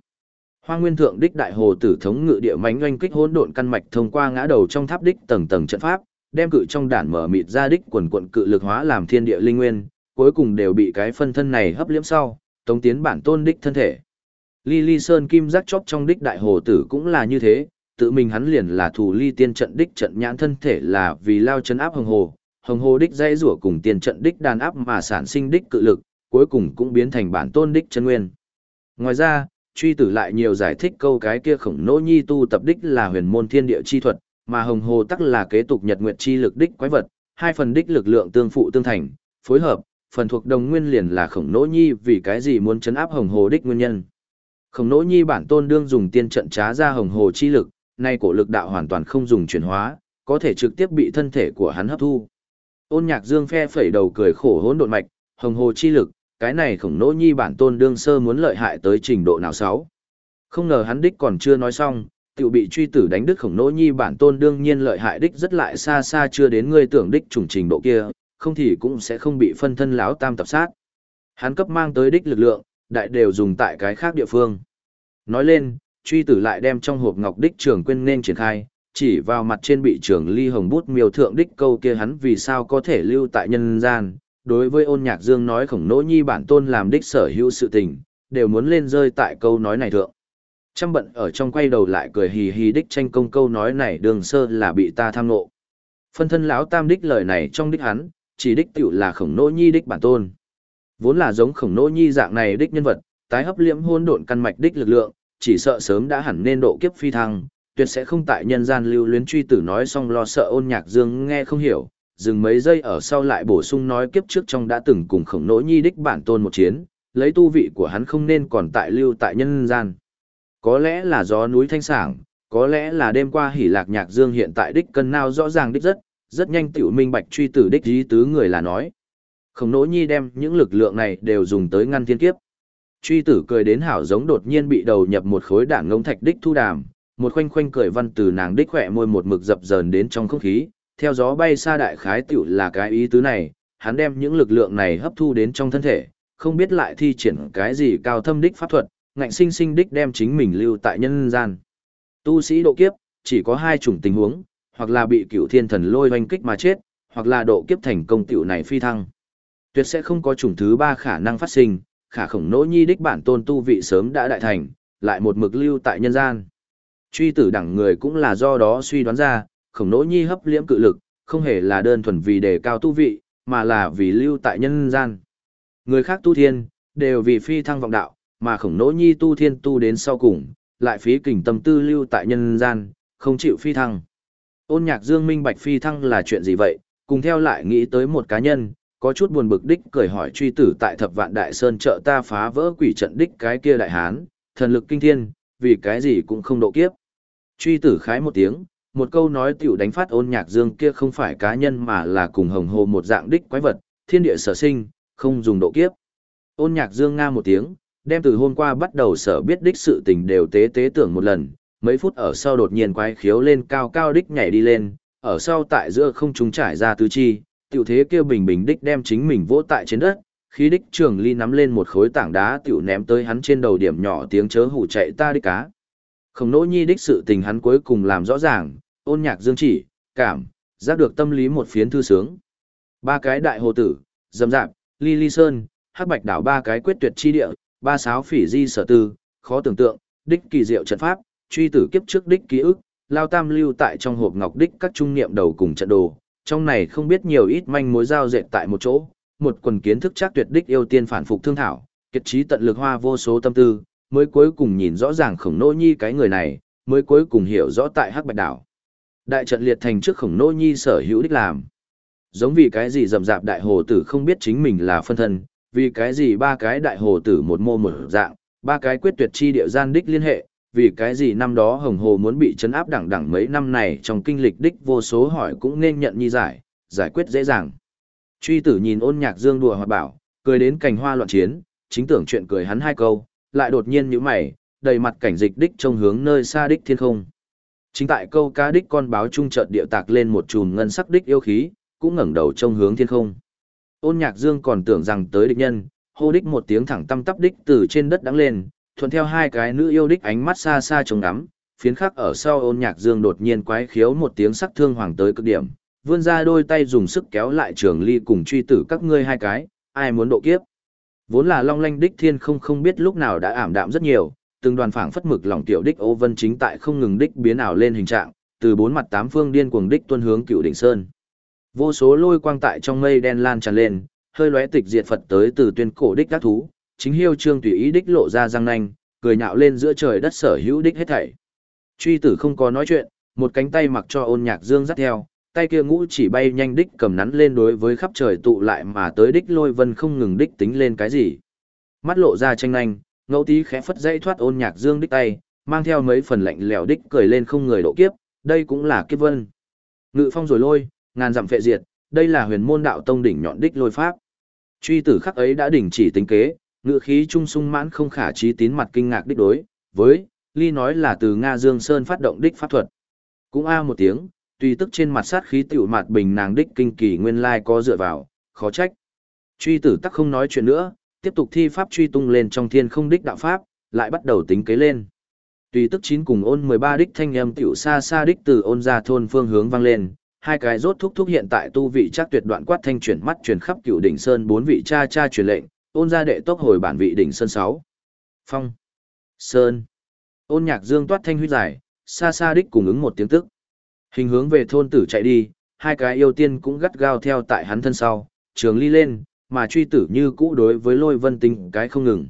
Hoa Nguyên Thượng đích đại hồ tử thống ngự địa mánh oanh kích hỗn độn căn mạch thông qua ngã đầu trong tháp đích tầng tầng trận pháp, đem cự trong đản mở mịt ra đích quần quận cự lực hóa làm thiên địa linh nguyên, cuối cùng đều bị cái phân thân này hấp liễm sau, tống tiến bản tôn đích thân thể. Ly Ly Sơn kim giác chóp trong đích đại hồ tử cũng là như thế, tự mình hắn liền là thủ ly tiên trận đích trận nhãn thân thể là vì lao chân áp hồng hồ, hồng hồ đích dây rủa cùng tiền trận đích đàn áp mà sản sinh đích cự lực, cuối cùng cũng biến thành bản tôn đích chân nguyên. Ngoài ra, truy tử lại nhiều giải thích câu cái kia khổng nỗ nhi tu tập đích là huyền môn thiên địa chi thuật, mà hồng hồ tắc là kế tục nhật nguyệt chi lực đích quái vật, hai phần đích lực lượng tương phụ tương thành, phối hợp, phần thuộc đồng nguyên liền là khổng nỗ nhi vì cái gì muốn chấn áp hồng hồ đích nguyên nhân. Khổng nỗ nhi bản tôn đương dùng tiên trận trá ra hồng hồ chi lực, nay cổ lực đạo hoàn toàn không dùng chuyển hóa, có thể trực tiếp bị thân thể của hắn hấp thu. Ôn nhạc dương phe phẩy đầu cười khổ hỗn độn mạch, hồng hồ chi lực, cái này khổng nỗ nhi bản tôn đương sơ muốn lợi hại tới trình độ nào sáu. Không ngờ hắn đích còn chưa nói xong, tiểu bị truy tử đánh đứt khổng nỗ nhi bản tôn đương nhiên lợi hại đích rất lại xa xa chưa đến ngươi tưởng đích trùng trình độ kia, không thì cũng sẽ không bị phân thân lão tam tập sát. Hắn cấp mang tới đích lực lượng, đại đều dùng tại cái khác địa phương. Nói lên, truy tử lại đem trong hộp ngọc đích trường quên nên triển khai, chỉ vào mặt trên bị trưởng ly hồng bút miêu thượng đích câu kia hắn vì sao có thể lưu tại nhân gian. Đối với ôn nhạc dương nói khổng nỗ nhi bản tôn làm đích sở hữu sự tình, đều muốn lên rơi tại câu nói này thượng. Trăm bận ở trong quay đầu lại cười hì hì đích tranh công câu nói này đường sơ là bị ta tham nộ. Phân thân lão tam đích lời này trong đích hắn, chỉ đích tiểu là khổng nỗ nhi đích bản tôn. Vốn là giống khổng nỗ nhi dạng này đích nhân vật, tái hấp liễm hôn độn căn mạch đích lực lượng, chỉ sợ sớm đã hẳn nên độ kiếp phi thăng, tuyệt sẽ không tại nhân gian lưu luyến truy tử nói xong lo sợ ôn nhạc dương nghe không hiểu, dừng mấy giây ở sau lại bổ sung nói kiếp trước trong đã từng cùng khổng nỗ nhi đích bản tôn một chiến, lấy tu vị của hắn không nên còn tại lưu tại nhân gian. Có lẽ là gió núi thanh sảng, có lẽ là đêm qua hỉ lạc nhạc dương hiện tại đích cân nào rõ ràng đích rất, rất nhanh tiểu minh bạch truy tử đích dí tứ người là nói. Khổng nỗ nhi đem những lực lượng này đều dùng tới ngăn thiên kiếp. Truy tử cười đến hảo giống đột nhiên bị đầu nhập một khối đảng ngông thạch đích thu đàm, một khoanh khoanh cười văn từ nàng đích khỏe môi một mực dập dờn đến trong không khí, theo gió bay xa đại khái tiểu là cái ý tứ này, hắn đem những lực lượng này hấp thu đến trong thân thể, không biết lại thi triển cái gì cao thâm đích pháp thuật, ngạnh sinh sinh đích đem chính mình lưu tại nhân gian. Tu sĩ độ kiếp, chỉ có hai chủng tình huống, hoặc là bị cựu thiên thần lôi hoanh kích mà chết, hoặc là độ kiếp thành công tiểu này phi thăng. Tuyệt sẽ không có chủng thứ ba khả năng phát sinh, khả khổng nỗ nhi đích bản tôn tu vị sớm đã đại thành, lại một mực lưu tại nhân gian. Truy tử đẳng người cũng là do đó suy đoán ra, khổng nỗ nhi hấp liễm cự lực, không hề là đơn thuần vì đề cao tu vị, mà là vì lưu tại nhân gian. Người khác tu thiên, đều vì phi thăng vọng đạo, mà khổng nỗ nhi tu thiên tu đến sau cùng, lại phí kình tâm tư lưu tại nhân gian, không chịu phi thăng. Ôn nhạc dương minh bạch phi thăng là chuyện gì vậy, cùng theo lại nghĩ tới một cá nhân, có chút buồn bực đích cười hỏi truy tử tại thập vạn đại sơn trợ ta phá vỡ quỷ trận đích cái kia đại hán, thần lực kinh thiên, vì cái gì cũng không độ kiếp. Truy tử khái một tiếng, một câu nói tiểu đánh phát ôn nhạc dương kia không phải cá nhân mà là cùng hồng hồ một dạng đích quái vật, thiên địa sở sinh, không dùng độ kiếp. Ôn nhạc dương nga một tiếng, đem từ hôm qua bắt đầu sở biết đích sự tình đều tế tế tưởng một lần, mấy phút ở sau đột nhiên quay khiếu lên cao cao đích nhảy đi lên, ở sau tại giữa không trung trải ra tứ chi, tiểu thế kia bình bình đích đem chính mình vỗ tại trên đất, khi đích trường ly nắm lên một khối tảng đá tiểu ném tới hắn trên đầu điểm nhỏ tiếng chớ hủ chạy ta đích cá. Không nỗ nhi đích sự tình hắn cuối cùng làm rõ ràng, ôn nhạc dương chỉ, cảm, giác được tâm lý một phiến thư sướng. Ba cái đại hồ tử, dầm dạp, ly ly sơn, hắc bạch đảo ba cái quyết tuyệt chi địa, ba sáo phỉ di sở tư, khó tưởng tượng, đích kỳ diệu trận pháp, truy tử kiếp trước đích ký ức, lao tam lưu tại trong hộp ngọc đích các trung niệm đầu cùng trận đồ, trong này không biết nhiều ít manh mối giao dệt tại một chỗ, một quần kiến thức chắc tuyệt đích yêu tiên phản phục thương thảo, kiệt trí tận lực hoa vô số tâm tư, mới cuối cùng nhìn rõ ràng khổng nô nhi cái người này, mới cuối cùng hiểu rõ tại hắc bạch đảo. Đại trận liệt thành trước khổng nô nhi sở hữu đích làm. Giống vì cái gì rầm rạp đại hồ tử không biết chính mình là phân thân, vì cái gì ba cái đại hồ tử một mô một dạng, ba cái quyết tuyệt chi địa gian đích liên hệ, vì cái gì năm đó hồng hồ muốn bị chấn áp đẳng đẳng mấy năm này trong kinh lịch đích vô số hỏi cũng nên nhận nhi giải, giải quyết dễ dàng. Truy tử nhìn ôn nhạc dương đùa hoạt bảo, cười đến cành hoa loạn chiến, chính tưởng chuyện cười hắn hai câu, lại đột nhiên nhíu mày, đầy mặt cảnh dịch đích trông hướng nơi xa đích thiên không. Chính tại câu cá đích con báo trung chợt điệu tạc lên một chùm ngân sắc đích yêu khí, cũng ngẩng đầu trông hướng thiên không. Ôn nhạc dương còn tưởng rằng tới địch nhân, hô đích một tiếng thẳng tâm tắp đích từ trên đất đắng lên, thuận theo hai cái nữ yêu đích ánh mắt xa xa trông ngắm, phiến khắc ở sau ôn nhạc dương đột nhiên quái khiếu một tiếng sắc thương hoàng tới cực điểm, vươn ra đôi tay dùng sức kéo lại trường ly cùng truy tử các ngươi hai cái, ai muốn độ kiếp. Vốn là long lanh đích thiên không không biết lúc nào đã ảm đạm rất nhiều, từng đoàn phảng phất mực lòng tiểu đích ô vân chính tại không ngừng đích biến ảo lên hình trạng, từ bốn mặt tám phương điên cuồng đích tuân hướng cựu đỉnh sơn. Vô số lôi quang tại trong mây đen lan tràn lên, hơi lóe tịch diệt Phật tới từ tuyên cổ đích các thú, chính hiêu trương tùy ý đích lộ ra răng nanh, cười nhạo lên giữa trời đất sở hữu đích hết thảy. Truy tử không có nói chuyện, một cánh tay mặc cho ôn nhạc dương dắt theo, tay kia ngũ chỉ bay nhanh đích cầm nắn lên đối với khắp trời tụ lại mà tới đích lôi vân không ngừng đích tính lên cái gì. Mắt lộ ra tranh nhanh, ngẫu tí khẽ phất dây thoát ôn nhạc dương đích tay, mang theo mấy phần lạnh lẽo đích cười lên không người độ kiếp, đây cũng là kiếp vân. Ngự phong rồi lôi, ngàn dặm phệ diệt, đây là huyền môn đạo tông đỉnh nhọn đích lôi pháp. Truy tử khắc ấy đã đỉnh chỉ tính kế, ngự khí trung sung mãn không khả trí tín mặt kinh ngạc đích đối, với, ly nói là từ Nga Dương Sơn phát động đích pháp thuật. Cũng a một tiếng, tùy tức trên mặt sát khí tiểu mạt bình nàng đích kinh kỳ nguyên lai có dựa vào, khó trách. Truy tử tắc không nói chuyện nữa, tiếp tục thi pháp truy tung lên trong thiên không đích đạo pháp, lại bắt đầu tính kế lên. Tùy tức chín cùng ôn 13 đích thanh âm tiểu xa xa đích từ ôn ra thôn phương hướng vang lên, hai cái rốt thúc thúc hiện tại tu vị chắc tuyệt đoạn quát thanh chuyển mắt chuyển khắp cựu đỉnh sơn bốn vị cha cha truyền lệnh, ôn ra đệ tốc hồi bản vị đỉnh sơn 6. Phong. Sơn. Ôn nhạc dương toát thanh huy giải, xa xa đích cùng ứng một tiếng tức. Hình hướng về thôn tử chạy đi, hai cái yêu tiên cũng gắt gao theo tại hắn thân sau, trường ly lên, mà truy tử như cũ đối với lôi vân tinh cái không ngừng.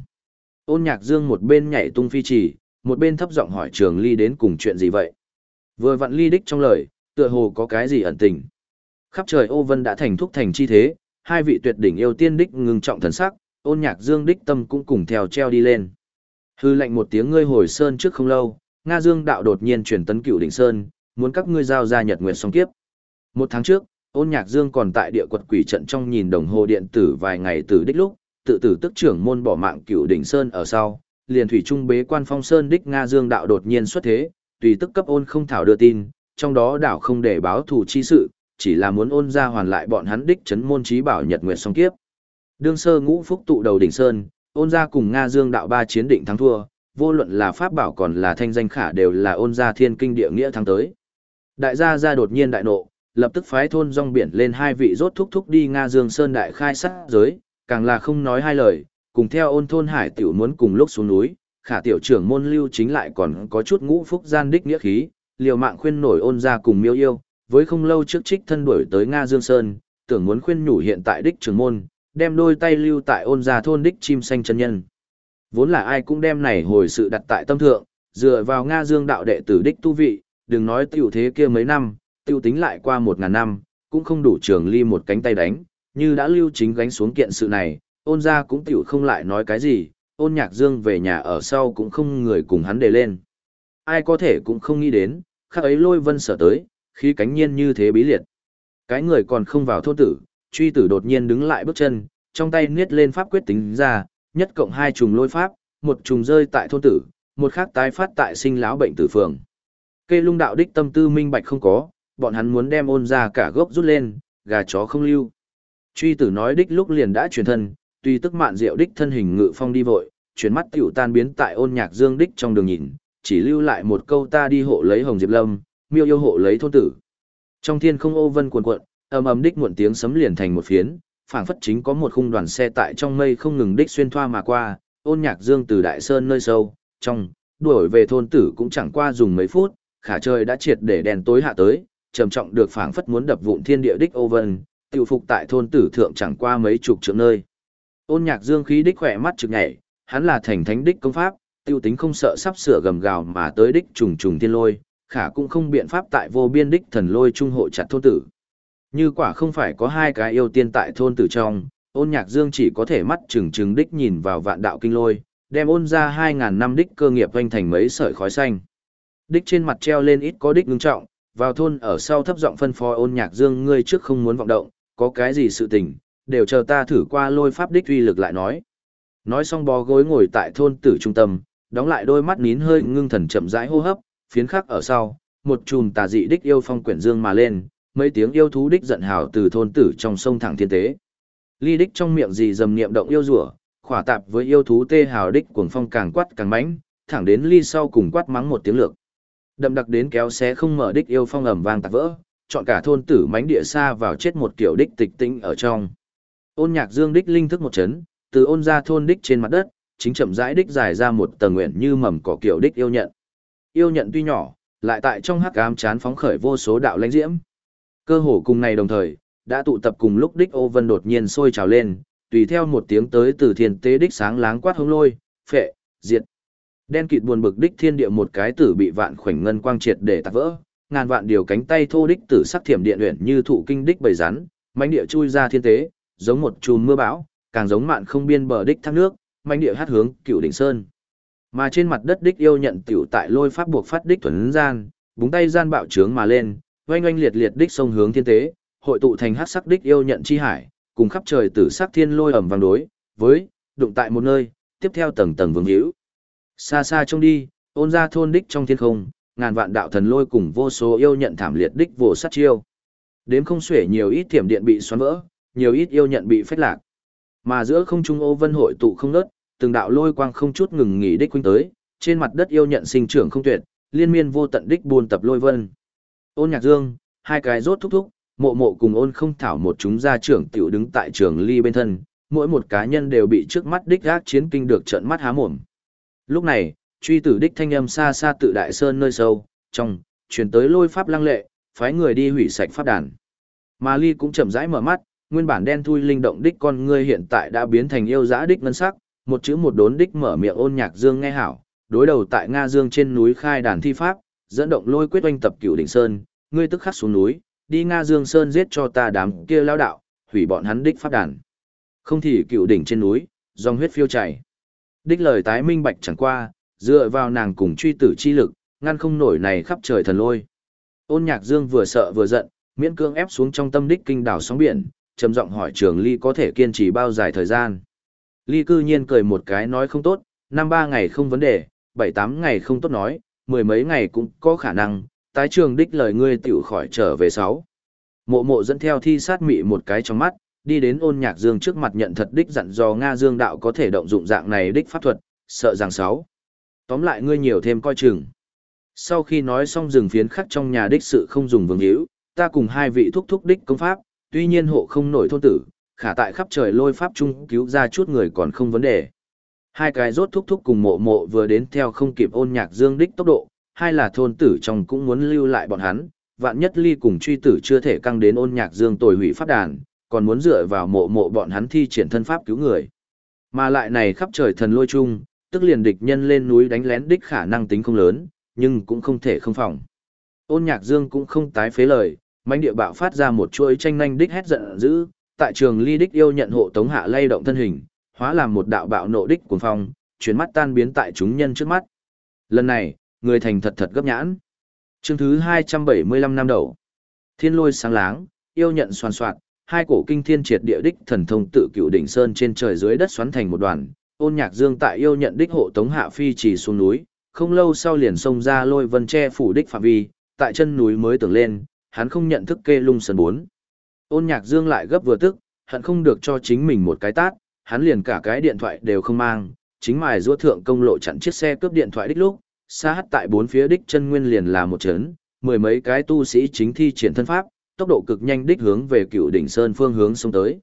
Ôn nhạc dương một bên nhảy tung phi chỉ, một bên thấp giọng hỏi trường ly đến cùng chuyện gì vậy. Vừa vặn ly đích trong lời, tựa hồ có cái gì ẩn tình. Khắp trời ô vân đã thành thúc thành chi thế, hai vị tuyệt đỉnh yêu tiên đích ngừng trọng thần sắc, ôn nhạc dương đích tâm cũng cùng theo treo đi lên. Hư lệnh một tiếng ngươi hồi sơn trước không lâu, Nga Dương đạo đột nhiên chuyển tấn cựu đỉnh sơn, muốn các ngươi giao ra nhật nguyệt song kiếp. Một tháng trước, ôn nhạc dương còn tại địa quật quỷ trận trong nhìn đồng hồ điện tử vài ngày từ đích lúc, tự tử tức trưởng môn bỏ mạng cựu đỉnh sơn ở sau, liền thủy trung bế quan phong sơn đích Nga Dương đạo đột nhiên xuất thế, tùy tức cấp ôn không thảo đưa tin, trong đó đảo không để báo thủ chi sự, chỉ là muốn ôn ra hoàn lại bọn hắn đích chấn môn trí bảo nhật nguyệt song kiếp. Đương sơ ngũ phúc tụ đầu đỉnh sơn, ôn ra cùng Nga Dương đạo ba chiến định thắng thua, vô luận là pháp bảo còn là thanh danh khả đều là ôn ra thiên kinh địa nghĩa thắng tới. Đại gia gia đột nhiên đại nộ, lập tức phái thôn rong biển lên hai vị rốt thúc thúc đi Nga Dương Sơn đại khai sát giới, càng là không nói hai lời, cùng theo ôn thôn hải tiểu muốn cùng lúc xuống núi, khả tiểu trưởng môn lưu chính lại còn có chút ngũ phúc gian đích nghĩa khí, liều mạng khuyên nổi ôn ra cùng miêu yêu, với không lâu trước trích thân đuổi tới Nga Dương Sơn, tưởng muốn khuyên nhủ hiện tại đích trưởng môn, đem đôi tay lưu tại ôn gia thôn đích chim xanh chân nhân. Vốn là ai cũng đem này hồi sự đặt tại tâm thượng, dựa vào Nga Dương đạo đệ tử đích tu vị, đừng nói tiểu thế kia mấy năm, tiêu tính lại qua một ngàn năm, cũng không đủ trường ly một cánh tay đánh, như đã lưu chính gánh xuống kiện sự này, ôn ra cũng tiểu không lại nói cái gì, ôn nhạc dương về nhà ở sau cũng không người cùng hắn đề lên. Ai có thể cũng không nghĩ đến, khác ấy lôi vân sở tới, khi cánh nhiên như thế bí liệt. Cái người còn không vào thôn tử, truy tử đột nhiên đứng lại bước chân, trong tay niết lên pháp quyết tính ra, nhất cộng hai trùng lôi pháp, một trùng rơi tại thôn tử, một khác tái phát tại sinh lão bệnh tử phường. Kê lung đạo đích tâm tư minh bạch không có, bọn hắn muốn đem ôn ra cả gốc rút lên, gà chó không lưu. Truy tử nói đích lúc liền đã truyền thân, tuy tức mạn diệu đích thân hình ngự phong đi vội, chuyển mắt tiểu tan biến tại ôn nhạc dương đích trong đường nhìn, chỉ lưu lại một câu ta đi hộ lấy hồng diệp lâm, miêu yêu hộ lấy thôn tử. Trong thiên không ô vân cuồn cuộn, ầm ầm đích muộn tiếng sấm liền thành một phiến, phảng phất chính có một khung đoàn xe tại trong mây không ngừng đích xuyên thoa mà qua, ôn nhạc dương từ đại sơn nơi sâu, trong, đuổi về thôn tử cũng chẳng qua dùng mấy phút, khả trời đã triệt để đèn tối hạ tới, trầm trọng được phảng phất muốn đập vụn thiên địa đích ô vân, tiêu phục tại thôn tử thượng chẳng qua mấy chục trượng nơi. Ôn nhạc dương khí đích khỏe mắt trực nhảy, hắn là thành thánh đích công pháp, tiêu tính không sợ sắp sửa gầm gào mà tới đích trùng trùng thiên lôi, khả cũng không biện pháp tại vô biên đích thần lôi trung hộ chặt thôn tử. Như quả không phải có hai cái yêu tiên tại thôn tử trong, ôn nhạc dương chỉ có thể mắt trừng trừng đích nhìn vào vạn đạo kinh lôi, đem ôn ra hai ngàn năm đích cơ nghiệp vênh thành mấy sợi khói xanh. Đích trên mặt treo lên ít có đích ngưng trọng, vào thôn ở sau thấp giọng phân phó ôn nhạc dương ngươi trước không muốn vọng động, có cái gì sự tình, đều chờ ta thử qua lôi pháp đích uy lực lại nói. Nói xong bó gối ngồi tại thôn tử trung tâm, đóng lại đôi mắt nín hơi ngưng thần chậm rãi hô hấp, phiến khắc ở sau, một chùm tà dị đích yêu phong quyển dương mà lên, mấy tiếng yêu thú đích giận hào từ thôn tử trong sông thẳng thiên tế. Ly đích trong miệng gì dầm niệm động yêu rủa, khỏa tạp với yêu thú tê hào đích cuồng phong càng quát càng mãnh, thẳng đến ly sau cùng quát mắng một tiếng lược. Đậm đặc đến kéo xé không mở đích yêu phong ầm vang tạc vỡ, chọn cả thôn tử mánh địa xa vào chết một kiểu đích tịch tĩnh ở trong. Ôn nhạc dương đích linh thức một chấn, từ ôn ra thôn đích trên mặt đất, chính chậm rãi đích dài ra một tầng nguyện như mầm cỏ kiểu đích yêu nhận. Yêu nhận tuy nhỏ, lại tại trong hắc ám chán phóng khởi vô số đạo lãnh diễm. Cơ hồ cùng này đồng thời, đã tụ tập cùng lúc đích ô vân đột nhiên sôi trào lên, tùy theo một tiếng tới từ thiên tế đích sáng láng quát hông lôi, phệ, diệt. Đen kịt buồn bực đích thiên địa một cái tử bị vạn khoảnh ngân quang triệt để tạc vỡ, ngàn vạn điều cánh tay thô đích tử sắc thiểm điện luyện như thụ kinh đích bầy rắn, mãnh địa chui ra thiên tế, giống một chùm mưa bão, càng giống mạn không biên bờ đích thác nước, manh địa hát hướng cựu đỉnh sơn. Mà trên mặt đất đích yêu nhận tiểu tại lôi pháp buộc phát đích thuần gian, búng tay gian bạo trướng mà lên, oanh oanh liệt liệt đích sông hướng thiên tế, hội tụ thành hát sắc đích yêu nhận chi hải, cùng khắp trời tử sắc thiên lôi ẩm vang đối, với, đụng tại một nơi, tiếp theo tầng tầng vương hữu. Xa xa trông đi, ôn ra thôn đích trong thiên không, ngàn vạn đạo thần lôi cùng vô số yêu nhận thảm liệt đích vô sát chiêu. Đếm không xuể nhiều ít thiểm điện bị xoắn vỡ, nhiều ít yêu nhận bị phách lạc. Mà giữa không trung ô vân hội tụ không nớt, từng đạo lôi quang không chút ngừng nghỉ đích quanh tới, trên mặt đất yêu nhận sinh trưởng không tuyệt, liên miên vô tận đích buôn tập lôi vân. Ôn Nhạc Dương, hai cái rốt thúc thúc, mộ mộ cùng ôn không thảo một chúng gia trưởng tiểu đứng tại trường ly bên thân, mỗi một cá nhân đều bị trước mắt đích gác chiến kinh được trợn mắt há mồm. Lúc này, truy tử đích thanh âm xa xa tự đại sơn nơi sâu, trong, chuyển tới lôi pháp lăng lệ, phái người đi hủy sạch pháp đàn. Mà ly cũng chậm rãi mở mắt, nguyên bản đen thui linh động đích con ngươi hiện tại đã biến thành yêu dã đích ngân sắc, một chữ một đốn đích mở miệng ôn nhạc dương nghe hảo, đối đầu tại Nga Dương trên núi khai đàn thi pháp, dẫn động lôi quyết oanh tập cửu đỉnh sơn, ngươi tức khắc xuống núi, đi Nga Dương Sơn giết cho ta đám kia lao đạo, hủy bọn hắn đích pháp đàn. Không thì cựu đỉnh trên núi, dòng huyết phiêu chảy. Đích lời tái minh bạch chẳng qua, dựa vào nàng cùng truy tử chi lực, ngăn không nổi này khắp trời thần lôi. Ôn Nhạc Dương vừa sợ vừa giận, miễn cưỡng ép xuống trong tâm đích kinh đảo sóng biển, trầm giọng hỏi Trường Ly có thể kiên trì bao dài thời gian. Ly cư nhiên cười một cái nói không tốt, năm ba ngày không vấn đề, bảy tám ngày không tốt nói, mười mấy ngày cũng có khả năng, tái trường đích lời ngươi tiểu khỏi trở về sáu. Mộ mộ dẫn theo thi sát mị một cái trong mắt, đi đến ôn nhạc dương trước mặt nhận thật đích dặn dò Nga dương đạo có thể động dụng dạng này đích pháp thuật, sợ rằng sáu. Tóm lại ngươi nhiều thêm coi chừng. Sau khi nói xong dừng phiến khắc trong nhà đích sự không dùng vương hữu, ta cùng hai vị thúc thúc đích công pháp, tuy nhiên hộ không nổi thôn tử, khả tại khắp trời lôi pháp chung cứu ra chút người còn không vấn đề. Hai cái rốt thúc thúc cùng mộ mộ vừa đến theo không kịp ôn nhạc dương đích tốc độ, hai là thôn tử trong cũng muốn lưu lại bọn hắn, vạn nhất ly cùng truy tử chưa thể căng đến ôn nhạc dương tồi hủy pháp đàn, còn muốn dựa vào mộ mộ bọn hắn thi triển thân pháp cứu người. Mà lại này khắp trời thần lôi chung, tức liền địch nhân lên núi đánh lén đích khả năng tính không lớn, nhưng cũng không thể không phòng. Ôn nhạc dương cũng không tái phế lời, mãnh địa bạo phát ra một chuỗi tranh nhanh đích hét giận dữ, tại trường ly đích yêu nhận hộ tống hạ lay động thân hình, hóa làm một đạo bạo nộ đích cuồng phong, chuyển mắt tan biến tại chúng nhân trước mắt. Lần này, người thành thật thật gấp nhãn. Chương thứ 275 năm đầu. Thiên lôi sáng láng, yêu nhận soàn soạt, hai cổ kinh thiên triệt địa đích thần thông tự cựu đỉnh sơn trên trời dưới đất xoắn thành một đoàn. Ôn Nhạc Dương tại yêu nhận đích hộ tống hạ phi chỉ xuống núi, không lâu sau liền xông ra lôi vân che phủ đích phạm vi, tại chân núi mới tưởng lên, hắn không nhận thức kê lung sơn bốn. Ôn Nhạc Dương lại gấp vừa tức, hận không được cho chính mình một cái tát, hắn liền cả cái điện thoại đều không mang, chính mài rua thượng công lộ chặn chiếc xe cướp điện thoại đích lúc, xa hắt tại bốn phía đích chân nguyên liền là một chấn, mười mấy cái tu sĩ chính thi triển thân pháp, tốc độ cực nhanh đích hướng về cựu đỉnh sơn phương hướng xông tới.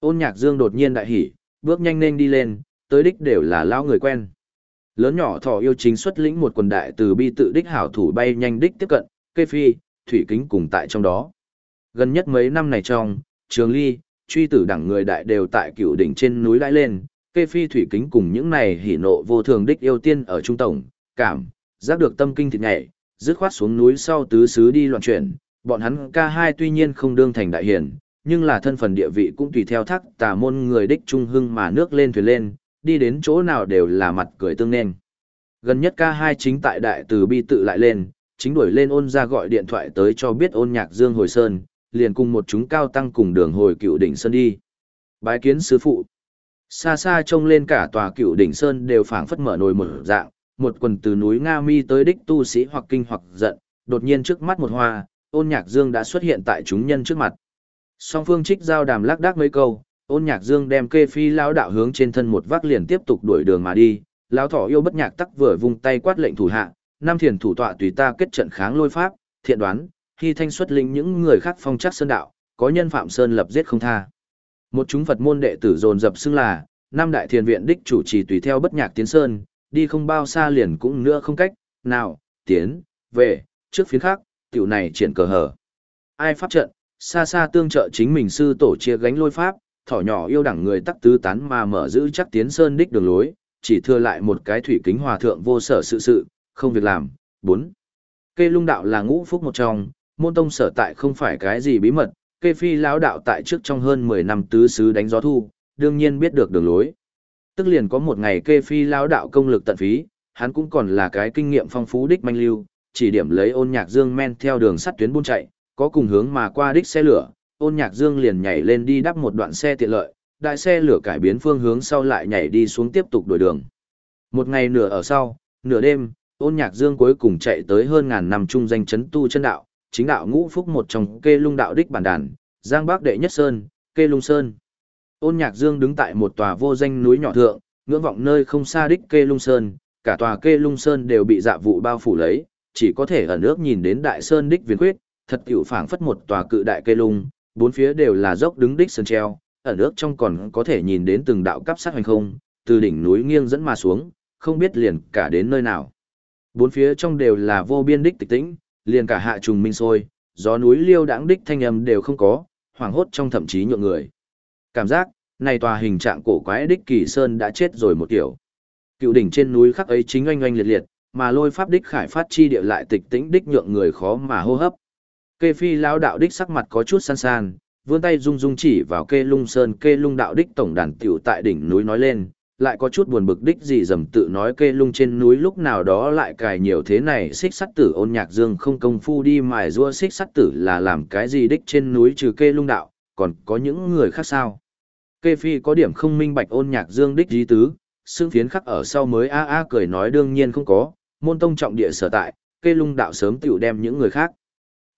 Ôn Nhạc Dương đột nhiên đại hỉ, bước nhanh nên đi lên, tới đích đều là lao người quen. Lớn nhỏ thọ yêu chính xuất lĩnh một quần đại từ bi tự đích hảo thủ bay nhanh đích tiếp cận, cây phi, thủy kính cùng tại trong đó. Gần nhất mấy năm này trong, trường ly, truy tử đẳng người đại đều tại cựu đỉnh trên núi lãi lên, Cây phi thủy kính cùng những này hỉ nộ vô thường đích yêu tiên ở trung tổng, cảm, giác được tâm kinh thịt nhảy, dứt khoát xuống núi sau tứ xứ đi loạn chuyển, bọn hắn ca hai tuy nhiên không đương thành đại hiển, nhưng là thân phần địa vị cũng tùy theo thác tà môn người đích trung hưng mà nước lên thuyền lên, đi đến chỗ nào đều là mặt cười tương nên. Gần nhất ca hai chính tại đại từ bi tự lại lên, chính đuổi lên ôn ra gọi điện thoại tới cho biết ôn nhạc dương hồi sơn, liền cùng một chúng cao tăng cùng đường hồi cựu đỉnh sơn đi. Bái kiến sứ phụ. Xa xa trông lên cả tòa cựu đỉnh sơn đều phảng phất mở nồi mở dạng, một quần từ núi Nga Mi tới đích tu sĩ hoặc kinh hoặc giận, đột nhiên trước mắt một hoa, ôn nhạc dương đã xuất hiện tại chúng nhân trước mặt. Song phương trích giao đàm lắc đắc mấy câu, ôn nhạc dương đem kê phi lão đạo hướng trên thân một vác liền tiếp tục đuổi đường mà đi, lão thỏ yêu bất nhạc tắc vừa vung tay quát lệnh thủ hạ, nam thiền thủ tọa tùy ta kết trận kháng lôi pháp, thiện đoán, khi thanh xuất linh những người khác phong chắc sơn đạo, có nhân phạm sơn lập giết không tha. Một chúng Phật môn đệ tử dồn dập xưng là, năm đại thiền viện đích chủ trì tùy theo bất nhạc tiến sơn, đi không bao xa liền cũng nữa không cách, nào, tiến, về, trước phiến khác, tiểu này triển cờ hở. Ai pháp trận, xa xa tương trợ chính mình sư tổ chia gánh lôi pháp, thỏ nhỏ yêu đẳng người tắc tứ tán mà mở giữ chắc tiến sơn đích đường lối, chỉ thừa lại một cái thủy kính hòa thượng vô sở sự sự, không việc làm. 4. kê lung đạo là ngũ phúc một trong, môn tông sở tại không phải cái gì bí mật, kê phi lão đạo tại trước trong hơn 10 năm tứ xứ đánh gió thu, đương nhiên biết được đường lối. Tức liền có một ngày kê phi lão đạo công lực tận phí, hắn cũng còn là cái kinh nghiệm phong phú đích manh lưu, chỉ điểm lấy ôn nhạc dương men theo đường sắt tuyến buôn chạy, có cùng hướng mà qua đích xe lửa, ôn nhạc dương liền nhảy lên đi đắp một đoạn xe tiện lợi, đại xe lửa cải biến phương hướng sau lại nhảy đi xuống tiếp tục đổi đường. Một ngày nửa ở sau, nửa đêm, ôn nhạc dương cuối cùng chạy tới hơn ngàn năm trung danh chấn tu chân đạo, chính đạo ngũ phúc một trong kê lung đạo đích bản đàn, giang bắc đệ nhất sơn, kê lung sơn. Ôn nhạc dương đứng tại một tòa vô danh núi nhỏ thượng, ngưỡng vọng nơi không xa đích kê lung sơn, cả tòa kê lung sơn đều bị dạ vụ bao phủ lấy, chỉ có thể ở nước nhìn đến đại sơn đích viền khuyết, thật tiểu phảng phất một tòa cự đại cây lung, bốn phía đều là dốc đứng đích sơn treo, ở nước trong còn có thể nhìn đến từng đạo cắp sát hoành không, từ đỉnh núi nghiêng dẫn mà xuống, không biết liền cả đến nơi nào. Bốn phía trong đều là vô biên đích tịch tĩnh, liền cả hạ trùng minh sôi, gió núi liêu đãng đích thanh âm đều không có, hoảng hốt trong thậm chí nhượng người. Cảm giác, này tòa hình trạng cổ quái đích kỳ sơn đã chết rồi một kiểu. Cựu đỉnh trên núi khắc ấy chính oanh oanh liệt liệt, mà lôi pháp đích khải phát chi địa lại tịch tĩnh đích nhượng người khó mà hô hấp. Kê phi lão đạo đích sắc mặt có chút san san, vươn tay rung rung chỉ vào kê lung sơn kê lung đạo đích tổng đàn tiểu tại đỉnh núi nói lên, lại có chút buồn bực đích gì dầm tự nói kê lung trên núi lúc nào đó lại cài nhiều thế này xích sắt tử ôn nhạc dương không công phu đi mài rua xích sắt tử là làm cái gì đích trên núi trừ kê lung đạo, còn có những người khác sao. Kê phi có điểm không minh bạch ôn nhạc dương đích dí tứ, xương phiến khắc ở sau mới a a cười nói đương nhiên không có, môn tông trọng địa sở tại, kê lung đạo sớm tiểu đem những người khác.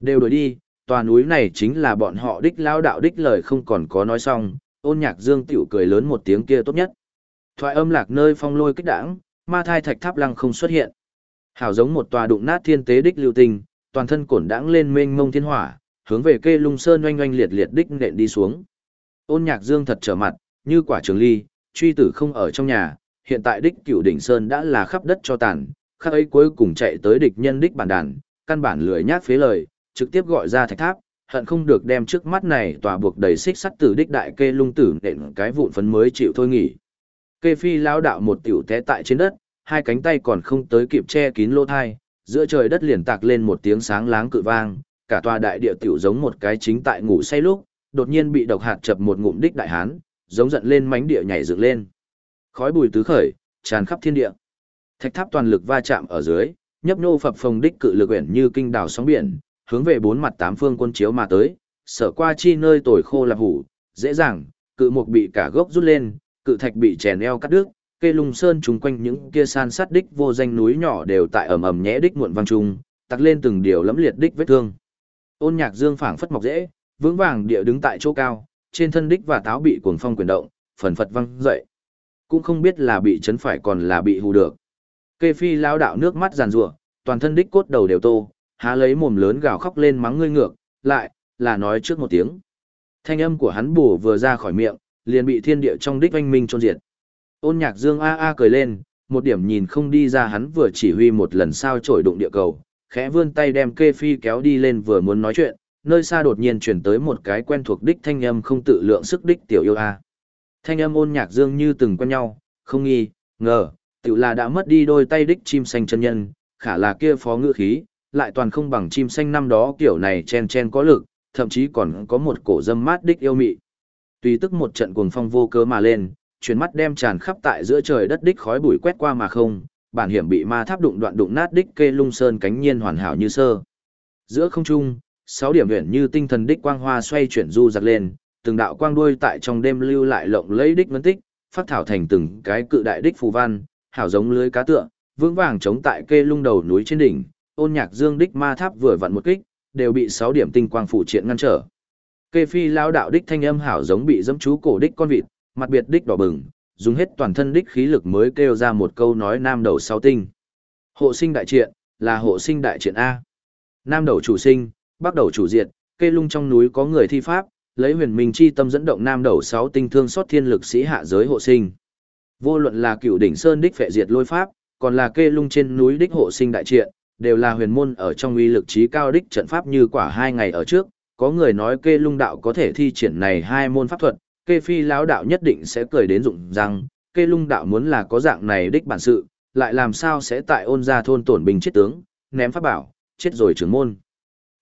Đều đổi đi, tòa núi này chính là bọn họ đích lao đạo đích lời không còn có nói xong, ôn nhạc dương tiểu cười lớn một tiếng kia tốt nhất. Thoại âm lạc nơi phong lôi kích đảng, ma thai thạch tháp lăng không xuất hiện. Hảo giống một tòa đụng nát thiên tế đích lưu tình, toàn thân cổn đãng lên mênh mông thiên hỏa, hướng về kê lung sơn oanh oanh liệt liệt đích nện đi xuống. Ôn nhạc dương thật trở mặt, như quả trường ly, truy tử không ở trong nhà, hiện tại đích cửu đỉnh sơn đã là khắp đất cho tàn, khắc ấy cuối cùng chạy tới địch nhân đích bản đàn, căn bản lười nhác phế lời, trực tiếp gọi ra thạch tháp, hận không được đem trước mắt này tòa buộc đầy xích sắt tử đích đại kê lung tử nện cái vụn phấn mới chịu thôi nghỉ. Kê phi lao đạo một tiểu té tại trên đất, hai cánh tay còn không tới kịp che kín lỗ thai, giữa trời đất liền tạc lên một tiếng sáng láng cự vang, cả tòa đại địa tiểu giống một cái chính tại ngủ say lúc, đột nhiên bị độc hạt chập một ngụm đích đại hán, giống giận lên mánh địa nhảy dựng lên. Khói bùi tứ khởi, tràn khắp thiên địa. Thạch tháp toàn lực va chạm ở dưới, nhấp nhô phập phồng đích cự lực uyển như kinh đảo sóng biển, hướng về bốn mặt tám phương quân chiếu mà tới, sở qua chi nơi tồi khô là hủ, dễ dàng, cự mục bị cả gốc rút lên, cự thạch bị chèn eo cắt đứt, cây lùng sơn chung quanh những kia san sát đích vô danh núi nhỏ đều tại ầm ầm nhẽ đích muộn vang trung, tặc lên từng điều lẫm liệt đích vết thương. Ôn Nhạc Dương phảng phất mọc dễ, vững vàng địa đứng tại chỗ cao, trên thân đích và táo bị cuồng phong quyền động, phần phật văng dậy. Cũng không biết là bị chấn phải còn là bị hù được. Kê phi lao đạo nước mắt giàn rủa toàn thân đích cốt đầu đều tô, há lấy mồm lớn gào khóc lên mắng ngươi ngược, lại, là nói trước một tiếng. Thanh âm của hắn bù vừa ra khỏi miệng, liền bị thiên địa trong đích oanh minh trôn diệt. Ôn nhạc dương a a cười lên, một điểm nhìn không đi ra hắn vừa chỉ huy một lần sao trổi đụng địa cầu, khẽ vươn tay đem kê phi kéo đi lên vừa muốn nói chuyện, nơi xa đột nhiên chuyển tới một cái quen thuộc đích thanh âm không tự lượng sức đích tiểu yêu a. Thanh âm ôn nhạc dương như từng quen nhau, không nghi, ngờ, tự là đã mất đi đôi tay đích chim xanh chân nhân, khả là kia phó ngữ khí, lại toàn không bằng chim xanh năm đó kiểu này chen chen có lực, thậm chí còn có một cổ dâm mát đích yêu mị. Tùy tức một trận cuồng phong vô cớ mà lên, chuyển mắt đem tràn khắp tại giữa trời đất đích khói bụi quét qua mà không, bản hiểm bị ma tháp đụng đoạn đụng nát đích kê lung sơn cánh nhiên hoàn hảo như sơ. Giữa không trung, sáu điểm huyền như tinh thần đích quang hoa xoay chuyển du giặc lên, từng đạo quang đuôi tại trong đêm lưu lại lộng lẫy đích ngân tích, phát thảo thành từng cái cự đại đích phù văn, hảo giống lưới cá tựa, vững vàng chống tại kê lung đầu núi trên đỉnh, ôn nhạc dương đích ma tháp vừa vặn một kích, đều bị sáu điểm tinh quang phụ triện ngăn trở. Kê phi lao đạo đích thanh âm hảo giống bị dẫm chú cổ đích con vịt, mặt biệt đích đỏ bừng, dùng hết toàn thân đích khí lực mới kêu ra một câu nói nam đầu sáu tinh. Hộ sinh đại triện, là hộ sinh đại triện A. Nam đầu chủ sinh, bắc đầu chủ diệt, kê lung trong núi có người thi pháp, lấy huyền minh chi tâm dẫn động nam đầu sáu tinh thương xót thiên lực sĩ hạ giới hộ sinh. Vô luận là cựu đỉnh sơn đích phệ diệt lôi pháp, còn là kê lung trên núi đích hộ sinh đại triện, đều là huyền môn ở trong uy lực trí cao đích trận pháp như quả hai ngày ở trước, có người nói kê lung đạo có thể thi triển này hai môn pháp thuật, kê phi lão đạo nhất định sẽ cười đến dụng rằng, kê lung đạo muốn là có dạng này đích bản sự, lại làm sao sẽ tại ôn gia thôn tổn bình chết tướng, ném pháp bảo, chết rồi trưởng môn.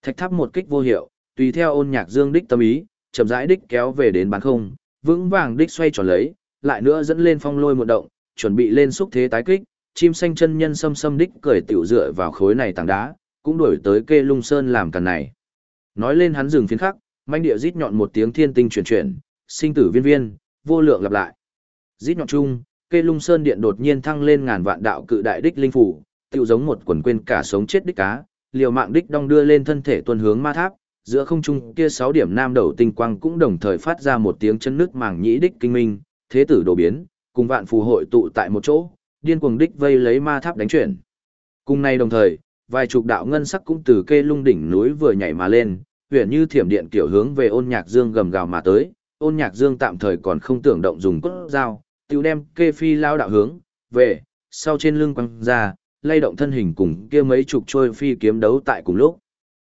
Thạch tháp một kích vô hiệu, tùy theo ôn nhạc dương đích tâm ý, chậm rãi đích kéo về đến bán không, vững vàng đích xoay tròn lấy, lại nữa dẫn lên phong lôi một động, chuẩn bị lên xúc thế tái kích, chim xanh chân nhân xâm xâm đích cười tiểu dựa vào khối này tảng đá, cũng đuổi tới kê lung sơn làm cần này. Nói lên hắn dừng phiến khắc, manh địa rít nhọn một tiếng thiên tinh chuyển chuyển, sinh tử viên viên, vô lượng lặp lại. Rít nhọn chung, kê lung sơn điện đột nhiên thăng lên ngàn vạn đạo cự đại đích linh phủ, tiểu giống một quần quên cả sống chết đích cá, liều mạng đích đong đưa lên thân thể tuần hướng ma tháp, giữa không trung kia sáu điểm nam đầu tinh quang cũng đồng thời phát ra một tiếng chân nước màng nhĩ đích kinh minh, thế tử đổ biến, cùng vạn phù hội tụ tại một chỗ, điên cuồng đích vây lấy ma tháp đánh chuyển. Cùng nay đồng thời, vài chục đạo ngân sắc cũng từ kê lung đỉnh núi vừa nhảy mà lên, huyền như thiểm điện kiểu hướng về ôn nhạc dương gầm gào mà tới, ôn nhạc dương tạm thời còn không tưởng động dùng cốt dao, tiêu đem kê phi lao đạo hướng, về, sau trên lưng quăng ra, lay động thân hình cùng kia mấy chục trôi phi kiếm đấu tại cùng lúc.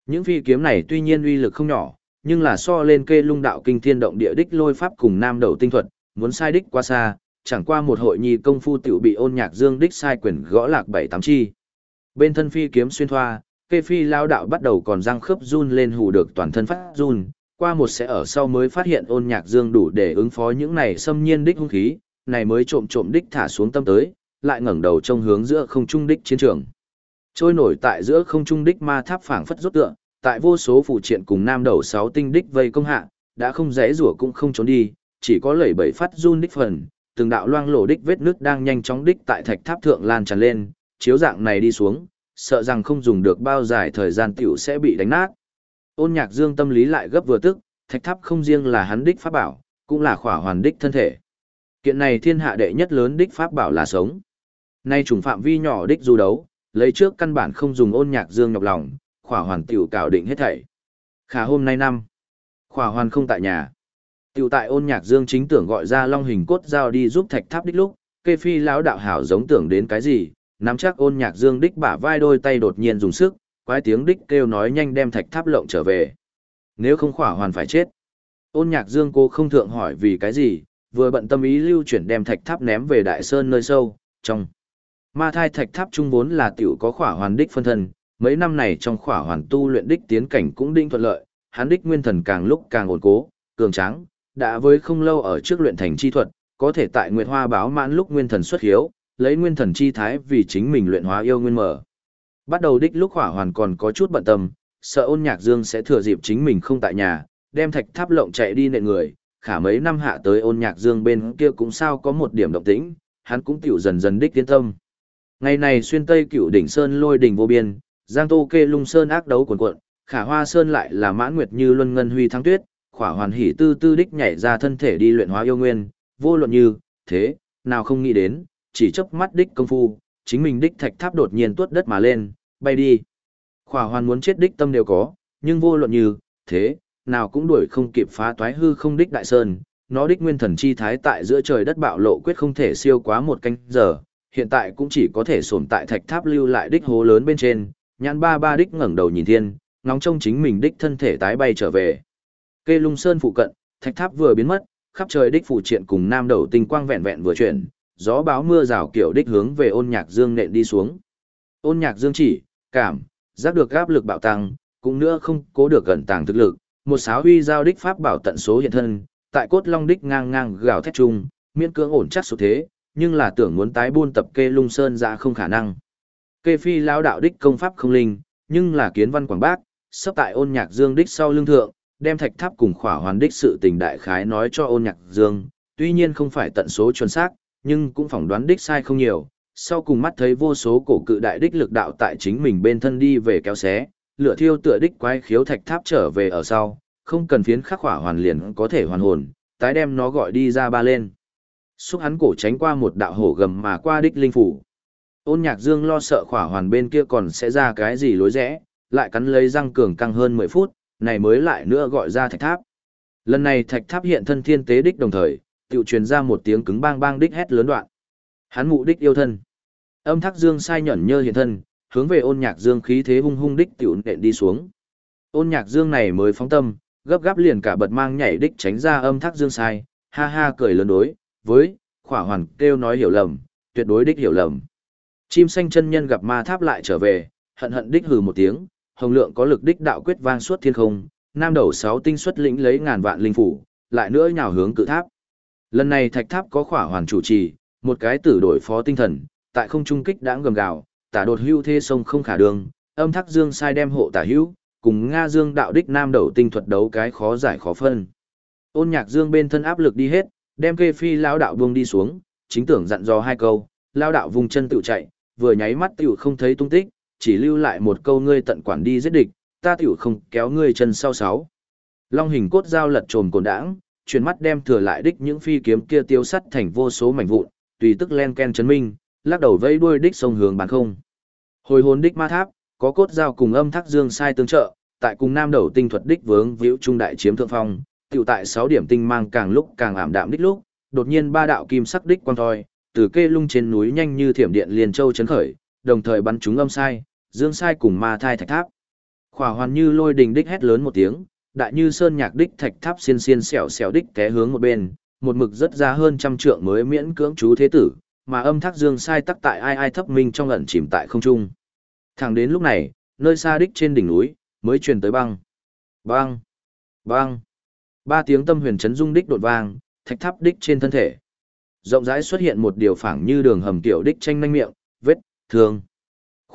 Những phi kiếm này tuy nhiên uy lực không nhỏ, nhưng là so lên kê lung đạo kinh thiên động địa đích lôi pháp cùng nam đầu tinh thuật, muốn sai đích quá xa, chẳng qua một hội nhi công phu tiểu bị ôn nhạc dương đích sai quyền gõ lạc bảy tám chi. Bên thân phi kiếm xuyên thoa, kê phi lao đạo bắt đầu còn răng khớp run lên hù được toàn thân phát run, qua một sẽ ở sau mới phát hiện ôn nhạc dương đủ để ứng phó những này xâm nhiên đích hung khí, này mới trộm trộm đích thả xuống tâm tới, lại ngẩng đầu trong hướng giữa không trung đích chiến trường. Trôi nổi tại giữa không trung đích ma tháp phảng phất rốt tựa, tại vô số phụ triện cùng nam đầu sáu tinh đích vây công hạ, đã không dễ rủa cũng không trốn đi, chỉ có lẩy bẩy phát run đích phần, từng đạo loang lổ đích vết nước đang nhanh chóng đích tại thạch tháp thượng lan tràn lên, chiếu dạng này đi xuống, sợ rằng không dùng được bao dài thời gian tiểu sẽ bị đánh nát. Ôn Nhạc Dương tâm lý lại gấp vừa tức, thạch tháp không riêng là hắn đích pháp bảo, cũng là khỏa hoàn đích thân thể. Kiện này thiên hạ đệ nhất lớn đích pháp bảo là sống. Nay trùng phạm vi nhỏ đích du đấu, lấy trước căn bản không dùng ôn nhạc dương nhọc lòng, khỏa hoàn tiểu cảo định hết thảy. Khả hôm nay năm, khỏa hoàn không tại nhà. Tiểu tại ôn nhạc dương chính tưởng gọi ra long hình cốt dao đi giúp thạch tháp đích lúc, kê phi lão đạo hảo giống tưởng đến cái gì, nắm chắc ôn nhạc dương đích bả vai đôi tay đột nhiên dùng sức, quái tiếng đích kêu nói nhanh đem thạch tháp lộng trở về. Nếu không khỏa hoàn phải chết. Ôn nhạc dương cô không thượng hỏi vì cái gì, vừa bận tâm ý lưu chuyển đem thạch tháp ném về đại sơn nơi sâu, trong. Ma thai thạch tháp trung vốn là tiểu có khỏa hoàn đích phân thân, mấy năm này trong khỏa hoàn tu luyện đích tiến cảnh cũng đinh thuận lợi, hắn đích nguyên thần càng lúc càng ổn cố, cường tráng, đã với không lâu ở trước luyện thành chi thuật, có thể tại Nguyệt Hoa báo mãn lúc nguyên thần xuất hiếu, lấy nguyên thần chi thái vì chính mình luyện hóa yêu nguyên mở. Bắt đầu đích lúc hỏa hoàn còn có chút bận tâm, sợ ôn nhạc dương sẽ thừa dịp chính mình không tại nhà, đem thạch tháp lộng chạy đi nệ người, khả mấy năm hạ tới ôn nhạc dương bên kia cũng sao có một điểm động tĩnh, hắn cũng tiểu dần dần đích tiến tâm. Ngày này xuyên tây cựu đỉnh sơn lôi đỉnh vô biên, giang tô kê lung sơn ác đấu cuồn cuộn, khả hoa sơn lại là mãn nguyệt như luân ngân huy thắng tuyết, khỏa hoàn hỉ tư tư đích nhảy ra thân thể đi luyện hóa yêu nguyên, vô luận như, thế, nào không nghĩ đến, chỉ chớp mắt đích công phu, chính mình đích thạch tháp đột nhiên tuốt đất mà lên, bay đi. Khỏa hoàn muốn chết đích tâm đều có, nhưng vô luận như, thế, nào cũng đuổi không kịp phá toái hư không đích đại sơn, nó đích nguyên thần chi thái tại giữa trời đất bạo lộ quyết không thể siêu quá một canh giờ, hiện tại cũng chỉ có thể sổm tại thạch tháp lưu lại đích hố lớn bên trên, nhãn ba ba đích ngẩng đầu nhìn thiên, ngóng trông chính mình đích thân thể tái bay trở về. Kê lung sơn phụ cận, thạch tháp vừa biến mất, khắp trời đích phụ triện cùng nam đầu tinh quang vẹn vẹn vừa chuyển, gió báo mưa rào kiểu đích hướng về ôn nhạc dương nện đi xuống. Ôn nhạc dương chỉ, cảm, giác được áp lực bạo tăng, cũng nữa không cố được gần tàng thực lực, một sáo huy giao đích pháp bảo tận số hiện thân, tại cốt long đích ngang ngang gào thét chung, miễn cưỡng ổn chắc số thế, nhưng là tưởng muốn tái buôn tập kê lung sơn ra không khả năng. Kê phi lão đạo đích công pháp không linh, nhưng là kiến văn quảng bác, sắp tại ôn nhạc dương đích sau lưng thượng, đem thạch tháp cùng khỏa hoàn đích sự tình đại khái nói cho ôn nhạc dương, tuy nhiên không phải tận số chuẩn xác, nhưng cũng phỏng đoán đích sai không nhiều. Sau cùng mắt thấy vô số cổ cự đại đích lực đạo tại chính mình bên thân đi về kéo xé, lửa thiêu tựa đích quái khiếu thạch tháp trở về ở sau, không cần phiến khắc khỏa hoàn liền có thể hoàn hồn, tái đem nó gọi đi ra ba lên. Xúc hắn cổ tránh qua một đạo hổ gầm mà qua đích linh phủ. Ôn nhạc dương lo sợ khỏa hoàn bên kia còn sẽ ra cái gì lối rẽ, lại cắn lấy răng cường căng hơn 10 phút, này mới lại nữa gọi ra thạch tháp. Lần này thạch tháp hiện thân thiên tế đích đồng thời, tiểu truyền ra một tiếng cứng bang bang đích hét lớn đoạn. Hắn mụ đích yêu thân. Âm thác dương sai nhẫn nhơ hiện thân, hướng về ôn nhạc dương khí thế hung hung đích tiểu nện đi xuống. Ôn nhạc dương này mới phóng tâm, gấp gáp liền cả bật mang nhảy đích tránh ra âm thác dương sai, ha ha cười lớn đối, với, khỏa hoàn kêu nói hiểu lầm, tuyệt đối đích hiểu lầm. Chim xanh chân nhân gặp ma tháp lại trở về, hận hận đích hừ một tiếng, hồng lượng có lực đích đạo quyết vang suốt thiên không, nam đầu sáu tinh xuất lĩnh lấy ngàn vạn linh phủ, lại nữa nhào hướng cự tháp. Lần này thạch tháp có khỏa hoàn chủ trì, một cái tử đổi phó tinh thần, tại không trung kích đã gầm gào, tả đột hưu thê sông không khả đường, âm thắc dương sai đem hộ tả hữu, cùng Nga Dương đạo đích nam đầu tinh thuật đấu cái khó giải khó phân. Ôn nhạc dương bên thân áp lực đi hết, đem kê phi lao đạo buông đi xuống, chính tưởng dặn dò hai câu, lao đạo vùng chân tự chạy, vừa nháy mắt tiểu không thấy tung tích, chỉ lưu lại một câu ngươi tận quản đi giết địch, ta tiểu không kéo ngươi chân sau sáu. Long hình cốt dao lật trồn cồn đãng, chuyển mắt đem thừa lại đích những phi kiếm kia tiêu sắt thành vô số mảnh vụn, tùy tức len ken chấn minh, lắc đầu vây đuôi đích sông hướng bán không. Hồi hồn đích ma tháp, có cốt dao cùng âm thác dương sai tương trợ, tại cùng nam đầu tinh thuật đích vướng víu trung đại chiếm thượng phong, tiểu tại 6 điểm tinh mang càng lúc càng ảm đạm đích lúc, đột nhiên ba đạo kim sắc đích quang thoi, từ kê lung trên núi nhanh như thiểm điện liền châu chấn khởi, đồng thời bắn chúng âm sai, dương sai cùng ma thai thạch tháp. Khỏa hoàn như lôi đình đích hét lớn một tiếng, đại như sơn nhạc đích thạch tháp xiên xiên xẻo xẻo đích té hướng một bên, một mực rất ra hơn trăm trượng mới miễn cưỡng chú thế tử, mà âm thác dương sai tắc tại ai ai thấp minh trong ẩn chìm tại không trung. Thẳng đến lúc này, nơi xa đích trên đỉnh núi, mới truyền tới băng. Băng! Băng! Ba tiếng tâm huyền chấn dung đích đột vang, thạch tháp đích trên thân thể. Rộng rãi xuất hiện một điều phảng như đường hầm tiểu đích tranh nanh miệng, vết, thương.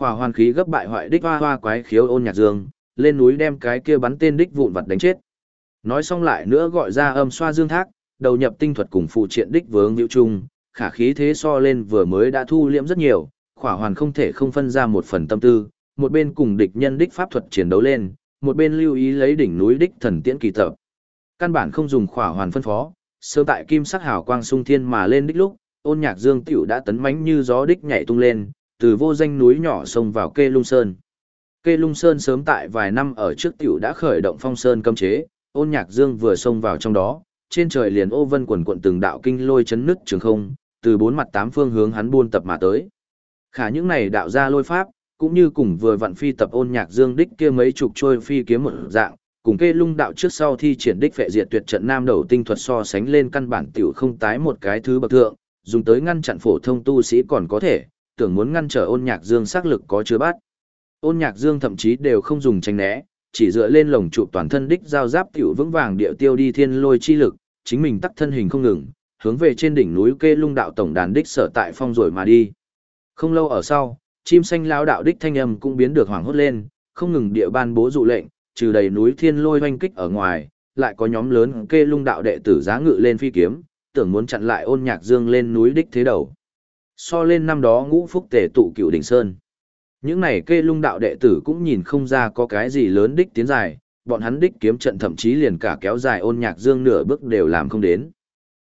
Khỏa hoàn khí gấp bại hoại đích hoa hoa quái khiếu ôn nhạc dương, lên núi đem cái kia bắn tên đích vụn vặt đánh chết. Nói xong lại nữa gọi ra âm xoa dương thác, đầu nhập tinh thuật cùng phụ triện đích vướng hữu trung, khả khí thế so lên vừa mới đã thu liễm rất nhiều, khỏa hoàn không thể không phân ra một phần tâm tư, một bên cùng địch nhân đích pháp thuật chiến đấu lên, một bên lưu ý lấy đỉnh núi đích thần tiễn kỳ tập. Căn bản không dùng khỏa hoàn phân phó, sơ tại kim sắc hào quang sung thiên mà lên đích lúc, ôn nhạc dương tiểu đã tấn mãnh như gió đích nhảy tung lên, từ vô danh núi nhỏ xông vào kê lung sơn. Kê lung sơn sớm tại vài năm ở trước tiểu đã khởi động phong sơn cấm chế, ôn nhạc dương vừa xông vào trong đó, trên trời liền ô vân quần quận từng đạo kinh lôi chấn nứt trường không, từ bốn mặt tám phương hướng hắn buôn tập mà tới. Khả những này đạo ra lôi pháp, cũng như cùng vừa vặn phi tập ôn nhạc dương đích kia mấy chục trôi phi kiếm một dạng, cùng kê lung đạo trước sau thi triển đích phệ diệt tuyệt trận nam đầu tinh thuật so sánh lên căn bản tiểu không tái một cái thứ bậc thượng, dùng tới ngăn chặn phổ thông tu sĩ còn có thể, tưởng muốn ngăn trở ôn nhạc dương xác lực có chứa bắt. Ôn nhạc dương thậm chí đều không dùng tranh né, chỉ dựa lên lồng trụ toàn thân đích giao giáp tiểu vững vàng điệu tiêu đi thiên lôi chi lực, chính mình tắt thân hình không ngừng, hướng về trên đỉnh núi kê lung đạo tổng đàn đích sở tại phong rồi mà đi. Không lâu ở sau, chim xanh lao đạo đích thanh âm cũng biến được hoảng hốt lên, không ngừng địa ban bố dụ lệnh, trừ đầy núi thiên lôi hoanh kích ở ngoài, lại có nhóm lớn kê lung đạo đệ tử giá ngự lên phi kiếm, tưởng muốn chặn lại ôn nhạc dương lên núi đích thế đầu. So lên năm đó ngũ phúc tể tụ cựu đỉnh sơn. Những này kê lung đạo đệ tử cũng nhìn không ra có cái gì lớn đích tiến dài, bọn hắn đích kiếm trận thậm chí liền cả kéo dài ôn nhạc dương nửa bước đều làm không đến.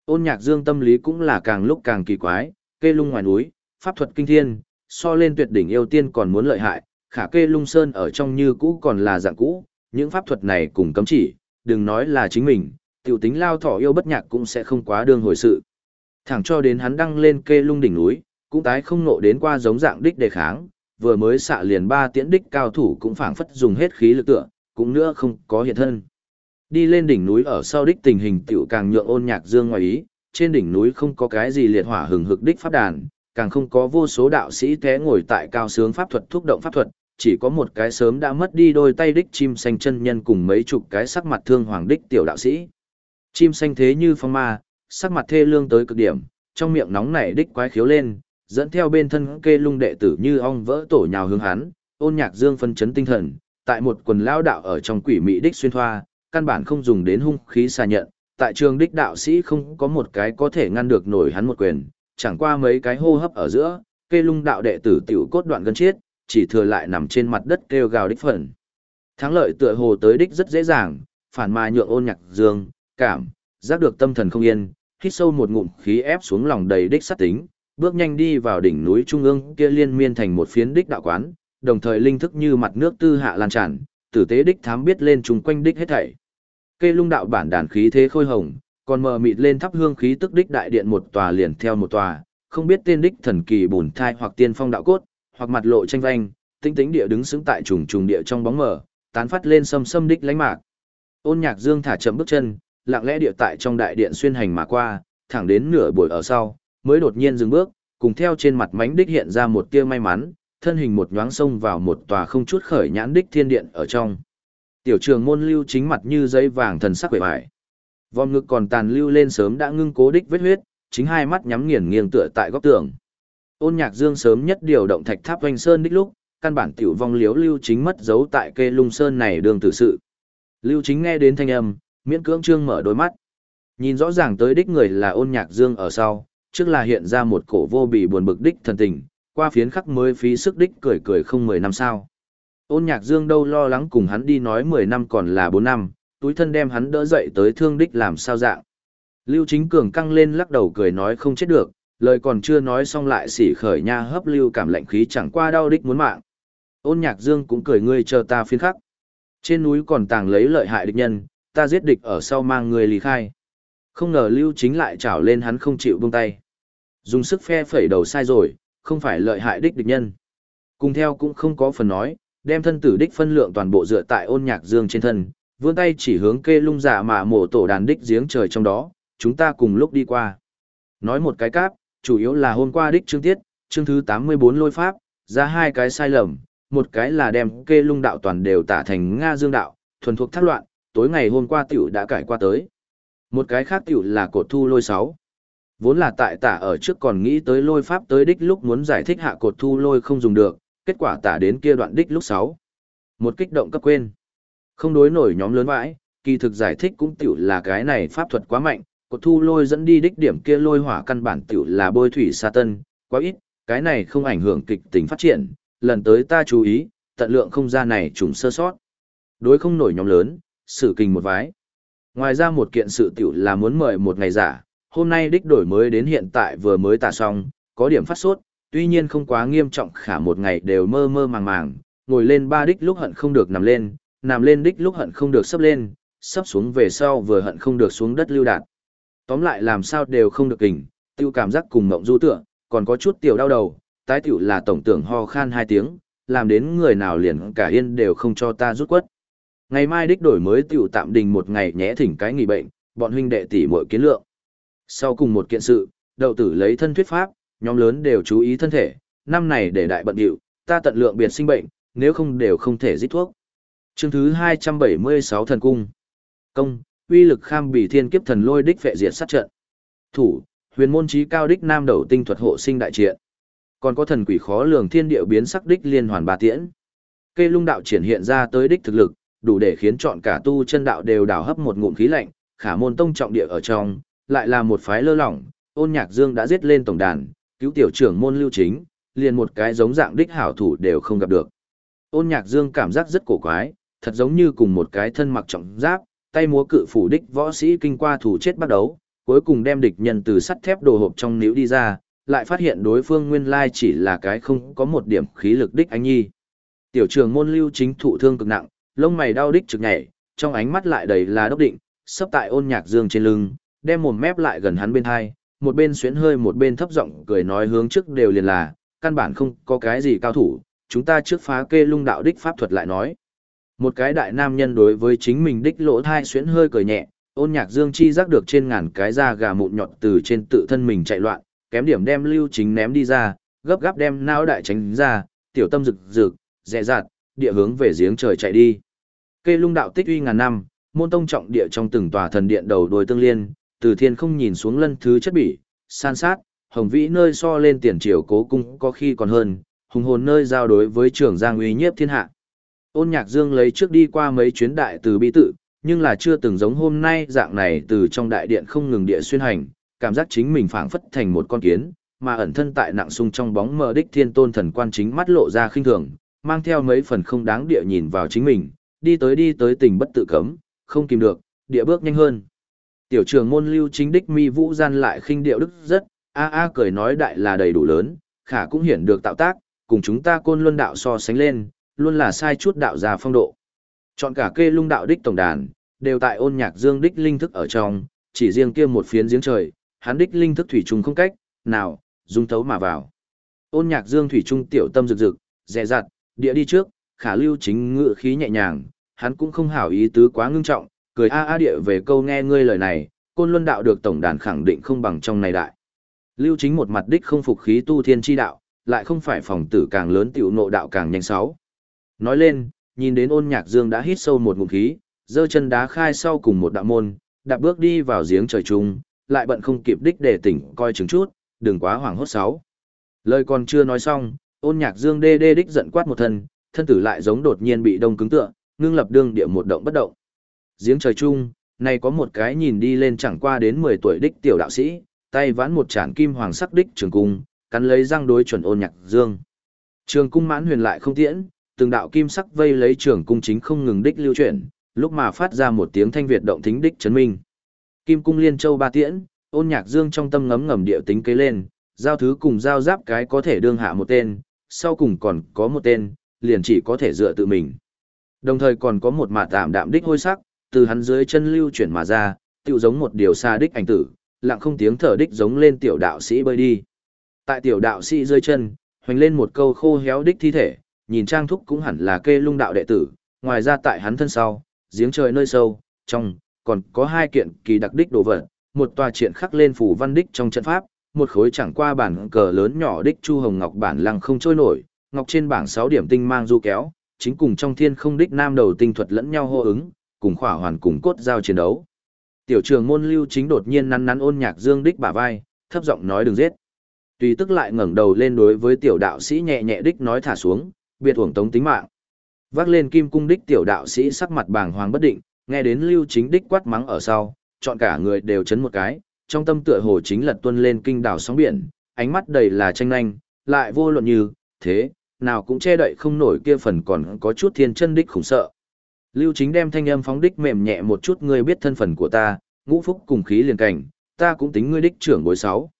Ôn nhạc dương tâm lý cũng là càng lúc càng kỳ quái, kê lung ngoài núi, pháp thuật kinh thiên, so lên tuyệt đỉnh yêu tiên còn muốn lợi hại, khả kê lung sơn ở trong như cũ còn là dạng cũ, những pháp thuật này cùng cấm chỉ, đừng nói là chính mình, tiểu tính lao thỏ yêu bất nhạc cũng sẽ không quá đương hồi sự. Thẳng cho đến hắn đăng lên kê lung đỉnh núi, cũng tái không nộ đến qua giống dạng đích đề kháng, vừa mới xạ liền ba tiễn đích cao thủ cũng phảng phất dùng hết khí lực tựa, cũng nữa không có hiện thân. Đi lên đỉnh núi ở sau đích tình hình tiểu càng nhượng ôn nhạc dương ngoài ý, trên đỉnh núi không có cái gì liệt hỏa hừng hực đích pháp đàn, càng không có vô số đạo sĩ té ngồi tại cao sướng pháp thuật thúc động pháp thuật, chỉ có một cái sớm đã mất đi đôi tay đích chim xanh chân nhân cùng mấy chục cái sắc mặt thương hoàng đích tiểu đạo sĩ. Chim xanh thế như phong ma, sắc mặt thê lương tới cực điểm, trong miệng nóng nảy đích quái khiếu lên, dẫn theo bên thân kê lung đệ tử như ong vỡ tổ nhào hướng hắn, ôn nhạc dương phân chấn tinh thần, tại một quần lao đạo ở trong quỷ mỹ đích xuyên thoa, căn bản không dùng đến hung khí xa nhận, tại trường đích đạo sĩ không có một cái có thể ngăn được nổi hắn một quyền, chẳng qua mấy cái hô hấp ở giữa, kê lung đạo đệ tử tiểu cốt đoạn gân chết, chỉ thừa lại nằm trên mặt đất kêu gào đích phần. Thắng lợi tựa hồ tới đích rất dễ dàng, phản mà nhượng ôn nhạc dương, cảm, giác được tâm thần không yên, hít sâu một ngụm khí ép xuống lòng đầy đích sát tính, bước nhanh đi vào đỉnh núi trung ương kia liên miên thành một phiến đích đạo quán, đồng thời linh thức như mặt nước tư hạ lan tràn, tử tế đích thám biết lên chung quanh đích hết thảy. Kê lung đạo bản đàn khí thế khôi hồng, còn mờ mịt lên thắp hương khí tức đích đại điện một tòa liền theo một tòa, không biết tên đích thần kỳ bùn thai hoặc tiên phong đạo cốt, hoặc mặt lộ tranh vanh, tinh tĩnh địa đứng xứng tại trùng trùng địa trong bóng mờ, tán phát lên sâm sâm đích lánh mạc. Ôn nhạc dương thả chậm bước chân, lặng lẽ địa tại trong đại điện xuyên hành mà qua, thẳng đến nửa buổi ở sau, mới đột nhiên dừng bước, cùng theo trên mặt mánh đích hiện ra một tia may mắn, thân hình một nhoáng sông vào một tòa không chút khởi nhãn đích thiên điện ở trong. Tiểu trường môn lưu chính mặt như giấy vàng thần sắc quệ bại. Vòm ngực còn tàn lưu lên sớm đã ngưng cố đích vết huyết, chính hai mắt nhắm nghiền nghiêng tựa tại góc tường. Ôn Nhạc Dương sớm nhất điều động thạch tháp hoành sơn đích lúc, căn bản tiểu vong liếu lưu chính mất dấu tại kê lung sơn này đường tử sự. Lưu chính nghe đến thanh âm, miễn cưỡng trương mở đôi mắt. Nhìn rõ ràng tới đích người là ôn nhạc dương ở sau, trước là hiện ra một cổ vô bị buồn bực đích thần tình, qua phiến khắc mới phí sức đích cười cười không mười năm sao. Ôn nhạc dương đâu lo lắng cùng hắn đi nói mười năm còn là bốn năm, túi thân đem hắn đỡ dậy tới thương đích làm sao dạng. Lưu chính cường căng lên lắc đầu cười nói không chết được, lời còn chưa nói xong lại xỉ khởi nha hấp lưu cảm lạnh khí chẳng qua đau đích muốn mạng. Ôn nhạc dương cũng cười ngươi chờ ta phiến khắc. Trên núi còn tàng lấy lợi hại địch nhân, ta giết địch ở sau mang người lý khai. Không ngờ lưu chính lại trảo lên hắn không chịu buông tay. Dùng sức phe phẩy đầu sai rồi, không phải lợi hại đích địch nhân. Cùng theo cũng không có phần nói, đem thân tử đích phân lượng toàn bộ dựa tại ôn nhạc dương trên thân, vươn tay chỉ hướng kê lung giả mà mổ tổ đàn đích giếng trời trong đó, chúng ta cùng lúc đi qua. Nói một cái cáp, chủ yếu là hôm qua đích chương tiết, chương thứ 84 lôi pháp, ra hai cái sai lầm, một cái là đem kê lung đạo toàn đều tả thành Nga dương đạo, thuần thuộc thác loạn, tối ngày hôm qua tiểu đã cải qua tới. Một cái khác tiểu là cột thu lôi 6. Vốn là tại tả ở trước còn nghĩ tới lôi pháp tới đích lúc muốn giải thích hạ cột thu lôi không dùng được, kết quả tả đến kia đoạn đích lúc 6. Một kích động cấp quên. Không đối nổi nhóm lớn vãi, kỳ thực giải thích cũng tiểu là cái này pháp thuật quá mạnh, cột thu lôi dẫn đi đích điểm kia lôi hỏa căn bản tiểu là bôi thủy sa tân, quá ít, cái này không ảnh hưởng kịch tính phát triển, lần tới ta chú ý, tận lượng không gian này trùng sơ sót. Đối không nổi nhóm lớn, sự kinh một vái. Ngoài ra một kiện sự tiểu là muốn mời một ngày giả, hôm nay đích đổi mới đến hiện tại vừa mới tả xong, có điểm phát sốt, tuy nhiên không quá nghiêm trọng khả một ngày đều mơ mơ màng màng, ngồi lên ba đích lúc hận không được nằm lên, nằm lên đích lúc hận không được sắp lên, sắp xuống về sau vừa hận không được xuống đất lưu đạt. Tóm lại làm sao đều không được kình, tiêu cảm giác cùng mộng du tựa, còn có chút tiểu đau đầu, tái tiểu là tổng tưởng ho khan hai tiếng, làm đến người nào liền cả yên đều không cho ta rút quất. Ngày mai đích đổi mới tiểu tạm đình một ngày nhé thỉnh cái nghỉ bệnh, bọn huynh đệ tỷ muội kiến lượng. Sau cùng một kiện sự, đậu tử lấy thân thuyết pháp, nhóm lớn đều chú ý thân thể, năm này để đại bận điệu, ta tận lượng biệt sinh bệnh, nếu không đều không thể giết thuốc. Chương thứ 276 thần cung. Công, uy lực kham bỉ thiên kiếp thần lôi đích vệ diệt sát trận. Thủ, huyền môn trí cao đích nam đầu tinh thuật hộ sinh đại triện. Còn có thần quỷ khó lường thiên địa biến sắc đích liên hoàn ba tiễn. Cây lung đạo triển hiện ra tới đích thực lực, đủ để khiến chọn cả tu chân đạo đều đào hấp một ngụm khí lạnh, khả môn tông trọng địa ở trong, lại là một phái lơ lỏng, ôn nhạc dương đã giết lên tổng đàn, cứu tiểu trưởng môn lưu chính, liền một cái giống dạng đích hảo thủ đều không gặp được. Ôn nhạc dương cảm giác rất cổ quái, thật giống như cùng một cái thân mặc trọng giáp, tay múa cự phủ đích võ sĩ kinh qua thủ chết bắt đấu, cuối cùng đem địch nhân từ sắt thép đồ hộp trong níu đi ra, lại phát hiện đối phương nguyên lai chỉ là cái không có một điểm khí lực đích anh nhi. Tiểu trưởng môn lưu chính thụ thương cực nặng, lông mày đau đích trực nhảy, trong ánh mắt lại đầy là đốc định, sắp tại ôn nhạc dương trên lưng, đem mồm mép lại gần hắn bên hai, một bên xuyến hơi một bên thấp giọng cười nói hướng trước đều liền là, căn bản không có cái gì cao thủ, chúng ta trước phá kê lung đạo đích pháp thuật lại nói. Một cái đại nam nhân đối với chính mình đích lỗ thai xuyến hơi cười nhẹ, ôn nhạc dương chi giác được trên ngàn cái da gà mụn nhọt từ trên tự thân mình chạy loạn, kém điểm đem lưu chính ném đi ra, gấp gáp đem não đại tránh ra, tiểu tâm rực rực, dè dạt, địa hướng về giếng trời chạy đi. cây lung đạo tích uy ngàn năm, môn tông trọng địa trong từng tòa thần điện đầu đuôi tương liên, từ thiên không nhìn xuống lân thứ chất bỉ, san sát, hồng vĩ nơi so lên tiền triều cố cung có khi còn hơn, hùng hồn nơi giao đối với trưởng giang uy nhiếp thiên hạ. Ôn nhạc dương lấy trước đi qua mấy chuyến đại từ bi tự, nhưng là chưa từng giống hôm nay dạng này từ trong đại điện không ngừng địa xuyên hành, cảm giác chính mình phảng phất thành một con kiến, mà ẩn thân tại nặng sung trong bóng mờ đích thiên tôn thần quan chính mắt lộ ra khinh thường, mang theo mấy phần không đáng địa nhìn vào chính mình, đi tới đi tới tình bất tự cấm, không kìm được, địa bước nhanh hơn. Tiểu trường môn lưu chính đích mi vũ gian lại khinh điệu đức rất, a a cười nói đại là đầy đủ lớn, khả cũng hiển được tạo tác, cùng chúng ta côn luân đạo so sánh lên, luôn là sai chút đạo già phong độ. Chọn cả kê lung đạo đích tổng đàn, đều tại ôn nhạc dương đích linh thức ở trong, chỉ riêng kia một phiến giếng trời, hắn đích linh thức thủy trùng không cách, nào, dung thấu mà vào. Ôn nhạc dương thủy trung tiểu tâm rực rực, dè dặt, địa đi trước, khả lưu chính ngự khí nhẹ nhàng, hắn cũng không hảo ý tứ quá ngưng trọng, cười a a địa về câu nghe ngươi lời này, côn luân đạo được tổng đàn khẳng định không bằng trong này đại. Lưu chính một mặt đích không phục khí tu thiên chi đạo, lại không phải phòng tử càng lớn tiểu nộ đạo càng nhanh sáu. Nói lên, nhìn đến ôn nhạc dương đã hít sâu một ngụm khí, giơ chân đá khai sau cùng một đạo môn, đạp bước đi vào giếng trời trung, lại bận không kịp đích để tỉnh coi chứng chút, đừng quá hoảng hốt sáu. Lời còn chưa nói xong, ôn nhạc dương đê đê đích giận quát một thân, thân tử lại giống đột nhiên bị đông cứng tựa, ngưng lập đương địa một động bất động. Giếng trời chung, này có một cái nhìn đi lên chẳng qua đến 10 tuổi đích tiểu đạo sĩ, tay vãn một chản kim hoàng sắc đích trường cung, cắn lấy răng đối chuẩn ôn nhạc dương. Trường cung mãn huyền lại không tiễn, từng đạo kim sắc vây lấy trường cung chính không ngừng đích lưu chuyển, lúc mà phát ra một tiếng thanh việt động thính đích chấn minh. Kim cung liên châu ba tiễn, ôn nhạc dương trong tâm ngấm ngầm địa tính kế lên, giao thứ cùng giao giáp cái có thể đương hạ một tên, sau cùng còn có một tên, liền chỉ có thể dựa tự mình. Đồng thời còn có một mạt tạm đạm đích hôi sắc, từ hắn dưới chân lưu chuyển mà ra, tựu giống một điều xa đích ảnh tử, lặng không tiếng thở đích giống lên tiểu đạo sĩ bơi đi. Tại tiểu đạo sĩ dưới chân, hoành lên một câu khô héo đích thi thể, nhìn trang thúc cũng hẳn là kê lung đạo đệ tử, ngoài ra tại hắn thân sau, giếng trời nơi sâu, trong, còn có hai kiện kỳ đặc đích đồ vật, một tòa triển khắc lên phủ văn đích trong trận pháp, một khối chẳng qua bản cờ lớn nhỏ đích chu hồng ngọc bản lăng không trôi nổi, ngọc trên bảng 6 điểm tinh mang du kéo, chính cùng trong thiên không đích nam đầu tinh thuật lẫn nhau hô ứng, cùng khỏa hoàn cùng cốt giao chiến đấu. Tiểu trường môn lưu chính đột nhiên nắn nắn ôn nhạc dương đích bả vai, thấp giọng nói đừng giết. Tùy tức lại ngẩng đầu lên đối với tiểu đạo sĩ nhẹ nhẹ đích nói thả xuống, biệt uổng tống tính mạng. Vác lên kim cung đích tiểu đạo sĩ sắc mặt bàng hoàng bất định, nghe đến lưu chính đích quát mắng ở sau, chọn cả người đều chấn một cái, trong tâm tựa hồ chính lật tuân lên kinh đảo sóng biển, ánh mắt đầy là tranh nhanh, lại vô luận như, thế, nào cũng che đậy không nổi kia phần còn có chút thiên chân đích khủng sợ. Lưu chính đem thanh âm phóng đích mềm nhẹ một chút ngươi biết thân phận của ta, ngũ phúc cùng khí liền cảnh, ta cũng tính ngươi đích trưởng bối sáu.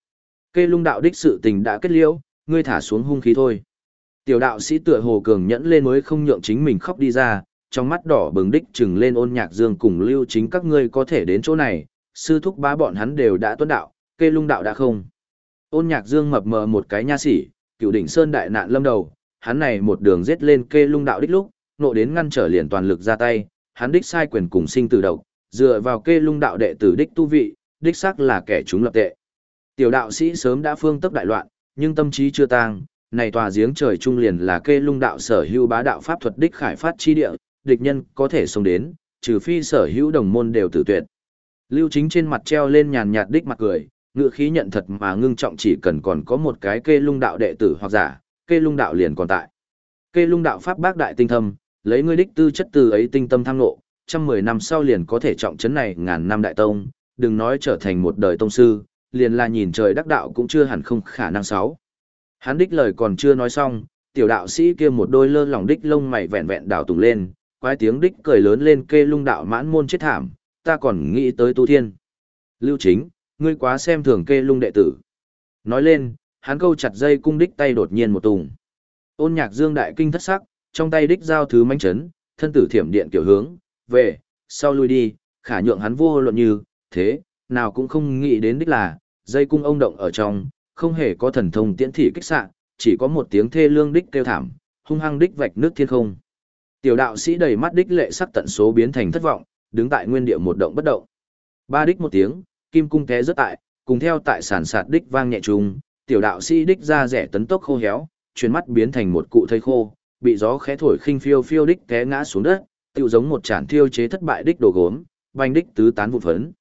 Kê lung đạo đích sự tình đã kết liễu, ngươi thả xuống hung khí thôi. Tiểu đạo sĩ tựa hồ cường nhẫn lên mới không nhượng chính mình khóc đi ra, trong mắt đỏ bừng đích trừng lên ôn nhạc dương cùng lưu chính các ngươi có thể đến chỗ này, sư thúc bá bọn hắn đều đã tuân đạo, kê lung đạo đã không. Ôn nhạc dương mập mờ một cái nha sĩ, cựu đỉnh sơn đại nạn lâm đầu, hắn này một đường giết lên kê lung đạo đích lúc, nộ đến ngăn trở liền toàn lực ra tay, hắn đích sai quyền cùng sinh tử độc, dựa vào kê lung đạo đệ tử đích tu vị, đích xác là kẻ chúng lập tệ. Tiểu đạo sĩ sớm đã phương tốc đại loạn, nhưng tâm trí chưa tang, này tòa giếng trời trung liền là kê lung đạo sở hữu bá đạo pháp thuật đích khải phát chi địa, địch nhân có thể xông đến, trừ phi sở hữu đồng môn đều tử tuyệt. Lưu chính trên mặt treo lên nhàn nhạt đích mặt cười, ngựa khí nhận thật mà ngưng trọng chỉ cần còn có một cái kê lung đạo đệ tử hoặc giả, kê lung đạo liền còn tại. Kê lung đạo pháp bác đại tinh thâm, lấy ngươi đích tư chất từ ấy tinh tâm tham ngộ, trăm mười năm sau liền có thể trọng trấn này ngàn năm đại tông, đừng nói trở thành một đời tông sư, liền là nhìn trời đắc đạo cũng chưa hẳn không khả năng sáu. Hắn đích lời còn chưa nói xong, tiểu đạo sĩ kia một đôi lơ lỏng đích lông mày vẹn vẹn đảo tùng lên, quái tiếng đích cười lớn lên kê lung đạo mãn môn chết thảm, ta còn nghĩ tới tu thiên. Lưu chính, ngươi quá xem thường kê lung đệ tử. Nói lên, hắn câu chặt dây cung đích tay đột nhiên một tùng. Ôn nhạc dương đại kinh thất sắc, trong tay đích giao thứ manh chấn, thân tử thiểm điện kiểu hướng, về, sau lui đi, khả nhượng hắn vô luận như, thế, nào cũng không nghĩ đến đích là, dây cung ông động ở trong, không hề có thần thông tiễn thị kích xạ, chỉ có một tiếng thê lương đích kêu thảm, hung hăng đích vạch nước thiên không. Tiểu đạo sĩ đầy mắt đích lệ sắc tận số biến thành thất vọng, đứng tại nguyên địa một động bất động. Ba đích một tiếng, kim cung té rất tại, cùng theo tại sản sạt đích vang nhẹ trùng, tiểu đạo sĩ đích ra rẻ tấn tốc khô héo, chuyển mắt biến thành một cụ thây khô, bị gió khẽ thổi khinh phiêu phiêu đích té ngã xuống đất, tựu giống một chản thiêu chế thất bại đích đồ gốm, banh đích tứ tán vụn phấn.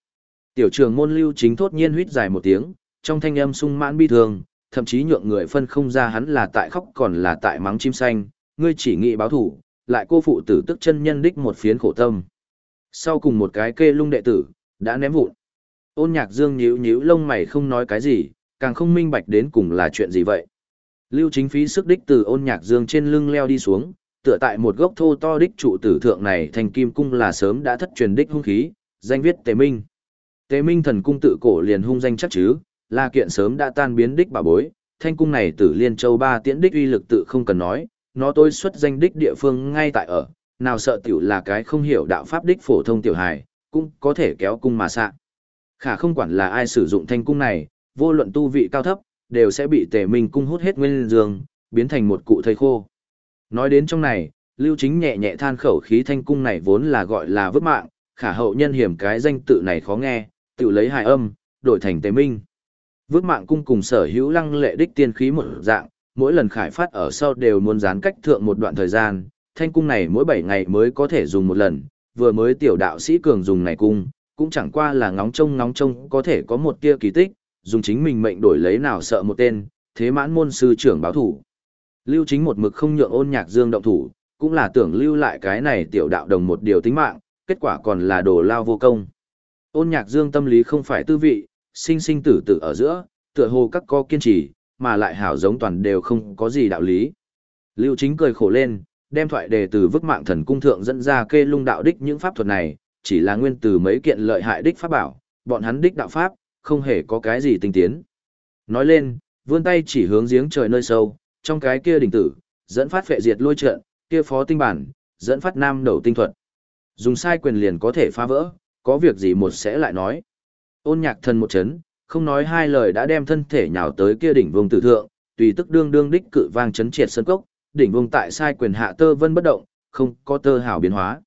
Tiểu trường môn lưu chính thốt nhiên huýt dài một tiếng, trong thanh âm sung mãn bi thường, thậm chí nhượng người phân không ra hắn là tại khóc còn là tại mắng chim xanh, ngươi chỉ nghĩ báo thủ, lại cô phụ tử tức chân nhân đích một phiến khổ tâm. Sau cùng một cái kê lung đệ tử, đã ném vụn. Ôn nhạc dương nhíu nhíu lông mày không nói cái gì, càng không minh bạch đến cùng là chuyện gì vậy. Lưu chính phí sức đích từ ôn nhạc dương trên lưng leo đi xuống, tựa tại một gốc thô to đích trụ tử thượng này thành kim cung là sớm đã thất truyền đích hung khí, danh viết Tề Minh. Tề Minh thần cung tự cổ liền hung danh chắc chứ, là kiện sớm đã tan biến đích bà bối, thanh cung này tử liên châu ba tiễn đích uy lực tự không cần nói, nó tôi xuất danh đích địa phương ngay tại ở, nào sợ tiểu là cái không hiểu đạo pháp đích phổ thông tiểu hài, cũng có thể kéo cung mà xạ. Khả không quản là ai sử dụng thanh cung này, vô luận tu vị cao thấp, đều sẽ bị tề minh cung hút hết nguyên dương, biến thành một cụ thây khô. Nói đến trong này, Lưu Chính nhẹ nhẹ than khẩu khí thanh cung này vốn là gọi là vứt mạng, khả hậu nhân hiểm cái danh tự này khó nghe, tự lấy hài âm, đổi thành tề minh. Vứt mạng cung cùng sở hữu lăng lệ đích tiên khí một dạng, mỗi lần khải phát ở sau đều muốn gián cách thượng một đoạn thời gian, thanh cung này mỗi 7 ngày mới có thể dùng một lần, vừa mới tiểu đạo sĩ cường dùng này cung, cũng chẳng qua là ngóng trông ngóng trông có thể có một tia kỳ tích, dùng chính mình mệnh đổi lấy nào sợ một tên, thế mãn môn sư trưởng báo thủ. Lưu chính một mực không nhượng ôn nhạc dương động thủ, cũng là tưởng lưu lại cái này tiểu đạo đồng một điều tính mạng, kết quả còn là đồ lao vô công. Ôn nhạc dương tâm lý không phải tư vị, sinh sinh tử tử ở giữa, tựa hồ các co kiên trì, mà lại hảo giống toàn đều không có gì đạo lý. Lưu chính cười khổ lên, đem thoại đề từ vức mạng thần cung thượng dẫn ra kê lung đạo đích những pháp thuật này, chỉ là nguyên từ mấy kiện lợi hại đích pháp bảo, bọn hắn đích đạo pháp, không hề có cái gì tinh tiến. Nói lên, vươn tay chỉ hướng giếng trời nơi sâu, trong cái kia đỉnh tử, dẫn phát phệ diệt lôi trận, kia phó tinh bản, dẫn phát nam đầu tinh thuật. Dùng sai quyền liền có thể phá vỡ, có việc gì một sẽ lại nói. Ôn nhạc thần một chấn, không nói hai lời đã đem thân thể nhào tới kia đỉnh vùng tử thượng, tùy tức đương đương đích cự vang chấn triệt sân cốc, đỉnh vùng tại sai quyền hạ tơ vân bất động, không có tơ hảo biến hóa.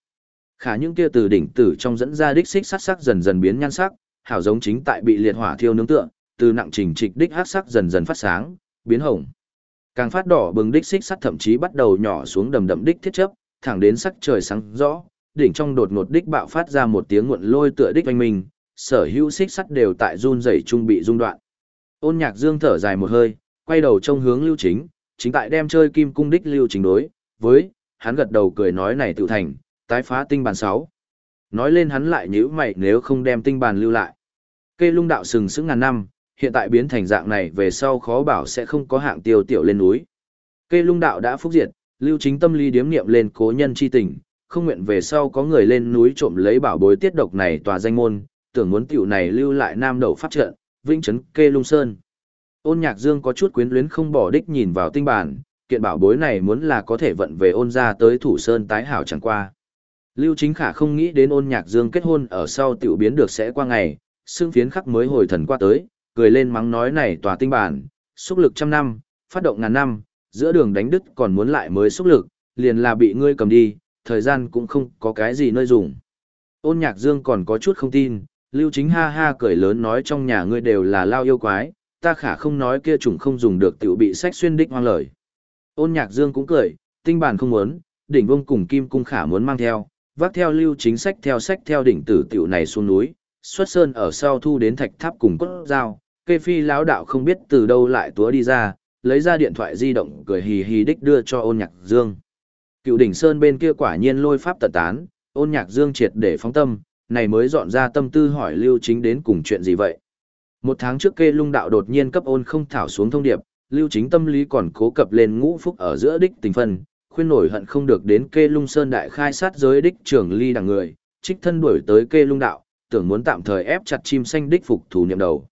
Khả những kia từ đỉnh tử trong dẫn ra đích xích sắc sắc dần dần biến nhan sắc, hảo giống chính tại bị liệt hỏa thiêu nướng tượng, từ nặng trình trịch đích hắc sắc dần dần phát sáng, biến hồng. Càng phát đỏ bừng đích xích sắt thậm chí bắt đầu nhỏ xuống đầm đậm đích thiết chấp, thẳng đến sắc trời sáng rõ, đỉnh trong đột ngột đích bạo phát ra một tiếng nguồn lôi tựa đích oanh minh, sở hữu xích sắt đều tại run rẩy trung bị rung đoạn. Ôn Nhạc Dương thở dài một hơi, quay đầu trông hướng Lưu Chính, chính tại đem chơi kim cung đích Lưu Chính đối, với, hắn gật đầu cười nói này tự thành, tái phá tinh bàn 6. Nói lên hắn lại nhữ mày nếu không đem tinh bàn lưu lại. Cây lung đạo sừng sững ngàn năm, hiện tại biến thành dạng này về sau khó bảo sẽ không có hạng tiêu tiểu lên núi. Cây lung đạo đã phúc diệt, lưu chính tâm lý điếm niệm lên cố nhân chi tình, không nguyện về sau có người lên núi trộm lấy bảo bối tiết độc này tòa danh môn, tưởng muốn tiểu này lưu lại nam đầu pháp trận, vĩnh trấn kê lung sơn. Ôn nhạc dương có chút quyến luyến không bỏ đích nhìn vào tinh bản, kiện bảo bối này muốn là có thể vận về ôn ra tới thủ sơn tái hảo chẳng qua. Lưu chính khả không nghĩ đến ôn nhạc dương kết hôn ở sau tiểu biến được sẽ qua ngày, xương phiến khắc mới hồi thần qua tới, cười lên mắng nói này tòa tinh bản, xúc lực trăm năm, phát động ngàn năm, giữa đường đánh đứt còn muốn lại mới xúc lực, liền là bị ngươi cầm đi, thời gian cũng không có cái gì nơi dùng. Ôn nhạc dương còn có chút không tin, lưu chính ha ha cười lớn nói trong nhà ngươi đều là lao yêu quái, ta khả không nói kia trùng không dùng được tiểu bị sách xuyên đích hoang lời. Ôn nhạc dương cũng cười, tinh bản không muốn, đỉnh vông cùng kim cung khả muốn mang theo, vác theo lưu chính sách theo sách theo đỉnh tử tiểu này xuống núi, xuất sơn ở sau thu đến thạch tháp cùng cốt dao, kê phi lão đạo không biết từ đâu lại túa đi ra, lấy ra điện thoại di động cười hì hì đích đưa cho ôn nhạc dương. Cựu đỉnh sơn bên kia quả nhiên lôi pháp tật tán, ôn nhạc dương triệt để phóng tâm, này mới dọn ra tâm tư hỏi lưu chính đến cùng chuyện gì vậy. Một tháng trước kê lung đạo đột nhiên cấp ôn không thảo xuống thông điệp, lưu chính tâm lý còn cố cập lên ngũ phúc ở giữa đích tình phân, khuyên nổi hận không được đến kê lung sơn đại khai sát giới đích trưởng ly đằng người, trích thân đuổi tới kê lung đạo, tưởng muốn tạm thời ép chặt chim xanh đích phục thủ niệm đầu.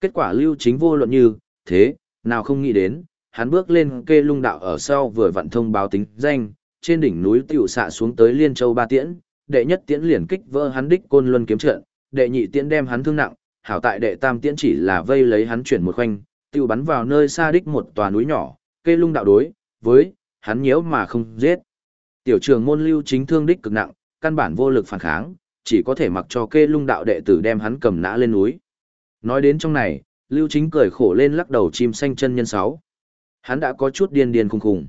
Kết quả lưu chính vô luận như, thế, nào không nghĩ đến, hắn bước lên kê lung đạo ở sau vừa vận thông báo tính danh, trên đỉnh núi tiểu xạ xuống tới Liên Châu ba tiễn, đệ nhất tiễn liền kích vỡ hắn đích côn luân kiếm trận, đệ nhị tiễn đem hắn thương nặng, hảo tại đệ tam tiễn chỉ là vây lấy hắn chuyển một khoanh, tiêu bắn vào nơi xa đích một tòa núi nhỏ, kê lung đạo đối, với, hắn nhiễu mà không giết. Tiểu trường môn lưu chính thương đích cực nặng, căn bản vô lực phản kháng, chỉ có thể mặc cho kê lung đạo đệ tử đem hắn cầm nã lên núi. Nói đến trong này, lưu chính cười khổ lên lắc đầu chim xanh chân nhân sáu. Hắn đã có chút điên điên khùng khùng.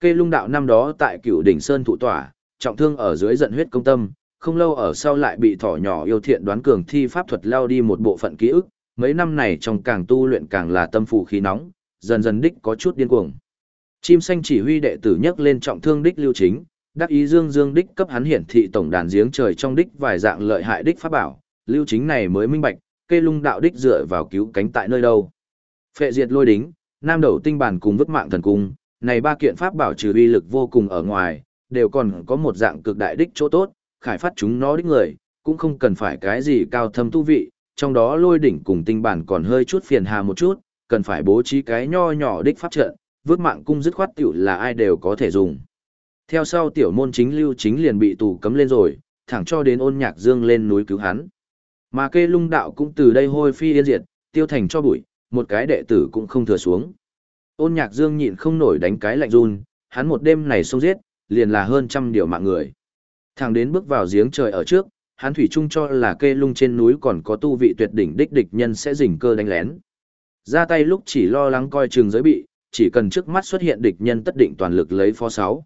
Kê lung đạo năm đó tại cựu đỉnh Sơn thụ tỏa, trọng thương ở dưới giận huyết công tâm, không lâu ở sau lại bị thỏ nhỏ yêu thiện đoán cường thi pháp thuật lao đi một bộ phận ký ức, mấy năm này trong càng tu luyện càng là tâm phù khí nóng, dần dần đích có chút điên cuồng. Chim xanh chỉ huy đệ tử nhắc lên trọng thương đích lưu chính, đắc ý dương dương đích cấp hắn hiển thị tổng đàn giếng trời trong đích vài dạng lợi hại đích pháp bảo, lưu chính này mới minh bạch, kê lung đạo đích dựa vào cứu cánh tại nơi đâu. Phệ diệt lôi đính, nam đầu tinh bản cùng vứt mạng thần cung, này ba kiện pháp bảo trừ uy lực vô cùng ở ngoài, đều còn có một dạng cực đại đích chỗ tốt, khải phát chúng nó đích người, cũng không cần phải cái gì cao thâm tu vị, trong đó lôi đỉnh cùng tinh bản còn hơi chút phiền hà một chút, cần phải bố trí cái nho nhỏ đích pháp trận, vước mạng cung dứt khoát tiểu là ai đều có thể dùng. Theo sau tiểu môn chính lưu chính liền bị tù cấm lên rồi, thẳng cho đến ôn nhạc dương lên núi cứu hắn. Mà kê lung đạo cũng từ đây hôi phi yên diệt, tiêu thành cho bụi, một cái đệ tử cũng không thừa xuống. Ôn nhạc dương nhịn không nổi đánh cái lạnh run, hắn một đêm này xông giết, liền là hơn trăm điều mạng người. Thằng đến bước vào giếng trời ở trước, hắn thủy chung cho là kê lung trên núi còn có tu vị tuyệt đỉnh đích địch nhân sẽ rình cơ đánh lén. Ra tay lúc chỉ lo lắng coi chừng giới bị, chỉ cần trước mắt xuất hiện địch nhân tất định toàn lực lấy phó sáu.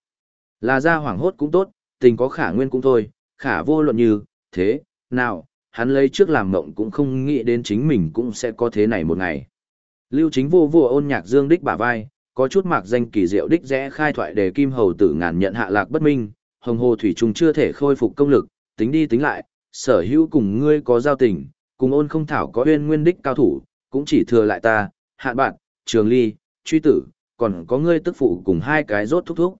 Là ra hoảng hốt cũng tốt, tình có khả nguyên cũng thôi, khả vô luận như, thế, nào, hắn lấy trước làm mộng cũng không nghĩ đến chính mình cũng sẽ có thế này một ngày. Lưu chính vô vô ôn nhạc dương đích bả vai, có chút mạc danh kỳ diệu đích rẽ khai thoại để kim hầu tử ngàn nhận hạ lạc bất minh, hồng hồ thủy trùng chưa thể khôi phục công lực, tính đi tính lại, sở hữu cùng ngươi có giao tình, cùng ôn không thảo có uyên nguyên đích cao thủ, cũng chỉ thừa lại ta, hạn bạn, trường ly, truy tử, còn có ngươi tức phụ cùng hai cái rốt thúc thúc.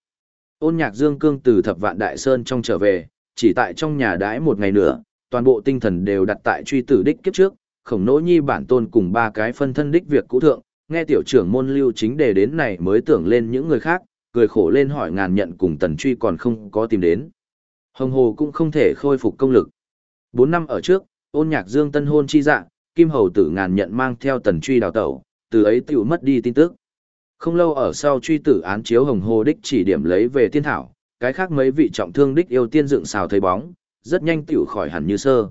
Ôn nhạc dương cương từ thập vạn đại sơn trong trở về, chỉ tại trong nhà đãi một ngày nữa, toàn bộ tinh thần đều đặt tại truy tử đích kiếp trước, khổng nỗ nhi bản tôn cùng ba cái phân thân đích việc cũ thượng, nghe tiểu trưởng môn lưu chính đề đến này mới tưởng lên những người khác, cười khổ lên hỏi ngàn nhận cùng tần truy còn không có tìm đến. Hồng hồ cũng không thể khôi phục công lực. Bốn năm ở trước, ôn nhạc dương tân hôn chi dạng kim hầu tử ngàn nhận mang theo tần truy đào tẩu, từ ấy tiểu mất đi tin tức. Không lâu ở sau truy tử án chiếu hồng hồ đích chỉ điểm lấy về tiên thảo, cái khác mấy vị trọng thương đích yêu tiên dựng xào thấy bóng, rất nhanh tiểu khỏi hẳn như sơ.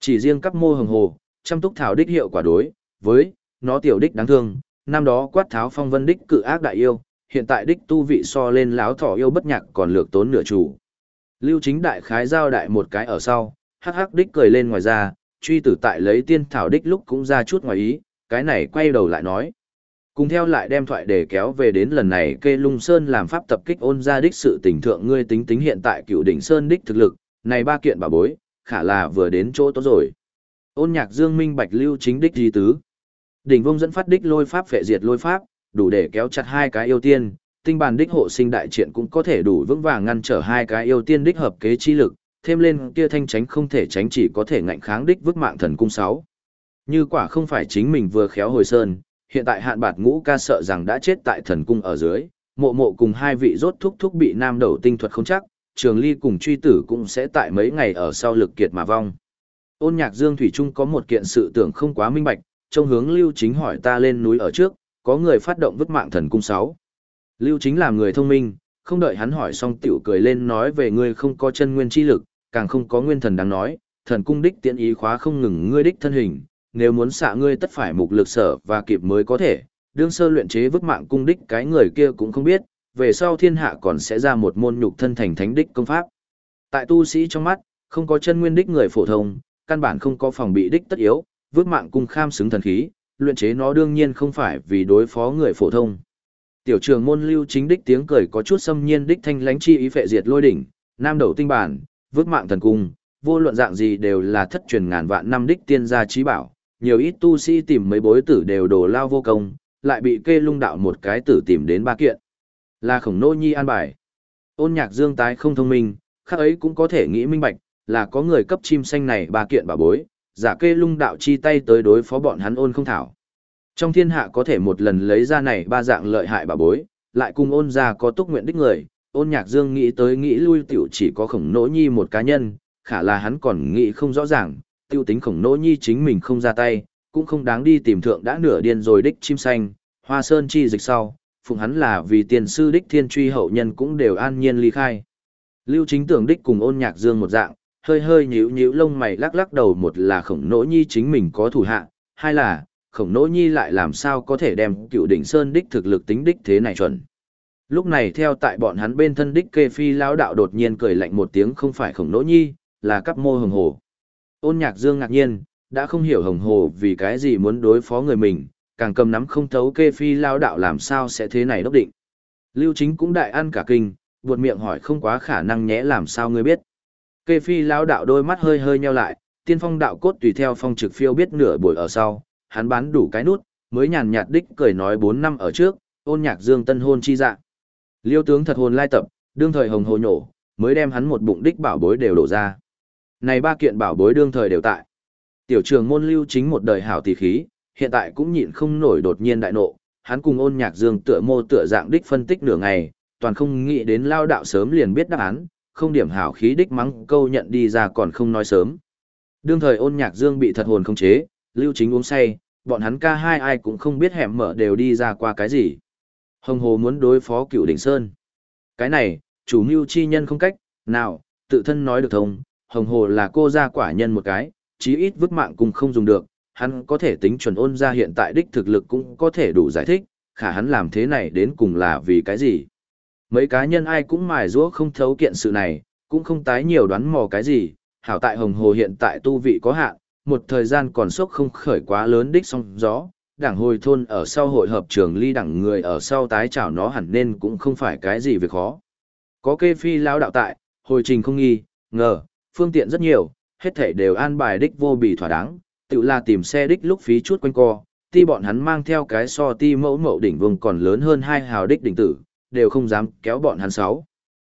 Chỉ riêng cấp mô hồng hồ, chăm túc thảo đích hiệu quả đối, với, nó tiểu đích đáng thương, năm đó quát tháo phong vân đích cự ác đại yêu, hiện tại đích tu vị so lên láo thỏ yêu bất nhạc còn lược tốn nửa chủ. Lưu chính đại khái giao đại một cái ở sau, hắc hắc đích cười lên ngoài ra, truy tử tại lấy tiên thảo đích lúc cũng ra chút ngoài ý, cái này quay đầu lại nói. Cùng theo lại đem thoại để kéo về đến lần này kê lung sơn làm pháp tập kích ôn ra đích sự tình thượng ngươi tính tính hiện tại cựu đỉnh sơn đích thực lực, này ba kiện bà bối, khả là vừa đến chỗ tốt rồi. Ôn nhạc dương minh bạch lưu chính đích di tứ. Đỉnh vông dẫn phát đích lôi pháp phệ diệt lôi pháp, đủ để kéo chặt hai cái yêu tiên, tinh bàn đích hộ sinh đại triện cũng có thể đủ vững vàng ngăn trở hai cái yêu tiên đích hợp kế chi lực, thêm lên kia thanh tránh không thể tránh chỉ có thể ngạnh kháng đích vứt mạng thần cung 6. Như quả không phải chính mình vừa khéo hồi sơn, hiện tại hạn bạt ngũ ca sợ rằng đã chết tại thần cung ở dưới, mộ mộ cùng hai vị rốt thúc thúc bị nam đầu tinh thuật không chắc, trường ly cùng truy tử cũng sẽ tại mấy ngày ở sau lực kiệt mà vong. Ôn nhạc Dương Thủy Trung có một kiện sự tưởng không quá minh bạch, trông hướng Lưu Chính hỏi ta lên núi ở trước, có người phát động vứt mạng thần cung 6. Lưu Chính là người thông minh, không đợi hắn hỏi xong tiểu cười lên nói về ngươi không có chân nguyên chi lực, càng không có nguyên thần đáng nói, thần cung đích tiện ý khóa không ngừng ngươi đích thân hình, nếu muốn xạ ngươi tất phải mục lực sở và kịp mới có thể, đương sơ luyện chế vứt mạng cung đích cái người kia cũng không biết, về sau thiên hạ còn sẽ ra một môn nhục thân thành thánh đích công pháp. Tại tu sĩ trong mắt, không có chân nguyên đích người phổ thông, căn bản không có phòng bị đích tất yếu, vứt mạng cung kham xứng thần khí, luyện chế nó đương nhiên không phải vì đối phó người phổ thông. Tiểu trường môn lưu chính đích tiếng cười có chút xâm nhiên đích thanh lánh chi ý phệ diệt lôi đỉnh, nam đầu tinh bản, vứt mạng thần cung, vô luận dạng gì đều là thất truyền ngàn vạn năm đích tiên gia trí bảo, nhiều ít tu sĩ tìm mấy bối tử đều đổ lao vô công, lại bị kê lung đạo một cái tử tìm đến ba kiện. Là khổng nô nhi an bài. Ôn nhạc dương tái không thông minh, khác ấy cũng có thể nghĩ minh bạch, là có người cấp chim xanh này ba kiện bảo bối, giả kê lung đạo chi tay tới đối phó bọn hắn ôn không thảo. Trong thiên hạ có thể một lần lấy ra này ba dạng lợi hại bà bối, lại cùng ôn ra có túc nguyện đích người, ôn nhạc dương nghĩ tới nghĩ lui tiểu chỉ có khổng nỗ nhi một cá nhân, khả là hắn còn nghĩ không rõ ràng, tiêu tính khổng nỗ nhi chính mình không ra tay, cũng không đáng đi tìm thượng đã nửa điên rồi đích chim xanh, hoa sơn chi dịch sau, phụng hắn là vì tiền sư đích thiên truy hậu nhân cũng đều an nhiên ly khai. Lưu chính tưởng đích cùng ôn nhạc dương một dạng, hơi hơi nhíu nhíu lông mày lắc lắc đầu một là khổng nỗ nhi chính mình có thủ hạ, hai là khổng nỗ nhi lại làm sao có thể đem cựu đỉnh sơn đích thực lực tính đích thế này chuẩn. Lúc này theo tại bọn hắn bên thân đích kê phi lão đạo đột nhiên cười lạnh một tiếng không phải khổng nỗ nhi, là cắp mô hồng hồ. Ôn nhạc dương ngạc nhiên, đã không hiểu hồng hồ vì cái gì muốn đối phó người mình, càng cầm nắm không thấu kê phi lao đạo làm sao sẽ thế này đốc định. Lưu chính cũng đại ăn cả kinh, buột miệng hỏi không quá khả năng nhẽ làm sao ngươi biết. Kê phi lao đạo đôi mắt hơi hơi nheo lại, tiên phong đạo cốt tùy theo phong trực phiêu biết nửa buổi ở sau, hắn bán đủ cái nút, mới nhàn nhạt đích cười nói 4 năm ở trước, ôn nhạc dương tân hôn chi dạ. Liêu tướng thật hồn lai tập, đương thời hồng hồ nhổ, mới đem hắn một bụng đích bảo bối đều đổ ra. Này ba kiện bảo bối đương thời đều tại. Tiểu trường môn lưu chính một đời hảo tỷ khí, hiện tại cũng nhịn không nổi đột nhiên đại nộ, hắn cùng ôn nhạc dương tựa mô tựa dạng đích phân tích nửa ngày, toàn không nghĩ đến lao đạo sớm liền biết đáp án, không điểm hảo khí đích mắng câu nhận đi ra còn không nói sớm. Đương thời ôn nhạc dương bị thật hồn không chế, lưu chính uống say, bọn hắn ca hai ai cũng không biết hẻm mở đều đi ra qua cái gì. Hồng Hồ muốn đối phó cựu đỉnh Sơn. Cái này, chủ mưu chi nhân không cách, nào, tự thân nói được thông, Hồng Hồ là cô ra quả nhân một cái, chí ít vứt mạng cùng không dùng được, hắn có thể tính chuẩn ôn ra hiện tại đích thực lực cũng có thể đủ giải thích, khả hắn làm thế này đến cùng là vì cái gì. Mấy cá nhân ai cũng mài rũa không thấu kiện sự này, cũng không tái nhiều đoán mò cái gì, hảo tại hồng hồ hiện tại tu vị có hạn, một thời gian còn sốc không khởi quá lớn đích song gió, đảng hồi thôn ở sau hội hợp trường ly đẳng người ở sau tái chảo nó hẳn nên cũng không phải cái gì việc khó. Có kê phi lao đạo tại, hồi trình không nghi, ngờ, phương tiện rất nhiều, hết thể đều an bài đích vô bị thỏa đáng, tự là tìm xe đích lúc phí chút quanh co, ti bọn hắn mang theo cái so ti mẫu mẫu đỉnh vương còn lớn hơn hai hào đích đỉnh tử, đều không dám kéo bọn hắn sáu.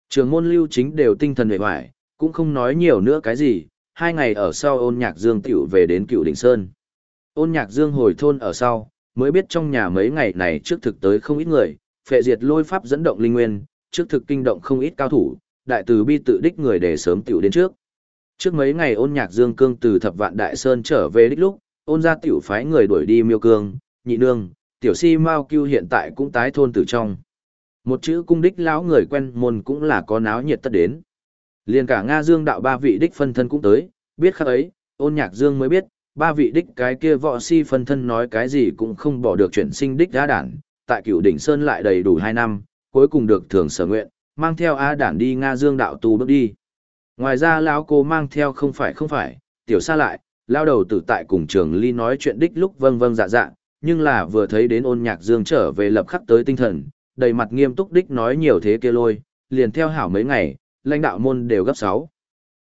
Trường môn lưu chính đều tinh thần vệ hoài, cũng không nói nhiều nữa cái gì, hai ngày ở sau ôn nhạc dương tiểu về đến cựu đỉnh sơn. Ôn nhạc dương hồi thôn ở sau, mới biết trong nhà mấy ngày này trước thực tới không ít người, phệ diệt lôi pháp dẫn động linh nguyên, trước thực kinh động không ít cao thủ, đại từ bi tự đích người để sớm tiểu đến trước. Trước mấy ngày ôn nhạc dương cương từ thập vạn đại sơn trở về đích lúc, ôn ra tiểu phái người đuổi đi miêu cương, nhị nương, tiểu si mao cưu hiện tại cũng tái thôn từ trong. Một chữ cung đích lão người quen môn cũng là có náo nhiệt tất đến. Liền cả Nga Dương đạo ba vị đích phân thân cũng tới, biết khắc ấy, ôn nhạc Dương mới biết, ba vị đích cái kia võ si phân thân nói cái gì cũng không bỏ được chuyển sinh đích á đản, tại cựu đỉnh Sơn lại đầy đủ hai năm, cuối cùng được thường sở nguyện, mang theo a đản đi Nga Dương đạo tu bước đi. Ngoài ra lão cô mang theo không phải không phải, tiểu xa lại, lao đầu tử tại cùng trường ly nói chuyện đích lúc vâng vâng dạ dạ, nhưng là vừa thấy đến ôn nhạc dương trở về lập khắc tới tinh thần, đầy mặt nghiêm túc đích nói nhiều thế kia lôi, liền theo hảo mấy ngày, lãnh đạo môn đều gấp 6.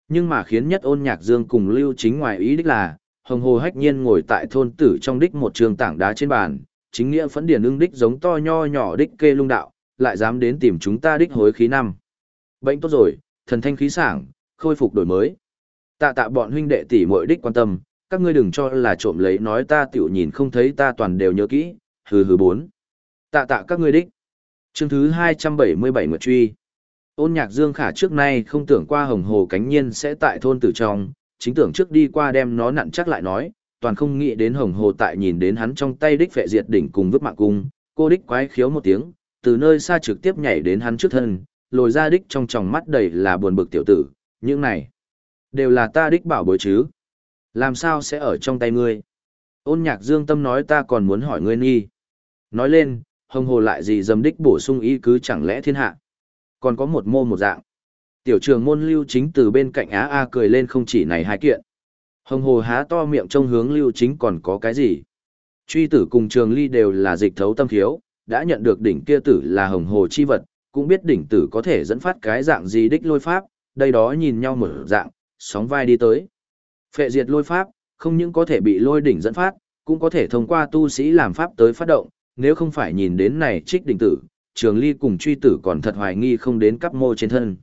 Nhưng mà khiến nhất ôn nhạc dương cùng lưu chính ngoài ý đích là, hồng hồ hách nhiên ngồi tại thôn tử trong đích một trường tảng đá trên bàn, chính nghĩa phấn điển ưng đích giống to nho nhỏ đích kê lung đạo, lại dám đến tìm chúng ta đích hối khí năm. Bệnh tốt rồi, thần thanh khí sảng, khôi phục đổi mới. Tạ tạ bọn huynh đệ tỷ muội đích quan tâm, các ngươi đừng cho là trộm lấy nói ta tiểu nhìn không thấy ta toàn đều nhớ kỹ, hừ hừ bốn. Tạ tạ các ngươi đích. Chương thứ 277 Nguyệt Truy. Ôn nhạc Dương Khả trước nay không tưởng qua hồng hồ cánh nhiên sẽ tại thôn tử trong, chính tưởng trước đi qua đem nó nặn chắc lại nói, toàn không nghĩ đến hồng hồ tại nhìn đến hắn trong tay đích phệ diệt đỉnh cùng vứt mạng cung, cô đích quái khiếu một tiếng, từ nơi xa trực tiếp nhảy đến hắn trước thân, lồi ra đích trong tròng mắt đầy là buồn bực tiểu tử, những này đều là ta đích bảo bối chứ. Làm sao sẽ ở trong tay ngươi? Ôn nhạc dương tâm nói ta còn muốn hỏi ngươi nghi. Nói lên, hồng hồ lại gì dầm đích bổ sung ý cứ chẳng lẽ thiên hạ. Còn có một mô một dạng. Tiểu trường môn lưu chính từ bên cạnh Á A cười lên không chỉ này hai kiện. Hồng hồ há to miệng trong hướng lưu chính còn có cái gì. Truy tử cùng trường ly đều là dịch thấu tâm thiếu, đã nhận được đỉnh kia tử là hồng hồ chi vật, cũng biết đỉnh tử có thể dẫn phát cái dạng gì đích lôi pháp, đây đó nhìn nhau một dạng, sóng vai đi tới. Phệ diệt lôi pháp, không những có thể bị lôi đỉnh dẫn phát, cũng có thể thông qua tu sĩ làm pháp tới phát động, nếu không phải nhìn đến này trích đỉnh tử, trường ly cùng truy tử còn thật hoài nghi không đến cắp mô trên thân.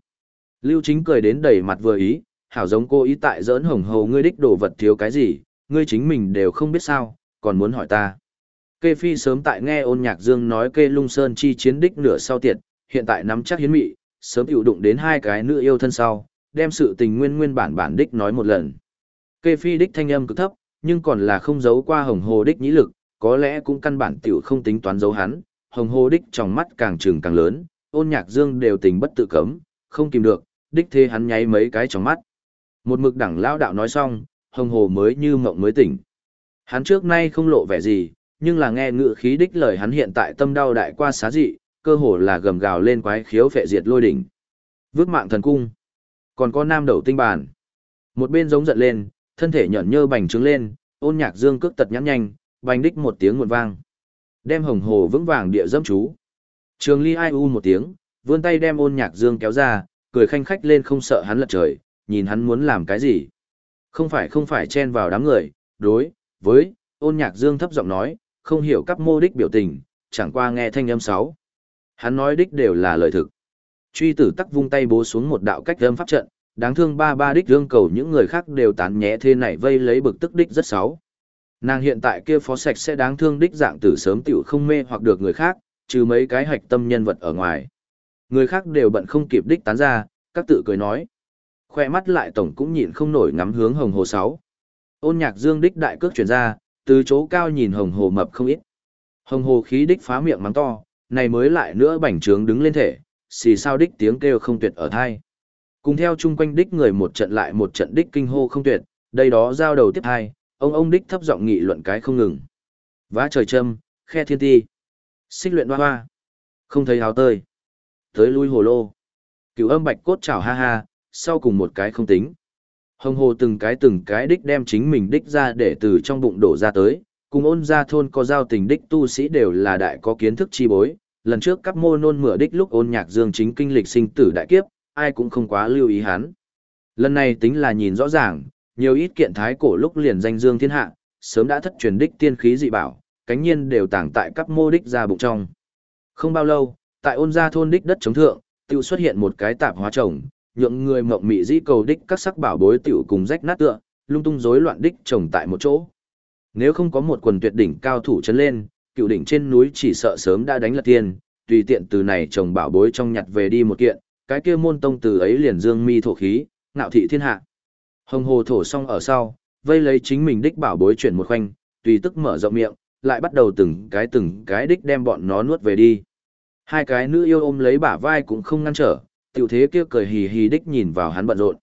Lưu chính cười đến đầy mặt vừa ý, hảo giống cô ý tại giỡn hồng hầu ngươi đích đồ vật thiếu cái gì, ngươi chính mình đều không biết sao, còn muốn hỏi ta. Kê Phi sớm tại nghe ôn nhạc dương nói kê lung sơn chi chiến đích nửa sau tiệt, hiện tại nắm chắc hiến mị, sớm hữu đụng đến hai cái nữ yêu thân sau, đem sự tình nguyên nguyên bản bản đích nói một lần. Kê Phi đích thanh âm cực thấp, nhưng còn là không giấu qua hồng hồ đích nhĩ lực, có lẽ cũng căn bản tiểu không tính toán giấu hắn, hồng hồ đích trong mắt càng trừng càng lớn, ôn nhạc dương đều tình bất tự cấm, không kìm được, đích thế hắn nháy mấy cái trong mắt. Một mực đẳng lao đạo nói xong, hồng hồ mới như mộng mới tỉnh. Hắn trước nay không lộ vẻ gì, nhưng là nghe ngựa khí đích lời hắn hiện tại tâm đau đại qua xá dị, cơ hồ là gầm gào lên quái khiếu phệ diệt lôi đỉnh. Vước mạng thần cung. Còn có nam đầu tinh bản. Một bên giống giận lên, thân thể nhẫn nhơ bành trướng lên, ôn nhạc dương cước tật nhắn nhanh, bành đích một tiếng nguồn vang. Đem hồng hồ vững vàng địa dâm chú. Trường ly ai u một tiếng, vươn tay đem ôn nhạc dương kéo ra, cười khanh khách lên không sợ hắn lật trời, nhìn hắn muốn làm cái gì. Không phải không phải chen vào đám người, đối, với, ôn nhạc dương thấp giọng nói, không hiểu các mô đích biểu tình, chẳng qua nghe thanh âm sáu. Hắn nói đích đều là lời thực. Truy tử tắc vung tay bố xuống một đạo cách âm pháp trận, đáng thương ba ba đích dương cầu những người khác đều tán nhẽ thế này vây lấy bực tức đích rất sáu. Nàng hiện tại kia phó sạch sẽ đáng thương đích dạng tử sớm tiểu không mê hoặc được người khác, trừ mấy cái hạch tâm nhân vật ở ngoài. Người khác đều bận không kịp đích tán ra, các tự cười nói. Khoe mắt lại tổng cũng nhịn không nổi ngắm hướng hồng hồ sáu. Ôn nhạc dương đích đại cước chuyển ra, từ chỗ cao nhìn hồng hồ mập không ít. Hồng hồ khí đích phá miệng mắng to, này mới lại nữa bảnh trướng đứng lên thể, xì sao đích tiếng kêu không tuyệt ở thai. Cùng theo chung quanh đích người một trận lại một trận đích kinh hô không tuyệt, đây đó giao đầu tiếp hai, ông ông đích thấp giọng nghị luận cái không ngừng. Vá trời châm, khe thiên ti. Xích luyện hoa hoa. Không thấy áo tơi. Tới lui hồ lô. Cửu âm bạch cốt chào ha ha, sau cùng một cái không tính. Hồng hồ từng cái từng cái đích đem chính mình đích ra để từ trong bụng đổ ra tới, cùng ôn gia thôn có giao tình đích tu sĩ đều là đại có kiến thức chi bối, lần trước các mô nôn mửa đích lúc ôn nhạc dương chính kinh lịch sinh tử đại kiếp, ai cũng không quá lưu ý hắn. Lần này tính là nhìn rõ ràng, nhiều ít kiện thái cổ lúc liền danh dương thiên hạ, sớm đã thất truyền đích tiên khí dị bảo, cánh nhiên đều tàng tại các mô đích ra bụng trong. Không bao lâu, tại ôn gia thôn đích đất chống thượng, tiêu xuất hiện một cái tạp hóa trồng, nhượng người mộng mị dĩ cầu đích các sắc bảo bối tiểu cùng rách nát tựa, lung tung rối loạn đích trồng tại một chỗ. Nếu không có một quần tuyệt đỉnh cao thủ chấn lên, cựu đỉnh trên núi chỉ sợ sớm đã đánh lật tiền tùy tiện từ này trồng bảo bối trong nhặt về đi một kiện, cái kia môn tông từ ấy liền dương mi thổ khí, ngạo thị thiên hạ. Hồng hồ thổ xong ở sau, vây lấy chính mình đích bảo bối chuyển một khoanh, tùy tức mở rộng miệng, lại bắt đầu từng cái từng cái đích đem bọn nó nuốt về đi. Hai cái nữ yêu ôm lấy bả vai cũng không ngăn trở, tiểu thế kia cười hì hì đích nhìn vào hắn bận rộn.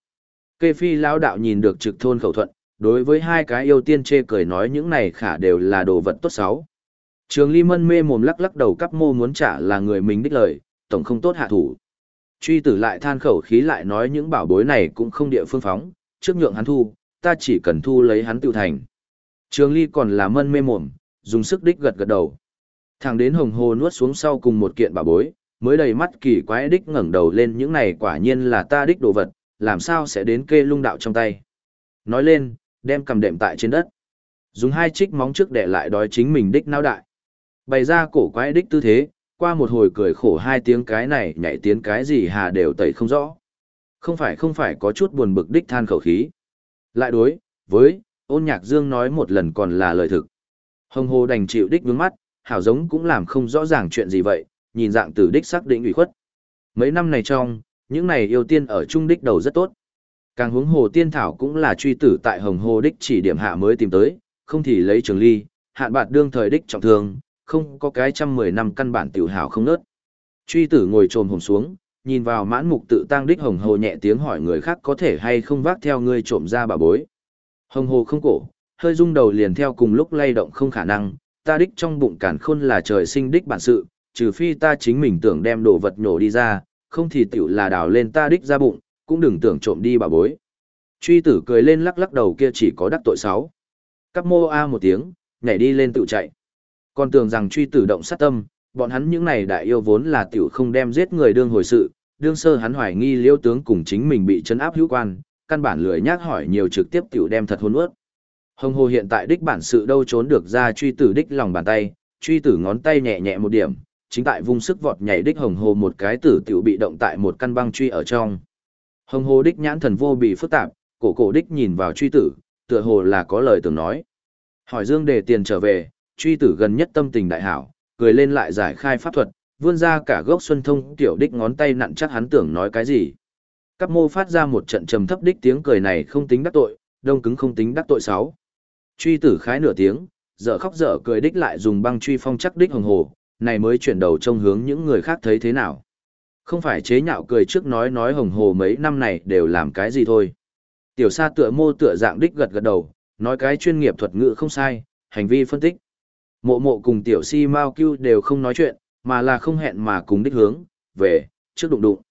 Kê phi lão đạo nhìn được trực thôn khẩu thuận, đối với hai cái yêu tiên chê cười nói những này khả đều là đồ vật tốt xấu. Trường Ly Mân mê mồm lắc lắc đầu cắp mô muốn trả là người mình đích lời, tổng không tốt hạ thủ. Truy tử lại than khẩu khí lại nói những bảo bối này cũng không địa phương phóng, trước nhượng hắn thu, ta chỉ cần thu lấy hắn tiêu thành. Trường Ly còn là mân mê mồm, dùng sức đích gật gật đầu. Thằng đến hồng hồ nuốt xuống sau cùng một kiện bà bối, mới đầy mắt kỳ quái đích ngẩng đầu lên những này quả nhiên là ta đích đồ vật, làm sao sẽ đến kê lung đạo trong tay. Nói lên, đem cầm đệm tại trên đất. Dùng hai trích móng trước để lại đói chính mình đích não đại. Bày ra cổ quái đích tư thế, qua một hồi cười khổ hai tiếng cái này nhảy tiếng cái gì hà đều tẩy không rõ. Không phải không phải có chút buồn bực đích than khẩu khí. Lại đối, với, ôn nhạc dương nói một lần còn là lời thực. Hồng hồ đành chịu đích vướng mắt, hảo giống cũng làm không rõ ràng chuyện gì vậy, nhìn dạng tử đích xác định ủy khuất. Mấy năm này trong, những này yêu tiên ở trung đích đầu rất tốt. Càng hướng hồ tiên thảo cũng là truy tử tại hồng hồ đích chỉ điểm hạ mới tìm tới, không thì lấy trường ly, hạn bạt đương thời đích trọng thương, không có cái trăm mười năm căn bản tiểu hảo không nớt. Truy tử ngồi trồm hồng xuống, nhìn vào mãn mục tự tăng đích hồng hồ nhẹ tiếng hỏi người khác có thể hay không vác theo ngươi trộm ra bà bối. Hồng hồ không cổ, hơi rung đầu liền theo cùng lúc lay động không khả năng, ta đích trong bụng cản khôn là trời sinh đích bản sự, trừ phi ta chính mình tưởng đem đồ vật nhổ đi ra, không thì tiểu là đào lên ta đích ra bụng, cũng đừng tưởng trộm đi bà bối. Truy tử cười lên lắc lắc đầu kia chỉ có đắc tội sáu. Cắp mô a một tiếng, nhảy đi lên tự chạy. Còn tưởng rằng truy tử động sát tâm, bọn hắn những này đại yêu vốn là tiểu không đem giết người đương hồi sự, đương sơ hắn hoài nghi liêu tướng cùng chính mình bị chấn áp hữu quan, căn bản lười nhác hỏi nhiều trực tiếp tiểu đem thật hôn ướt. Hồng hồ hiện tại đích bản sự đâu trốn được ra truy tử đích lòng bàn tay, truy tử ngón tay nhẹ nhẹ một điểm, chính tại vung sức vọt nhảy đích hồng hồ một cái tử tiểu bị động tại một căn băng truy ở trong. Hồng hồ đích nhãn thần vô bị phức tạp, cổ cổ đích nhìn vào truy tử, tựa hồ là có lời tưởng nói. Hỏi Dương đề tiền trở về, truy tử gần nhất tâm tình đại hảo, cười lên lại giải khai pháp thuật, vươn ra cả gốc xuân thông tiểu đích ngón tay nặn chắc hắn tưởng nói cái gì. Cáp mô phát ra một trận trầm thấp đích tiếng cười này không tính đắc tội, đông cứng không tính đắc tội sáu. Truy tử khái nửa tiếng, dở khóc dở cười đích lại dùng băng truy phong chắc đích hồng hồ, này mới chuyển đầu trông hướng những người khác thấy thế nào. Không phải chế nhạo cười trước nói nói hồng hồ mấy năm này đều làm cái gì thôi. Tiểu sa tựa mô tựa dạng đích gật gật đầu, nói cái chuyên nghiệp thuật ngữ không sai, hành vi phân tích. Mộ mộ cùng tiểu si mao cưu đều không nói chuyện, mà là không hẹn mà cùng đích hướng, về, trước đụng đụng.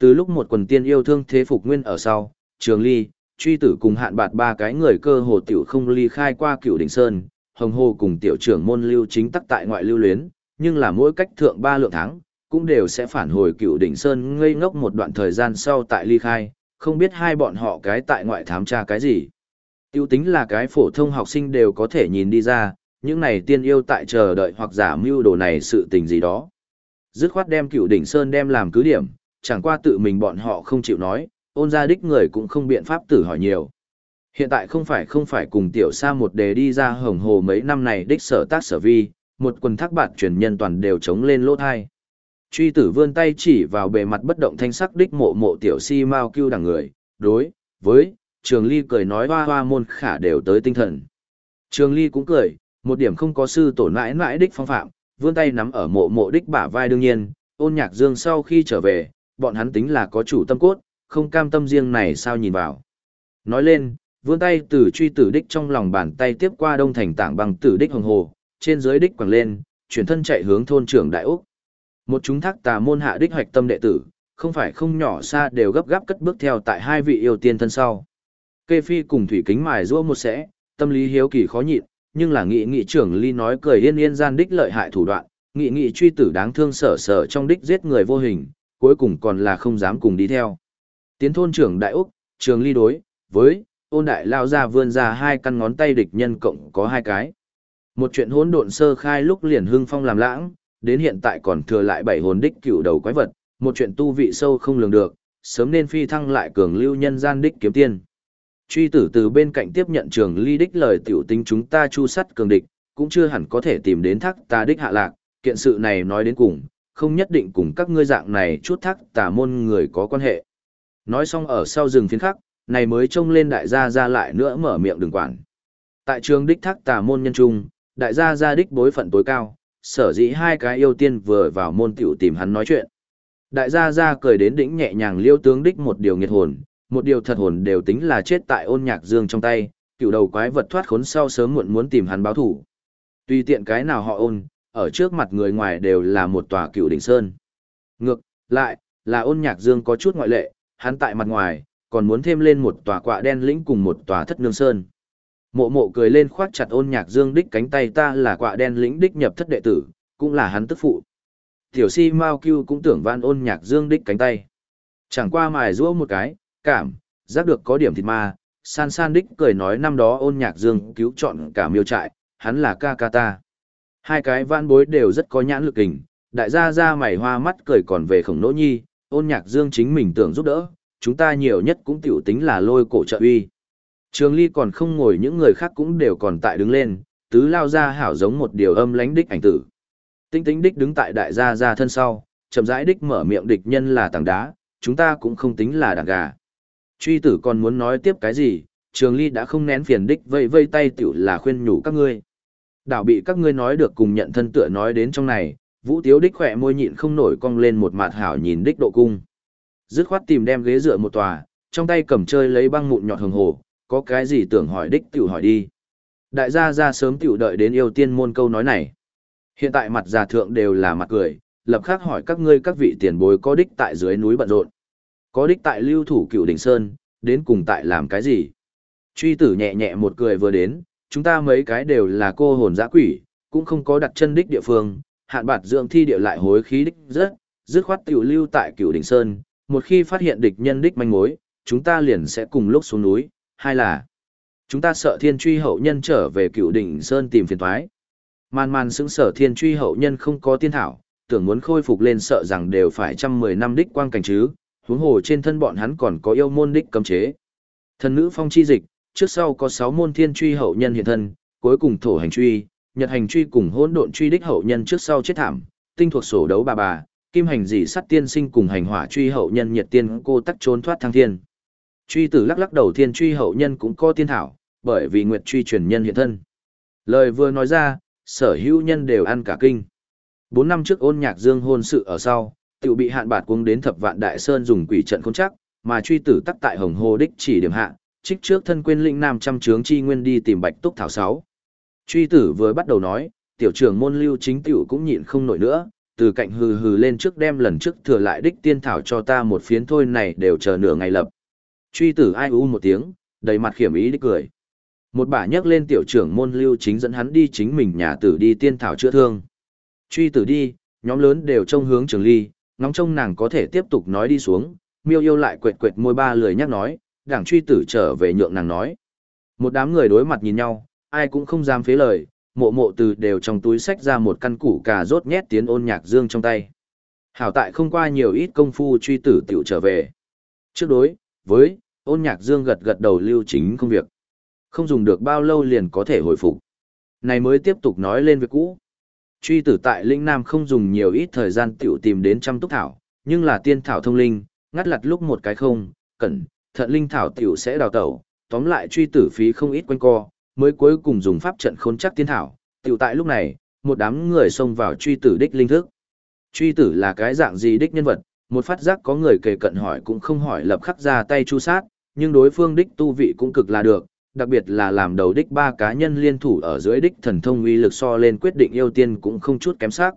Từ lúc một quần tiên yêu thương thế phục nguyên ở sau, trường ly, truy tử cùng hạn bạt ba cái người cơ hồ tiểu không ly khai qua cựu đỉnh sơn, hồng hồ cùng tiểu trưởng môn lưu chính tắc tại ngoại lưu luyến, nhưng là mỗi cách thượng ba lượng tháng, cũng đều sẽ phản hồi cựu đỉnh sơn ngây ngốc một đoạn thời gian sau tại ly khai, không biết hai bọn họ cái tại ngoại thám tra cái gì. Tiêu tính là cái phổ thông học sinh đều có thể nhìn đi ra, những này tiên yêu tại chờ đợi hoặc giả mưu đồ này sự tình gì đó. Dứt khoát đem cựu đỉnh sơn đem làm cứ điểm, chẳng qua tự mình bọn họ không chịu nói, ôn ra đích người cũng không biện pháp tử hỏi nhiều. Hiện tại không phải không phải cùng tiểu sa một đề đi ra hồng hồ mấy năm này đích sở tác sở vi, một quần thác bạn truyền nhân toàn đều chống lên lỗ thai. Truy tử vươn tay chỉ vào bề mặt bất động thanh sắc đích mộ mộ tiểu si mau cưu đằng người, đối, với, trường ly cười nói hoa hoa môn khả đều tới tinh thần. Trường ly cũng cười, một điểm không có sư tổn mãi mãi đích phong phạm, vươn tay nắm ở mộ mộ đích bả vai đương nhiên, ôn nhạc dương sau khi trở về, bọn hắn tính là có chủ tâm cốt, không cam tâm riêng này sao nhìn vào. Nói lên, vươn tay từ truy tử đích trong lòng bàn tay tiếp qua đông thành tảng bằng tử đích hồng hồ, trên dưới đích quẳng lên, chuyển thân chạy hướng thôn trưởng đại úc. Một chúng thác tà môn hạ đích hoạch tâm đệ tử, không phải không nhỏ xa đều gấp gáp cất bước theo tại hai vị yêu tiên thân sau. Kê Phi cùng Thủy Kính mài rũa một sẽ, tâm lý hiếu kỳ khó nhịn, nhưng là nghị nghị trưởng ly nói cười yên yên gian đích lợi hại thủ đoạn, nghị nghị truy tử đáng thương sở sở trong đích giết người vô hình, cuối cùng còn là không dám cùng đi theo. Tiến thôn trưởng Đại Úc, trường ly đối, với, ôn đại lao ra vươn ra hai căn ngón tay địch nhân cộng có hai cái. Một chuyện hỗn độn sơ khai lúc liền hưng phong làm lãng, đến hiện tại còn thừa lại bảy hồn đích cựu đầu quái vật, một chuyện tu vị sâu không lường được, sớm nên phi thăng lại cường lưu nhân gian đích kiếm tiên. Truy tử từ bên cạnh tiếp nhận trường ly đích lời tiểu tính chúng ta chu sắt cường địch, cũng chưa hẳn có thể tìm đến thác ta đích hạ lạc, kiện sự này nói đến cùng, không nhất định cùng các ngươi dạng này chút thác tà môn người có quan hệ. Nói xong ở sau rừng phiến khắc, này mới trông lên đại gia ra lại nữa mở miệng đừng quản. Tại trường đích thác tà môn nhân trung, đại gia gia đích bối phận tối cao, sở dĩ hai cái yêu tiên vừa vào môn tiểu tìm hắn nói chuyện. Đại gia gia cười đến đỉnh nhẹ nhàng liêu tướng đích một điều nghiệt hồn, một điều thật hồn đều tính là chết tại ôn nhạc dương trong tay, cựu đầu quái vật thoát khốn sau sớm muộn muốn tìm hắn báo thủ. Tùy tiện cái nào họ ôn, ở trước mặt người ngoài đều là một tòa cựu đỉnh sơn. Ngược, lại, là ôn nhạc dương có chút ngoại lệ, hắn tại mặt ngoài, còn muốn thêm lên một tòa quạ đen lĩnh cùng một tòa thất nương sơn. Mộ mộ cười lên khoát chặt ôn nhạc dương đích cánh tay ta là quạ đen lĩnh đích nhập thất đệ tử, cũng là hắn tức phụ. Tiểu si Mao Cưu cũng tưởng van ôn nhạc dương đích cánh tay. Chẳng qua mài rũa một cái, cảm, giác được có điểm thịt ma, san san đích cười nói năm đó ôn nhạc dương cứu chọn cả miêu trại, hắn là ca ca ta. Hai cái vãn bối đều rất có nhãn lực hình, đại gia ra mày hoa mắt cười còn về khổng nỗ nhi, ôn nhạc dương chính mình tưởng giúp đỡ, chúng ta nhiều nhất cũng tiểu tính là lôi cổ trợ uy. Trường ly còn không ngồi những người khác cũng đều còn tại đứng lên, tứ lao ra hảo giống một điều âm lánh đích ảnh tử. Tinh tính đích đứng tại đại gia ra thân sau, chậm rãi đích mở miệng địch nhân là tảng đá, chúng ta cũng không tính là đảng gà. Truy tử còn muốn nói tiếp cái gì, trường ly đã không nén phiền đích vây vây tay tiểu là khuyên nhủ các ngươi. Đảo bị các ngươi nói được cùng nhận thân tựa nói đến trong này, vũ tiếu đích khỏe môi nhịn không nổi cong lên một mặt hảo nhìn đích độ cung. Dứt khoát tìm đem ghế dựa một tòa, trong tay cầm chơi lấy băng mụn nhọt hồng hồ, có cái gì tưởng hỏi đích tiểu hỏi đi. Đại gia ra sớm tiểu đợi đến yêu tiên môn câu nói này. Hiện tại mặt già thượng đều là mặt cười, lập khắc hỏi các ngươi các vị tiền bối có đích tại dưới núi bận rộn. Có đích tại lưu thủ cựu đỉnh sơn, đến cùng tại làm cái gì? Truy tử nhẹ nhẹ một cười vừa đến, chúng ta mấy cái đều là cô hồn dã quỷ, cũng không có đặt chân đích địa phương, hạn bạt dưỡng thi địa lại hối khí đích rất, dứt khoát tiểu lưu tại cựu đỉnh sơn, một khi phát hiện địch nhân đích manh mối, chúng ta liền sẽ cùng lúc xuống núi, hay là chúng ta sợ thiên truy hậu nhân trở về cựu đỉnh sơn tìm phiền thoái. Man man xứng sở thiên truy hậu nhân không có tiên thảo, tưởng muốn khôi phục lên sợ rằng đều phải trăm mười năm đích quang cảnh chứ, huống hồ trên thân bọn hắn còn có yêu môn đích cấm chế. Thần nữ phong chi dịch, trước sau có sáu môn thiên truy hậu nhân hiện thân, cuối cùng thổ hành truy, nhật hành truy cùng hỗn độn truy đích hậu nhân trước sau chết thảm, tinh thuộc sổ đấu bà bà, kim hành dị sắt tiên sinh cùng hành hỏa truy hậu nhân nhiệt tiên cô tắc trốn thoát thăng thiên. Truy tử lắc lắc đầu thiên truy hậu nhân cũng có tiên thảo, bởi vì nguyệt truy truyền nhân hiện thân. Lời vừa nói ra, sở hữu nhân đều ăn cả kinh. Bốn năm trước ôn nhạc dương hôn sự ở sau, tự bị hạn bạt cuống đến thập vạn đại sơn dùng quỷ trận khôn chắc, mà truy tử tắc tại hồng hồ đích chỉ điểm hạ, trích trước thân quên linh nam trăm trướng chi nguyên đi tìm bạch túc thảo sáu. Truy tử vừa bắt đầu nói, tiểu trưởng môn lưu chính tiểu cũng nhịn không nổi nữa, từ cạnh hừ hừ lên trước đem lần trước thừa lại đích tiên thảo cho ta một phiến thôi này đều chờ nửa ngày lập. Truy tử ai u một tiếng, đầy mặt khiểm ý đích cười. Một bà nhấc lên tiểu trưởng môn lưu chính dẫn hắn đi chính mình nhà tử đi tiên thảo chữa thương. Truy tử đi, nhóm lớn đều trông hướng trường ly, ngóng trông nàng có thể tiếp tục nói đi xuống, miêu yêu lại quệt quệt môi ba lười nhắc nói, đảng truy tử trở về nhượng nàng nói. Một đám người đối mặt nhìn nhau, ai cũng không dám phế lời, mộ mộ từ đều trong túi sách ra một căn củ cà rốt nhét tiến ôn nhạc dương trong tay. Hảo tại không qua nhiều ít công phu truy tử tiểu trở về. Trước đối, với, ôn nhạc dương gật gật đầu lưu chính công việc. Không dùng được bao lâu liền có thể hồi phục. Này mới tiếp tục nói lên việc cũ. Truy tử tại Linh Nam không dùng nhiều ít thời gian tiểu tìm đến trăm túc thảo, nhưng là tiên thảo thông linh, ngắt lặt lúc một cái không, cẩn, thận linh thảo tiểu sẽ đào tẩu, tóm lại truy tử phí không ít quanh co, mới cuối cùng dùng pháp trận khốn chắc tiên thảo, tiểu tại lúc này, một đám người xông vào truy tử đích linh thức. Truy tử là cái dạng gì đích nhân vật, một phát giác có người kề cận hỏi cũng không hỏi lập khắc ra tay chu sát, nhưng đối phương đích tu vị cũng cực là được, đặc biệt là làm đầu đích ba cá nhân liên thủ ở dưới đích thần thông uy lực so lên quyết định yêu tiên cũng không chút kém sắc.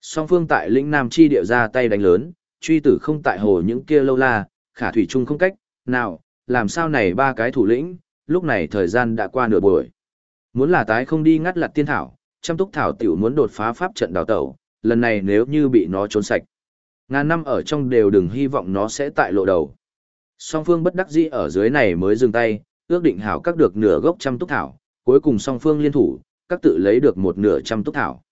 Song phương tại lĩnh Nam chi địa ra tay đánh lớn, truy tử không tại hồ những kia lâu la, khả thủy chung không cách, nào, làm sao này ba cái thủ lĩnh, lúc này thời gian đã qua nửa buổi. Muốn là tái không đi ngắt lặt tiên thảo, chăm túc thảo tiểu muốn đột phá pháp trận đào tẩu, lần này nếu như bị nó trốn sạch. Ngàn năm ở trong đều đừng hy vọng nó sẽ tại lộ đầu. Song phương bất đắc dĩ ở dưới này mới dừng tay, ước định hảo các được nửa gốc trăm túc thảo, cuối cùng song phương liên thủ, các tự lấy được một nửa trăm túc thảo.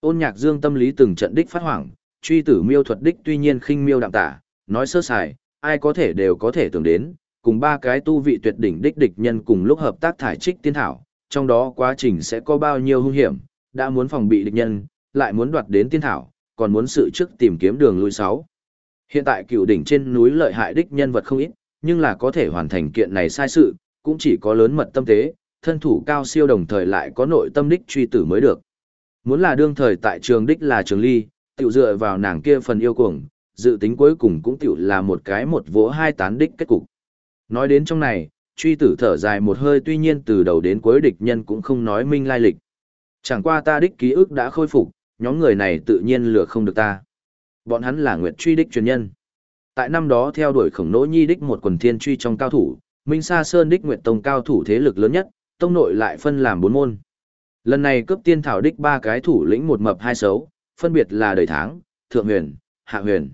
Ôn nhạc dương tâm lý từng trận đích phát hoảng, truy tử miêu thuật đích tuy nhiên khinh miêu đạm tả, nói sơ sài, ai có thể đều có thể tưởng đến, cùng ba cái tu vị tuyệt đỉnh đích địch nhân cùng lúc hợp tác thải trích tiên thảo, trong đó quá trình sẽ có bao nhiêu hung hiểm, đã muốn phòng bị địch nhân, lại muốn đoạt đến tiên thảo, còn muốn sự trước tìm kiếm đường lui sáu. Hiện tại cựu đỉnh trên núi lợi hại đích nhân vật không ít, nhưng là có thể hoàn thành kiện này sai sự, cũng chỉ có lớn mật tâm tế, thân thủ cao siêu đồng thời lại có nội tâm đích truy tử mới được. Muốn là đương thời tại trường đích là trường ly, tiểu dựa vào nàng kia phần yêu cuồng, dự tính cuối cùng cũng tiểu là một cái một vỗ hai tán đích kết cục. Nói đến trong này, truy tử thở dài một hơi tuy nhiên từ đầu đến cuối địch nhân cũng không nói minh lai lịch. Chẳng qua ta đích ký ức đã khôi phục, nhóm người này tự nhiên lừa không được ta. Bọn hắn là Nguyệt truy đích truyền nhân. Tại năm đó theo đuổi khổng nỗ nhi đích một quần thiên truy trong cao thủ, Minh Sa Sơn đích Nguyệt Tông cao thủ thế lực lớn nhất, tông nội lại phân làm bốn môn. Lần này cướp tiên thảo đích ba cái thủ lĩnh một mập hai xấu, phân biệt là đời tháng, thượng huyền, hạ huyền.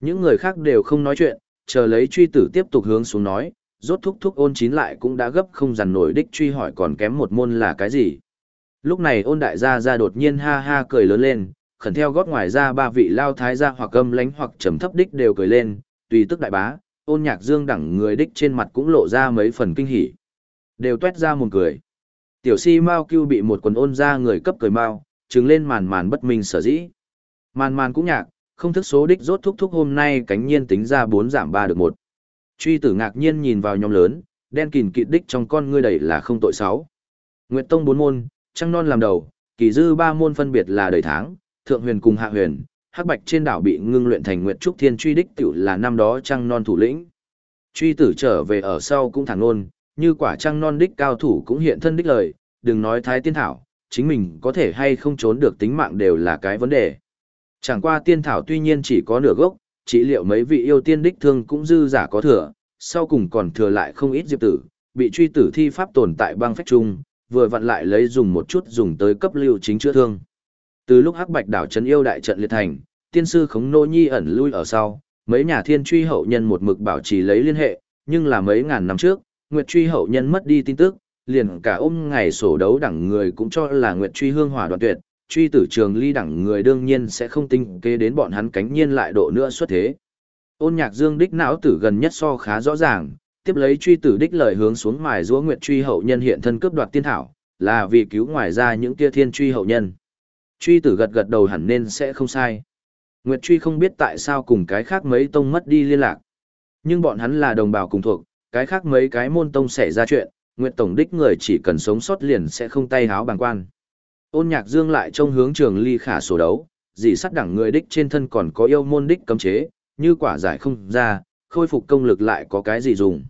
Những người khác đều không nói chuyện, chờ lấy truy tử tiếp tục hướng xuống nói, rốt thúc thúc ôn chín lại cũng đã gấp không dằn nổi đích truy hỏi còn kém một môn là cái gì. Lúc này ôn đại gia ra đột nhiên ha ha cười lớn lên, khẩn theo gót ngoài ra ba vị lao thái gia hoặc âm lánh hoặc trầm thấp đích đều cười lên, tùy tức đại bá, ôn nhạc dương đẳng người đích trên mặt cũng lộ ra mấy phần kinh hỉ. Đều tuét ra một cười. Tiểu si mau kêu bị một quần ôn ra người cấp cười mau, trứng lên màn màn bất minh sở dĩ. Màn màn cũng nhạc, không thức số đích rốt thúc thúc hôm nay cánh nhiên tính ra bốn giảm ba được một. Truy tử ngạc nhiên nhìn vào nhóm lớn, đen kìn kịt đích trong con ngươi đầy là không tội sáu. Nguyệt Tông bốn môn, trăng non làm đầu, kỳ dư ba môn phân biệt là đời tháng, thượng huyền cùng hạ huyền, hắc bạch trên đảo bị ngưng luyện thành Nguyệt Trúc Thiên truy đích tiểu là năm đó trăng non thủ lĩnh. Truy tử trở về ở sau cũng thẳng luôn. như quả trăng non đích cao thủ cũng hiện thân đích lời, đừng nói thái tiên thảo, chính mình có thể hay không trốn được tính mạng đều là cái vấn đề. Chẳng qua tiên thảo tuy nhiên chỉ có nửa gốc, chỉ liệu mấy vị yêu tiên đích thương cũng dư giả có thừa, sau cùng còn thừa lại không ít diệp tử, bị truy tử thi pháp tồn tại băng phách trung, vừa vặn lại lấy dùng một chút dùng tới cấp lưu chính chữa thương. Từ lúc Hắc Bạch đảo trấn yêu đại trận liệt thành, tiên sư Khống Nô Nhi ẩn lui ở sau, mấy nhà thiên truy hậu nhân một mực bảo trì lấy liên hệ, nhưng là mấy ngàn năm trước, Nguyệt truy hậu nhân mất đi tin tức, liền cả ôm ngày sổ đấu đẳng người cũng cho là Nguyệt truy hương hỏa đoạn tuyệt, truy tử trường ly đẳng người đương nhiên sẽ không tinh kế đến bọn hắn cánh nhiên lại độ nữa xuất thế. Ôn nhạc dương đích não tử gần nhất so khá rõ ràng, tiếp lấy truy tử đích lời hướng xuống mài giũa nguyệt truy hậu nhân hiện thân cướp đoạt tiên thảo, là vì cứu ngoài ra những kia thiên truy hậu nhân. Truy tử gật gật đầu hẳn nên sẽ không sai. Nguyệt truy không biết tại sao cùng cái khác mấy tông mất đi liên lạc. Nhưng bọn hắn là đồng bào cùng thuộc, cái khác mấy cái môn tông xảy ra chuyện, Nguyệt tổng đích người chỉ cần sống sót liền sẽ không tay háo bằng quan. Ôn nhạc dương lại trông hướng trường ly khả sổ đấu, dì sắt đẳng người đích trên thân còn có yêu môn đích cấm chế, như quả giải không ra, khôi phục công lực lại có cái gì dùng.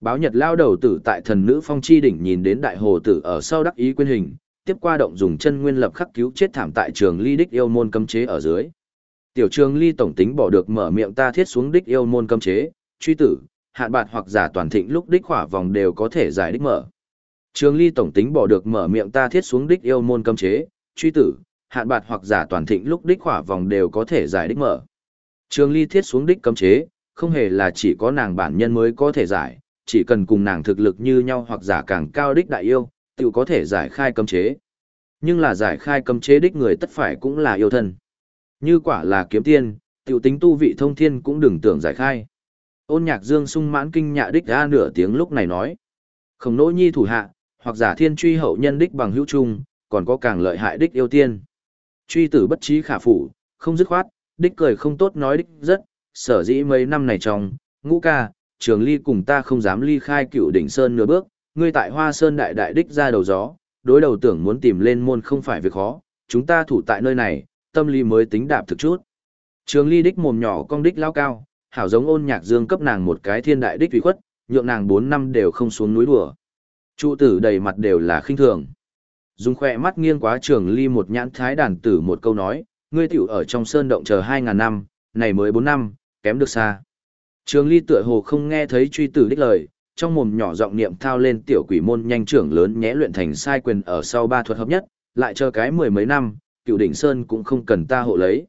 Báo Nhật lao đầu tử tại thần nữ phong chi đỉnh nhìn đến đại hồ tử ở sau đắc ý quyên hình, tiếp qua động dùng chân nguyên lập khắc cứu chết thảm tại trường ly đích yêu môn cấm chế ở dưới. Tiểu trường ly tổng tính bỏ được mở miệng ta thiết xuống đích yêu môn cấm chế, truy tử, hạn bạt hoặc giả toàn thịnh lúc đích khỏa vòng đều có thể giải đích mở. Trường ly tổng tính bỏ được mở miệng ta thiết xuống đích yêu môn cấm chế, truy tử, hạn bạt hoặc giả toàn thịnh lúc đích khỏa vòng đều có thể giải đích mở. Trường ly thiết xuống đích cấm chế, không hề là chỉ có nàng bản nhân mới có thể giải, chỉ cần cùng nàng thực lực như nhau hoặc giả càng cao đích đại yêu, tự có thể giải khai cấm chế. Nhưng là giải khai cấm chế đích người tất phải cũng là yêu thân. Như quả là kiếm tiên, tiểu tính tu vị thông thiên cũng đừng tưởng giải khai. Ôn nhạc dương sung mãn kinh nhạ đích ra nửa tiếng lúc này nói. Khổng nỗ nhi thủ hạ, hoặc giả thiên truy hậu nhân đích bằng hữu trung còn có càng lợi hại đích yêu tiên. Truy tử bất trí khả phủ, không dứt khoát, đích cười không tốt nói đích rất, sở dĩ mấy năm này trong, ngũ ca, trường ly cùng ta không dám ly khai cựu đỉnh sơn nửa bước, ngươi tại hoa sơn đại đại đích ra đầu gió, đối đầu tưởng muốn tìm lên môn không phải việc khó, chúng ta thủ tại nơi này, tâm lý mới tính đạp thực chút. Trường ly đích mồm nhỏ cong đích lao cao, hảo giống ôn nhạc dương cấp nàng một cái thiên đại đích uy khuất, nhượng nàng bốn năm đều không xuống núi đùa. Trụ tử đầy mặt đều là khinh thường. Dùng khỏe mắt nghiêng quá trường ly một nhãn thái đàn tử một câu nói, ngươi tiểu ở trong sơn động chờ hai ngàn năm, này mới bốn năm, kém được xa. Trường ly tựa hồ không nghe thấy truy tử đích lời, trong mồm nhỏ giọng niệm thao lên tiểu quỷ môn nhanh trưởng lớn nhẽ luyện thành sai quyền ở sau ba thuật hợp nhất, lại chờ cái mười mấy năm, cựu đỉnh sơn cũng không cần ta hộ lấy.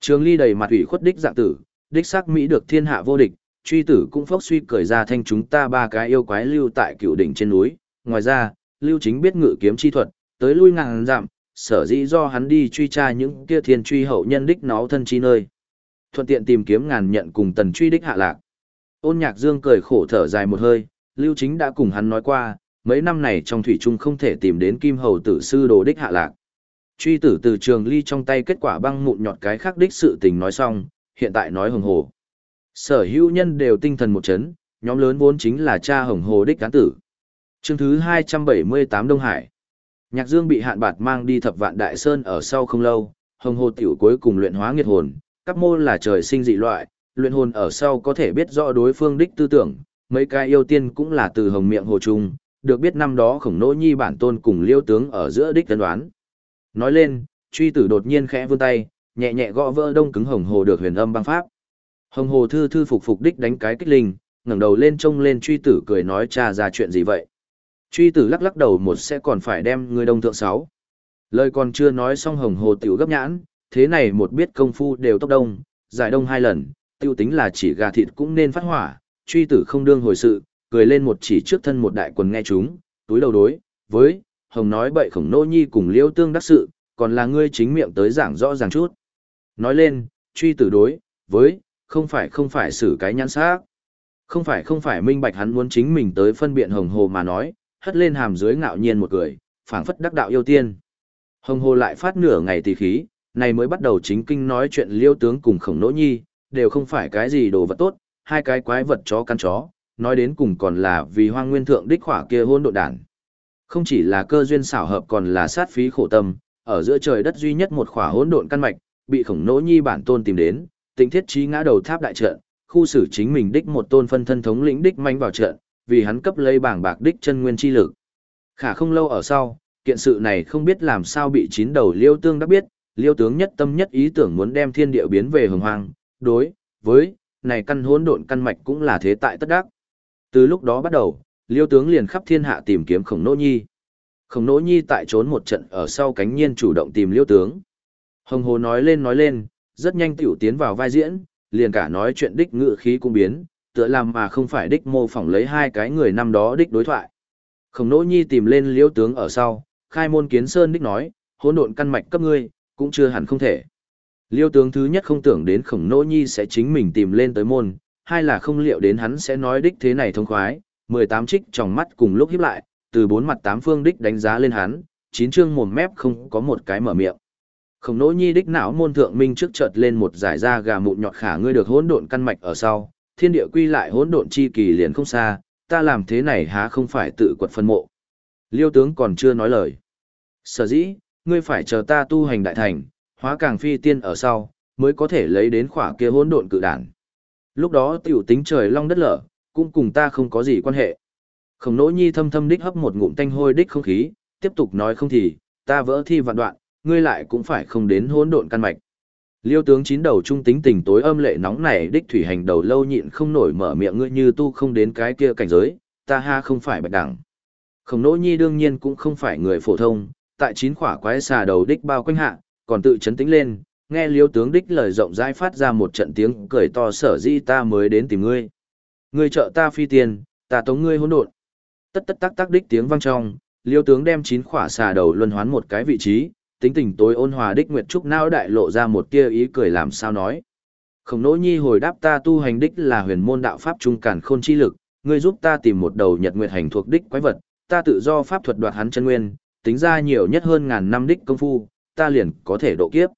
Trường ly đầy mặt ủy khuất đích dạng tử, đích xác Mỹ được thiên hạ vô địch, truy tử cũng phốc suy cười ra thanh chúng ta ba cái yêu quái lưu tại cựu đỉnh trên núi. Ngoài ra, lưu chính biết ngự kiếm chi thuật, tới lui ngàn dặm, sở dĩ do hắn đi truy tra những kia thiên truy hậu nhân đích nó thân chi nơi. Thuận tiện tìm kiếm ngàn nhận cùng tần truy đích hạ lạc. Ôn nhạc dương cười khổ thở dài một hơi, lưu chính đã cùng hắn nói qua, mấy năm này trong thủy trung không thể tìm đến kim hầu tử sư đồ đích hạ lạc. Truy tử từ trường ly trong tay kết quả băng mụn nhọt cái khác đích sự tình nói xong, hiện tại nói hồng hồ. Sở hữu nhân đều tinh thần một chấn, nhóm lớn vốn chính là cha hồng hồ đích cán tử. Chương thứ 278 Đông Hải. Nhạc Dương bị hạn bạt mang đi thập vạn đại sơn ở sau không lâu, hồng hồ tiểu cuối cùng luyện hóa nghiệt hồn, các môn là trời sinh dị loại, luyện hồn ở sau có thể biết rõ đối phương đích tư tưởng, mấy cái yêu tiên cũng là từ hồng miệng hồ trung, được biết năm đó khổng nỗ nhi bản tôn cùng liêu tướng ở giữa đích tân đoán. Nói lên, truy tử đột nhiên khẽ vươn tay, nhẹ nhẹ gõ vỡ đông cứng hồng hồ được huyền âm băng pháp. Hồng hồ thư thư phục phục đích đánh cái kích linh, ngẩng đầu lên trông lên truy tử cười nói cha ra chuyện gì vậy. Truy tử lắc lắc đầu một sẽ còn phải đem người đông thượng sáu. Lời còn chưa nói xong hồng hồ tiểu gấp nhãn, thế này một biết công phu đều tốc đông, giải đông hai lần, tiêu tính là chỉ gà thịt cũng nên phát hỏa, truy tử không đương hồi sự, cười lên một chỉ trước thân một đại quần nghe chúng, túi đầu đối, với, hồng nói bậy khổng nô nhi cùng liêu tương đắc sự, còn là ngươi chính miệng tới giảng rõ ràng chút. Nói lên, truy tử đối, với, không phải không phải xử cái nhãn xác Không phải không phải minh bạch hắn muốn chính mình tới phân biện hồng hồ mà nói, hất lên hàm dưới ngạo nhiên một cười, phảng phất đắc đạo yêu tiên. Hồng hồ lại phát nửa ngày tỷ khí, này mới bắt đầu chính kinh nói chuyện liêu tướng cùng khổng nỗ nhi, đều không phải cái gì đồ vật tốt, hai cái quái vật chó căn chó, nói đến cùng còn là vì hoang nguyên thượng đích khỏa kia hôn độ đản. Không chỉ là cơ duyên xảo hợp còn là sát phí khổ tâm, ở giữa trời đất duy nhất một khỏa hỗn độn căn mạch, bị khổng nỗ nhi bản tôn tìm đến, tình thiết trí ngã đầu tháp đại trận, khu xử chính mình đích một tôn phân thân thống lĩnh đích manh vào trận, vì hắn cấp lấy bảng bạc đích chân nguyên chi lực. Khả không lâu ở sau, kiện sự này không biết làm sao bị chín đầu liêu tương đã biết, liêu tướng nhất tâm nhất ý tưởng muốn đem thiên địa biến về hồng hoang, đối với này căn hỗn độn căn mạch cũng là thế tại tất đắc. Từ lúc đó bắt đầu, liêu tướng liền khắp thiên hạ tìm kiếm khổng nỗ nhi. Khổng nỗ nhi tại trốn một trận ở sau cánh nhiên chủ động tìm liêu tướng. Hồng hồ nói lên nói lên, rất nhanh tiểu tiến vào vai diễn, liền cả nói chuyện đích ngự khí cũng biến, tựa làm mà không phải đích mô phỏng lấy hai cái người năm đó đích đối thoại. Khổng nỗ nhi tìm lên liêu tướng ở sau, khai môn kiến sơn đích nói, hỗn độn căn mạch cấp ngươi, cũng chưa hẳn không thể. Liêu tướng thứ nhất không tưởng đến khổng nỗ nhi sẽ chính mình tìm lên tới môn, hai là không liệu đến hắn sẽ nói đích thế này thông khoái, 18 trích trong mắt cùng lúc hiếp lại, từ bốn mặt tám phương đích đánh giá lên hắn, chín chương mồm mép không có một cái mở miệng. Khổng nỗ nhi đích não môn thượng minh trước chợt lên một giải da gà mụn nhọt khả ngươi được hỗn độn căn mạch ở sau, thiên địa quy lại hỗn độn chi kỳ liền không xa, ta làm thế này há không phải tự quật phân mộ. Liêu tướng còn chưa nói lời. Sở dĩ, ngươi phải chờ ta tu hành đại thành, hóa càng phi tiên ở sau, mới có thể lấy đến khỏa kia hỗn độn cự đản. Lúc đó tiểu tính trời long đất lở, cũng cùng ta không có gì quan hệ. Khổng nỗ nhi thâm thâm đích hấp một ngụm tanh hôi đích không khí, tiếp tục nói không thì, ta vỡ thi vạn đoạn, ngươi lại cũng phải không đến hỗn độn căn mạch. Liêu tướng chín đầu trung tính tình tối âm lệ nóng này đích thủy hành đầu lâu nhịn không nổi mở miệng ngươi như tu không đến cái kia cảnh giới, ta ha không phải bạch đẳng. Khổng nỗ nhi đương nhiên cũng không phải người phổ thông, tại chín khỏa quái xà đầu đích bao quanh hạ, còn tự chấn tĩnh lên, nghe liêu tướng đích lời rộng rãi phát ra một trận tiếng cười to sở di ta mới đến tìm ngươi. Ngươi trợ ta phi tiền, ta tống ngươi hỗn độn. Tất tất tắc tắc đích tiếng vang trong, liêu tướng đem chín khỏa xà đầu luân hoán một cái vị trí, tính tình tối ôn hòa đích nguyệt trúc não đại lộ ra một tia ý cười làm sao nói. Khổng nỗ nhi hồi đáp ta tu hành đích là huyền môn đạo pháp trung cản khôn chi lực, ngươi giúp ta tìm một đầu nhật nguyệt hành thuộc đích quái vật, ta tự do pháp thuật đoạt hắn chân nguyên, tính ra nhiều nhất hơn ngàn năm đích công phu, ta liền có thể độ kiếp.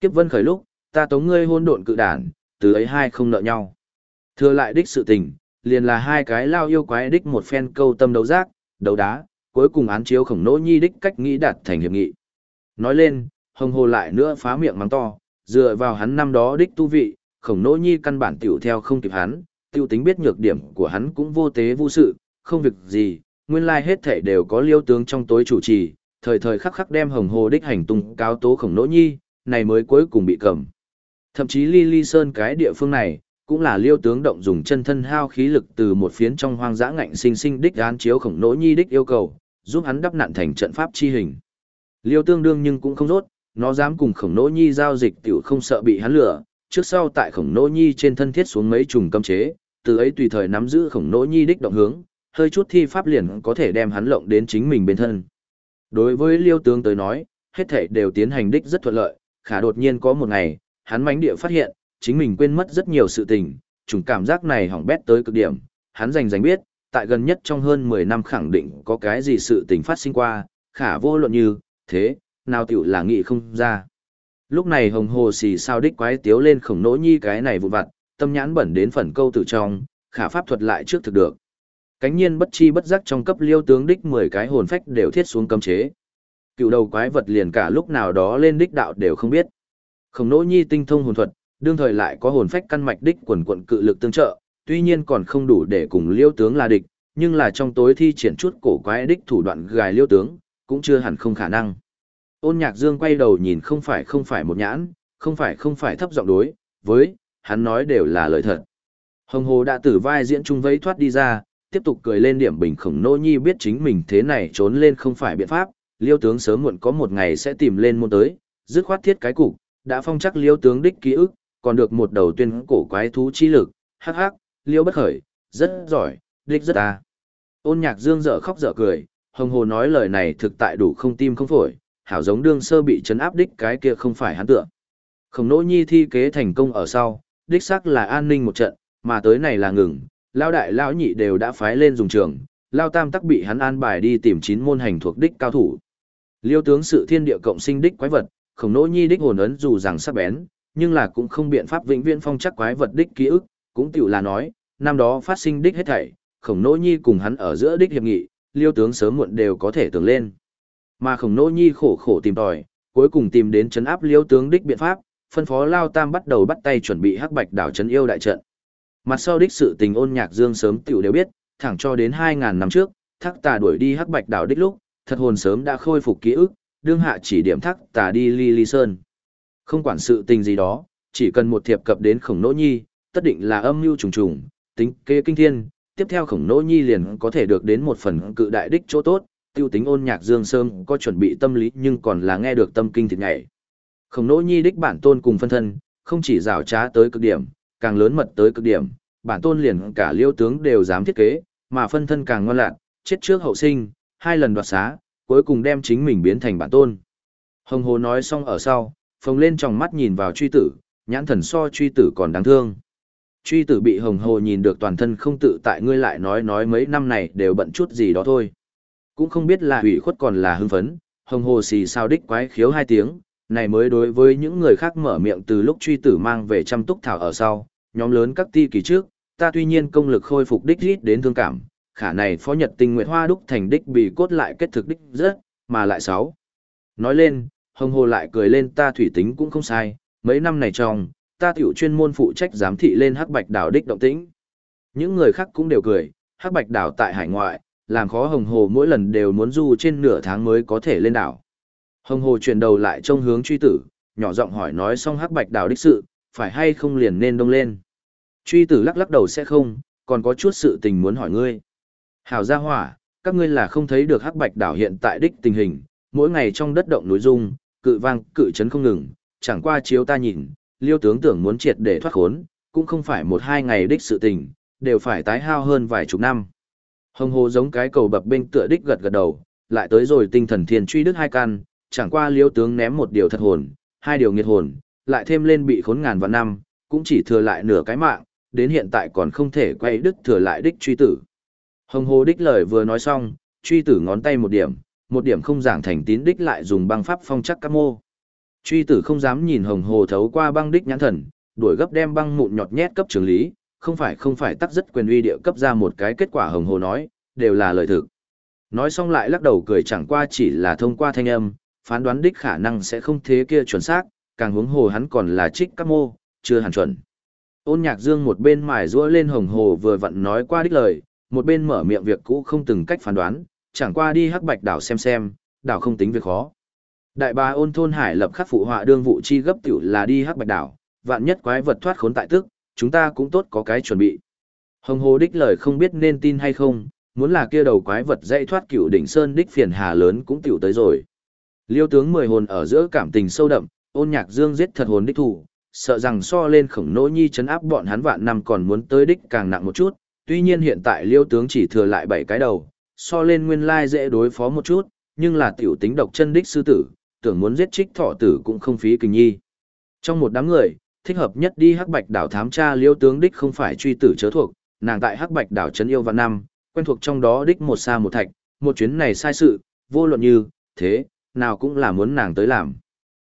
Kiếp vân khởi lúc, ta tống ngươi hôn độn cự đản, từ ấy hai không nợ nhau. Thừa lại đích sự tình, liền là hai cái lao yêu quái đích một phen câu tâm đấu giác, đấu đá, cuối cùng án chiếu khổng nỗ nhi đích cách nghĩ đạt thành hiệp nghị. Nói lên, hồng hồ lại nữa phá miệng mắng to, dựa vào hắn năm đó đích tu vị, khổng nỗ nhi căn bản tiểu theo không kịp hắn, tiêu tính biết nhược điểm của hắn cũng vô tế vô sự, không việc gì, nguyên lai hết thể đều có liêu tướng trong tối chủ trì, thời thời khắc khắc đem hồng hồ đích hành tung cáo tố khổng nỗ nhi, này mới cuối cùng bị cầm. Thậm chí Ly Ly Sơn cái địa phương này, cũng là liêu tướng động dùng chân thân hao khí lực từ một phiến trong hoang dã ngạnh sinh sinh đích án chiếu khổng nỗ nhi đích yêu cầu, giúp hắn đắp nạn thành trận pháp chi hình. Liêu tương đương nhưng cũng không rốt, nó dám cùng khổng nỗ nhi giao dịch tiểu không sợ bị hắn lừa, trước sau tại khổng nỗ nhi trên thân thiết xuống mấy trùng cấm chế, từ ấy tùy thời nắm giữ khổng nỗ nhi đích động hướng, hơi chút thi pháp liền có thể đem hắn lộng đến chính mình bên thân. Đối với liêu tướng tới nói, hết thảy đều tiến hành đích rất thuận lợi, khả đột nhiên có một ngày, hắn mánh địa phát hiện, chính mình quên mất rất nhiều sự tình, chủng cảm giác này hỏng bét tới cực điểm, hắn rành rành biết, tại gần nhất trong hơn 10 năm khẳng định có cái gì sự tình phát sinh qua, khả vô luận như, thế, nào tiểu là nghị không ra. Lúc này hồng hồ xì sao đích quái tiếu lên khổng nỗ nhi cái này vụn vặt, tâm nhãn bẩn đến phần câu tử trong, khả pháp thuật lại trước thực được. Cánh nhiên bất chi bất giác trong cấp liêu tướng đích 10 cái hồn phách đều thiết xuống cấm chế. Cựu đầu quái vật liền cả lúc nào đó lên đích đạo đều không biết. Khổng nỗ nhi tinh thông hồn thuật, đương thời lại có hồn phách căn mạch đích quần quận cự lực tương trợ, tuy nhiên còn không đủ để cùng liêu tướng là địch, nhưng là trong tối thi triển chút cổ quái đích thủ đoạn gài liêu tướng, cũng chưa hẳn không khả năng. Ôn nhạc dương quay đầu nhìn không phải không phải một nhãn, không phải không phải thấp giọng đối, với, hắn nói đều là lời thật. Hồng hồ đã từ vai diễn trung vấy thoát đi ra, tiếp tục cười lên điểm bình khổng nô nhi biết chính mình thế này trốn lên không phải biện pháp, liêu tướng sớm muộn có một ngày sẽ tìm lên môn tới, dứt khoát thiết cái cục, đã phong chắc liêu tướng đích ký ức, còn được một đầu tuyên cổ quái thú chi lực, hắc hắc, liêu bất khởi, rất giỏi, đích rất ta. Ôn nhạc dương dở khóc dở cười, hồng hồ nói lời này thực tại đủ không tim không phổi, hảo giống đương sơ bị chấn áp đích cái kia không phải hắn tựa. Khổng nỗ nhi thi kế thành công ở sau, đích xác là an ninh một trận, mà tới này là ngừng, lao đại lão nhị đều đã phái lên dùng trường, lao tam tắc bị hắn an bài đi tìm chín môn hành thuộc đích cao thủ. Liêu tướng sự thiên địa cộng sinh đích quái vật, khổng nỗ nhi đích hồn ấn dù rằng sắc bén, nhưng là cũng không biện pháp vĩnh viễn phong chắc quái vật đích ký ức, cũng tiểu là nói, năm đó phát sinh đích hết thảy, khổng nỗ nhi cùng hắn ở giữa đích hiệp nghị, liêu tướng sớm muộn đều có thể tưởng lên. Mà khổng nỗ nhi khổ khổ tìm tòi, cuối cùng tìm đến chấn áp liêu tướng đích biện pháp, phân phó Lao Tam bắt đầu bắt tay chuẩn bị hắc bạch đảo chấn yêu đại trận. Mặt sau đích sự tình ôn nhạc dương sớm tiểu đều biết, thẳng cho đến 2.000 năm trước, thác tà đuổi đi hắc bạch đảo đích lúc, thật hồn sớm đã khôi phục ký ức, đương hạ chỉ điểm thác tà đi ly ly sơn. Không quản sự tình gì đó, chỉ cần một thiệp cập đến khổng nỗ nhi, tất định là âm mưu trùng trùng, tính kê kinh thiên, tiếp theo khổng nỗ nhi liền có thể được đến một phần cự đại đích chỗ tốt, tiêu tính ôn nhạc dương sơm có chuẩn bị tâm lý nhưng còn là nghe được tâm kinh thịt nhảy. Khổng nỗ nhi đích bản tôn cùng phân thân, không chỉ rào trá tới cực điểm, càng lớn mật tới cực điểm, bản tôn liền cả liêu tướng đều dám thiết kế, mà phân thân càng ngon lạc, chết trước hậu sinh, hai lần đoạt xá, cuối cùng đem chính mình biến thành bản tôn. Hồng hồ nói xong ở sau, phồng lên trong mắt nhìn vào truy tử, nhãn thần so truy tử còn đáng thương. Truy tử bị hồng hồ nhìn được toàn thân không tự tại ngươi lại nói nói mấy năm này đều bận chút gì đó thôi. Cũng không biết là hủy khuất còn là hưng phấn, hồng hồ xì sao đích quái khiếu hai tiếng, này mới đối với những người khác mở miệng từ lúc truy tử mang về chăm túc thảo ở sau, nhóm lớn các ti kỳ trước, ta tuy nhiên công lực khôi phục đích rít đến thương cảm, khả này phó nhật tinh nguyệt hoa đúc thành đích bị cốt lại kết thực đích rất, mà lại sáu. Nói lên, hồng hồ lại cười lên ta thủy tính cũng không sai, mấy năm này trong, ta tiểu chuyên môn phụ trách giám thị lên hắc bạch đảo đích động tĩnh. Những người khác cũng đều cười, hắc bạch đảo tại hải ngoại, làm khó hồng hồ mỗi lần đều muốn du trên nửa tháng mới có thể lên đảo. Hồng hồ chuyển đầu lại trông hướng truy tử, nhỏ giọng hỏi nói xong hắc bạch đảo đích sự, phải hay không liền nên đông lên. Truy tử lắc lắc đầu sẽ không, còn có chút sự tình muốn hỏi ngươi. Hảo gia hỏa, các ngươi là không thấy được hắc bạch đảo hiện tại đích tình hình, mỗi ngày trong đất động núi rung, cự vang, cự chấn không ngừng, chẳng qua chiếu ta nhìn, liêu tướng tưởng muốn triệt để thoát khốn, cũng không phải một hai ngày đích sự tình, đều phải tái hao hơn vài chục năm. Hồng hồ giống cái cầu bập bên tựa đích gật gật đầu, lại tới rồi tinh thần thiên truy đức hai căn, chẳng qua liêu tướng ném một điều thật hồn, hai điều nghiệt hồn, lại thêm lên bị khốn ngàn vạn năm, cũng chỉ thừa lại nửa cái mạng, đến hiện tại còn không thể quay đức thừa lại đích truy tử. Hồng hồ đích lời vừa nói xong, truy tử ngón tay một điểm, một điểm không giảng thành tín đích lại dùng băng pháp phong chắc các mô. Truy tử không dám nhìn hồng hồ thấu qua băng đích nhãn thần, đuổi gấp đem băng mụn nhọt nhét cấp trường lý, không phải không phải tắc rất quyền uy địa cấp ra một cái kết quả hồng hồ nói, đều là lời thực. Nói xong lại lắc đầu cười chẳng qua chỉ là thông qua thanh âm, phán đoán đích khả năng sẽ không thế kia chuẩn xác, càng huống hồ hắn còn là trích các mô, chưa hẳn chuẩn. Ôn nhạc dương một bên mài rũa lên hồng hồ vừa vặn nói qua đích lời, một bên mở miệng việc cũ không từng cách phán đoán, chẳng qua đi hắc bạch đảo xem xem, đảo không tính việc khó. Đại bà ôn thôn hải lập khắc phụ họa đương vụ chi gấp tiểu là đi hắc bạch đảo, vạn nhất quái vật thoát khốn tại tức, chúng ta cũng tốt có cái chuẩn bị. Hồng Hồ đích lời không biết nên tin hay không, muốn là kia đầu quái vật dây thoát cựu đỉnh sơn đích phiền hà lớn cũng tiểu tới rồi. Liêu tướng mười hồn ở giữa cảm tình sâu đậm, ôn nhạc dương giết thật hồn đích thủ, sợ rằng so lên khổng nỗ nhi chấn áp bọn hắn vạn năm còn muốn tới đích càng nặng một chút, tuy nhiên hiện tại liêu tướng chỉ thừa lại bảy cái đầu, so lên nguyên lai dễ đối phó một chút, nhưng là tiểu tính độc chân đích sư tử, tưởng muốn giết trích thọ tử cũng không phí kinh nhi. Trong một đám người, thích hợp nhất đi hắc bạch đảo thám tra liêu tướng đích không phải truy tử chớ thuộc, nàng tại hắc bạch đảo trấn yêu vạn năm, quen thuộc trong đó đích một xa một thạch, một chuyến này sai sự, vô luận như, thế, nào cũng là muốn nàng tới làm.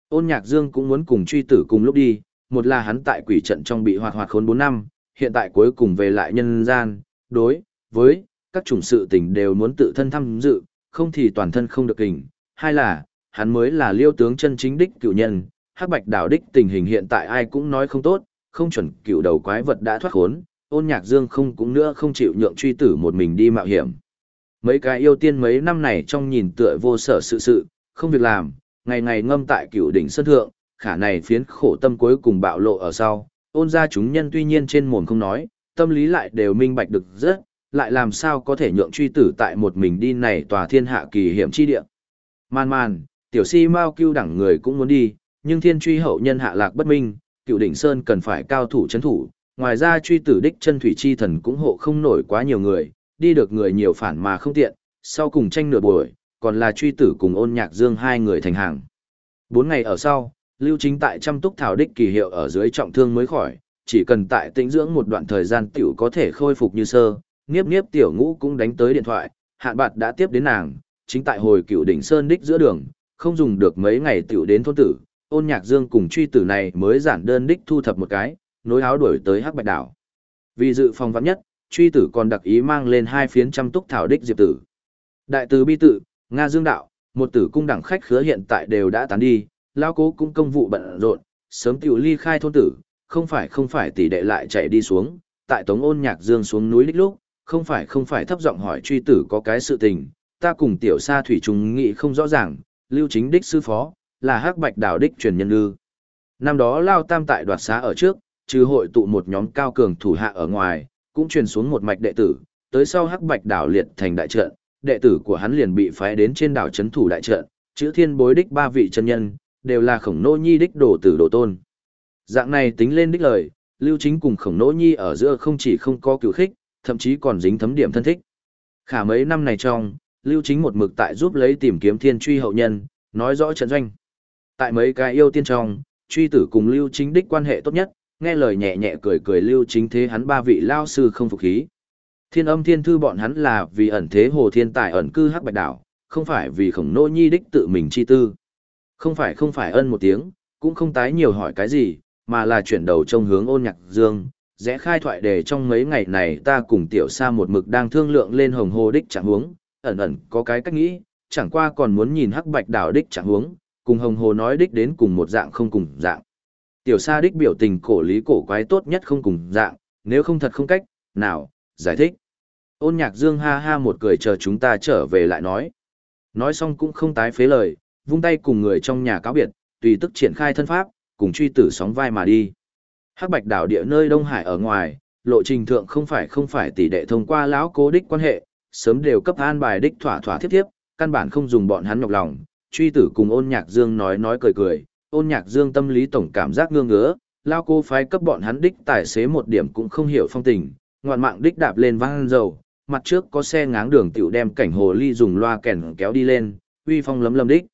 Ôn nhạc dương cũng muốn cùng truy tử cùng lúc đi, một là hắn tại quỷ trận trong bị hoạt hoạt khốn 4 năm, hiện tại cuối cùng về lại nhân gian, đối, với, các chủng sự tình đều muốn tự thân tham dự, không thì toàn thân không được hình. Hai là, hắn mới là liêu tướng chân chính đích cựu nhân, hắc bạch đảo đích tình hình hiện tại ai cũng nói không tốt, không chuẩn cựu đầu quái vật đã thoát khốn, ôn nhạc dương không cũng nữa không chịu nhượng truy tử một mình đi mạo hiểm. Mấy cái yêu tiên mấy năm này trong nhìn tựa vô sở sự sự, không việc làm, ngày ngày ngâm tại cựu đỉnh sân thượng, khả này phiến khổ tâm cuối cùng bạo lộ ở sau, ôn ra chúng nhân tuy nhiên trên mồm không nói, tâm lý lại đều minh bạch được rất, lại làm sao có thể nhượng truy tử tại một mình đi này tòa thiên hạ kỳ hiểm chi địa. Man man, tiểu si mau cưu đẳng người cũng muốn đi, nhưng thiên truy hậu nhân hạ lạc bất minh, cựu đỉnh sơn cần phải cao thủ chấn thủ, ngoài ra truy tử đích chân thủy chi thần cũng hộ không nổi quá nhiều người, đi được người nhiều phản mà không tiện, sau cùng tranh nửa buổi, còn là truy tử cùng ôn nhạc dương hai người thành hàng. Bốn ngày ở sau, lưu chính tại chăm túc thảo đích kỳ hiệu ở dưới trọng thương mới khỏi, chỉ cần tại tĩnh dưỡng một đoạn thời gian tiểu có thể khôi phục như sơ, nghiếp nghiếp tiểu ngũ cũng đánh tới điện thoại, hạn bạt đã tiếp đến nàng, chính tại hồi cựu đỉnh sơn đích giữa đường, không dùng được mấy ngày tiểu đến thôn tử, ôn nhạc dương cùng truy tử này mới giản đơn đích thu thập một cái, nối áo đuổi tới hắc bạch đảo. Vì dự phòng vắng nhất, truy tử còn đặc ý mang lên hai phiến chăm túc thảo đích diệp tử. Đại tử bi tự, Nga dương đạo, một tử cung đẳng khách khứa hiện tại đều đã tán đi, lao cố cũng công vụ bận rộn, sớm tiểu ly khai thôn tử, không phải không phải tỷ đệ lại chạy đi xuống, tại tống ôn nhạc dương xuống núi đích lúc, không phải không phải thấp giọng hỏi truy tử có cái sự tình, ta cùng tiểu sa thủy trùng nghị không rõ ràng, lưu chính đích sư phó, là hắc bạch đảo đích truyền nhân ư. Năm đó lao tam tại đoạt xá ở trước, trừ hội tụ một nhóm cao cường thủ hạ ở ngoài, cũng truyền xuống một mạch đệ tử, tới sau hắc bạch đảo liệt thành đại trận, đệ tử của hắn liền bị phái đến trên đảo chấn thủ đại trận, chữ thiên bối đích ba vị chân nhân, đều là khổng nô nhi đích đồ tử đồ tôn. Dạng này tính lên đích lời, lưu chính cùng khổng nô nhi ở giữa không chỉ không có cửu khích, thậm chí còn dính thấm điểm thân thích. Khả mấy năm này trong, lưu chính một mực tại giúp lấy tìm kiếm thiên truy hậu nhân, nói rõ trận doanh. Tại mấy cái yêu tiên trong, truy tử cùng lưu chính đích quan hệ tốt nhất, nghe lời nhẹ nhẹ cười cười lưu chính thế hắn ba vị lao sư không phục khí. Thiên âm thiên thư bọn hắn là vì ẩn thế hồ thiên tài ẩn cư hắc bạch đảo, không phải vì khổng nô nhi đích tự mình chi tư. Không phải không phải ân một tiếng, cũng không tái nhiều hỏi cái gì, mà là chuyển đầu trong hướng ôn nhạc dương, rẽ khai thoại đề trong mấy ngày này ta cùng tiểu sa một mực đang thương lượng lên hồng hồ đích chẳng hướng, ẩn ẩn có cái cách nghĩ, chẳng qua còn muốn nhìn hắc bạch đảo đích chẳng hướng, cùng hồng hồ nói đích đến cùng một dạng không cùng dạng. Tiểu sa đích biểu tình cổ lý cổ quái tốt nhất không cùng dạng, nếu không thật không cách, nào, giải thích. Ôn nhạc dương ha ha một cười chờ chúng ta trở về lại nói. Nói xong cũng không tái phế lời, vung tay cùng người trong nhà cáo biệt, tùy tức triển khai thân pháp, cùng truy tử sóng vai mà đi. Hắc Bạch đảo địa nơi Đông Hải ở ngoài, lộ trình thượng không phải không phải tỷ đệ thông qua lão cố đích quan hệ, sớm đều cấp an bài đích thỏa thỏa thiết tiếp, căn bản không dùng bọn hắn nhọc lòng. Truy tử cùng ôn nhạc dương nói nói cười cười, ôn nhạc dương tâm lý tổng cảm giác ngương ngứa, lão cô phái cấp bọn hắn đích tài xế một điểm cũng không hiểu phong tình, ngoạn mạng đích đạp lên vang dầu, mặt trước có xe ngáng đường tiểu đem cảnh hồ ly dùng loa kèn kéo đi lên, uy phong lấm lấm đích.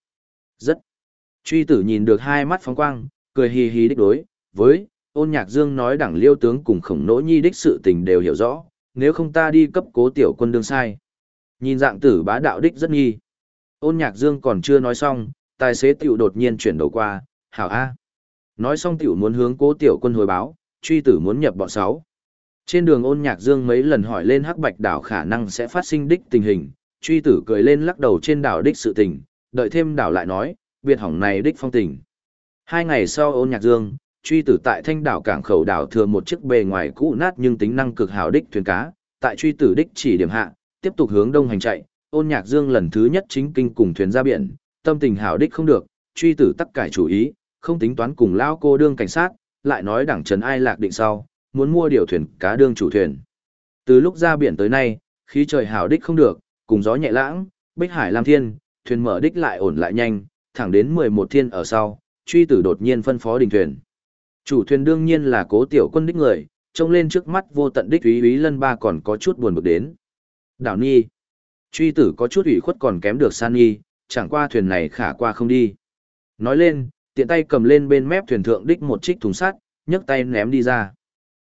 Rất. Truy tử nhìn được hai mắt phóng quang, cười hì hì đích đối, với, ôn nhạc dương nói đẳng liêu tướng cùng khổng nỗ nhi đích sự tình đều hiểu rõ, nếu không ta đi cấp cố tiểu quân đương sai. Nhìn dạng tử bá đạo đích rất nghi. Ôn nhạc dương còn chưa nói xong, tài xế tiểu đột nhiên chuyển đầu qua, hảo A. Nói xong tiểu muốn hướng cố tiểu quân hồi báo, truy tử muốn nhập bọn sáu. Trên đường ôn nhạc dương mấy lần hỏi lên hắc bạch đảo khả năng sẽ phát sinh đích tình hình, truy tử cười lên lắc đầu trên đảo đích sự tình, đợi thêm đảo lại nói, biệt hỏng này đích phong tình. Hai ngày sau ôn nhạc dương, truy tử tại thanh đảo cảng khẩu đảo thừa một chiếc bề ngoài cũ nát nhưng tính năng cực hảo đích thuyền cá, tại truy tử đích chỉ điểm hạ, tiếp tục hướng đông hành chạy, ôn nhạc dương lần thứ nhất chính kinh cùng thuyền ra biển, tâm tình hảo đích không được, truy tử tắc cải chủ ý, không tính toán cùng lao cô đương cảnh sát, lại nói đảng trần ai lạc định sau, muốn mua điều thuyền cá đương chủ thuyền. Từ lúc ra biển tới nay, khí trời hảo đích không được, cùng gió nhẹ lãng, bích hải lam thiên, thuyền mở đích lại ổn lại nhanh, thẳng đến 11 thiên ở sau, truy tử đột nhiên phân phó đình thuyền. Chủ thuyền đương nhiên là cố tiểu quân đích người, trông lên trước mắt vô tận đích úy úy lân ba còn có chút buồn bực đến. Đảo Nhi. Truy tử có chút ủy khuất còn kém được san nhi, chẳng qua thuyền này khả qua không đi. Nói lên, tiện tay cầm lên bên mép thuyền thượng đích một trích thùng sắt, nhấc tay ném đi ra.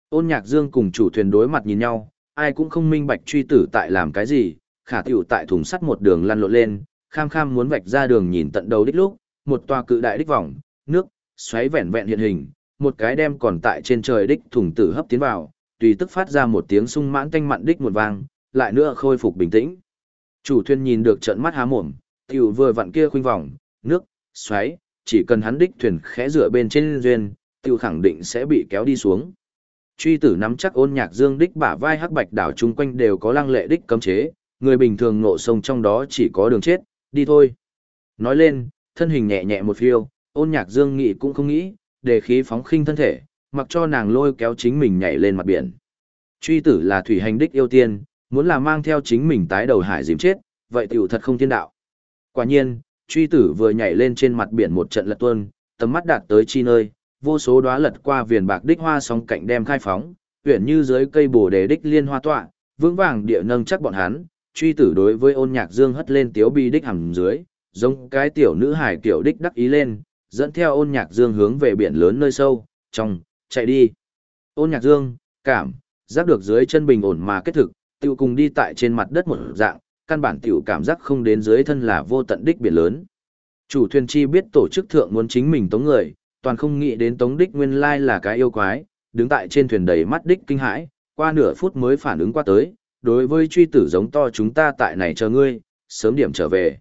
Ôn nhạc dương cùng chủ thuyền đối mặt nhìn nhau, ai cũng không minh bạch truy tử tại làm cái gì, khả tiểu tại thùng sắt một đường lăn lộn lên, kham kham muốn vạch ra đường nhìn tận đầu đích lúc, một tòa cự đại đích vòng, nước, xoáy vẹn vẹn hiện hình, một cái đem còn tại trên trời đích thùng tử hấp tiến vào, tùy tức phát ra một tiếng sung mãn tanh mặn đích một vang, lại nữa khôi phục bình tĩnh. Chủ thuyền nhìn được trận mắt há mồm, tiểu vừa vặn kia khuynh vòng, nước, xoáy, chỉ cần hắn đích thuyền khẽ rửa bên trên duyên, tiểu khẳng định sẽ bị kéo đi xuống. Truy tử nắm chắc ôn nhạc dương đích bả vai hắc bạch đảo chung quanh đều có lăng lệ đích cấm chế, người bình thường ngộ sông trong đó chỉ có đường chết, đi thôi. Nói lên, thân hình nhẹ nhẹ một phiêu, ôn nhạc dương nghĩ cũng không nghĩ, để khí phóng khinh thân thể, mặc cho nàng lôi kéo chính mình nhảy lên mặt biển. Truy tử là thủy hành đích yêu tiên, muốn là mang theo chính mình tái đầu hải dìm chết, vậy tiểu thật không thiên đạo. Quả nhiên, truy tử vừa nhảy lên trên mặt biển một trận lật tuôn, tầm mắt đạt tới chi nơi, vô số đóa lật qua viền bạc đích hoa sóng cạnh đem khai phóng, tuyển như dưới cây bồ đề đích liên hoa tọa, vững vàng địa nâng chắc bọn hắn, truy tử đối với ôn nhạc dương hất lên tiếu bi đích hầm dưới, giống cái tiểu nữ hải tiểu đích đắc ý lên, dẫn theo ôn nhạc dương hướng về biển lớn nơi sâu, trong, chạy đi. Ôn nhạc dương, cảm, giác được dưới chân bình ổn mà kết thực, tiêu cùng đi tại trên mặt đất một dạng, căn bản tiểu cảm giác không đến dưới thân là vô tận đích biển lớn. Chủ thuyền chi biết tổ chức thượng muốn chính mình tống người, toàn không nghĩ đến tống đích nguyên lai là cái yêu quái, đứng tại trên thuyền đầy mắt đích kinh hãi, qua nửa phút mới phản ứng qua tới, đối với truy tử giống to chúng ta tại này chờ ngươi, sớm điểm trở về.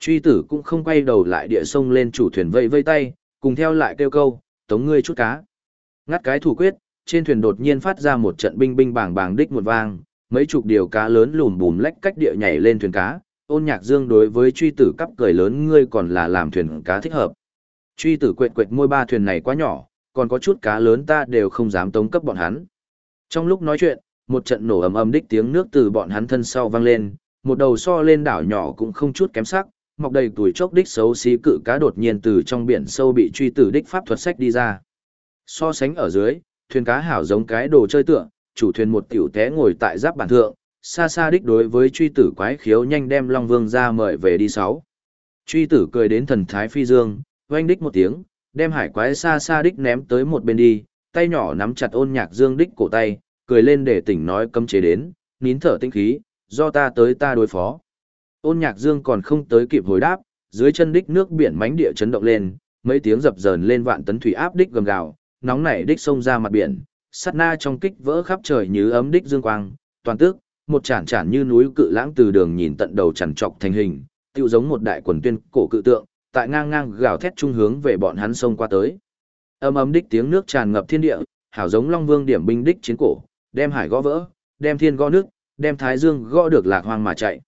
Truy tử cũng không quay đầu lại địa sông lên chủ thuyền vây vây tay, cùng theo lại kêu câu, tống ngươi chút cá. Ngắt cái thủ quyết, trên thuyền đột nhiên phát ra một trận binh binh bàng bàng đích một vang, mấy chục điều cá lớn lùm bùm lách cách địa nhảy lên thuyền cá. Ôn nhạc dương đối với truy tử cắp cười lớn ngươi còn là làm thuyền cá thích hợp. Truy tử quệt quệt môi ba thuyền này quá nhỏ, còn có chút cá lớn ta đều không dám tống cấp bọn hắn. Trong lúc nói chuyện, một trận nổ ầm ầm đích tiếng nước từ bọn hắn thân sau vang lên, một đầu so lên đảo nhỏ cũng không chút kém sắc, mọc đầy tuổi chốc đích xấu xí cự cá đột nhiên từ trong biển sâu bị truy tử đích pháp thuật sách đi ra. So sánh ở dưới, thuyền cá hảo giống cái đồ chơi tượng, chủ thuyền một tiểu té ngồi tại giáp bản thượng, xa xa đích đối với truy tử quái khiếu nhanh đem Long Vương ra mời về đi sáu. Truy tử cười đến thần thái phi dương, oanh đích một tiếng, đem hải quái xa xa đích ném tới một bên đi, tay nhỏ nắm chặt ôn nhạc dương đích cổ tay, cười lên để tỉnh nói cấm chế đến, nín thở tinh khí, do ta tới ta đối phó. Ôn nhạc dương còn không tới kịp hồi đáp, dưới chân đích nước biển mánh địa chấn động lên, mấy tiếng dập dờn lên vạn tấn thủy áp đích gầm gào, nóng nảy đích sông ra mặt biển, sát na trong kích vỡ khắp trời như ấm đích dương quang, toàn tức, một chản chản như núi cự lãng từ đường nhìn tận đầu chằn trọc thành hình, tiêu giống một đại quần tuyên cổ cự tượng, tại ngang ngang gào thét trung hướng về bọn hắn sông qua tới. Âm ấm đích tiếng nước tràn ngập thiên địa, hảo giống Long Vương điểm binh đích chiến cổ, đem hải gõ vỡ, đem thiên gõ nước, đem thái dương gõ được lạc hoang mà chạy.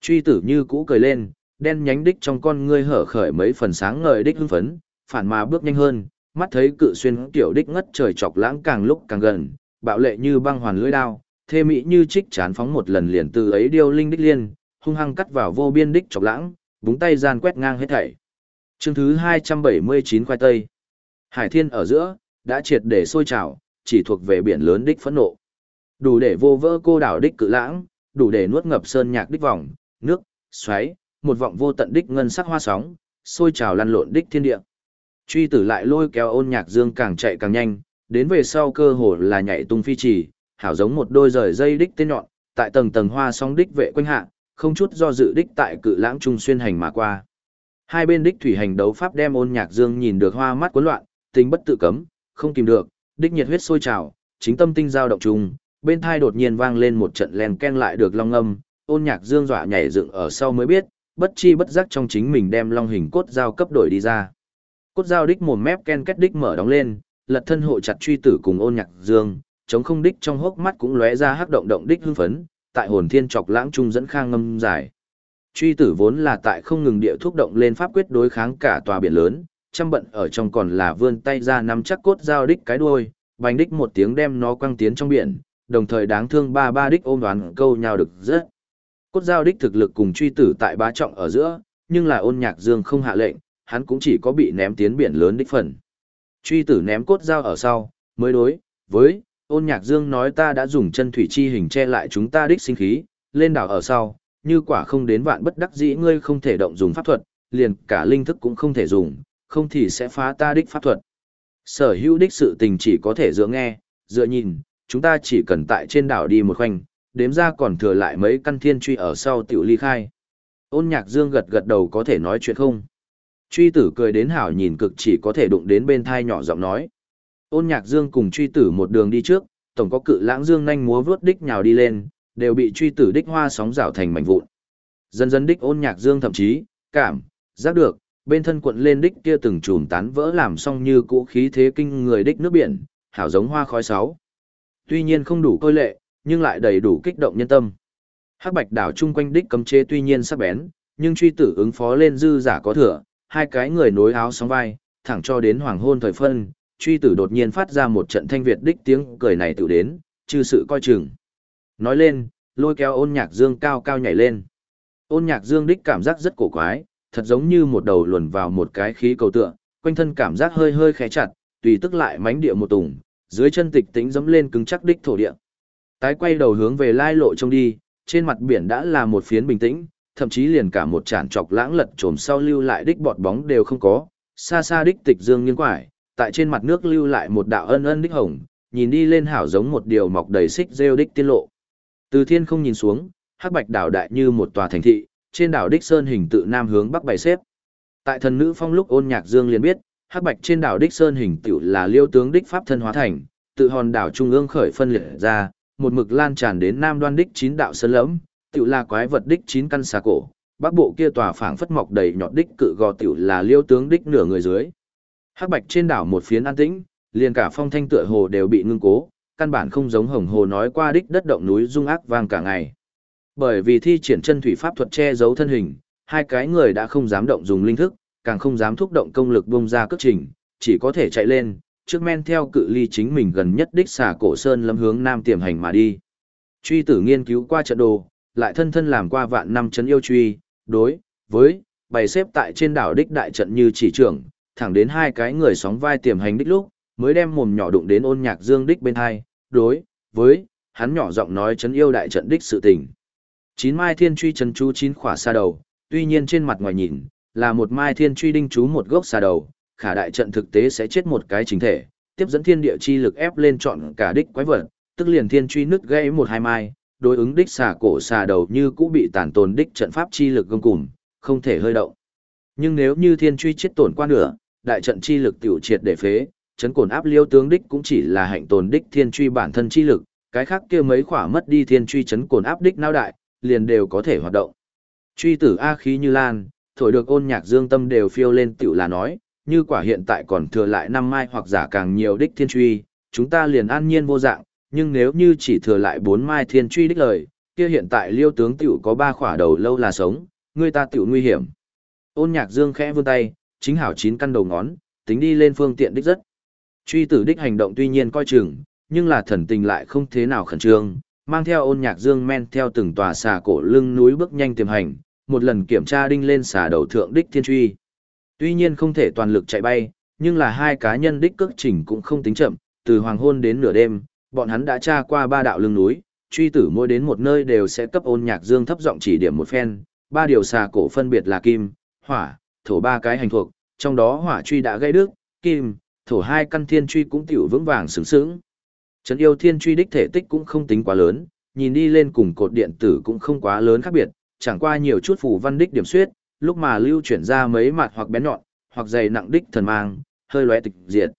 Truy tử như cũ cười lên, đen nhánh đích trong con ngươi hở khởi mấy phần sáng ngời đích hưng phấn, phản mà bước nhanh hơn, mắt thấy cự xuyên tiểu đích ngất trời chọc lãng càng lúc càng gần, bạo lệ như băng hoàn lưỡi đao, thê mỹ như trích chán phóng một lần liền từ ấy điêu linh đích liên, hung hăng cắt vào vô biên đích chọc lãng, búng tay gian quét ngang hết thảy. Chương thứ 279 khoai tây. Hải thiên ở giữa, đã triệt để sôi trào, chỉ thuộc về biển lớn đích phẫn nộ. Đủ để vô vỡ cô đảo đích cự lãng, đủ để nuốt ngập sơn nhạc đích vòng, nước, xoáy, một vọng vô tận đích ngân sắc hoa sóng, sôi trào lăn lộn đích thiên địa. Truy tử lại lôi kéo ôn nhạc dương càng chạy càng nhanh, đến về sau cơ hồ là nhảy tung phi trì, hảo giống một đôi rời dây đích tên nhọn, tại tầng tầng hoa sóng đích vệ quanh hạ, không chút do dự đích tại cự lãng trung xuyên hành mà qua. Hai bên đích thủy hành đấu pháp đem ôn nhạc dương nhìn được hoa mắt cuốn loạn, tình bất tự cấm, không kìm được, đích nhiệt huyết sôi trào, chính tâm tinh giao động trùng, bên thai đột nhiên vang lên một trận len ken lại được long âm, ôn nhạc dương dọa nhảy dựng ở sau mới biết, bất chi bất giác trong chính mình đem long hình cốt dao cấp đổi đi ra. Cốt dao đích mồm mép ken kết đích mở đóng lên, lật thân hộ chặt truy tử cùng ôn nhạc dương, chống không đích trong hốc mắt cũng lóe ra hắc động động đích hưng phấn, tại hồn thiên chọc lãng trung dẫn khang ngâm dài. Truy tử vốn là tại không ngừng địa thúc động lên pháp quyết đối kháng cả tòa biển lớn, trăm bận ở trong còn là vươn tay ra nắm chắc cốt dao đích cái đuôi, bành đích một tiếng đem nó quăng tiến trong biển, đồng thời đáng thương ba ba đích ôm đoán câu nhau được rất. Cốt giao đích thực lực cùng truy tử tại bá trọng ở giữa, nhưng là ôn nhạc dương không hạ lệnh, hắn cũng chỉ có bị ném tiến biển lớn đích phần. Truy tử ném cốt dao ở sau, mới đối, với, ôn nhạc dương nói ta đã dùng chân thủy chi hình che lại chúng ta đích sinh khí, lên đảo ở sau, như quả không đến vạn bất đắc dĩ ngươi không thể động dùng pháp thuật, liền cả linh thức cũng không thể dùng, không thì sẽ phá ta đích pháp thuật. Sở hữu đích sự tình chỉ có thể dựa nghe, dựa nhìn, chúng ta chỉ cần tại trên đảo đi một khoanh, đếm ra còn thừa lại mấy căn thiên truy ở sau tiểu ly khai. Ôn nhạc dương gật gật đầu có thể nói chuyện không? Truy tử cười đến hảo nhìn cực chỉ có thể đụng đến bên thai nhỏ giọng nói. Ôn nhạc dương cùng truy tử một đường đi trước, tổng có cự lãng dương nhanh múa vướt đích nhào đi lên, đều bị truy tử đích hoa sóng rào thành mảnh vụn. Dần dần đích ôn nhạc dương thậm chí, cảm, giác được, bên thân quận lên đích kia từng chùm tán vỡ làm xong như cũ khí thế kinh người đích nước biển, hảo giống hoa khói sáu. Tuy nhiên không đủ côi lệ, nhưng lại đầy đủ kích động nhân tâm. Hắc Bạch đảo chung quanh đích cấm chế tuy nhiên sắc bén, nhưng truy tử ứng phó lên dư giả có thừa, hai cái người nối áo sóng vai, thẳng cho đến hoàng hôn thời phân, truy tử đột nhiên phát ra một trận thanh việt đích tiếng cười này tự đến, trừ sự coi chừng. Nói lên, lôi kéo ôn nhạc dương cao cao nhảy lên. Ôn nhạc dương đích cảm giác rất cổ quái, thật giống như một đầu luồn vào một cái khí cầu tựa, quanh thân cảm giác hơi hơi khẽ chặt, tùy tức lại mánh địa một tùng, dưới chân tịch tĩnh dẫm lên cứng chắc đích thổ địa. Tái quay đầu hướng về lai lộ trông đi, trên mặt biển đã là một phiến bình tĩnh, thậm chí liền cả một tràn trọc lãng lật trồm sau lưu lại đích bọt bóng đều không có, xa xa đích tịch dương nghiêng quải, tại trên mặt nước lưu lại một đạo ân ân đích hồng, nhìn đi lên hảo giống một điều mọc đầy xích rêu đích tiên lộ. Từ thiên không nhìn xuống, hắc bạch đảo đại như một tòa thành thị, trên đảo đích sơn hình tự nam hướng bắc bày xếp. Tại thần nữ phong lúc ôn nhạc dương liền biết, hắc bạch trên đảo đích sơn hình tự là liêu tướng đích pháp thân hóa thành, tự hòn đảo trung ương khởi phân liệt ra, một mực lan tràn đến nam đoan đích chín đạo sơn lẫm, tự là quái vật đích chín căn xà cổ, bắc bộ kia tòa phảng phất mọc đầy nhọt đích cự gò tiểu là liêu tướng đích nửa người dưới. Hắc bạch trên đảo một phiến an tĩnh, liền cả phong thanh tựa hồ đều bị ngưng cố, căn bản không giống hồng hồ nói qua đích đất động núi rung ác vang cả ngày. Bởi vì thi triển chân thủy pháp thuật che giấu thân hình, hai cái người đã không dám động dùng linh thức, càng không dám thúc động công lực bung ra cước trình, chỉ có thể chạy lên, trước men theo cự ly chính mình gần nhất đích xà cổ sơn lâm hướng nam tiềm hành mà đi. Truy tử nghiên cứu qua trận đồ, lại thân thân làm qua vạn năm chấn yêu truy, đối, với, bày xếp tại trên đảo đích đại trận như chỉ trưởng, thẳng đến hai cái người sóng vai tiềm hành đích lúc, mới đem mồm nhỏ đụng đến ôn nhạc dương đích bên hai, đối, với, hắn nhỏ giọng nói chấn yêu đại trận đích sự tình. Chín mai thiên truy chấn chú chín khỏa xa đầu, tuy nhiên trên mặt ngoài nhìn, là một mai thiên truy đinh chú một gốc xa đầu, khả đại trận thực tế sẽ chết một cái chính thể, tiếp dẫn thiên địa chi lực ép lên chọn cả đích quái vật, tức liền thiên truy nứt gãy một hai mai, đối ứng đích xà cổ xà đầu như cũ bị tàn tồn đích trận pháp chi lực gông cùm, không thể hơi động. Nhưng nếu như thiên truy chết tổn qua nửa, đại trận chi lực tiểu triệt để phế, chấn cồn áp liêu tướng đích cũng chỉ là hạnh tồn đích thiên truy bản thân chi lực, cái khác kia mấy khỏa mất đi thiên truy chấn cồn áp đích nao đại, liền đều có thể hoạt động. Truy tử A khí như lan, thổi được ôn nhạc dương tâm đều phiêu lên tiểu là nói, như quả hiện tại còn thừa lại năm mai hoặc giả càng nhiều đích thiên truy, chúng ta liền an nhiên vô dạng, nhưng nếu như chỉ thừa lại bốn mai thiên truy đích lời, kia hiện tại liêu tướng tiểu có ba khỏa đầu lâu là sống, người ta tiểu nguy hiểm. Ôn nhạc dương khẽ vươn tay, chính hảo chín căn đầu ngón, tính đi lên phương tiện đích rất. Truy tử đích hành động tuy nhiên coi chừng, nhưng là thần tình lại không thế nào khẩn trương, mang theo ôn nhạc dương men theo từng tòa xà cổ lưng núi bước nhanh tiềm hành, một lần kiểm tra đinh lên xà đầu thượng đích thiên truy. Tuy nhiên không thể toàn lực chạy bay, nhưng là hai cá nhân đích cước trình cũng không tính chậm, từ hoàng hôn đến nửa đêm, bọn hắn đã tra qua ba đạo lưng núi, truy tử mỗi đến một nơi đều sẽ cấp ôn nhạc dương thấp giọng chỉ điểm một phen, ba điều xà cổ phân biệt là kim, hỏa, thổ ba cái hành thuộc, trong đó hỏa truy đã gây đức, kim, thổ hai căn thiên truy cũng tiểu vững vàng sướng sướng. Trấn yêu thiên truy đích thể tích cũng không tính quá lớn, nhìn đi lên cùng cột điện tử cũng không quá lớn khác biệt, chẳng qua nhiều chút phù văn đích điểm suyết, lúc mà lưu chuyển ra mấy mặt hoặc bén nhọn, hoặc dày nặng đích thần mang, hơi lóe tịch diệt.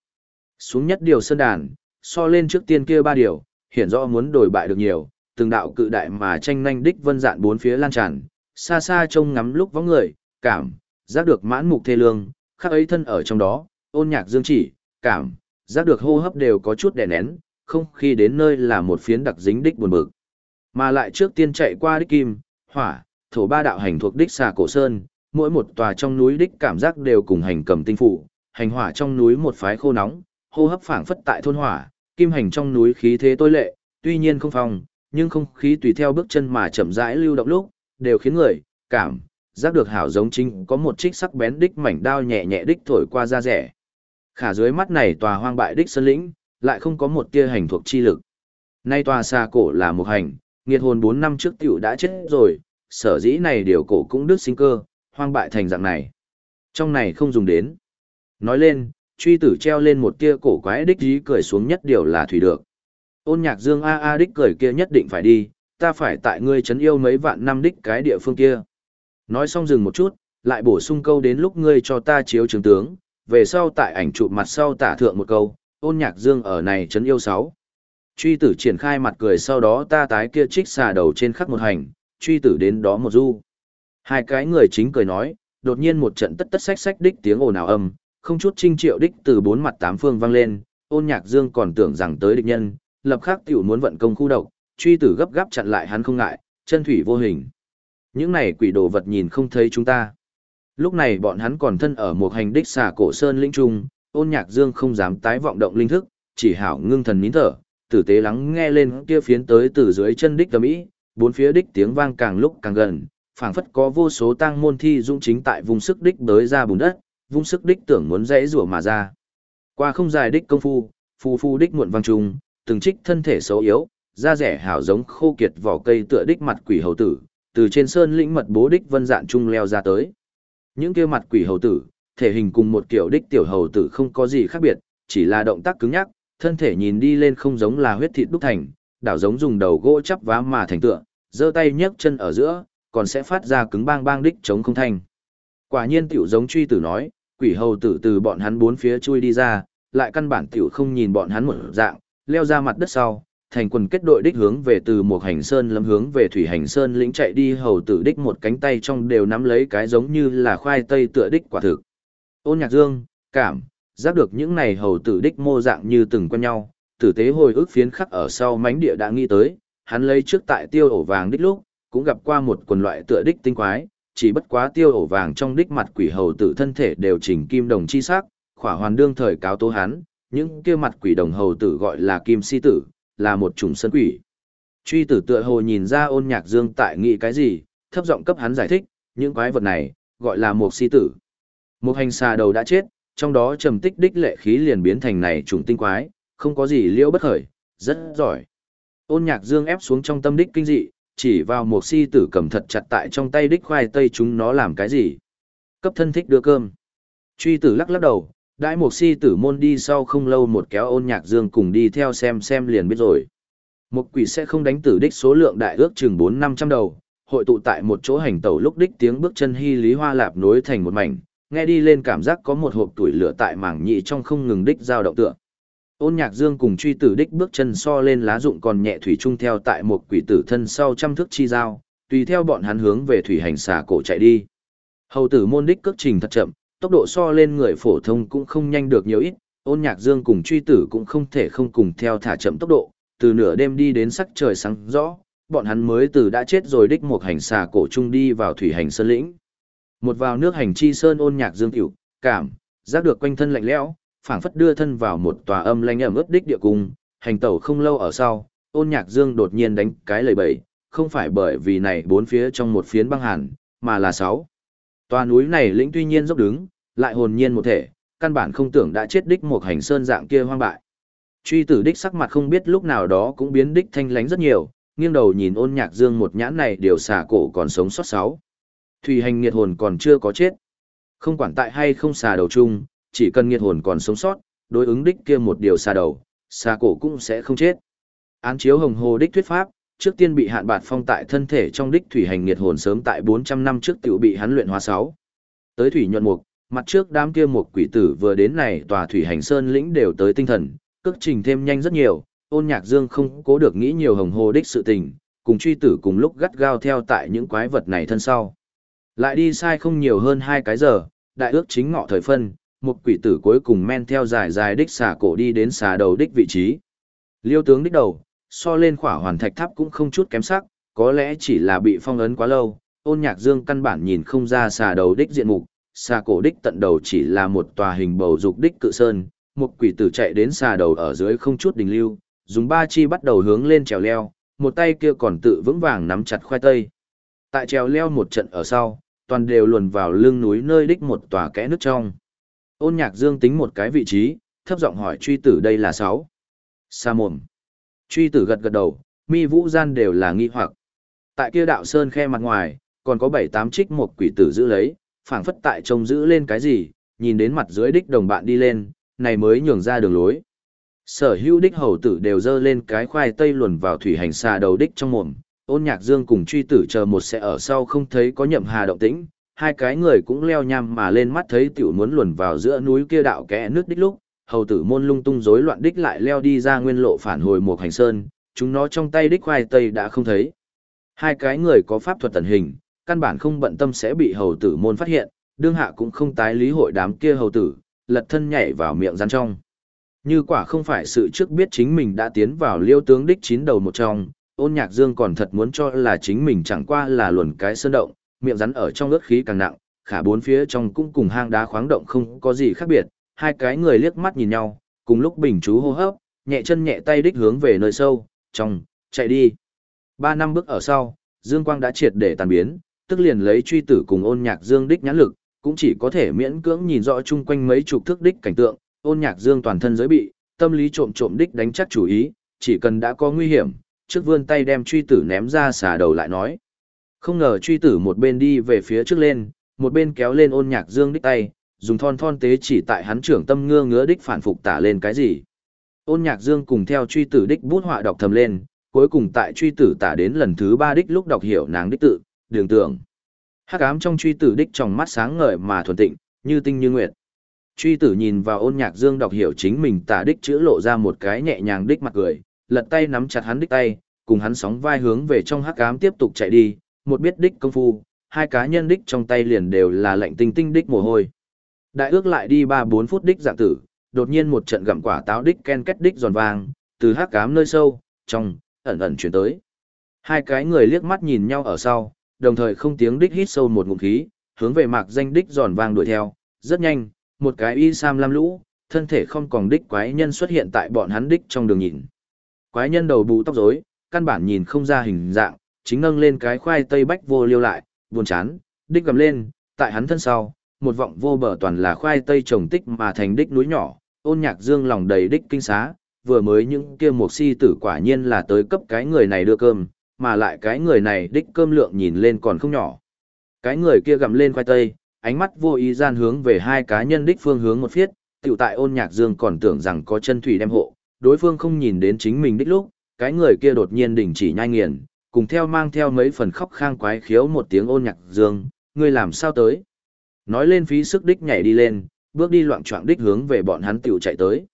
Xuống nhất điều sơn đàn, so lên trước tiên kia ba điều, hiển rõ muốn đổi bại được nhiều, từng đạo cự đại mà tranh nhanh đích vân dạn bốn phía lan tràn, xa xa trông ngắm lúc vắng người, cảm, giác được mãn mục thê lương, khắc ấy thân ở trong đó, ôn nhạc dương chỉ, cảm, giác được hô hấp đều có chút đè nén, không khi đến nơi là một phiến đặc dính đích buồn bực. Mà lại trước tiên chạy qua đích kim, hỏa, thổ ba đạo hành thuộc đích xà cổ sơn, mỗi một tòa trong núi đích cảm giác đều cùng hành cầm tinh phụ, hành hỏa trong núi một phái khô nóng, hô hấp phảng phất tại thôn hỏa, kim hành trong núi khí thế tối lệ, tuy nhiên không phong, nhưng không khí tùy theo bước chân mà chậm rãi lưu động lúc, đều khiến người cảm giác được hảo giống chính có một trích sắc bén đích mảnh đao nhẹ nhẹ đích thổi qua da rẻ. Khả dưới mắt này tòa hoang bại đích sơn lĩnh, lại không có một tia hành thuộc chi lực. Nay tòa xa cổ là một hành, nghiệt hồn 4 năm trước tiểu đã chết rồi, sở dĩ này điều cổ cũng đứt sinh cơ, hoang bại thành dạng này. Trong này không dùng đến. Nói lên, truy tử treo lên một tia cổ quái đích dí cười xuống nhất điều là thủy được. Ôn nhạc dương a a đích cười kia nhất định phải đi, ta phải tại ngươi chấn yêu mấy vạn năm đích cái địa phương kia. Nói xong dừng một chút, lại bổ sung câu đến lúc ngươi cho ta chiếu trường tướng, về sau tại ảnh chụp mặt sau tả thượng một câu, ôn nhạc dương ở này chấn yêu sáu. Truy tử triển khai mặt cười sau đó ta tái kia trích xà đầu trên khắc một hành, truy tử đến đó một du. Hai cái người chính cười nói, đột nhiên một trận tất tất sách sách đích tiếng ồn ào âm, không chút trinh triệu đích từ bốn mặt tám phương vang lên, ôn nhạc dương còn tưởng rằng tới địch nhân, lập khắc tiểu muốn vận công khu độc, truy tử gấp gáp chặn lại hắn không ngại, chân thủy vô hình. Những này quỷ đồ vật nhìn không thấy chúng ta. Lúc này bọn hắn còn thân ở một hành đích xà cổ sơn lĩnh trung, ôn nhạc dương không dám tái vọng động linh thức, chỉ hảo ngưng thần nín thở, tử tế lắng nghe lên kia phiến tới từ dưới chân đích tầm ý, bốn phía đích tiếng vang càng lúc càng gần, phảng phất có vô số tang môn thi dũng chính tại vùng sức đích tới ra bùn đất, vùng sức đích tưởng muốn dãy rủa mà ra. Qua không dài đích công phu, phu phu đích muộn vang trùng, từng trích thân thể xấu yếu, da rẻ hảo giống khô kiệt vỏ cây tựa đích mặt quỷ hầu tử, từ trên sơn lĩnh mật bố đích vân dạn trung leo ra tới. Những kia mặt quỷ hầu tử, thể hình cùng một kiểu đích tiểu hầu tử không có gì khác biệt, chỉ là động tác cứng nhắc, thân thể nhìn đi lên không giống là huyết thịt đúc thành, đảo giống dùng đầu gỗ chắp vá mà thành tựa, giơ tay nhấc chân ở giữa, còn sẽ phát ra cứng bang bang đích chống không thanh. Quả nhiên tiểu giống truy tử nói, quỷ hầu tử từ bọn hắn bốn phía chui đi ra, lại căn bản tiểu không nhìn bọn hắn một dạng, leo ra mặt đất sau, thành quần kết đội đích hướng về từ một hành sơn lâm hướng về thủy hành sơn lĩnh chạy đi hầu tử đích một cánh tay trong đều nắm lấy cái giống như là khoai tây tựa đích quả thực. Ôn nhạc dương, cảm, giác được những này hầu tử đích mô dạng như từng quen nhau, tử tế hồi ức phiến khắc ở sau mánh địa đã nghĩ tới, hắn lấy trước tại tiêu ổ vàng đích lúc, cũng gặp qua một quần loại tựa đích tinh quái, chỉ bất quá tiêu ổ vàng trong đích mặt quỷ hầu tử thân thể đều chỉnh kim đồng chi sắc, khỏa hoàn đương thời cáo tố hắn, những kia mặt quỷ đồng hầu tử gọi là kim si tử, là một chủng sân quỷ. Truy tử tựa hồ nhìn ra ôn nhạc dương tại nghĩ cái gì, thấp giọng cấp hắn giải thích, những quái vật này, gọi là một si tử. Một hành xà đầu đã chết, trong đó trầm tích đích lệ khí liền biến thành này trùng tinh quái, không có gì liễu bất khởi, rất giỏi. Ôn nhạc dương ép xuống trong tâm đích kinh dị, chỉ vào một si tử cầm thật chặt tại trong tay đích khoai tây chúng nó làm cái gì. Cấp thân thích đưa cơm. Truy tử lắc lắc đầu, Đại một si tử môn đi sau không lâu một kéo ôn nhạc dương cùng đi theo xem xem liền biết rồi. Một quỷ sẽ không đánh tử đích số lượng đại ước chừng bốn năm trăm đầu, hội tụ tại một chỗ hành tẩu lúc đích tiếng bước chân hy lý hoa lạp nối thành một mảnh, nghe đi lên cảm giác có một hộp tuổi lửa tại mảng nhị trong không ngừng đích giao động tựa. Ôn nhạc dương cùng truy tử đích bước chân so lên lá dụng còn nhẹ thủy trung theo tại một quỷ tử thân sau trăm thước chi giao, tùy theo bọn hắn hướng về thủy hành xà cổ chạy đi. Hầu tử môn đích cước trình thật chậm, tốc độ so lên người phổ thông cũng không nhanh được nhiều ít, ôn nhạc dương cùng truy tử cũng không thể không cùng theo thả chậm tốc độ, từ nửa đêm đi đến sắc trời sáng rõ, bọn hắn mới từ đã chết rồi đích một hành xà cổ trung đi vào thủy hành sơn lĩnh. Một vào nước hành chi sơn ôn nhạc dương tiểu, cảm, giác được quanh thân lạnh lẽo, phảng phất đưa thân vào một tòa âm lanh ẩm ướt đích địa cung, hành tẩu không lâu ở sau, ôn nhạc dương đột nhiên đánh cái lời bẩy, không phải bởi vì này bốn phía trong một phiến băng hàn, mà là sáu. Tòa núi này lĩnh tuy nhiên dốc đứng, lại hồn nhiên một thể, căn bản không tưởng đã chết đích một hành sơn dạng kia hoang bại. Truy tử đích sắc mặt không biết lúc nào đó cũng biến đích thanh lánh rất nhiều, nghiêng đầu nhìn ôn nhạc dương một nhãn này điều xả cổ còn sống sót sáu. Thủy hành nghiệt hồn còn chưa có chết. Không quản tại hay không xà đầu chung, chỉ cần nghiệt hồn còn sống sót, đối ứng đích kia một điều xà đầu, xà cổ cũng sẽ không chết. Án chiếu hồng hồ đích thuyết pháp, trước tiên bị hạn bạt phong tại thân thể trong đích thủy hành nghiệt hồn sớm tại 400 năm trước tiểu bị hắn luyện hóa sáu. Tới thủy nhuận mục, mặt trước đám kia một quỷ tử vừa đến này tòa thủy hành sơn lĩnh đều tới tinh thần, cước trình thêm nhanh rất nhiều, ôn nhạc dương không cố được nghĩ nhiều hồng hồ đích sự tình, cùng truy tử cùng lúc gắt gao theo tại những quái vật này thân sau. Lại đi sai không nhiều hơn hai cái giờ, đại ước chính ngọ thời phân, một quỷ tử cuối cùng men theo dài dài đích xà cổ đi đến xà đầu đích vị trí. Liêu tướng đích đầu, so lên khỏa hoàn thạch tháp cũng không chút kém sắc, có lẽ chỉ là bị phong ấn quá lâu, ôn nhạc dương căn bản nhìn không ra xà đầu đích diện mục, xà cổ đích tận đầu chỉ là một tòa hình bầu dục đích cự sơn, một quỷ tử chạy đến xà đầu ở dưới không chút đình lưu, dùng ba chi bắt đầu hướng lên trèo leo, một tay kia còn tự vững vàng nắm chặt khoai tây. Tại trèo leo một trận ở sau, toàn đều luồn vào lưng núi nơi đích một tòa kẽ nước trong. Ôn nhạc dương tính một cái vị trí, thấp giọng hỏi truy tử đây là sáu. Sa mồm. Truy tử gật gật đầu, mi vũ gian đều là nghi hoặc. Tại kia đạo sơn khe mặt ngoài, còn có bảy tám trích một quỷ tử giữ lấy, phảng phất tại trông giữ lên cái gì, nhìn đến mặt dưới đích đồng bạn đi lên, này mới nhường ra đường lối. Sở hữu đích hầu tử đều dơ lên cái khoai tây luồn vào thủy hành xà đầu đích trong mồm, ôn nhạc dương cùng truy tử chờ một sẽ ở sau không thấy có nhậm hà động tĩnh, hai cái người cũng leo nhằm mà lên mắt thấy tiểu muốn luồn vào giữa núi kia đạo kẽ nước đích lúc, hầu tử môn lung tung rối loạn đích lại leo đi ra nguyên lộ phản hồi một hành sơn, chúng nó trong tay đích khoai tây đã không thấy. Hai cái người có pháp thuật tần hình, căn bản không bận tâm sẽ bị hầu tử môn phát hiện, đương hạ cũng không tái lý hội đám kia hầu tử, lật thân nhảy vào miệng rắn trong. Như quả không phải sự trước biết chính mình đã tiến vào liêu tướng đích chín đầu một trong, ôn nhạc dương còn thật muốn cho là chính mình chẳng qua là luồn cái sơn động, miệng rắn ở trong ướt khí càng nặng, khả bốn phía trong cũng cùng hang đá khoáng động không có gì khác biệt, hai cái người liếc mắt nhìn nhau, cùng lúc bình chú hô hấp, nhẹ chân nhẹ tay đích hướng về nơi sâu, trong, chạy đi. Ba năm bước ở sau, Dương Quang đã triệt để tàn biến, tức liền lấy truy tử cùng ôn nhạc Dương đích nhãn lực, cũng chỉ có thể miễn cưỡng nhìn rõ chung quanh mấy chục thước đích cảnh tượng, ôn nhạc Dương toàn thân giới bị, tâm lý trộm trộm đích đánh chắc chủ ý, chỉ cần đã có nguy hiểm, trước vươn tay đem truy tử ném ra xả đầu lại nói. Không ngờ truy tử một bên đi về phía trước lên, một bên kéo lên ôn nhạc Dương đích tay, dùng thon thon tế chỉ tại hắn trưởng tâm ngơ ngứa đích phản phục tả lên cái gì. Ôn nhạc dương cùng theo truy tử đích bút họa đọc thầm lên, cuối cùng tại truy tử tả đến lần thứ ba đích lúc đọc hiểu nàng đích tự, đường tưởng. Hắc ám trong truy tử đích trong mắt sáng ngời mà thuần tịnh, như tinh như nguyệt. Truy tử nhìn vào ôn nhạc dương đọc hiểu chính mình tả đích chữ lộ ra một cái nhẹ nhàng đích mặt cười, lật tay nắm chặt hắn đích tay, cùng hắn sóng vai hướng về trong hắc ám tiếp tục chạy đi, một biết đích công phu, hai cá nhân đích trong tay liền đều là lạnh tinh tinh đích mồ hôi. Đại ước lại đi 3-4 phút đích dạng tử, đột nhiên một trận gặm quả táo đích ken kết đích giòn vàng, từ hắc ám nơi sâu, trong, ẩn ẩn chuyển tới. Hai cái người liếc mắt nhìn nhau ở sau, đồng thời không tiếng đích hít sâu một ngụm khí, hướng về mạc danh đích giòn vang đuổi theo, rất nhanh, một cái y sam lam lũ, thân thể không còn đích quái nhân xuất hiện tại bọn hắn đích trong đường nhìn. Quái nhân đầu bù tóc rối, căn bản nhìn không ra hình dạng, chính ngâng lên cái khoai tây bách vô liêu lại, buồn chán, đích gầm lên, tại hắn thân sau, một vọng vô bờ toàn là khoai tây trồng tích mà thành đích núi nhỏ, ôn nhạc dương lòng đầy đích kinh xá, vừa mới những kia một si tử quả nhiên là tới cấp cái người này đưa cơm, mà lại cái người này đích cơm lượng nhìn lên còn không nhỏ. Cái người kia gặm lên khoai tây, ánh mắt vô ý gian hướng về hai cá nhân đích phương hướng một phiết, tiểu tại ôn nhạc dương còn tưởng rằng có chân thủy đem hộ, đối phương không nhìn đến chính mình đích lúc, cái người kia đột nhiên đình chỉ nhai nghiền, cùng theo mang theo mấy phần khóc khang quái khiếu một tiếng ôn nhạc dương, ngươi làm sao tới. Nói lên phí sức đích nhảy đi lên, bước đi loạn trọng đích hướng về bọn hắn tiểu chạy tới.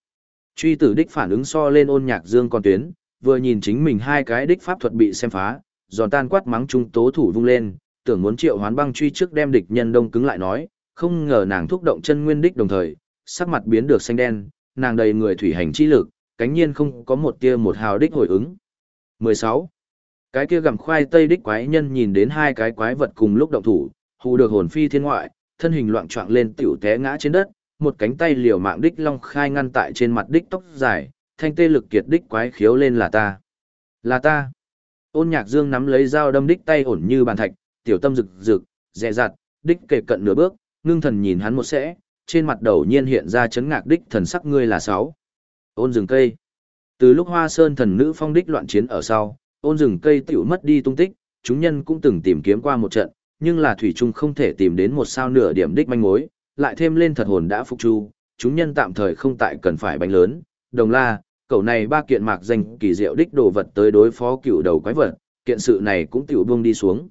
Truy tử đích phản ứng so lên ôn nhạc dương con tuyến, vừa nhìn chính mình hai cái đích pháp thuật bị xem phá, giòn tan quát mắng trung tố thủ vung lên, tưởng muốn triệu hoán băng truy trước đem địch nhân đông cứng lại nói, không ngờ nàng thúc động chân nguyên đích đồng thời, sắc mặt biến được xanh đen, nàng đầy người thủy hành chi lực, cánh nhiên không có một tia một hào đích hồi ứng. 16. Cái kia gặm khoai tây đích quái nhân nhìn đến hai cái quái vật cùng lúc động thủ, hù được hồn phi thiên ngoại, thân hình loạn trọng lên tiểu té ngã trên đất, một cánh tay liều mạng đích long khai ngăn tại trên mặt đích tóc dài, thanh tê lực kiệt đích quái khiếu lên là ta. Là ta. Ôn nhạc dương nắm lấy dao đâm đích tay ổn như bàn thạch, tiểu tâm rực rực, dè dặt, đích kề cận nửa bước, ngưng thần nhìn hắn một sẽ, trên mặt đầu nhiên hiện ra chấn ngạc đích thần sắc ngươi là sáu. Ôn rừng cây. Từ lúc hoa sơn thần nữ phong đích loạn chiến ở sau, ôn rừng cây tiểu mất đi tung tích, chúng nhân cũng từng tìm kiếm qua một trận, nhưng là thủy trung không thể tìm đến một sao nửa điểm đích manh mối, lại thêm lên thật hồn đã phục chu, chúng nhân tạm thời không tại cần phải bánh lớn, đồng la, cậu này ba kiện mạc danh kỳ diệu đích đồ vật tới đối phó cựu đầu quái vật, kiện sự này cũng tiểu buông đi xuống.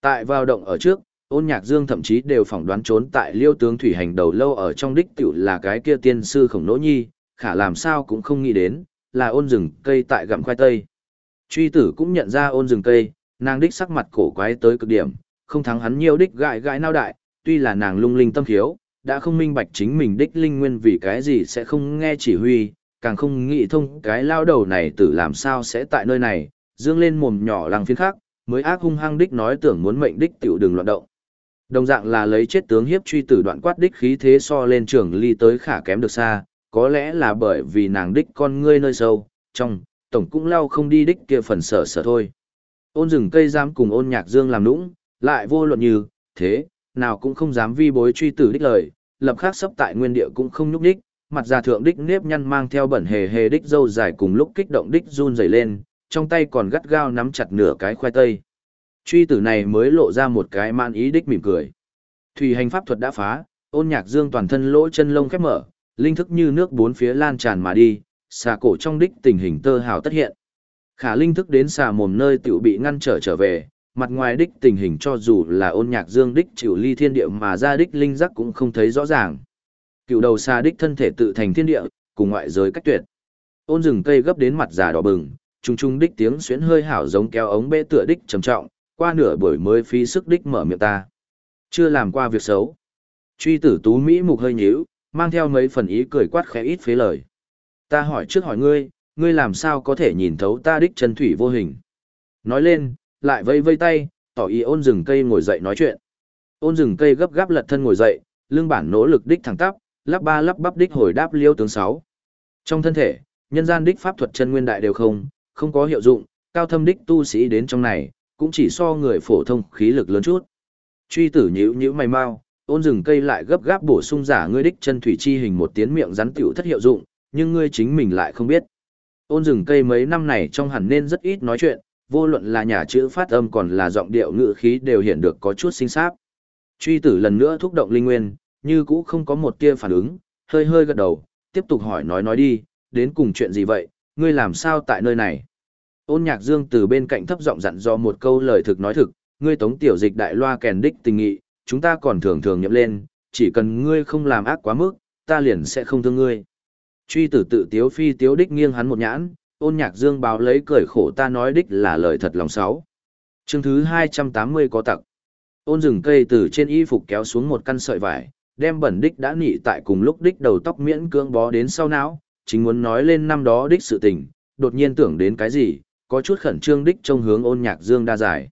Tại vào động ở trước, ôn nhạc dương thậm chí đều phỏng đoán trốn tại liêu tướng thủy hành đầu lâu ở trong đích tiểu là cái kia tiên sư khổng nỗ nhi, khả làm sao cũng không nghĩ đến, là ôn rừng cây tại gặm khoai tây. Truy tử cũng nhận ra ôn rừng cây, nàng đích sắc mặt cổ quái tới cực điểm, không thắng hắn nhiều đích gãi gãi nao đại, tuy là nàng lung linh tâm khiếu, đã không minh bạch chính mình đích linh nguyên vì cái gì sẽ không nghe chỉ huy, càng không nghĩ thông cái lao đầu này tử làm sao sẽ tại nơi này, dương lên mồm nhỏ lăng phiến khác, mới ác hung hăng đích nói tưởng muốn mệnh đích tiểu đường loạn động. Đồng dạng là lấy chết tướng hiếp truy tử đoạn quát đích khí thế so lên trưởng ly tới khả kém được xa, có lẽ là bởi vì nàng đích con ngươi nơi sâu, trong, tổng cũng lao không đi đích kia phần sở sở thôi. Ôn rừng cây giam cùng ôn nhạc dương làm nũng, lại vô luận như, thế, nào cũng không dám vi bối truy tử đích lời, lập khác sắp tại nguyên địa cũng không nhúc đích, mặt già thượng đích nếp nhăn mang theo bẩn hề hề đích dâu dài cùng lúc kích động đích run rẩy lên, trong tay còn gắt gao nắm chặt nửa cái khoai tây. Truy tử này mới lộ ra một cái man ý đích mỉm cười. Thủy hành pháp thuật đã phá, ôn nhạc dương toàn thân lỗ chân lông khép mở, linh thức như nước bốn phía lan tràn mà đi, xà cổ trong đích tình hình tơ hào tất hiện. Khả linh thức đến xà mồm nơi tiểu bị ngăn trở trở về, mặt ngoài đích tình hình cho dù là ôn nhạc dương đích chịu ly thiên địa mà ra đích linh giác cũng không thấy rõ ràng. Cựu đầu xà đích thân thể tự thành thiên địa, cùng ngoại giới cách tuyệt. Ôn rừng cây gấp đến mặt già đỏ bừng, trung trung đích tiếng xuyến hơi hảo giống kéo ống bê tựa đích trầm trọng, qua nửa buổi mới phí sức đích mở miệng ta. Chưa làm qua việc xấu. Truy tử tú Mỹ mục hơi nhíu, mang theo mấy phần ý cười quát khẽ ít phế lời. Ta hỏi trước hỏi ngươi, ngươi làm sao có thể nhìn thấu ta đích chân thủy vô hình. Nói lên, lại vây vây tay, tỏ ý ôn rừng cây ngồi dậy nói chuyện. Ôn rừng cây gấp gáp lật thân ngồi dậy, lưng bản nỗ lực đích thẳng tắp, lắp ba lắp bắp đích hồi đáp liêu tướng sáu. Trong thân thể, nhân gian đích pháp thuật chân nguyên đại đều không, không có hiệu dụng, cao thâm đích tu sĩ đến trong này, cũng chỉ so người phổ thông khí lực lớn chút. Truy tử nhữ nhữ mày mau, ôn rừng cây lại gấp gáp bổ sung giả ngươi đích chân thủy chi hình một tiếng miệng rắn tiểu thất hiệu dụng, nhưng ngươi chính mình lại không biết. Ôn rừng cây mấy năm này trong hẳn nên rất ít nói chuyện, vô luận là nhà chữ phát âm còn là giọng điệu ngữ khí đều hiện được có chút sinh sáp. Truy tử lần nữa thúc động linh nguyên, như cũ không có một tia phản ứng, hơi hơi gật đầu, tiếp tục hỏi nói nói đi, đến cùng chuyện gì vậy, ngươi làm sao tại nơi này? Ôn nhạc dương từ bên cạnh thấp giọng dặn dò một câu lời thực nói thực, ngươi tống tiểu dịch đại loa kèn đích tình nghị, chúng ta còn thường thường nhậm lên, chỉ cần ngươi không làm ác quá mức, ta liền sẽ không thương ngươi. Truy tử tự tiếu phi tiếu đích nghiêng hắn một nhãn, ôn nhạc dương báo lấy cười khổ ta nói đích là lời thật lòng sáu. Chương thứ 280 có tặc. Ôn rừng cây từ trên y phục kéo xuống một căn sợi vải, đem bẩn đích đã nị tại cùng lúc đích đầu tóc miễn cưỡng bó đến sau não, chính muốn nói lên năm đó đích sự tình, đột nhiên tưởng đến cái gì, có chút khẩn trương đích trong hướng ôn nhạc dương đa dài.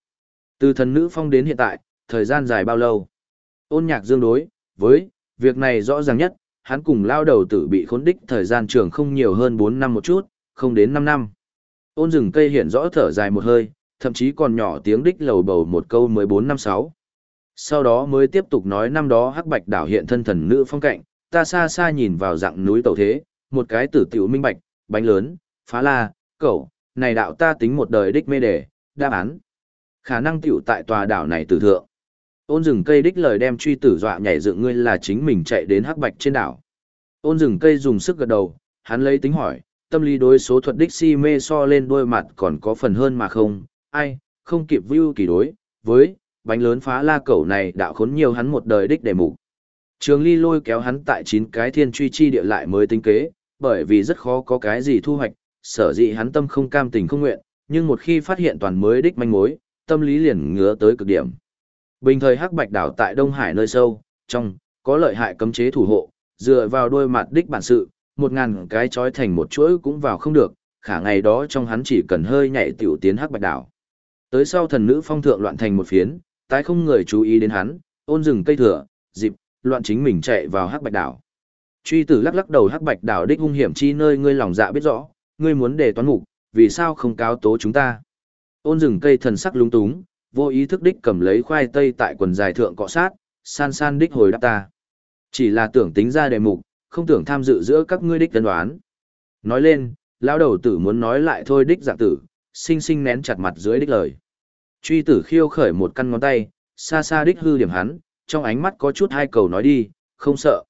Từ thần nữ phong đến hiện tại, thời gian dài bao lâu? Ôn nhạc dương đối, với, việc này rõ ràng nhất, hắn cùng lao đầu tử bị khốn đích thời gian trường không nhiều hơn 4 năm một chút, không đến 5 năm. Ôn rừng cây hiện rõ thở dài một hơi, thậm chí còn nhỏ tiếng đích lầu bầu một câu 14 năm 6. Sau đó mới tiếp tục nói năm đó hắc bạch đảo hiện thân thần nữ phong cạnh, ta xa xa nhìn vào dạng núi tàu thế, một cái tử tiểu minh bạch, bánh lớn, phá la, cẩu, này đạo ta tính một đời đích mê đề, đáp án. Khả năng tiểu tại tòa đảo này tử thượng. Ôn rừng cây đích lời đem truy tử dọa nhảy dựng ngươi là chính mình chạy đến hắc bạch trên đảo. Ôn rừng cây dùng sức gật đầu, hắn lấy tính hỏi, tâm lý đối số thuật đích si mê so lên đôi mặt còn có phần hơn mà không, ai, không kịp view kỳ đối, với, bánh lớn phá la cẩu này đạo khốn nhiều hắn một đời đích đề mục. Trường ly lôi kéo hắn tại chín cái thiên truy chi địa lại mới tính kế, bởi vì rất khó có cái gì thu hoạch, sở dĩ hắn tâm không cam tình không nguyện, nhưng một khi phát hiện toàn mới đích manh mối, tâm lý liền ngứa tới cực điểm. Bình thời hắc bạch đảo tại Đông Hải nơi sâu, trong, có lợi hại cấm chế thủ hộ, dựa vào đôi mặt đích bản sự, một ngàn cái trói thành một chuỗi cũng vào không được, khả ngày đó trong hắn chỉ cần hơi nhảy tiểu tiến hắc bạch đảo. Tới sau thần nữ phong thượng loạn thành một phiến, tái không người chú ý đến hắn, ôn rừng cây thừa, dịp, loạn chính mình chạy vào hắc bạch đảo. Truy tử lắc lắc đầu hắc bạch đảo đích hung hiểm chi nơi ngươi lòng dạ biết rõ, ngươi muốn để toán mục, vì sao không cáo tố chúng ta. Ôn rừng cây thần sắc lúng túng, vô ý thức đích cầm lấy khoai tây tại quần dài thượng cọ sát, san san đích hồi đáp ta. Chỉ là tưởng tính ra đề mục, không tưởng tham dự giữa các ngươi đích tân đoán. Nói lên, lão đầu tử muốn nói lại thôi đích dạng tử, sinh sinh nén chặt mặt dưới đích lời. Truy tử khiêu khởi một căn ngón tay, xa xa đích hư điểm hắn, trong ánh mắt có chút hai cầu nói đi, không sợ.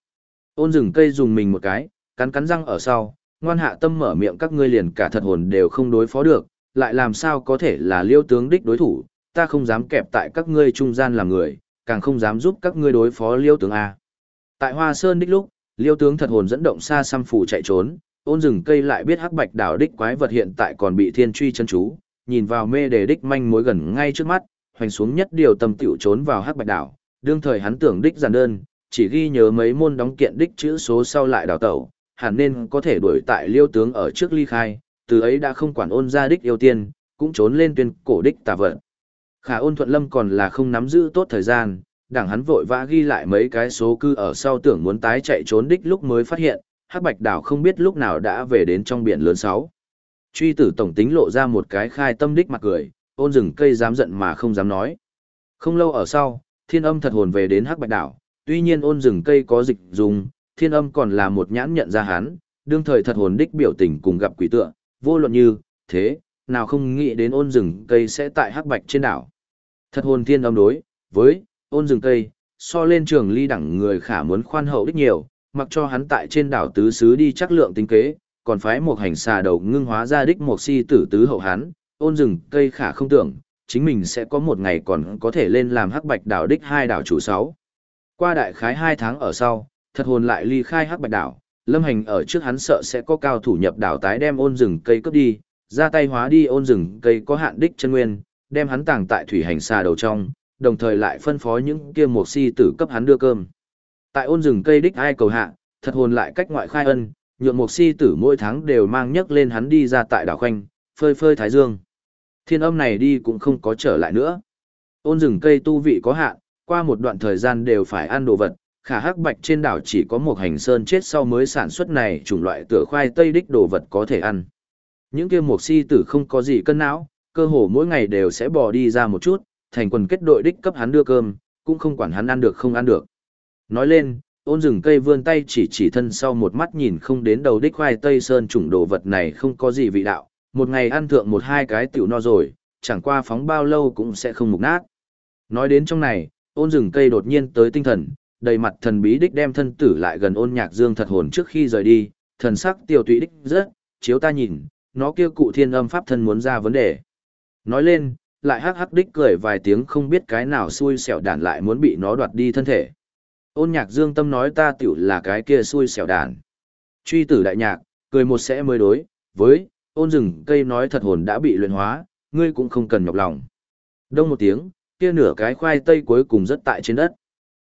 Ôn rừng cây dùng mình một cái, cắn cắn răng ở sau, ngoan hạ tâm mở miệng các ngươi liền cả thật hồn đều không đối phó được, lại làm sao có thể là liêu tướng đích đối thủ, ta không dám kẹp tại các ngươi trung gian làm người, càng không dám giúp các ngươi đối phó liêu tướng A. Tại Hoa Sơn đích lúc, liêu tướng thật hồn dẫn động xa xăm phủ chạy trốn, ôn rừng cây lại biết hắc bạch đảo đích quái vật hiện tại còn bị thiên truy chân chú, nhìn vào mê đề đích manh mối gần ngay trước mắt, hoành xuống nhất điều tâm tiểu trốn vào hắc bạch đảo, đương thời hắn tưởng đích giản đơn, chỉ ghi nhớ mấy môn đóng kiện đích chữ số sau lại đảo tẩu, hẳn nên có thể đuổi tại liêu tướng ở trước ly khai, từ ấy đã không quản ôn ra đích yêu tiên, cũng trốn lên tuyên cổ đích tà vận. Khả ôn thuận lâm còn là không nắm giữ tốt thời gian, đảng hắn vội vã ghi lại mấy cái số cư ở sau tưởng muốn tái chạy trốn đích lúc mới phát hiện, hắc bạch đảo không biết lúc nào đã về đến trong biển lớn sáu. Truy tử tổng tính lộ ra một cái khai tâm đích mặt cười, ôn rừng cây dám giận mà không dám nói. Không lâu ở sau, thiên âm thật hồn về đến hắc bạch đảo, tuy nhiên ôn rừng cây có dịch dùng, thiên âm còn là một nhãn nhận ra hắn, đương thời thật hồn đích biểu tình cùng gặp quỷ tựa, vô luận như, thế, nào không nghĩ đến ôn rừng cây sẽ tại hắc bạch trên đảo. Thật hồn thiên âm đối, với, ôn rừng cây, so lên trường ly đẳng người khả muốn khoan hậu đích nhiều, mặc cho hắn tại trên đảo tứ xứ đi chắc lượng tính kế, còn phái một hành xà đầu ngưng hóa ra đích một si tử tứ hậu hán ôn rừng cây khả không tưởng, chính mình sẽ có một ngày còn có thể lên làm hắc bạch đảo đích hai đảo chủ sáu. Qua đại khái hai tháng ở sau, thật hồn lại ly khai hắc bạch đảo, lâm hành ở trước hắn sợ sẽ có cao thủ nhập đảo tái đem ôn rừng cây cướp đi, ra tay hóa đi ôn rừng cây có hạn đích chân nguyên, đem hắn tàng tại thủy hành xà đầu trong, đồng thời lại phân phó những kia một si tử cấp hắn đưa cơm. Tại ôn rừng cây đích ai cầu hạ, thật hồn lại cách ngoại khai ân, nhượng mục si tử mỗi tháng đều mang nhấc lên hắn đi ra tại đảo khoanh, phơi phơi thái dương. Thiên âm này đi cũng không có trở lại nữa. Ôn rừng cây tu vị có hạn, qua một đoạn thời gian đều phải ăn đồ vật, khả hắc bạch trên đảo chỉ có một hành sơn chết sau mới sản xuất này chủng loại tựa khoai tây đích đồ vật có thể ăn. Những kia mục si tử không có gì cân não, cơ hồ mỗi ngày đều sẽ bỏ đi ra một chút, thành quần kết đội đích cấp hắn đưa cơm, cũng không quản hắn ăn được không ăn được. Nói lên, ôn rừng cây vươn tay chỉ chỉ thân sau một mắt nhìn không đến đầu đích khoai tây sơn chủng đồ vật này không có gì vị đạo, một ngày ăn thượng một hai cái tiểu no rồi, chẳng qua phóng bao lâu cũng sẽ không mục nát. Nói đến trong này, ôn rừng cây đột nhiên tới tinh thần, đầy mặt thần bí đích đem thân tử lại gần ôn nhạc dương thật hồn trước khi rời đi, thần sắc tiểu tụy đích rất, chiếu ta nhìn, nó kia cụ thiên âm pháp thân muốn ra vấn đề. Nói lên, lại hắc hắc đích cười vài tiếng không biết cái nào xui xẻo đàn lại muốn bị nó đoạt đi thân thể. Ôn nhạc dương tâm nói ta tiểu là cái kia xui xẻo đàn. Truy tử đại nhạc, cười một sẽ mới đối, với, ôn rừng cây nói thật hồn đã bị luyện hóa, ngươi cũng không cần nhọc lòng. Đông một tiếng, kia nửa cái khoai tây cuối cùng rất tại trên đất.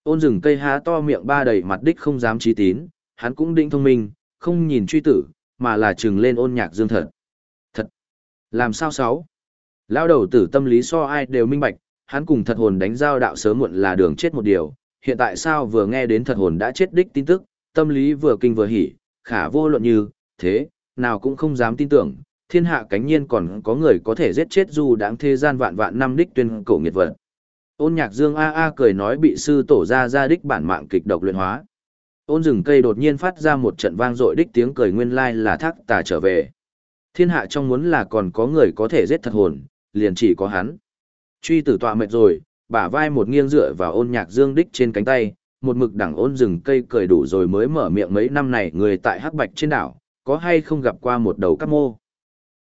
Ôn rừng cây há to miệng ba đầy mặt đích không dám trí tín, hắn cũng định thông minh, không nhìn truy tử, mà là trừng lên ôn nhạc dương thật. Thật! Làm sao sáu? Lao đầu tử tâm lý so ai đều minh bạch, hắn cùng thật hồn đánh giao đạo sớm muộn là đường chết một điều, hiện tại sao vừa nghe đến thật hồn đã chết đích tin tức, tâm lý vừa kinh vừa hỉ, khả vô luận như, thế, nào cũng không dám tin tưởng, thiên hạ cánh nhiên còn có người có thể giết chết dù đáng thế gian vạn vạn năm đích tuyên cổ nghiệt vật. Ôn nhạc dương a a cười nói bị sư tổ ra ra đích bản mạng kịch độc luyện hóa. Ôn rừng cây đột nhiên phát ra một trận vang dội đích tiếng cười nguyên lai là thác tà trở về. Thiên hạ trong muốn là còn có người có thể giết thật hồn, liền chỉ có hắn. Truy tử tọa mệt rồi, bả vai một nghiêng dựa vào ôn nhạc dương đích trên cánh tay, một mực đẳng ôn rừng cây cười đủ rồi mới mở miệng mấy năm này người tại hắc bạch trên đảo, có hay không gặp qua một đầu cắp mô.